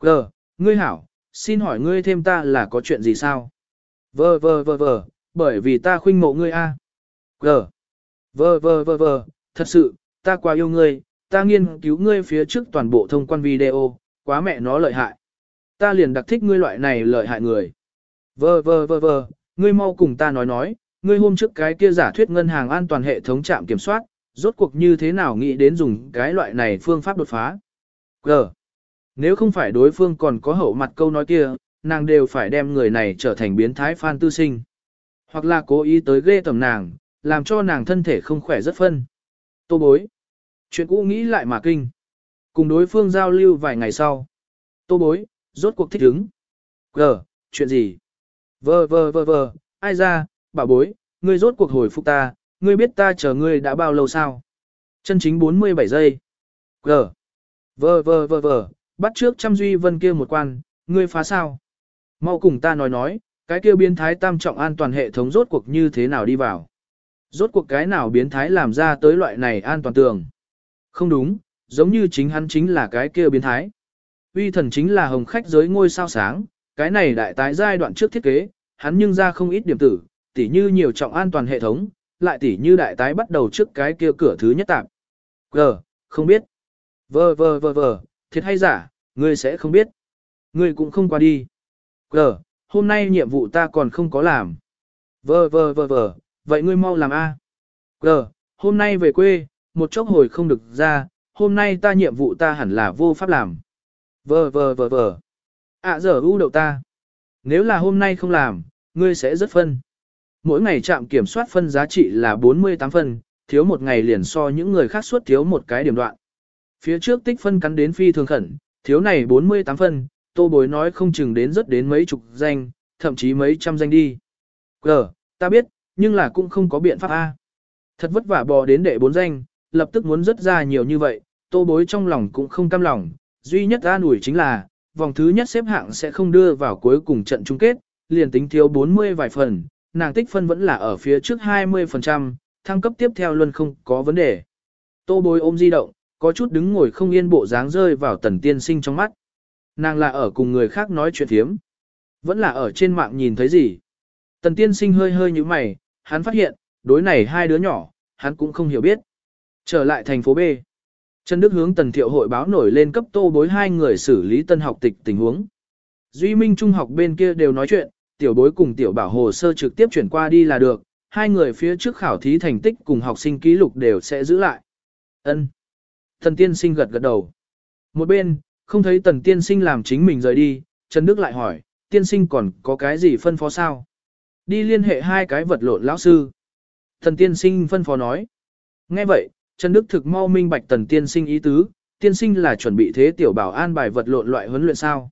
Gờ, ngươi hảo, xin hỏi ngươi thêm ta là có chuyện gì sao? Vờ vờ vờ vờ, bởi vì ta khuynh mộ ngươi a. Gờ, vờ vờ vờ vờ, thật sự, ta quá yêu ngươi, ta nghiên cứu ngươi phía trước toàn bộ thông quan video, quá mẹ nó lợi hại. Ta liền đặc thích ngươi loại này lợi hại người. Vờ vờ vờ vờ, ngươi mau cùng ta nói nói, ngươi hôm trước cái kia giả thuyết ngân hàng an toàn hệ thống trạm kiểm soát, rốt cuộc như thế nào nghĩ đến dùng cái loại này phương pháp đột phá. G. Nếu không phải đối phương còn có hậu mặt câu nói kia, nàng đều phải đem người này trở thành biến thái phan tư sinh. Hoặc là cố ý tới ghê tầm nàng, làm cho nàng thân thể không khỏe rất phân. Tô bối. Chuyện cũ nghĩ lại mà kinh. Cùng đối phương giao lưu vài ngày sau. Tô bối, rốt cuộc thích ứng. Gờ, chuyện gì? Vờ vờ vờ vờ, ai ra, bảo bối, ngươi rốt cuộc hồi phục ta, ngươi biết ta chờ ngươi đã bao lâu sao? Chân chính 47 giây. Gờ. Vờ vờ vờ vờ, bắt trước chăm duy vân kia một quan, ngươi phá sao? Mau cùng ta nói nói, cái kia biến thái tam trọng an toàn hệ thống rốt cuộc như thế nào đi vào? Rốt cuộc cái nào biến thái làm ra tới loại này an toàn tường? Không đúng, giống như chính hắn chính là cái kia biến thái. Uy thần chính là hồng khách giới ngôi sao sáng, cái này đại tái giai đoạn trước thiết kế, hắn nhưng ra không ít điểm tử, tỉ như nhiều trọng an toàn hệ thống, lại tỉ như đại tái bắt đầu trước cái kia cửa thứ nhất tạm. G, không biết. Vờ vờ vờ vờ, thiệt hay giả, ngươi sẽ không biết. Ngươi cũng không qua đi. gờ, hôm nay nhiệm vụ ta còn không có làm. Vờ vờ vờ vờ, vậy ngươi mau làm A. gờ, hôm nay về quê, một chốc hồi không được ra, hôm nay ta nhiệm vụ ta hẳn là vô pháp làm. Vờ vờ vờ vờ. À giờ ưu đậu ta. Nếu là hôm nay không làm, ngươi sẽ rất phân. Mỗi ngày trạm kiểm soát phân giá trị là 48 phân, thiếu một ngày liền so những người khác suốt thiếu một cái điểm đoạn. Phía trước tích phân cắn đến phi thường khẩn, thiếu này 48 phân, tô bối nói không chừng đến rất đến mấy chục danh, thậm chí mấy trăm danh đi. Gờ, ta biết, nhưng là cũng không có biện pháp A. Thật vất vả bò đến đệ bốn danh, lập tức muốn rất ra nhiều như vậy, tô bối trong lòng cũng không cam lòng, duy nhất an ủi chính là, vòng thứ nhất xếp hạng sẽ không đưa vào cuối cùng trận chung kết, liền tính thiếu 40 vài phần, nàng tích phân vẫn là ở phía trước 20%, thăng cấp tiếp theo luôn không có vấn đề. Tô bối ôm di động, có chút đứng ngồi không yên bộ dáng rơi vào tần tiên sinh trong mắt. Nàng là ở cùng người khác nói chuyện thiếm. Vẫn là ở trên mạng nhìn thấy gì. Tần tiên sinh hơi hơi như mày, hắn phát hiện, đối này hai đứa nhỏ, hắn cũng không hiểu biết. Trở lại thành phố B. Trần Đức hướng Tần Thiệu hội báo nổi lên cấp tô bối hai người xử lý tân học tịch tình huống. Duy Minh Trung học bên kia đều nói chuyện, tiểu bối cùng tiểu bảo hồ sơ trực tiếp chuyển qua đi là được, hai người phía trước khảo thí thành tích cùng học sinh ký lục đều sẽ giữ lại. Ân. Thần tiên sinh gật gật đầu. Một bên, không thấy tần tiên sinh làm chính mình rời đi, Trần Đức lại hỏi, tiên sinh còn có cái gì phân phó sao? Đi liên hệ hai cái vật lộn lão sư. Thần tiên sinh phân phó nói. Nghe vậy, Trần Đức thực mau minh bạch tần tiên sinh ý tứ, tiên sinh là chuẩn bị thế tiểu bảo an bài vật lộn loại huấn luyện sao.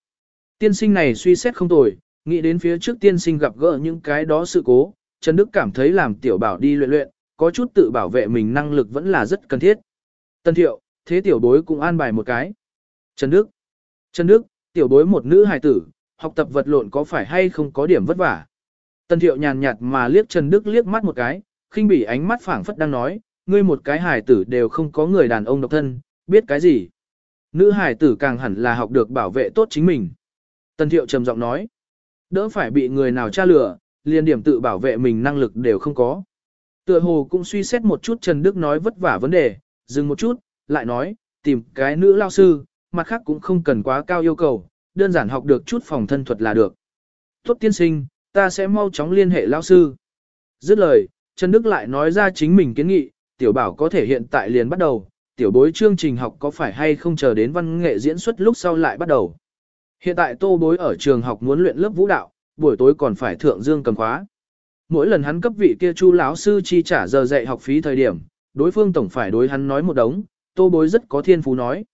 Tiên sinh này suy xét không tồi, nghĩ đến phía trước tiên sinh gặp gỡ những cái đó sự cố, Trần Đức cảm thấy làm tiểu bảo đi luyện luyện, có chút tự bảo vệ mình năng lực vẫn là rất cần thiết. Tân thiệu, thế tiểu bối cũng an bài một cái. Trần Đức. Trần Đức, tiểu bối một nữ hài tử, học tập vật lộn có phải hay không có điểm vất vả. Tân thiệu nhàn nhạt mà liếc Trần Đức liếc mắt một cái, khinh bỉ ánh mắt phảng phất đang nói, ngươi một cái hài tử đều không có người đàn ông độc thân, biết cái gì. Nữ hài tử càng hẳn là học được bảo vệ tốt chính mình. Tân thiệu trầm giọng nói, đỡ phải bị người nào tra lừa, liền điểm tự bảo vệ mình năng lực đều không có. Tựa hồ cũng suy xét một chút Trần Đức nói vất vả vấn đề, dừng một chút, lại nói, tìm cái nữ lao sư, mặt khác cũng không cần quá cao yêu cầu, đơn giản học được chút phòng thân thuật là được. Tốt tiên sinh, ta sẽ mau chóng liên hệ lao sư. Dứt lời, Trần Đức lại nói ra chính mình kiến nghị, tiểu bảo có thể hiện tại liền bắt đầu, tiểu bối chương trình học có phải hay không chờ đến văn nghệ diễn xuất lúc sau lại bắt đầu. Hiện tại tô bối ở trường học muốn luyện lớp vũ đạo, buổi tối còn phải thượng dương cầm khóa. Mỗi lần hắn cấp vị kia chu lão sư chi trả giờ dạy học phí thời điểm, đối phương tổng phải đối hắn nói một đống, tô bối rất có thiên phú nói.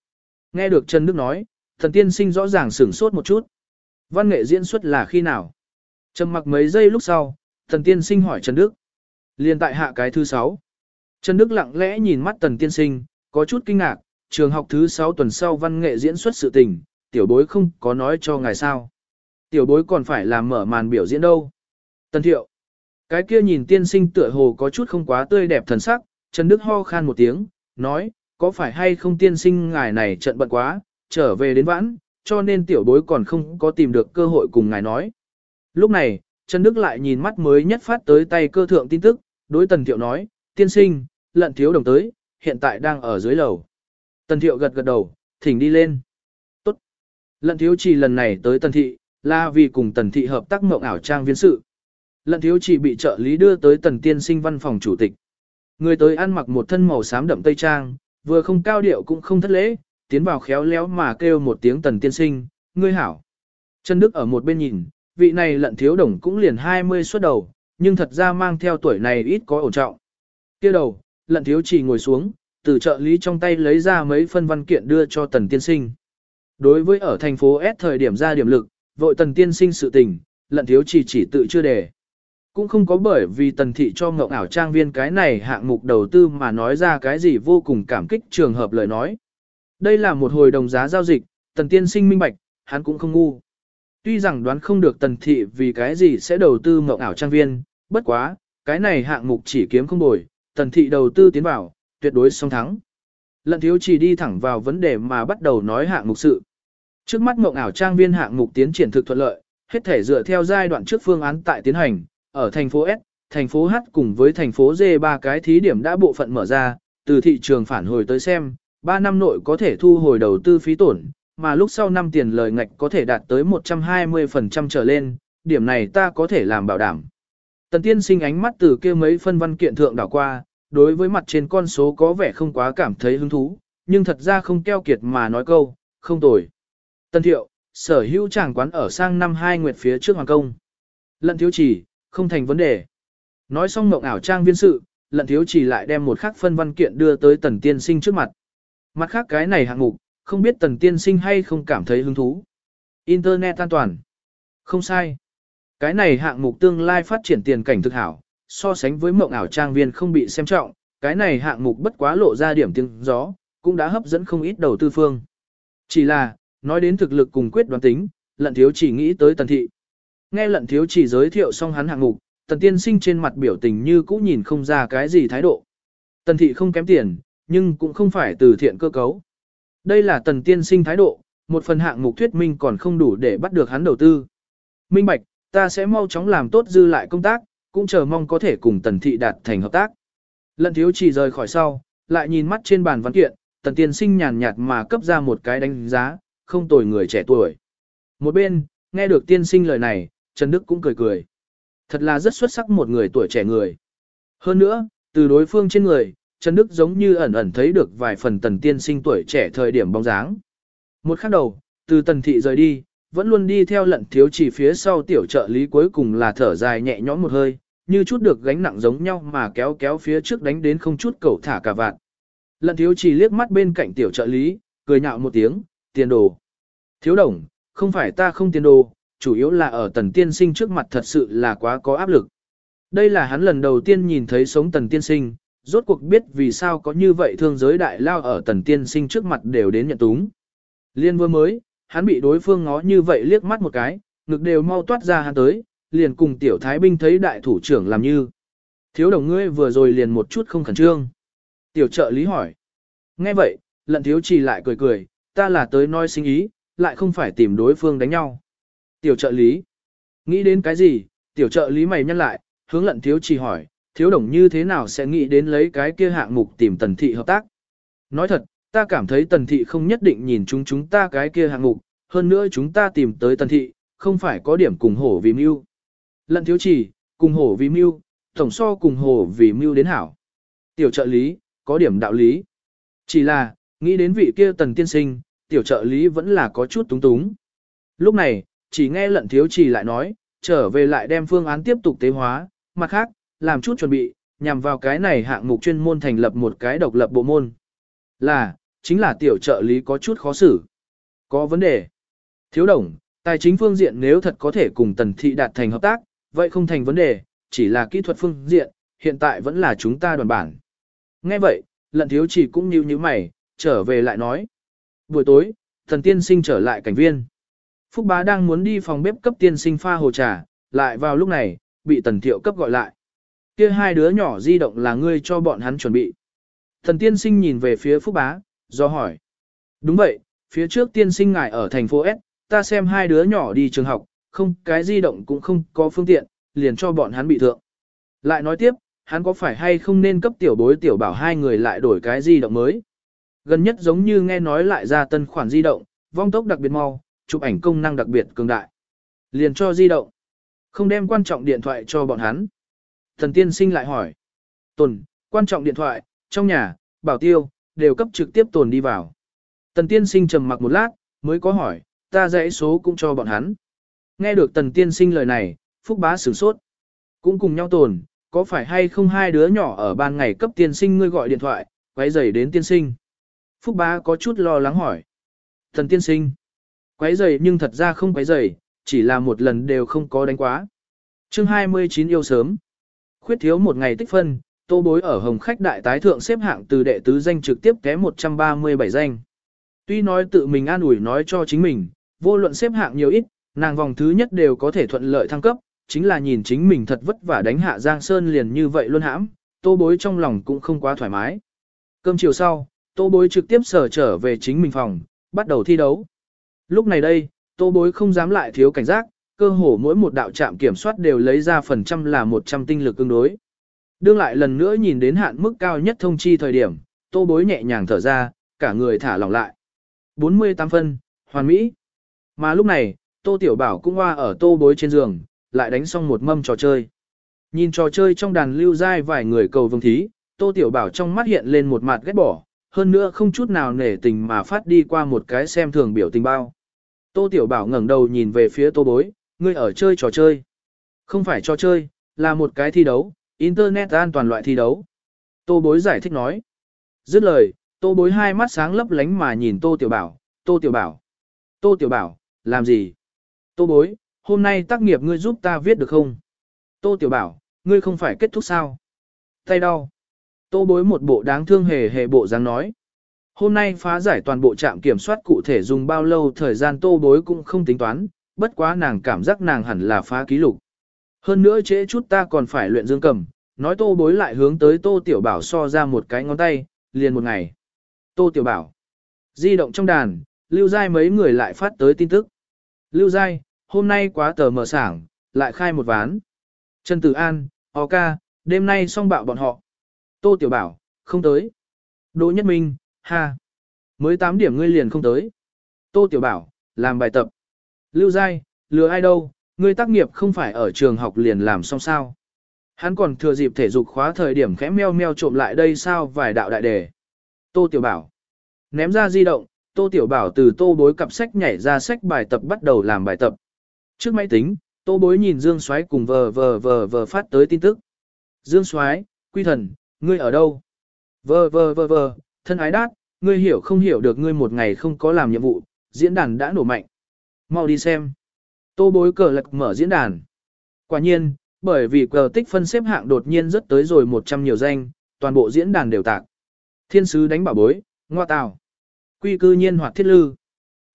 Nghe được Trần Đức nói, thần tiên sinh rõ ràng sửng sốt một chút. Văn nghệ diễn xuất là khi nào? Trầm mặc mấy giây lúc sau, thần tiên sinh hỏi Trần Đức. Liên tại hạ cái thứ sáu. Trần Đức lặng lẽ nhìn mắt tần tiên sinh, có chút kinh ngạc, trường học thứ sáu tuần sau văn nghệ diễn xuất sự tình, tiểu bối không có nói cho ngài sao. Tiểu bối còn phải làm mở màn biểu diễn đâu. Tần thiệu. Cái kia nhìn tiên sinh tựa hồ có chút không quá tươi đẹp thần sắc, Trần Đức ho khan một tiếng, nói, có phải hay không tiên sinh ngài này trận bận quá, trở về đến vãn, cho nên tiểu bối còn không có tìm được cơ hội cùng ngài nói. Lúc này, Trần Đức lại nhìn mắt mới nhất phát tới tay cơ thượng tin tức, đối Tần Thiệu nói, tiên sinh, lận thiếu đồng tới, hiện tại đang ở dưới lầu. Tần Thiệu gật gật đầu, thỉnh đi lên. Tốt. Lận thiếu chỉ lần này tới Tần Thị, là vì cùng Tần Thị hợp tác mộng ảo trang viên sự. Lận thiếu chỉ bị trợ lý đưa tới Tần Tiên sinh văn phòng chủ tịch. Người tới ăn mặc một thân màu xám đậm tây trang, vừa không cao điệu cũng không thất lễ, tiến vào khéo léo mà kêu một tiếng Tần Tiên sinh, ngươi hảo. Trần Đức ở một bên nhìn, vị này lận thiếu đồng cũng liền 20 xuất đầu, nhưng thật ra mang theo tuổi này ít có ổn trọng. kia đầu, lận thiếu chỉ ngồi xuống, từ trợ lý trong tay lấy ra mấy phân văn kiện đưa cho tần tiên sinh. Đối với ở thành phố S thời điểm ra điểm lực, vội tần tiên sinh sự tình, lận thiếu chỉ chỉ tự chưa đề. Cũng không có bởi vì tần thị cho ngộng ảo trang viên cái này hạng mục đầu tư mà nói ra cái gì vô cùng cảm kích trường hợp lời nói. Đây là một hồi đồng giá giao dịch, tần tiên sinh minh bạch, hắn cũng không ngu. Tuy rằng đoán không được tần thị vì cái gì sẽ đầu tư mộng ảo trang viên, bất quá, cái này hạng mục chỉ kiếm không bồi, tần thị đầu tư tiến vào, tuyệt đối song thắng. Lận thiếu chỉ đi thẳng vào vấn đề mà bắt đầu nói hạng mục sự. Trước mắt mộng ảo trang viên hạng mục tiến triển thực thuận lợi, hết thể dựa theo giai đoạn trước phương án tại tiến hành, ở thành phố S, thành phố H cùng với thành phố D ba cái thí điểm đã bộ phận mở ra, từ thị trường phản hồi tới xem, 3 năm nội có thể thu hồi đầu tư phí tổn, mà lúc sau năm tiền lời ngạch có thể đạt tới 120% trở lên, điểm này ta có thể làm bảo đảm. Tần tiên sinh ánh mắt từ kia mấy phân văn kiện thượng đảo qua, đối với mặt trên con số có vẻ không quá cảm thấy hứng thú, nhưng thật ra không keo kiệt mà nói câu, không tồi. Tần thiệu, sở hữu tràng quán ở sang năm hai nguyệt phía trước hoàng công. Lận thiếu chỉ, không thành vấn đề. Nói xong mộng ảo trang viên sự, lận thiếu chỉ lại đem một khắc phân văn kiện đưa tới tần tiên sinh trước mặt. Mặt khác cái này hạng mục, không biết tần tiên sinh hay không cảm thấy hứng thú. Internet an toàn. Không sai. Cái này hạng mục tương lai phát triển tiền cảnh thực hảo, so sánh với mộng ảo trang viên không bị xem trọng, cái này hạng mục bất quá lộ ra điểm tiếng gió, cũng đã hấp dẫn không ít đầu tư phương. Chỉ là, nói đến thực lực cùng quyết đoán tính, lận thiếu chỉ nghĩ tới tần thị. Nghe lận thiếu chỉ giới thiệu xong hắn hạng mục, tần tiên sinh trên mặt biểu tình như cũ nhìn không ra cái gì thái độ. Tần thị không kém tiền, nhưng cũng không phải từ thiện cơ cấu. Đây là tần tiên sinh thái độ, một phần hạng mục thuyết minh còn không đủ để bắt được hắn đầu tư. Minh Bạch, ta sẽ mau chóng làm tốt dư lại công tác, cũng chờ mong có thể cùng tần thị đạt thành hợp tác. Lận thiếu chỉ rời khỏi sau, lại nhìn mắt trên bàn văn kiện, tần tiên sinh nhàn nhạt mà cấp ra một cái đánh giá, không tồi người trẻ tuổi. Một bên, nghe được tiên sinh lời này, Trần Đức cũng cười cười. Thật là rất xuất sắc một người tuổi trẻ người. Hơn nữa, từ đối phương trên người, Trần Đức giống như ẩn ẩn thấy được vài phần tần tiên sinh tuổi trẻ thời điểm bóng dáng. Một khắc đầu, từ tần thị rời đi, vẫn luôn đi theo lận thiếu chỉ phía sau tiểu trợ lý cuối cùng là thở dài nhẹ nhõm một hơi, như chút được gánh nặng giống nhau mà kéo kéo phía trước đánh đến không chút cầu thả cả vạn. Lận thiếu chỉ liếc mắt bên cạnh tiểu trợ lý, cười nhạo một tiếng, tiền đồ. Thiếu đồng, không phải ta không tiền đồ, chủ yếu là ở tần tiên sinh trước mặt thật sự là quá có áp lực. Đây là hắn lần đầu tiên nhìn thấy sống tần tiên sinh, rốt cuộc biết vì sao có như vậy thương giới đại lao ở tần tiên sinh trước mặt đều đến nhận túng. Liên vừa mới, hắn bị đối phương ngó như vậy liếc mắt một cái, ngực đều mau toát ra hắn tới, liền cùng tiểu thái binh thấy đại thủ trưởng làm như. Thiếu đồng ngươi vừa rồi liền một chút không khẩn trương. Tiểu trợ lý hỏi. Nghe vậy, lận thiếu chỉ lại cười cười, ta là tới nói sinh ý, lại không phải tìm đối phương đánh nhau. Tiểu trợ lý. Nghĩ đến cái gì, tiểu trợ lý mày nhăn lại, hướng lận thiếu chỉ hỏi, thiếu đồng như thế nào sẽ nghĩ đến lấy cái kia hạng mục tìm tần thị hợp tác. Nói thật, ta cảm thấy tần thị không nhất định nhìn chúng chúng ta cái kia hạng mục, hơn nữa chúng ta tìm tới tần thị, không phải có điểm cùng hổ vì mưu. Lận thiếu chỉ, cùng hổ vì mưu, tổng so cùng hổ vì mưu đến hảo. Tiểu trợ lý, có điểm đạo lý. Chỉ là, nghĩ đến vị kia tần tiên sinh, tiểu trợ lý vẫn là có chút túng túng. Lúc này, chỉ nghe lận thiếu trì lại nói, trở về lại đem phương án tiếp tục tế hóa, mặt khác, làm chút chuẩn bị, nhằm vào cái này hạng mục chuyên môn thành lập một cái độc lập bộ môn. Là, chính là tiểu trợ lý có chút khó xử. Có vấn đề. Thiếu đồng, tài chính phương diện nếu thật có thể cùng tần thị đạt thành hợp tác, vậy không thành vấn đề, chỉ là kỹ thuật phương diện, hiện tại vẫn là chúng ta đoàn bản. Nghe vậy, lận thiếu chỉ cũng như như mày, trở về lại nói. Buổi tối, thần tiên sinh trở lại cảnh viên. Phúc bá đang muốn đi phòng bếp cấp tiên sinh pha hồ trà, lại vào lúc này, bị tần thiệu cấp gọi lại. Kia hai đứa nhỏ di động là ngươi cho bọn hắn chuẩn bị. Thần tiên sinh nhìn về phía Phúc bá, do hỏi. Đúng vậy, phía trước tiên sinh ngài ở thành phố S, ta xem hai đứa nhỏ đi trường học, không cái di động cũng không có phương tiện, liền cho bọn hắn bị thượng. Lại nói tiếp, hắn có phải hay không nên cấp tiểu bối tiểu bảo hai người lại đổi cái di động mới. Gần nhất giống như nghe nói lại ra tân khoản di động, vong tốc đặc biệt mau, chụp ảnh công năng đặc biệt cường đại. Liền cho di động. Không đem quan trọng điện thoại cho bọn hắn. Thần tiên sinh lại hỏi. Tồn, quan trọng điện thoại, trong nhà, bảo tiêu, đều cấp trực tiếp tồn đi vào. Tần tiên sinh trầm mặc một lát, mới có hỏi, ta dãy số cũng cho bọn hắn. Nghe được tần tiên sinh lời này, Phúc bá sửng sốt. Cũng cùng nhau tồn, có phải hay không hai đứa nhỏ ở ban ngày cấp tiên sinh ngươi gọi điện thoại, quấy rầy đến tiên sinh. Phúc bá có chút lo lắng hỏi. Thần tiên sinh. Quấy rầy nhưng thật ra không quấy rầy, chỉ là một lần đều không có đánh quá. chương 29 yêu sớm. Khuyết thiếu một ngày tích phân, tô bối ở Hồng Khách Đại Tái Thượng xếp hạng từ đệ tứ danh trực tiếp té 137 danh. Tuy nói tự mình an ủi nói cho chính mình, vô luận xếp hạng nhiều ít, nàng vòng thứ nhất đều có thể thuận lợi thăng cấp, chính là nhìn chính mình thật vất vả đánh hạ Giang Sơn liền như vậy luôn hãm, tô bối trong lòng cũng không quá thoải mái. Cơm chiều sau, tô bối trực tiếp sở trở về chính mình phòng, bắt đầu thi đấu. Lúc này đây, tô bối không dám lại thiếu cảnh giác, cơ hồ mỗi một đạo trạm kiểm soát đều lấy ra phần trăm là 100 tinh lực tương đối. Đương lại lần nữa nhìn đến hạn mức cao nhất thông chi thời điểm, tô bối nhẹ nhàng thở ra, cả người thả lỏng lại. 48 phân, hoàn mỹ. Mà lúc này, tô tiểu bảo cũng hoa ở tô bối trên giường, lại đánh xong một mâm trò chơi. Nhìn trò chơi trong đàn lưu dai vài người cầu vương thí, tô tiểu bảo trong mắt hiện lên một mặt ghét bỏ, hơn nữa không chút nào nể tình mà phát đi qua một cái xem thường biểu tình bao. Tô Tiểu Bảo ngẩng đầu nhìn về phía tô bối, ngươi ở chơi trò chơi. Không phải trò chơi, là một cái thi đấu, Internet an toàn loại thi đấu. Tô bối giải thích nói. Dứt lời, tô bối hai mắt sáng lấp lánh mà nhìn Tô Tiểu Bảo, Tô Tiểu Bảo. Tô Tiểu Bảo, làm gì? Tô bối, hôm nay tác nghiệp ngươi giúp ta viết được không? Tô Tiểu Bảo, ngươi không phải kết thúc sao? Tay đau. Tô bối một bộ đáng thương hề hề bộ dáng nói. Hôm nay phá giải toàn bộ trạm kiểm soát cụ thể dùng bao lâu thời gian tô bối cũng không tính toán, bất quá nàng cảm giác nàng hẳn là phá ký lục. Hơn nữa trễ chút ta còn phải luyện dương cầm, nói tô bối lại hướng tới tô tiểu bảo so ra một cái ngón tay, liền một ngày. Tô tiểu bảo. Di động trong đàn, lưu giai mấy người lại phát tới tin tức. Lưu giai, hôm nay quá tờ mờ sảng, lại khai một ván. Trần Tử An, oka ca, đêm nay xong bạo bọn họ. Tô Tiểu Bảo, không tới. Đỗ Nhất Minh, ha. Mới 8 điểm ngươi liền không tới. Tô Tiểu Bảo, làm bài tập. Lưu Giai, lừa ai đâu, ngươi tác nghiệp không phải ở trường học liền làm xong sao. Hắn còn thừa dịp thể dục khóa thời điểm khẽ meo meo trộm lại đây sao vài đạo đại đề. Tô Tiểu Bảo. Ném ra di động, Tô Tiểu Bảo từ tô bối cặp sách nhảy ra sách bài tập bắt đầu làm bài tập. Trước máy tính, tô bối nhìn Dương Soái cùng vờ vờ vờ vờ phát tới tin tức. Dương Soái, quy thần, ngươi ở đâu? Vờ vờ vờ vờ, thân ái đát, ngươi hiểu không hiểu được ngươi một ngày không có làm nhiệm vụ, diễn đàn đã nổ mạnh. Mau đi xem. Tô bối cờ lạc mở diễn đàn. Quả nhiên, bởi vì cờ tích phân xếp hạng đột nhiên rất tới rồi 100 nhiều danh, toàn bộ diễn đàn đều tạc. Thiên sứ đánh bảo bối, ngoa tào. Quy cư nhiên hoạt thiết lư.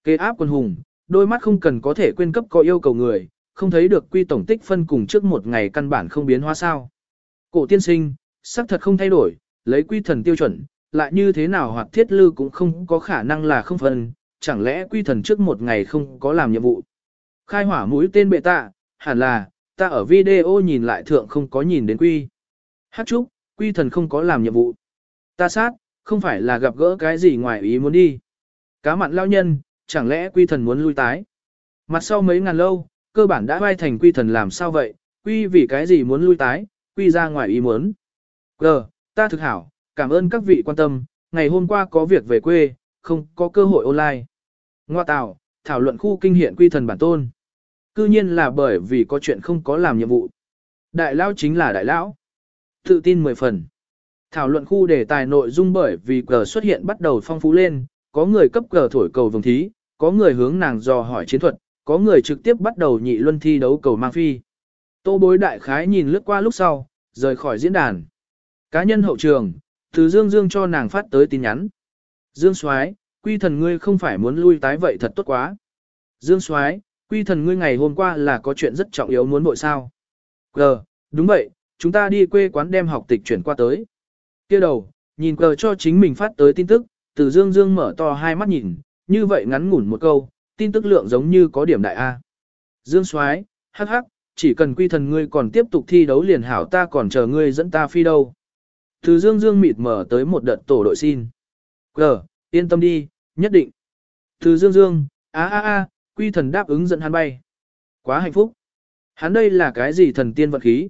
Kế áp quân hùng, đôi mắt không cần có thể quên cấp có yêu cầu người, không thấy được quy tổng tích phân cùng trước một ngày căn bản không biến hóa sao. Cổ tiên sinh, sắc thật không thay đổi, lấy quy thần tiêu chuẩn, lại như thế nào hoạt thiết lư cũng không có khả năng là không phần, chẳng lẽ quy thần trước một ngày không có làm nhiệm vụ. Khai hỏa mũi tên bệ tạ, hẳn là, ta ở video nhìn lại thượng không có nhìn đến quy. Hát trúc, quy thần không có làm nhiệm vụ. Ta sát, không phải là gặp gỡ cái gì ngoài ý muốn đi. Cá mặn lao nhân, chẳng lẽ quy thần muốn lui tái. Mặt sau mấy ngàn lâu, cơ bản đã vai thành quy thần làm sao vậy, quy vì cái gì muốn lui tái, quy ra ngoài ý muốn. Gờ, ta thực hảo, cảm ơn các vị quan tâm, ngày hôm qua có việc về quê, không có cơ hội online. Ngoa tạo, thảo luận khu kinh hiện quy thần bản tôn. Cư nhiên là bởi vì có chuyện không có làm nhiệm vụ. Đại lão chính là đại lão. Tự tin 10 phần. Thảo luận khu đề tài nội dung bởi vì cờ xuất hiện bắt đầu phong phú lên, có người cấp cờ thổi cầu vồng thí, có người hướng nàng dò hỏi chiến thuật, có người trực tiếp bắt đầu nhị luân thi đấu cầu mang phi. Tô bối đại khái nhìn lướt qua lúc sau, rời khỏi diễn đàn. Cá nhân hậu trường, từ Dương Dương cho nàng phát tới tin nhắn. Dương Soái, quy thần ngươi không phải muốn lui tái vậy thật tốt quá. Dương Soái, quy thần ngươi ngày hôm qua là có chuyện rất trọng yếu muốn bội sao. Gờ, đúng vậy, chúng ta đi quê quán đem học tịch chuyển qua tới. kia đầu, nhìn cờ cho chính mình phát tới tin tức, từ Dương Dương mở to hai mắt nhìn, như vậy ngắn ngủn một câu, tin tức lượng giống như có điểm đại A. Dương Soái, hắc hắc, chỉ cần quy thần ngươi còn tiếp tục thi đấu liền hảo ta còn chờ ngươi dẫn ta phi đâu. Từ Dương Dương mịt mở tới một đợt tổ đội xin. Cờ, yên tâm đi, nhất định. Từ Dương Dương, a a a, quy thần đáp ứng dẫn hắn bay. Quá hạnh phúc. Hắn đây là cái gì thần tiên vật khí?